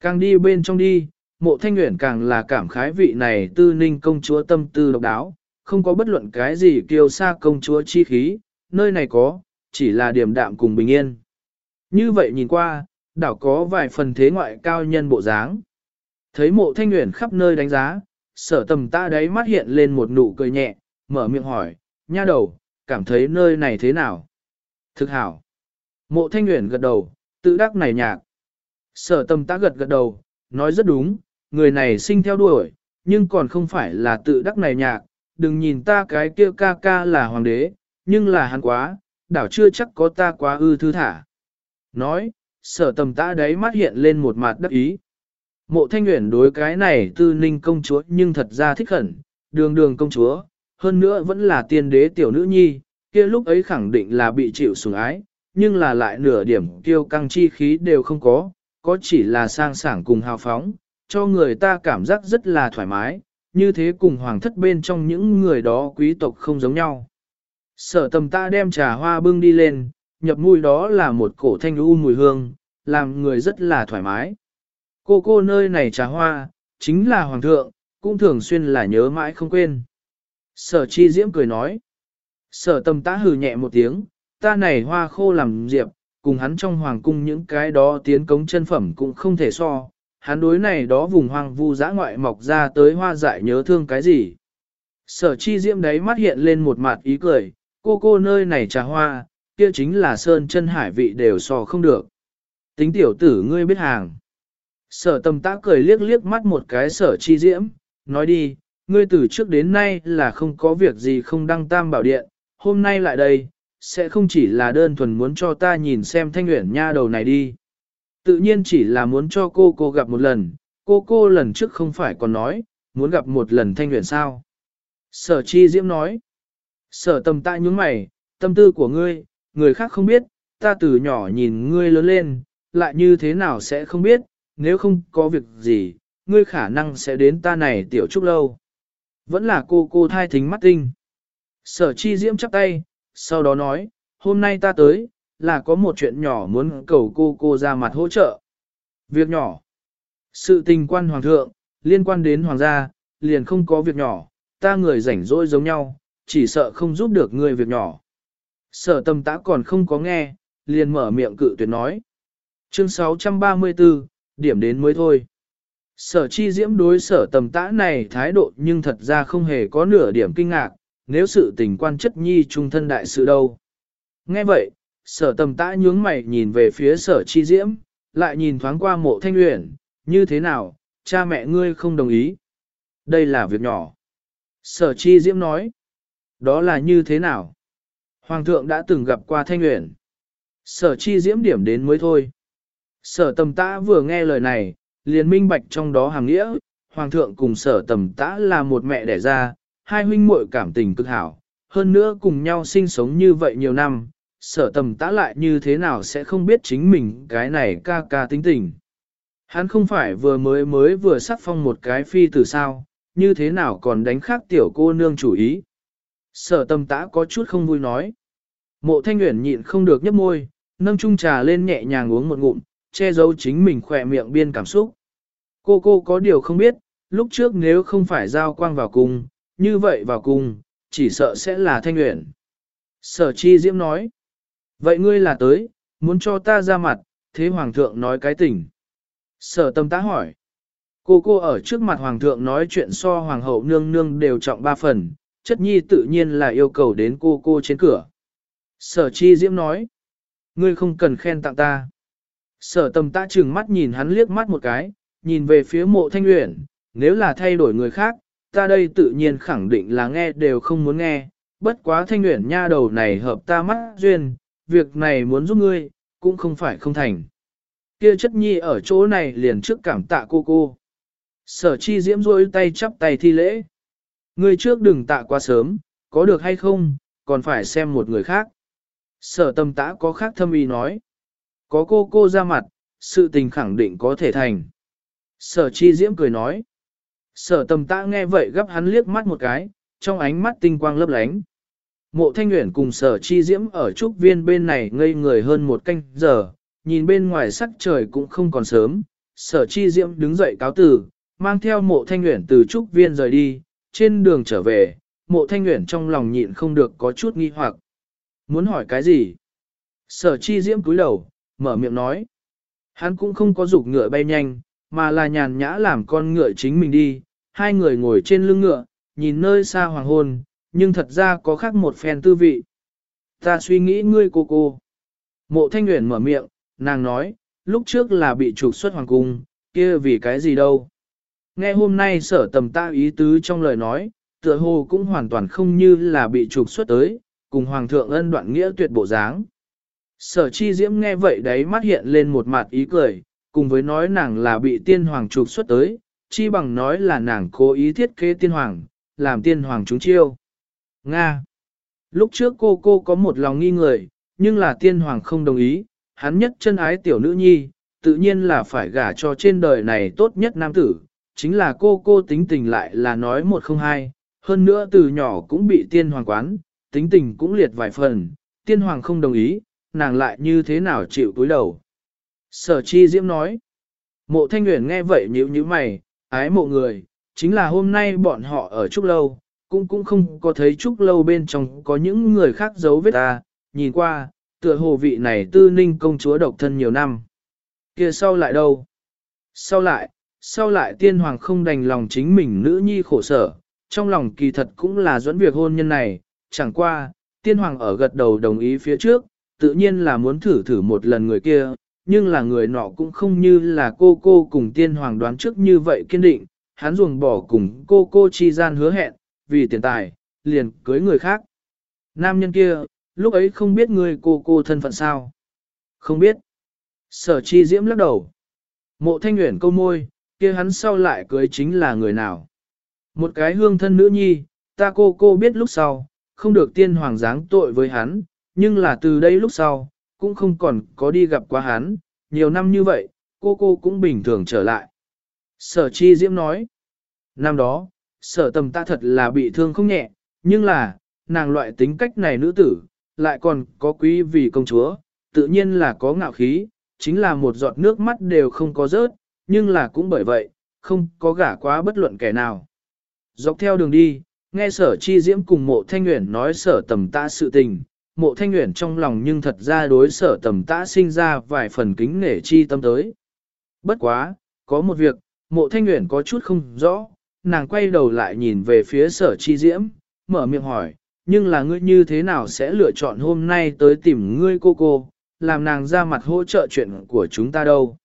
Càng đi bên trong đi, mộ thanh nguyện càng là cảm khái vị này tư ninh công chúa tâm tư độc đáo, không có bất luận cái gì kiêu xa công chúa chi khí, nơi này có, chỉ là điểm đạm cùng bình yên. Như vậy nhìn qua, đảo có vài phần thế ngoại cao nhân bộ dáng. Thấy mộ thanh nguyện khắp nơi đánh giá, sở tầm ta đấy mắt hiện lên một nụ cười nhẹ, mở miệng hỏi, nha đầu, cảm thấy nơi này thế nào? Thực hảo. Mộ thanh nguyện gật đầu, tự đắc này nhạc. Sở tầm ta gật gật đầu, nói rất đúng, người này sinh theo đuổi, nhưng còn không phải là tự đắc này nhạc, đừng nhìn ta cái kia ca ca là hoàng đế, nhưng là hắn quá, đảo chưa chắc có ta quá ư thư thả. Nói, sở tầm ta đấy mắt hiện lên một mặt đắc ý. Mộ thanh nguyện đối cái này tư ninh công chúa nhưng thật ra thích khẩn, đường đường công chúa, hơn nữa vẫn là tiên đế tiểu nữ nhi, kia lúc ấy khẳng định là bị chịu sủng ái, nhưng là lại nửa điểm kiêu căng chi khí đều không có, có chỉ là sang sảng cùng hào phóng, cho người ta cảm giác rất là thoải mái, như thế cùng hoàng thất bên trong những người đó quý tộc không giống nhau. Sở tầm ta đem trà hoa bưng đi lên, nhập mùi đó là một cổ thanh u mùi hương, làm người rất là thoải mái. Cô cô nơi này trà hoa, chính là hoàng thượng, cũng thường xuyên là nhớ mãi không quên. Sở chi diễm cười nói. Sở tầm ta hừ nhẹ một tiếng, ta này hoa khô làm diệp, cùng hắn trong hoàng cung những cái đó tiến cống chân phẩm cũng không thể so. Hắn đối này đó vùng hoang vu dã ngoại mọc ra tới hoa dại nhớ thương cái gì. Sở chi diễm đấy mắt hiện lên một mặt ý cười, cô cô nơi này trà hoa, kia chính là sơn chân hải vị đều so không được. Tính tiểu tử ngươi biết hàng. Sở tầm tá cười liếc liếc mắt một cái sở chi diễm, nói đi, ngươi từ trước đến nay là không có việc gì không đăng tam bảo điện, hôm nay lại đây, sẽ không chỉ là đơn thuần muốn cho ta nhìn xem thanh nguyện nha đầu này đi. Tự nhiên chỉ là muốn cho cô cô gặp một lần, cô cô lần trước không phải còn nói, muốn gặp một lần thanh nguyện sao. Sở chi diễm nói, sở tầm tại nhúng mày, tâm tư của ngươi, người khác không biết, ta từ nhỏ nhìn ngươi lớn lên, lại như thế nào sẽ không biết, nếu không có việc gì, ngươi khả năng sẽ đến ta này tiểu trúc lâu. Vẫn là cô cô thai thính mắt tinh. Sở chi diễm chắp tay, sau đó nói, hôm nay ta tới, là có một chuyện nhỏ muốn cầu cô cô ra mặt hỗ trợ. Việc nhỏ. Sự tình quan hoàng thượng, liên quan đến hoàng gia, liền không có việc nhỏ, ta người rảnh rỗi giống nhau, chỉ sợ không giúp được ngươi việc nhỏ. Sở tâm tã còn không có nghe, liền mở miệng cự tuyệt nói. Chương 634, điểm đến mới thôi. Sở chi diễm đối sở tầm tã này thái độ nhưng thật ra không hề có nửa điểm kinh ngạc, nếu sự tình quan chất nhi trung thân đại sự đâu. Nghe vậy, sở tầm tã nhướng mày nhìn về phía sở chi diễm, lại nhìn thoáng qua mộ thanh Uyển, như thế nào, cha mẹ ngươi không đồng ý. Đây là việc nhỏ. Sở chi diễm nói, đó là như thế nào? Hoàng thượng đã từng gặp qua thanh Uyển. Sở chi diễm điểm đến mới thôi. Sở tầm tã vừa nghe lời này, liền minh bạch trong đó hàng nghĩa, hoàng thượng cùng sở tầm tã là một mẹ đẻ ra, hai huynh muội cảm tình cực hảo, hơn nữa cùng nhau sinh sống như vậy nhiều năm, sở tầm tã lại như thế nào sẽ không biết chính mình cái này ca ca tính tình. Hắn không phải vừa mới mới vừa sắc phong một cái phi từ sao, như thế nào còn đánh khác tiểu cô nương chủ ý. Sở tầm tã có chút không vui nói. Mộ thanh nguyện nhịn không được nhấp môi, nâng chung trà lên nhẹ nhàng uống một ngụm, che giấu chính mình khỏe miệng biên cảm xúc. Cô cô có điều không biết, lúc trước nếu không phải giao quang vào cung, như vậy vào cung, chỉ sợ sẽ là thanh nguyện. Sở chi diễm nói, vậy ngươi là tới, muốn cho ta ra mặt, thế hoàng thượng nói cái tình. Sở tâm tá hỏi, cô cô ở trước mặt hoàng thượng nói chuyện so hoàng hậu nương nương đều trọng ba phần, chất nhi tự nhiên là yêu cầu đến cô cô trên cửa. Sở chi diễm nói, Ngươi không cần khen tặng ta. Sở tâm ta trừng mắt nhìn hắn liếc mắt một cái, nhìn về phía mộ thanh uyển, nếu là thay đổi người khác, ta đây tự nhiên khẳng định là nghe đều không muốn nghe, bất quá thanh uyển nha đầu này hợp ta mắt duyên, việc này muốn giúp ngươi, cũng không phải không thành. Kia chất nhi ở chỗ này liền trước cảm tạ cô cô. Sở chi diễm rôi tay chắp tay thi lễ. Ngươi trước đừng tạ quá sớm, có được hay không, còn phải xem một người khác. Sở tâm tã có khác thâm ý nói. Có cô cô ra mặt, sự tình khẳng định có thể thành. Sở chi diễm cười nói. Sở tâm tã nghe vậy gấp hắn liếc mắt một cái, trong ánh mắt tinh quang lấp lánh. Mộ thanh nguyện cùng sở chi diễm ở trúc viên bên này ngây người hơn một canh giờ, nhìn bên ngoài sắc trời cũng không còn sớm. Sở chi diễm đứng dậy cáo từ, mang theo mộ thanh nguyện từ trúc viên rời đi, trên đường trở về, mộ thanh nguyện trong lòng nhịn không được có chút nghi hoặc. Muốn hỏi cái gì? Sở chi diễm cúi đầu, mở miệng nói. Hắn cũng không có dục ngựa bay nhanh, mà là nhàn nhã làm con ngựa chính mình đi. Hai người ngồi trên lưng ngựa, nhìn nơi xa hoàng hôn, nhưng thật ra có khác một phen tư vị. Ta suy nghĩ ngươi cô cô. Mộ thanh nguyện mở miệng, nàng nói, lúc trước là bị trục xuất hoàng cung, kia vì cái gì đâu. Nghe hôm nay sở tầm ta ý tứ trong lời nói, tựa hồ cũng hoàn toàn không như là bị trục xuất tới, cùng hoàng thượng ân đoạn nghĩa tuyệt bộ dáng. Sở chi diễm nghe vậy đấy mắt hiện lên một mặt ý cười, cùng với nói nàng là bị tiên hoàng trục xuất tới, chi bằng nói là nàng cố ý thiết kế tiên hoàng, làm tiên hoàng chúng chiêu. Nga. Lúc trước cô cô có một lòng nghi người, nhưng là tiên hoàng không đồng ý, hắn nhất chân ái tiểu nữ nhi, tự nhiên là phải gả cho trên đời này tốt nhất nam tử, chính là cô cô tính tình lại là nói một không hai, hơn nữa từ nhỏ cũng bị tiên hoàng quán, tính tình cũng liệt vài phần, tiên hoàng không đồng ý, nàng lại như thế nào chịu túi đầu. Sở chi diễm nói, mộ thanh nguyện nghe vậy nhíu nhíu mày, ái mộ người, chính là hôm nay bọn họ ở Trúc Lâu, cũng cũng không có thấy Trúc Lâu bên trong có những người khác giấu vết ta, nhìn qua, tựa hồ vị này tư ninh công chúa độc thân nhiều năm. kia sau lại đâu? Sau lại, sau lại tiên hoàng không đành lòng chính mình nữ nhi khổ sở, trong lòng kỳ thật cũng là dẫn việc hôn nhân này, chẳng qua, tiên hoàng ở gật đầu đồng ý phía trước, tự nhiên là muốn thử thử một lần người kia, nhưng là người nọ cũng không như là cô cô cùng tiên hoàng đoán trước như vậy kiên định, hắn ruồng bỏ cùng cô cô chi gian hứa hẹn, vì tiền tài, liền cưới người khác. Nam nhân kia, lúc ấy không biết người cô cô thân phận sao. Không biết. Sở chi diễm lắc đầu. Mộ thanh nguyện câu môi, kia hắn sau lại cưới chính là người nào. Một cái hương thân nữ nhi, ta cô cô biết lúc sau, không được tiên hoàng giáng tội với hắn, nhưng là từ đây lúc sau, cũng không còn có đi gặp qua hắn, nhiều năm như vậy, cô cô cũng bình thường trở lại. Sở chi diễm nói, năm đó, sở tầm ta thật là bị thương không nhẹ, nhưng là, nàng loại tính cách này nữ tử, lại còn có quý vì công chúa, tự nhiên là có ngạo khí, chính là một giọt nước mắt đều không có rớt, nhưng là cũng bởi vậy, không có gả quá bất luận kẻ nào. Dọc theo đường đi, nghe sở chi diễm cùng mộ thanh nguyện nói sở tầm ta sự tình, mộ thanh nguyện trong lòng nhưng thật ra đối sở tầm ta sinh ra vài phần kính nể chi tâm tới. Bất quá, có một việc, mộ thanh nguyện có chút không rõ, nàng quay đầu lại nhìn về phía sở chi diễm, mở miệng hỏi, nhưng là ngươi như thế nào sẽ lựa chọn hôm nay tới tìm ngươi cô cô, làm nàng ra mặt hỗ trợ chuyện của chúng ta đâu.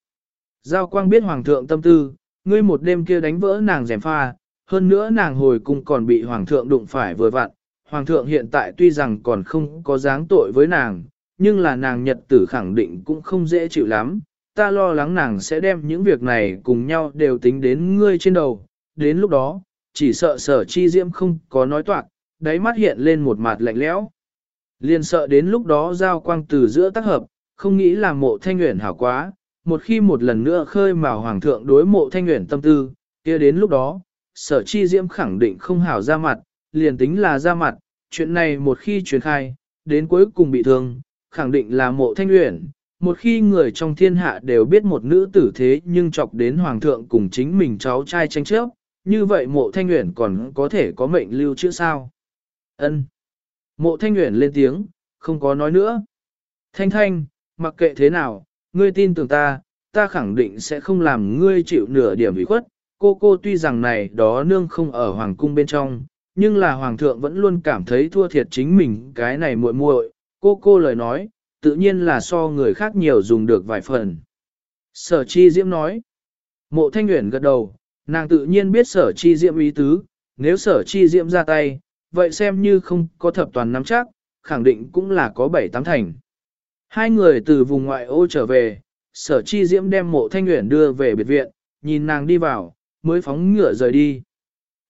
Giao quang biết hoàng thượng tâm tư, ngươi một đêm kia đánh vỡ nàng rèm pha, hơn nữa nàng hồi cung còn bị hoàng thượng đụng phải vừa vặn. Hoàng thượng hiện tại tuy rằng còn không có dáng tội với nàng, nhưng là nàng nhật tử khẳng định cũng không dễ chịu lắm. Ta lo lắng nàng sẽ đem những việc này cùng nhau đều tính đến ngươi trên đầu. Đến lúc đó, chỉ sợ sở chi diễm không có nói toạc, đáy mắt hiện lên một mặt lạnh lẽo. liền sợ đến lúc đó giao quang từ giữa tác hợp, không nghĩ là mộ thanh nguyện hảo quá, một khi một lần nữa khơi mào hoàng thượng đối mộ thanh nguyện tâm tư, kia đến lúc đó, sở chi diễm khẳng định không hảo ra mặt, liền tính là ra mặt, chuyện này một khi truyền khai, đến cuối cùng bị thương, khẳng định là mộ thanh nguyện. Một khi người trong thiên hạ đều biết một nữ tử thế nhưng chọc đến hoàng thượng cùng chính mình cháu trai tranh chấp, như vậy mộ thanh nguyện còn có thể có mệnh lưu chữ sao? ân Mộ thanh nguyện lên tiếng, không có nói nữa. Thanh thanh, mặc kệ thế nào, ngươi tin tưởng ta, ta khẳng định sẽ không làm ngươi chịu nửa điểm ủy khuất. Cô cô tuy rằng này đó nương không ở hoàng cung bên trong, nhưng là hoàng thượng vẫn luôn cảm thấy thua thiệt chính mình cái này muội muội. Cô cô lời nói, tự nhiên là so người khác nhiều dùng được vài phần. Sở chi diễm nói. Mộ thanh nguyện gật đầu, nàng tự nhiên biết sở chi diễm ý tứ, nếu sở chi diễm ra tay, vậy xem như không có thập toàn nắm chắc, khẳng định cũng là có bảy tám thành. Hai người từ vùng ngoại ô trở về, sở chi diễm đem mộ thanh nguyện đưa về biệt viện, nhìn nàng đi vào, mới phóng ngựa rời đi.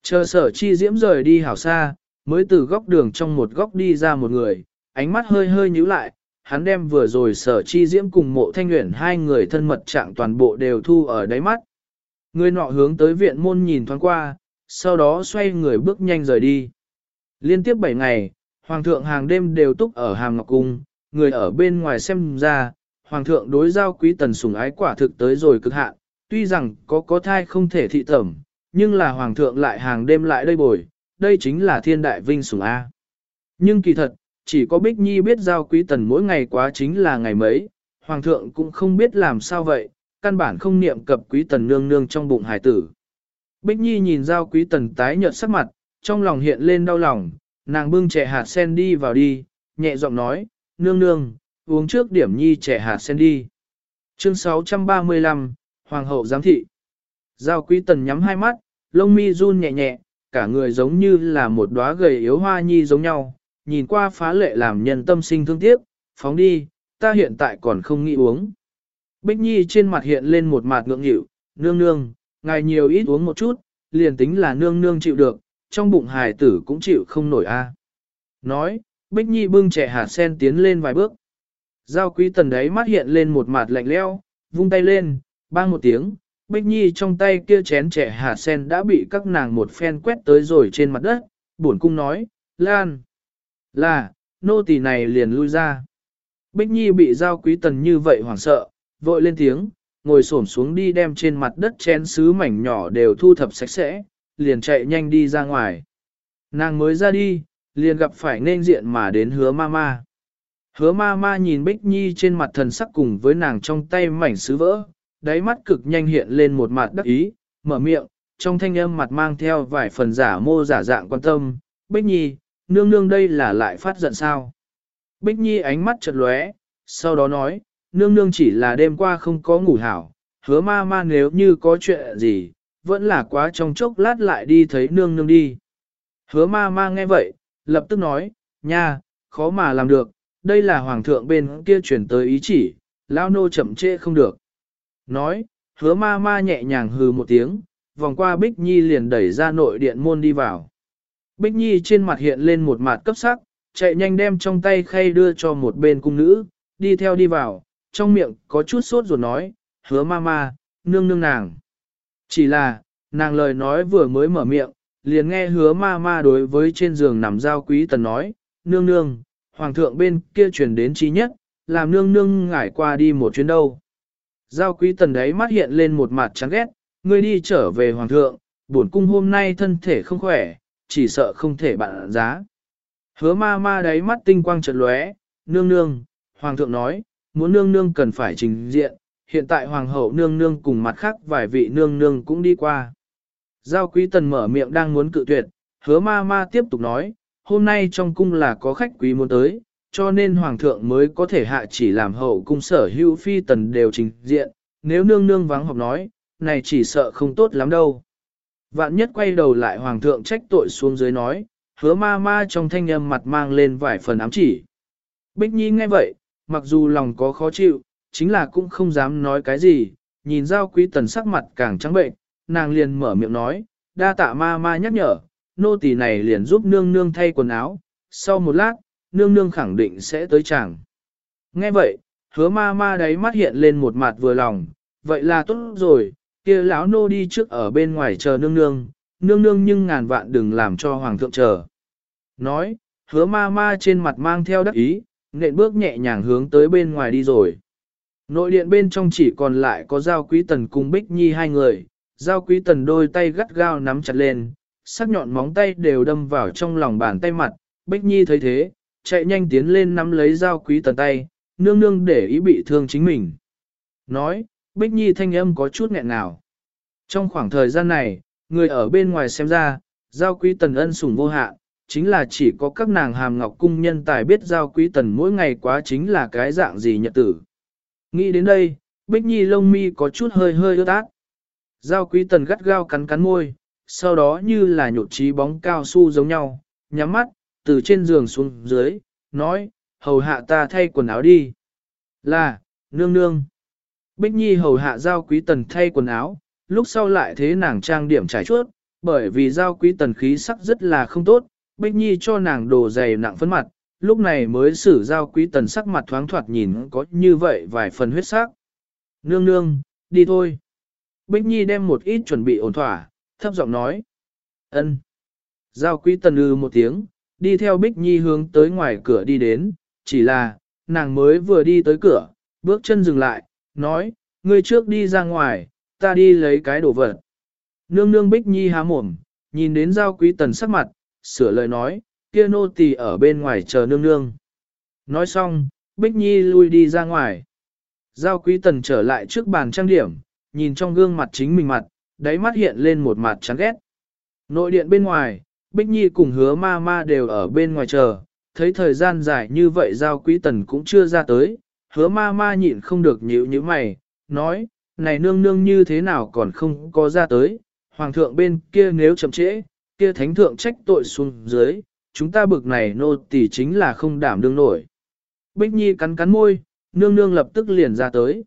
Chờ sở chi diễm rời đi hảo xa, mới từ góc đường trong một góc đi ra một người, ánh mắt hơi hơi nhíu lại, hắn đem vừa rồi sở chi diễm cùng mộ thanh nguyện hai người thân mật trạng toàn bộ đều thu ở đáy mắt. Người nọ hướng tới viện môn nhìn thoáng qua, sau đó xoay người bước nhanh rời đi. Liên tiếp 7 ngày, Hoàng thượng hàng đêm đều túc ở Hàm Ngọc Cung, người ở bên ngoài xem ra, Hoàng thượng đối giao quý tần sủng ái quả thực tới rồi cực hạn, tuy rằng có có thai không thể thị tẩm, nhưng là Hoàng thượng lại hàng đêm lại đây bồi, đây chính là thiên đại vinh sủng A. Nhưng kỳ thật, chỉ có Bích Nhi biết giao quý tần mỗi ngày quá chính là ngày mấy, Hoàng thượng cũng không biết làm sao vậy, căn bản không niệm cập quý tần nương nương trong bụng hải tử. Bích Nhi nhìn giao quý tần tái nhợt sắc mặt, trong lòng hiện lên đau lòng, nàng bưng trẻ hạt sen đi vào đi, nhẹ giọng nói, nương nương, uống trước điểm Nhi trẻ hạt sen đi. Chương 635, Hoàng hậu giám thị. Giao quý tần nhắm hai mắt, lông mi run nhẹ nhẹ, cả người giống như là một đóa gầy yếu hoa nhi giống nhau, nhìn qua phá lệ làm nhân tâm sinh thương tiếc, phóng đi, ta hiện tại còn không nghĩ uống. Bích Nhi trên mặt hiện lên một mặt ngượng nghịu, nương nương, ngài nhiều ít uống một chút, liền tính là nương nương chịu được, trong bụng hài tử cũng chịu không nổi a. Nói, Bích Nhi bưng trẻ hạt sen tiến lên vài bước. Giao quý tần đấy mắt hiện lên một mặt lạnh leo, vung tay lên, bang một tiếng, Bích Nhi trong tay kia chén trẻ hạt sen đã bị các nàng một phen quét tới rồi trên mặt đất, buồn cung nói, Lan, là, nô tỳ này liền lui ra. Bích Nhi bị giao quý tần như vậy hoảng sợ, vội lên tiếng, ngồi xổm xuống đi đem trên mặt đất chén sứ mảnh nhỏ đều thu thập sạch sẽ, liền chạy nhanh đi ra ngoài. Nàng mới ra đi, liền gặp phải nên diện mà đến hứa ma ma. Hứa ma ma nhìn Bích Nhi trên mặt thần sắc cùng với nàng trong tay mảnh sứ vỡ, đáy mắt cực nhanh hiện lên một mặt đắc ý, mở miệng, trong thanh âm mặt mang theo vài phần giả mô giả dạng quan tâm, Bích Nhi, nương nương đây là lại phát giận sao. Bích Nhi ánh mắt chợt lóe, sau đó nói, nương nương chỉ là đêm qua không có ngủ hảo, hứa ma ma nếu như có chuyện gì, vẫn là quá trong chốc lát lại đi thấy nương nương đi. Hứa ma ma nghe vậy, lập tức nói, nha, khó mà làm được, đây là hoàng thượng bên kia chuyển tới ý chỉ, lao nô chậm trễ không được. Nói, hứa ma ma nhẹ nhàng hừ một tiếng, vòng qua Bích Nhi liền đẩy ra nội điện môn đi vào. Bích Nhi trên mặt hiện lên một mặt cấp sắc, chạy nhanh đem trong tay khay đưa cho một bên cung nữ, đi theo đi vào, trong miệng có chút sốt ruột nói, hứa ma ma, nương nương nàng. Chỉ là, nàng lời nói vừa mới mở miệng, liền nghe hứa ma ma đối với trên giường nằm giao quý tần nói, nương nương, hoàng thượng bên kia truyền đến trí nhất, làm nương nương ngải qua đi một chuyến đâu. Giao quý tần đấy mắt hiện lên một mặt chán ghét, ngươi đi trở về hoàng thượng, bổn cung hôm nay thân thể không khỏe, chỉ sợ không thể bạn giá. Hứa ma ma đáy mắt tinh quang chợt lóe, nương nương, hoàng thượng nói, muốn nương nương cần phải trình diện, hiện tại hoàng hậu nương nương cùng mặt khác vài vị nương nương cũng đi qua. Giao quý tần mở miệng đang muốn cự tuyệt, hứa ma ma tiếp tục nói, hôm nay trong cung là có khách quý muốn tới, cho nên hoàng thượng mới có thể hạ chỉ làm hậu cung sở hữu phi tần đều trình diện, nếu nương nương vắng học nói, này chỉ sợ không tốt lắm đâu. Vạn nhất quay đầu lại hoàng thượng trách tội xuống dưới nói, hứa ma ma trong thanh âm mặt mang lên vài phần ám chỉ. Bích Nhi nghe vậy, mặc dù lòng có khó chịu, chính là cũng không dám nói cái gì, nhìn giao quý tần sắc mặt càng trắng bệnh, nàng liền mở miệng nói, đa tạ ma ma nhắc nhở, nô tỳ này liền giúp nương nương thay quần áo, sau một lát, nương nương khẳng định sẽ tới chàng. Nghe vậy, hứa ma ma đáy mắt hiện lên một mặt vừa lòng, vậy là tốt rồi, kia lão nô đi trước ở bên ngoài chờ nương nương, nương nương nhưng ngàn vạn đừng làm cho hoàng thượng chờ. Nói, hứa ma ma trên mặt mang theo đắc ý, nện bước nhẹ nhàng hướng tới bên ngoài đi rồi. Nội điện bên trong chỉ còn lại có Giao Quý Tần cùng Bích Nhi hai người, Giao Quý Tần đôi tay gắt gao nắm chặt lên, sắc nhọn móng tay đều đâm vào trong lòng bàn tay mặt, Bích Nhi thấy thế, chạy nhanh tiến lên nắm lấy Giao Quý Tần tay, nương nương để ý bị thương chính mình. Nói, Bích Nhi thanh âm có chút nghẹn nào. Trong khoảng thời gian này, người ở bên ngoài xem ra, Giao Quý Tần ân sủng vô hạn, chính là chỉ có các nàng hàm ngọc cung nhân tài biết giao quý tần mỗi ngày quá chính là cái dạng gì nhật tử. Nghĩ đến đây, Bích Nhi lông mi có chút hơi hơi ướt át. Giao quý tần gắt gao cắn cắn môi, sau đó như là nhột trí bóng cao su giống nhau, nhắm mắt, từ trên giường xuống dưới, nói, hầu hạ ta thay quần áo đi. Là, nương nương. Bích Nhi hầu hạ giao quý tần thay quần áo, lúc sau lại thế nàng trang điểm trải chuốt, bởi vì giao quý tần khí sắc rất là không tốt, Bích Nhi cho nàng đồ dày nặng phấn mặt, lúc này mới xử giao quý tần sắc mặt thoáng thoạt nhìn có như vậy vài phần huyết sắc. Nương nương, đi thôi. Bích Nhi đem một ít chuẩn bị ổn thỏa, thấp giọng nói. ân. Giao quý tần ư một tiếng, đi theo Bích Nhi hướng tới ngoài cửa đi đến, chỉ là, nàng mới vừa đi tới cửa, bước chân dừng lại, nói, ngươi trước đi ra ngoài, ta đi lấy cái đồ vật. Nương nương Bích Nhi há mồm, nhìn đến giao quý tần sắc mặt, sửa lời nói, kia nô tỳ ở bên ngoài chờ nương nương. Nói xong, Bích Nhi lui đi ra ngoài. Giao quý tần trở lại trước bàn trang điểm, nhìn trong gương mặt chính mình mặt, đáy mắt hiện lên một mặt chán ghét. Nội điện bên ngoài, Bích Nhi cùng hứa ma ma đều ở bên ngoài chờ, thấy thời gian dài như vậy giao quý tần cũng chưa ra tới, hứa ma ma nhịn không được nhíu như mày, nói, này nương nương như thế nào còn không có ra tới, hoàng thượng bên kia nếu chậm trễ, kia thánh thượng trách tội xuống dưới, chúng ta bực này nô tỳ chính là không đảm đương nổi. Bích Nhi cắn cắn môi, nương nương lập tức liền ra tới.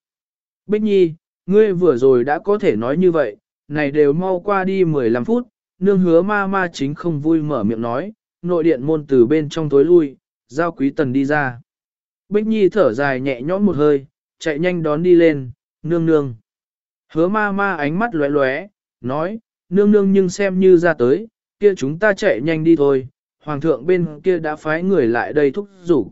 Bích Nhi, ngươi vừa rồi đã có thể nói như vậy, này đều mau qua đi 15 phút, nương hứa ma ma chính không vui mở miệng nói, nội điện môn từ bên trong tối lui, giao quý tần đi ra. Bích Nhi thở dài nhẹ nhõm một hơi, chạy nhanh đón đi lên, nương nương. Hứa ma ma ánh mắt lóe lóe, nói, nương nương nhưng xem như ra tới, kia chúng ta chạy nhanh đi thôi, hoàng thượng bên kia đã phái người lại đây thúc giục.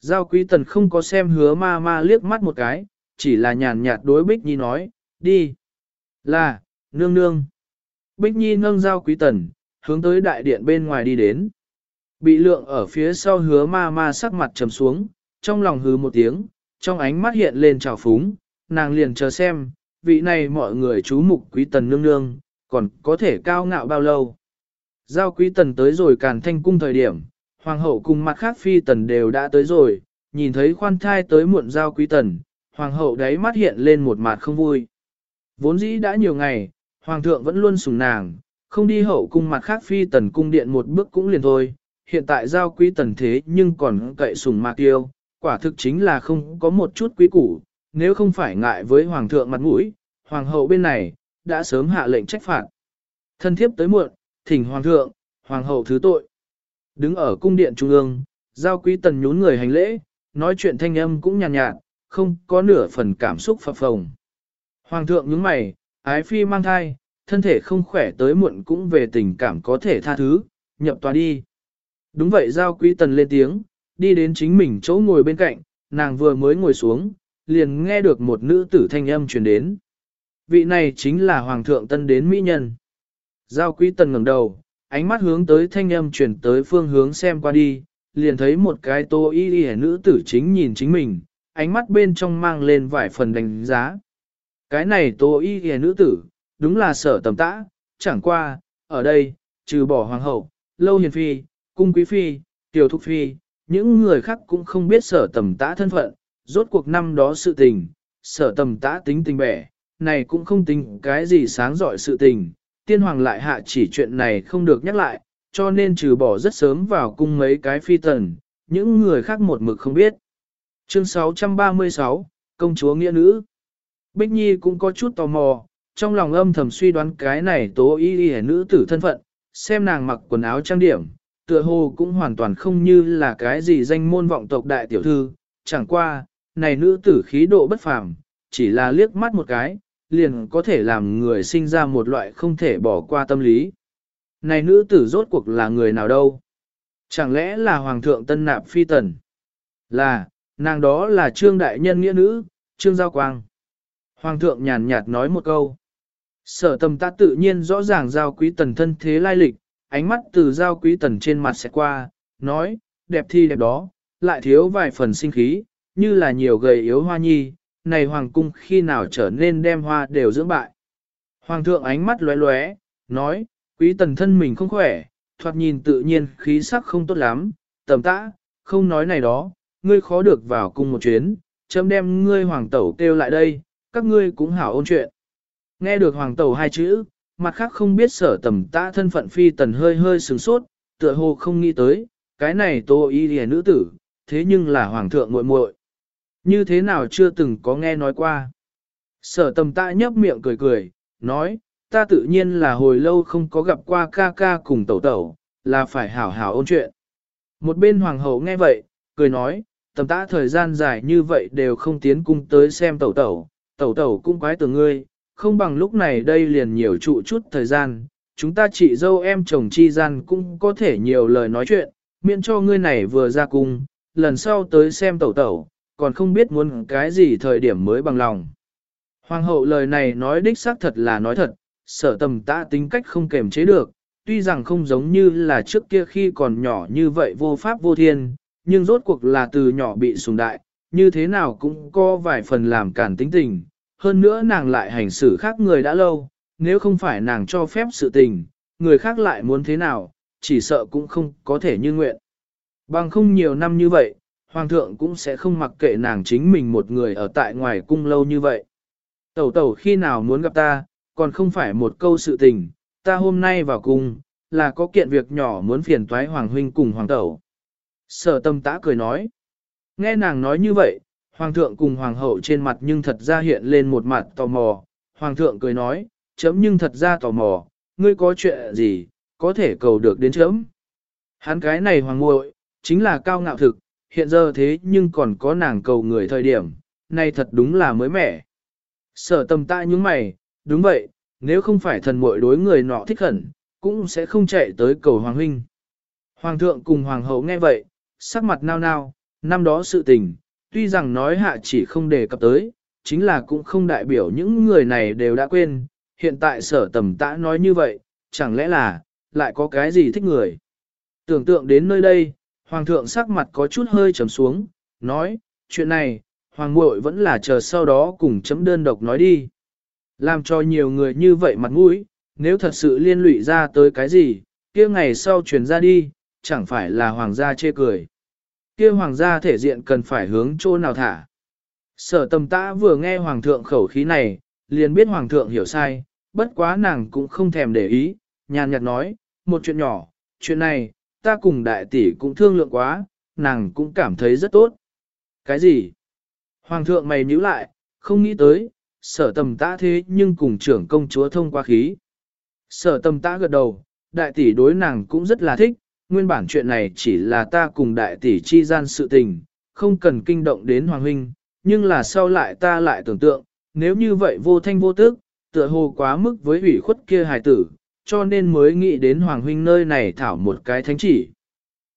Giao quý tần không có xem hứa ma ma liếc mắt một cái, chỉ là nhàn nhạt đối Bích Nhi nói, đi. Là, nương nương. Bích Nhi nâng giao quý tần, hướng tới đại điện bên ngoài đi đến. Bị lượng ở phía sau hứa ma ma sắc mặt trầm xuống, trong lòng hứ một tiếng, trong ánh mắt hiện lên trào phúng, nàng liền chờ xem, vị này mọi người chú mục quý tần nương nương, còn có thể cao ngạo bao lâu. Giao quý tần tới rồi càn thanh cung thời điểm, hoàng hậu cùng mặt khác phi tần đều đã tới rồi, nhìn thấy khoan thai tới muộn giao quý tần, hoàng hậu đáy mắt hiện lên một mặt không vui. Vốn dĩ đã nhiều ngày, hoàng thượng vẫn luôn sủng nàng, không đi hậu cung mặt khác phi tần cung điện một bước cũng liền thôi, hiện tại giao quý tần thế nhưng còn cậy sủng mạc tiêu, quả thực chính là không có một chút quý củ, nếu không phải ngại với hoàng thượng mặt mũi, hoàng hậu bên này, đã sớm hạ lệnh trách phạt. Thân thiếp tới muộn, thỉnh hoàng thượng, hoàng hậu thứ tội. Đứng ở cung điện trung ương, giao quý tần nhún người hành lễ, nói chuyện thanh âm cũng nhàn nhạt, nhạt, không có nửa phần cảm xúc phập phồng. Hoàng thượng nhướng mày, ái phi mang thai, thân thể không khỏe tới muộn cũng về tình cảm có thể tha thứ, nhập tòa đi. Đúng vậy giao quý tần lên tiếng, đi đến chính mình chỗ ngồi bên cạnh, nàng vừa mới ngồi xuống, liền nghe được một nữ tử thanh âm truyền đến. Vị này chính là Hoàng thượng tân đến Mỹ Nhân. Giao quý tần ngẩng đầu, ánh mắt hướng tới thanh âm chuyển tới phương hướng xem qua đi, liền thấy một cái tô y y nữ tử chính nhìn chính mình, ánh mắt bên trong mang lên vài phần đánh giá. Cái này tô y y nữ tử, đúng là sở tầm tã, chẳng qua, ở đây, trừ bỏ hoàng hậu, lâu hiền phi, cung quý phi, tiểu thúc phi, những người khác cũng không biết sở tầm tã thân phận, rốt cuộc năm đó sự tình, sở tầm tã tính tình bẻ, này cũng không tính cái gì sáng giỏi sự tình, tiên hoàng lại hạ chỉ chuyện này không được nhắc lại, cho nên trừ bỏ rất sớm vào cung mấy cái phi tần, những người khác một mực không biết. Chương 636, Công chúa Nghĩa Nữ Bích Nhi cũng có chút tò mò, trong lòng âm thầm suy đoán cái này tố y y nữ tử thân phận, xem nàng mặc quần áo trang điểm, tựa hồ cũng hoàn toàn không như là cái gì danh môn vọng tộc đại tiểu thư, chẳng qua, này nữ tử khí độ bất phàm, chỉ là liếc mắt một cái, liền có thể làm người sinh ra một loại không thể bỏ qua tâm lý. Này nữ tử rốt cuộc là người nào đâu? Chẳng lẽ là Hoàng thượng Tân Nạp Phi Tần? Là, nàng đó là Trương Đại Nhân Nghĩa Nữ, Trương Giao Quang. Hoàng thượng nhàn nhạt nói một câu. Sở tâm ta tự nhiên rõ ràng Giao Quý Tần thân thế lai lịch, ánh mắt từ Giao Quý Tần trên mặt sẽ qua, nói, đẹp thi đẹp đó, lại thiếu vài phần sinh khí, như là nhiều gầy yếu hoa nhi, này hoàng cung khi nào trở nên đem hoa đều dưỡng bại. Hoàng thượng ánh mắt lóe lóe, nói, quý tần thân mình không khỏe, thoạt nhìn tự nhiên khí sắc không tốt lắm, tầm tã, không nói này đó, ngươi khó được vào cung một chuyến, chấm đem ngươi hoàng tẩu kêu lại đây, các ngươi cũng hảo ôn chuyện. Nghe được hoàng tẩu hai chữ, mặt khác không biết sở tầm tã thân phận phi tần hơi hơi sừng sốt, tựa hồ không nghĩ tới, cái này tô y lìa nữ tử, thế nhưng là hoàng thượng muội muội như thế nào chưa từng có nghe nói qua. Sở tầm Tạ nhấp miệng cười cười, nói, ta tự nhiên là hồi lâu không có gặp qua ca ca cùng tẩu tẩu, là phải hảo hảo ôn chuyện. Một bên hoàng hậu nghe vậy, cười nói, tầm Tạ thời gian dài như vậy đều không tiến cung tới xem tẩu tẩu, tẩu tẩu cũng quái từ ngươi, không bằng lúc này đây liền nhiều trụ chút thời gian, chúng ta chị dâu em chồng chi gian cũng có thể nhiều lời nói chuyện, miễn cho ngươi này vừa ra cung, lần sau tới xem tẩu tẩu, còn không biết muốn cái gì thời điểm mới bằng lòng. Hoàng hậu lời này nói đích xác thật là nói thật, sở tầm tã tính cách không kềm chế được, tuy rằng không giống như là trước kia khi còn nhỏ như vậy vô pháp vô thiên, nhưng rốt cuộc là từ nhỏ bị sùng đại, như thế nào cũng có vài phần làm cản tính tình, hơn nữa nàng lại hành xử khác người đã lâu, nếu không phải nàng cho phép sự tình, người khác lại muốn thế nào, chỉ sợ cũng không có thể như nguyện. Bằng không nhiều năm như vậy, Hoàng thượng cũng sẽ không mặc kệ nàng chính mình một người ở tại ngoài cung lâu như vậy. Tẩu tẩu khi nào muốn gặp ta, còn không phải một câu sự tình, ta hôm nay vào cung, là có kiện việc nhỏ muốn phiền toái Hoàng huynh cùng Hoàng tẩu. Sở tâm tã cười nói. Nghe nàng nói như vậy, Hoàng thượng cùng Hoàng hậu trên mặt nhưng thật ra hiện lên một mặt tò mò. Hoàng thượng cười nói, chấm nhưng thật ra tò mò, ngươi có chuyện gì, có thể cầu được đến chấm. Hắn cái này Hoàng muội chính là cao ngạo thực, hiện giờ thế nhưng còn có nàng cầu người thời điểm, này thật đúng là mới mẻ. Sở tầm tã những mày, đúng vậy, nếu không phải thần muội đối người nọ thích hẳn, cũng sẽ không chạy tới cầu Hoàng huynh. Hoàng thượng cùng Hoàng hậu nghe vậy, sắc mặt nao nao, năm đó sự tình, tuy rằng nói hạ chỉ không đề cập tới, chính là cũng không đại biểu những người này đều đã quên, hiện tại sở tầm tã nói như vậy, chẳng lẽ là, lại có cái gì thích người. Tưởng tượng đến nơi đây, Hoàng thượng sắc mặt có chút hơi trầm xuống, nói, chuyện này, Hoàng muội vẫn là chờ sau đó cùng chấm đơn độc nói đi. Làm cho nhiều người như vậy mặt mũi, nếu thật sự liên lụy ra tới cái gì, kia ngày sau truyền ra đi, chẳng phải là hoàng gia chê cười. Kia hoàng gia thể diện cần phải hướng chỗ nào thả. Sở tầm tã vừa nghe hoàng thượng khẩu khí này, liền biết hoàng thượng hiểu sai, bất quá nàng cũng không thèm để ý, nhàn nhạt nói, một chuyện nhỏ, chuyện này, ta cùng đại tỷ cũng thương lượng quá, nàng cũng cảm thấy rất tốt. Cái gì? Hoàng thượng mày nhíu lại, không nghĩ tới, sở tầm tã thế nhưng cùng trưởng công chúa thông qua khí. Sở tầm tã gật đầu, đại tỷ đối nàng cũng rất là thích, nguyên bản chuyện này chỉ là ta cùng đại tỷ chi gian sự tình, không cần kinh động đến hoàng huynh, nhưng là sau lại ta lại tưởng tượng, nếu như vậy vô thanh vô tức, tựa hồ quá mức với ủy khuất kia hài tử, cho nên mới nghĩ đến hoàng huynh nơi này thảo một cái thánh chỉ.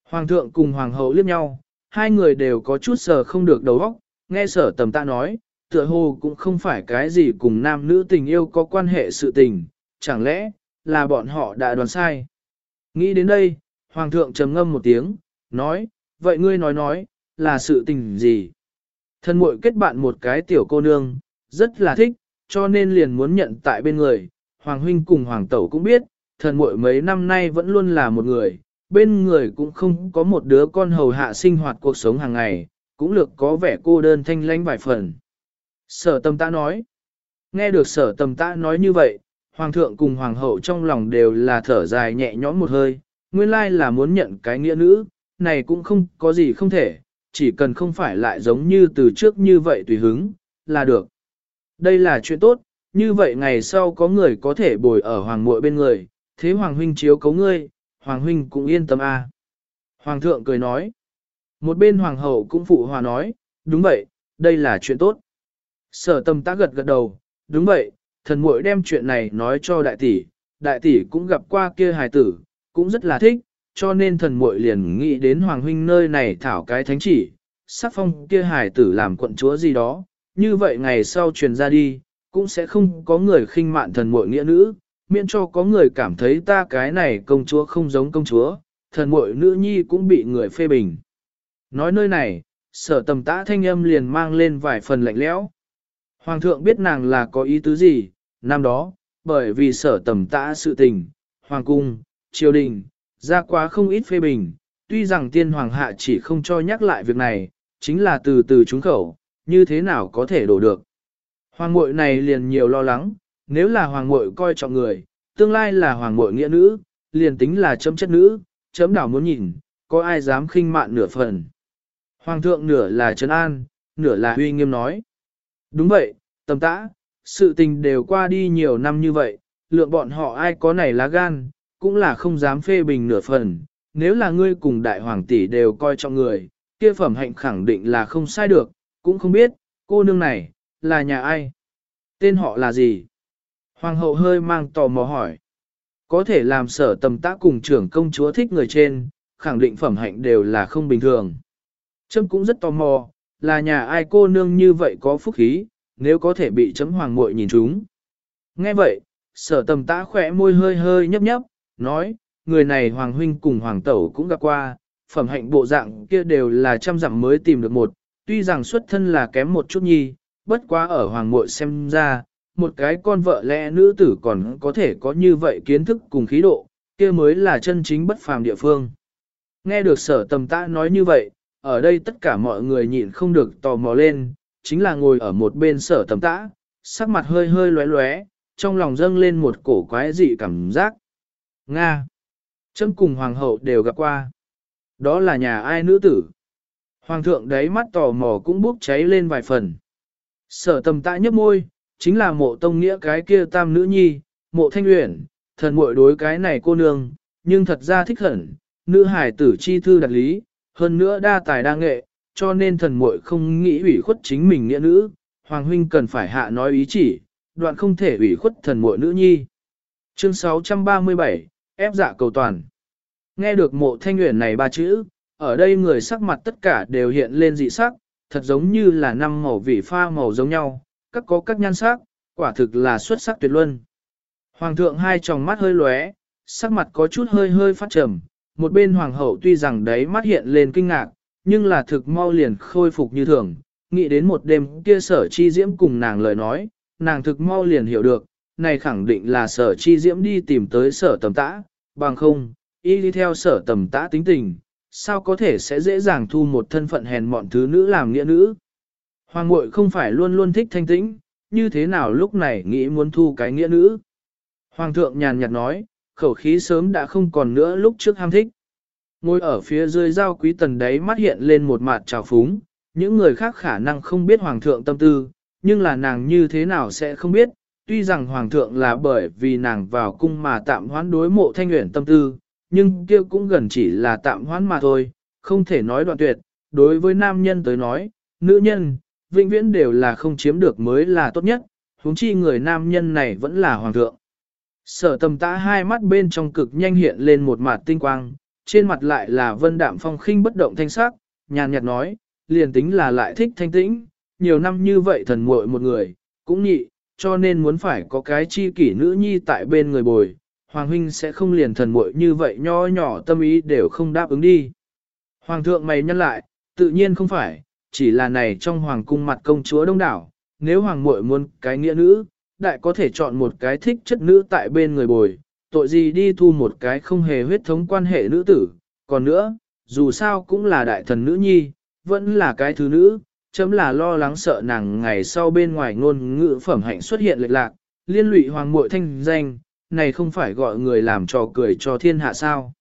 Hoàng thượng cùng hoàng hậu liếc nhau, hai người đều có chút sờ không được đầu óc, nghe sở tầm ta nói, tựa hồ cũng không phải cái gì cùng nam nữ tình yêu có quan hệ sự tình, chẳng lẽ là bọn họ đã đoán sai. Nghĩ đến đây, Hoàng thượng trầm ngâm một tiếng, nói, vậy ngươi nói nói, là sự tình gì? Thân muội kết bạn một cái tiểu cô nương, rất là thích, cho nên liền muốn nhận tại bên người. Hoàng huynh cùng hoàng tẩu cũng biết, thần muội mấy năm nay vẫn luôn là một người, bên người cũng không có một đứa con hầu hạ sinh hoạt cuộc sống hàng ngày, cũng lược có vẻ cô đơn thanh lãnh vài phần. Sở tâm ta nói, nghe được sở tâm ta nói như vậy, hoàng thượng cùng hoàng hậu trong lòng đều là thở dài nhẹ nhõm một hơi, nguyên lai là muốn nhận cái nghĩa nữ, này cũng không có gì không thể, chỉ cần không phải lại giống như từ trước như vậy tùy hứng, là được. Đây là chuyện tốt, như vậy ngày sau có người có thể bồi ở hoàng muội bên người, thế hoàng huynh chiếu cấu ngươi, hoàng huynh cũng yên tâm a. Hoàng thượng cười nói. Một bên hoàng hậu cũng phụ hòa nói, đúng vậy, đây là chuyện tốt. Sở tâm ta gật gật đầu, đúng vậy, thần muội đem chuyện này nói cho đại tỷ, đại tỷ cũng gặp qua kia hài tử, cũng rất là thích, cho nên thần muội liền nghĩ đến hoàng huynh nơi này thảo cái thánh chỉ, sắc phong kia hài tử làm quận chúa gì đó, như vậy ngày sau truyền ra đi, cũng sẽ không có người khinh mạn thần muội nghĩa nữ, miễn cho có người cảm thấy ta cái này công chúa không giống công chúa, thần muội nữ nhi cũng bị người phê bình. Nói nơi này, sở tầm tã thanh âm liền mang lên vài phần lạnh lẽo. Hoàng thượng biết nàng là có ý tứ gì, năm đó, bởi vì sở tầm tã sự tình, hoàng cung, triều đình, ra quá không ít phê bình, tuy rằng tiên hoàng hạ chỉ không cho nhắc lại việc này, chính là từ từ trúng khẩu, như thế nào có thể đổ được. Hoàng muội này liền nhiều lo lắng, nếu là hoàng muội coi trọng người, tương lai là hoàng muội nghĩa nữ, liền tính là chấm chất nữ, chấm đảo muốn nhìn, có ai dám khinh mạn nửa phần. Hoàng thượng nửa là trấn an, nửa là huy nghiêm nói. Đúng vậy, tầm tã, sự tình đều qua đi nhiều năm như vậy, lượng bọn họ ai có này lá gan, cũng là không dám phê bình nửa phần. Nếu là ngươi cùng đại hoàng tỷ đều coi trọng người, kia phẩm hạnh khẳng định là không sai được, cũng không biết, cô nương này, là nhà ai? Tên họ là gì? Hoàng hậu hơi mang tò mò hỏi. Có thể làm sở tầm tác cùng trưởng công chúa thích người trên, khẳng định phẩm hạnh đều là không bình thường. Trâm cũng rất tò mò, là nhà ai cô nương như vậy có phúc khí, nếu có thể bị chấm hoàng muội nhìn chúng. Nghe vậy, sở tầm tã khỏe môi hơi hơi nhấp nhấp, nói, người này hoàng huynh cùng hoàng tẩu cũng gặp qua, phẩm hạnh bộ dạng kia đều là trăm dặm mới tìm được một, tuy rằng xuất thân là kém một chút nhi, bất quá ở hoàng muội xem ra, một cái con vợ lẽ nữ tử còn có thể có như vậy kiến thức cùng khí độ, kia mới là chân chính bất phàm địa phương. Nghe được sở tầm tã nói như vậy, ở đây tất cả mọi người nhịn không được tò mò lên, chính là ngồi ở một bên sở tầm tã, sắc mặt hơi hơi lóe lóe, trong lòng dâng lên một cổ quái dị cảm giác. Nga! chân cùng hoàng hậu đều gặp qua. Đó là nhà ai nữ tử? Hoàng thượng đấy mắt tò mò cũng bốc cháy lên vài phần. Sở tầm tại nhấp môi, chính là mộ tông nghĩa cái kia tam nữ nhi, mộ thanh uyển, thần muội đối cái này cô nương, nhưng thật ra thích hẳn, nữ hải tử chi thư đặt lý, hơn nữa đa tài đa nghệ, cho nên thần muội không nghĩ ủy khuất chính mình nghĩa nữ, hoàng huynh cần phải hạ nói ý chỉ, đoạn không thể ủy khuất thần muội nữ nhi. Chương 637, ép dạ cầu toàn. Nghe được mộ thanh uyển này ba chữ, ở đây người sắc mặt tất cả đều hiện lên dị sắc, thật giống như là năm màu vị pha màu giống nhau, các có các nhan sắc, quả thực là xuất sắc tuyệt luân. Hoàng thượng hai tròng mắt hơi lóe, sắc mặt có chút hơi hơi phát trầm, một bên hoàng hậu tuy rằng đấy mắt hiện lên kinh ngạc, nhưng là thực mau liền khôi phục như thường, nghĩ đến một đêm kia sở chi diễm cùng nàng lời nói, nàng thực mau liền hiểu được, này khẳng định là sở chi diễm đi tìm tới sở tầm tã, bằng không, y đi theo sở tầm tã tính tình, sao có thể sẽ dễ dàng thu một thân phận hèn mọn thứ nữ làm nghĩa nữ. Hoàng muội không phải luôn luôn thích thanh tĩnh, như thế nào lúc này nghĩ muốn thu cái nghĩa nữ. Hoàng thượng nhàn nhạt nói, khẩu khí sớm đã không còn nữa lúc trước ham thích. Ngồi ở phía dưới giao quý tần đấy mắt hiện lên một mặt trào phúng, những người khác khả năng không biết hoàng thượng tâm tư, nhưng là nàng như thế nào sẽ không biết, tuy rằng hoàng thượng là bởi vì nàng vào cung mà tạm hoán đối mộ thanh nguyện tâm tư, nhưng kia cũng gần chỉ là tạm hoãn mà thôi, không thể nói đoạn tuyệt, đối với nam nhân tới nói, nữ nhân, vĩnh viễn đều là không chiếm được mới là tốt nhất, huống chi người nam nhân này vẫn là hoàng thượng. Sở tầm tã hai mắt bên trong cực nhanh hiện lên một mặt tinh quang, trên mặt lại là vân đạm phong khinh bất động thanh sắc, nhàn nhạt nói, liền tính là lại thích thanh tĩnh, nhiều năm như vậy thần muội một người, cũng nhị, cho nên muốn phải có cái chi kỷ nữ nhi tại bên người bồi, Hoàng huynh sẽ không liền thần muội như vậy nho nhỏ tâm ý đều không đáp ứng đi. Hoàng thượng mày nhân lại, tự nhiên không phải, chỉ là này trong hoàng cung mặt công chúa đông đảo, nếu hoàng muội muốn cái nghĩa nữ, đại có thể chọn một cái thích chất nữ tại bên người bồi, tội gì đi thu một cái không hề huyết thống quan hệ nữ tử, còn nữa, dù sao cũng là đại thần nữ nhi, vẫn là cái thứ nữ, chấm là lo lắng sợ nàng ngày sau bên ngoài ngôn ngữ phẩm hạnh xuất hiện lệch lạc, liên lụy hoàng muội thanh danh, này không phải gọi người làm trò cười cho thiên hạ sao.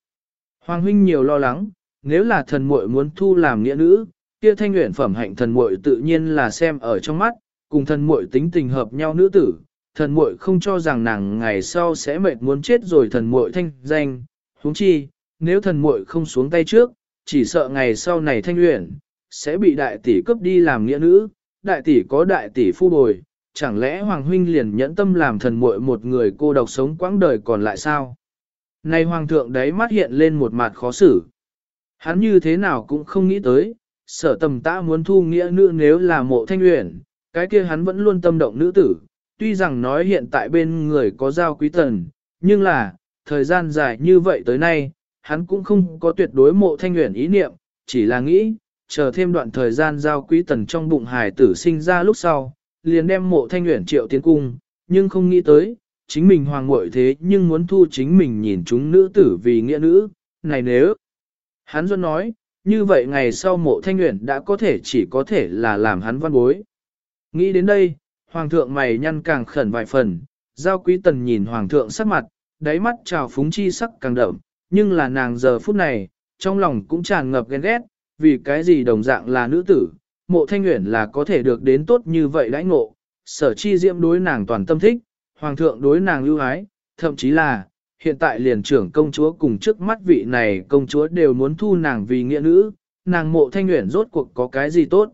Hoàng huynh nhiều lo lắng, nếu là thần muội muốn thu làm nghĩa nữ, kia thanh nguyện phẩm hạnh thần muội tự nhiên là xem ở trong mắt, cùng thần muội tính tình hợp nhau nữ tử, thần muội không cho rằng nàng ngày sau sẽ mệt muốn chết rồi thần muội thanh danh, huống chi, nếu thần muội không xuống tay trước, chỉ sợ ngày sau này thanh luyện, sẽ bị đại tỷ cướp đi làm nghĩa nữ, đại tỷ có đại tỷ phu bồi, chẳng lẽ Hoàng Huynh liền nhẫn tâm làm thần muội một người cô độc sống quãng đời còn lại sao? Này Hoàng thượng đấy mắt hiện lên một mặt khó xử. Hắn như thế nào cũng không nghĩ tới, sở tầm ta muốn thu nghĩa nữ nếu là mộ thanh uyển, cái kia hắn vẫn luôn tâm động nữ tử, tuy rằng nói hiện tại bên người có giao quý tần, nhưng là, thời gian dài như vậy tới nay, hắn cũng không có tuyệt đối mộ thanh nguyện ý niệm, chỉ là nghĩ, chờ thêm đoạn thời gian giao quý tần trong bụng hài tử sinh ra lúc sau, liền đem mộ thanh nguyện triệu tiến cung, nhưng không nghĩ tới, chính mình hoàng muội thế nhưng muốn thu chính mình nhìn chúng nữ tử vì nghĩa nữ, này nếu. Hắn Duân nói, như vậy ngày sau mộ thanh nguyện đã có thể chỉ có thể là làm hắn văn bối. Nghĩ đến đây, hoàng thượng mày nhăn càng khẩn vài phần, giao quý tần nhìn hoàng thượng sắc mặt, đáy mắt trào phúng chi sắc càng đậm, nhưng là nàng giờ phút này, trong lòng cũng tràn ngập ghen ghét, vì cái gì đồng dạng là nữ tử, mộ thanh nguyện là có thể được đến tốt như vậy đãi ngộ, sở chi diễm đối nàng toàn tâm thích, hoàng thượng đối nàng lưu ái, thậm chí là, hiện tại liền trưởng công chúa cùng trước mắt vị này công chúa đều muốn thu nàng vì nghĩa nữ, nàng mộ thanh nguyện rốt cuộc có cái gì tốt.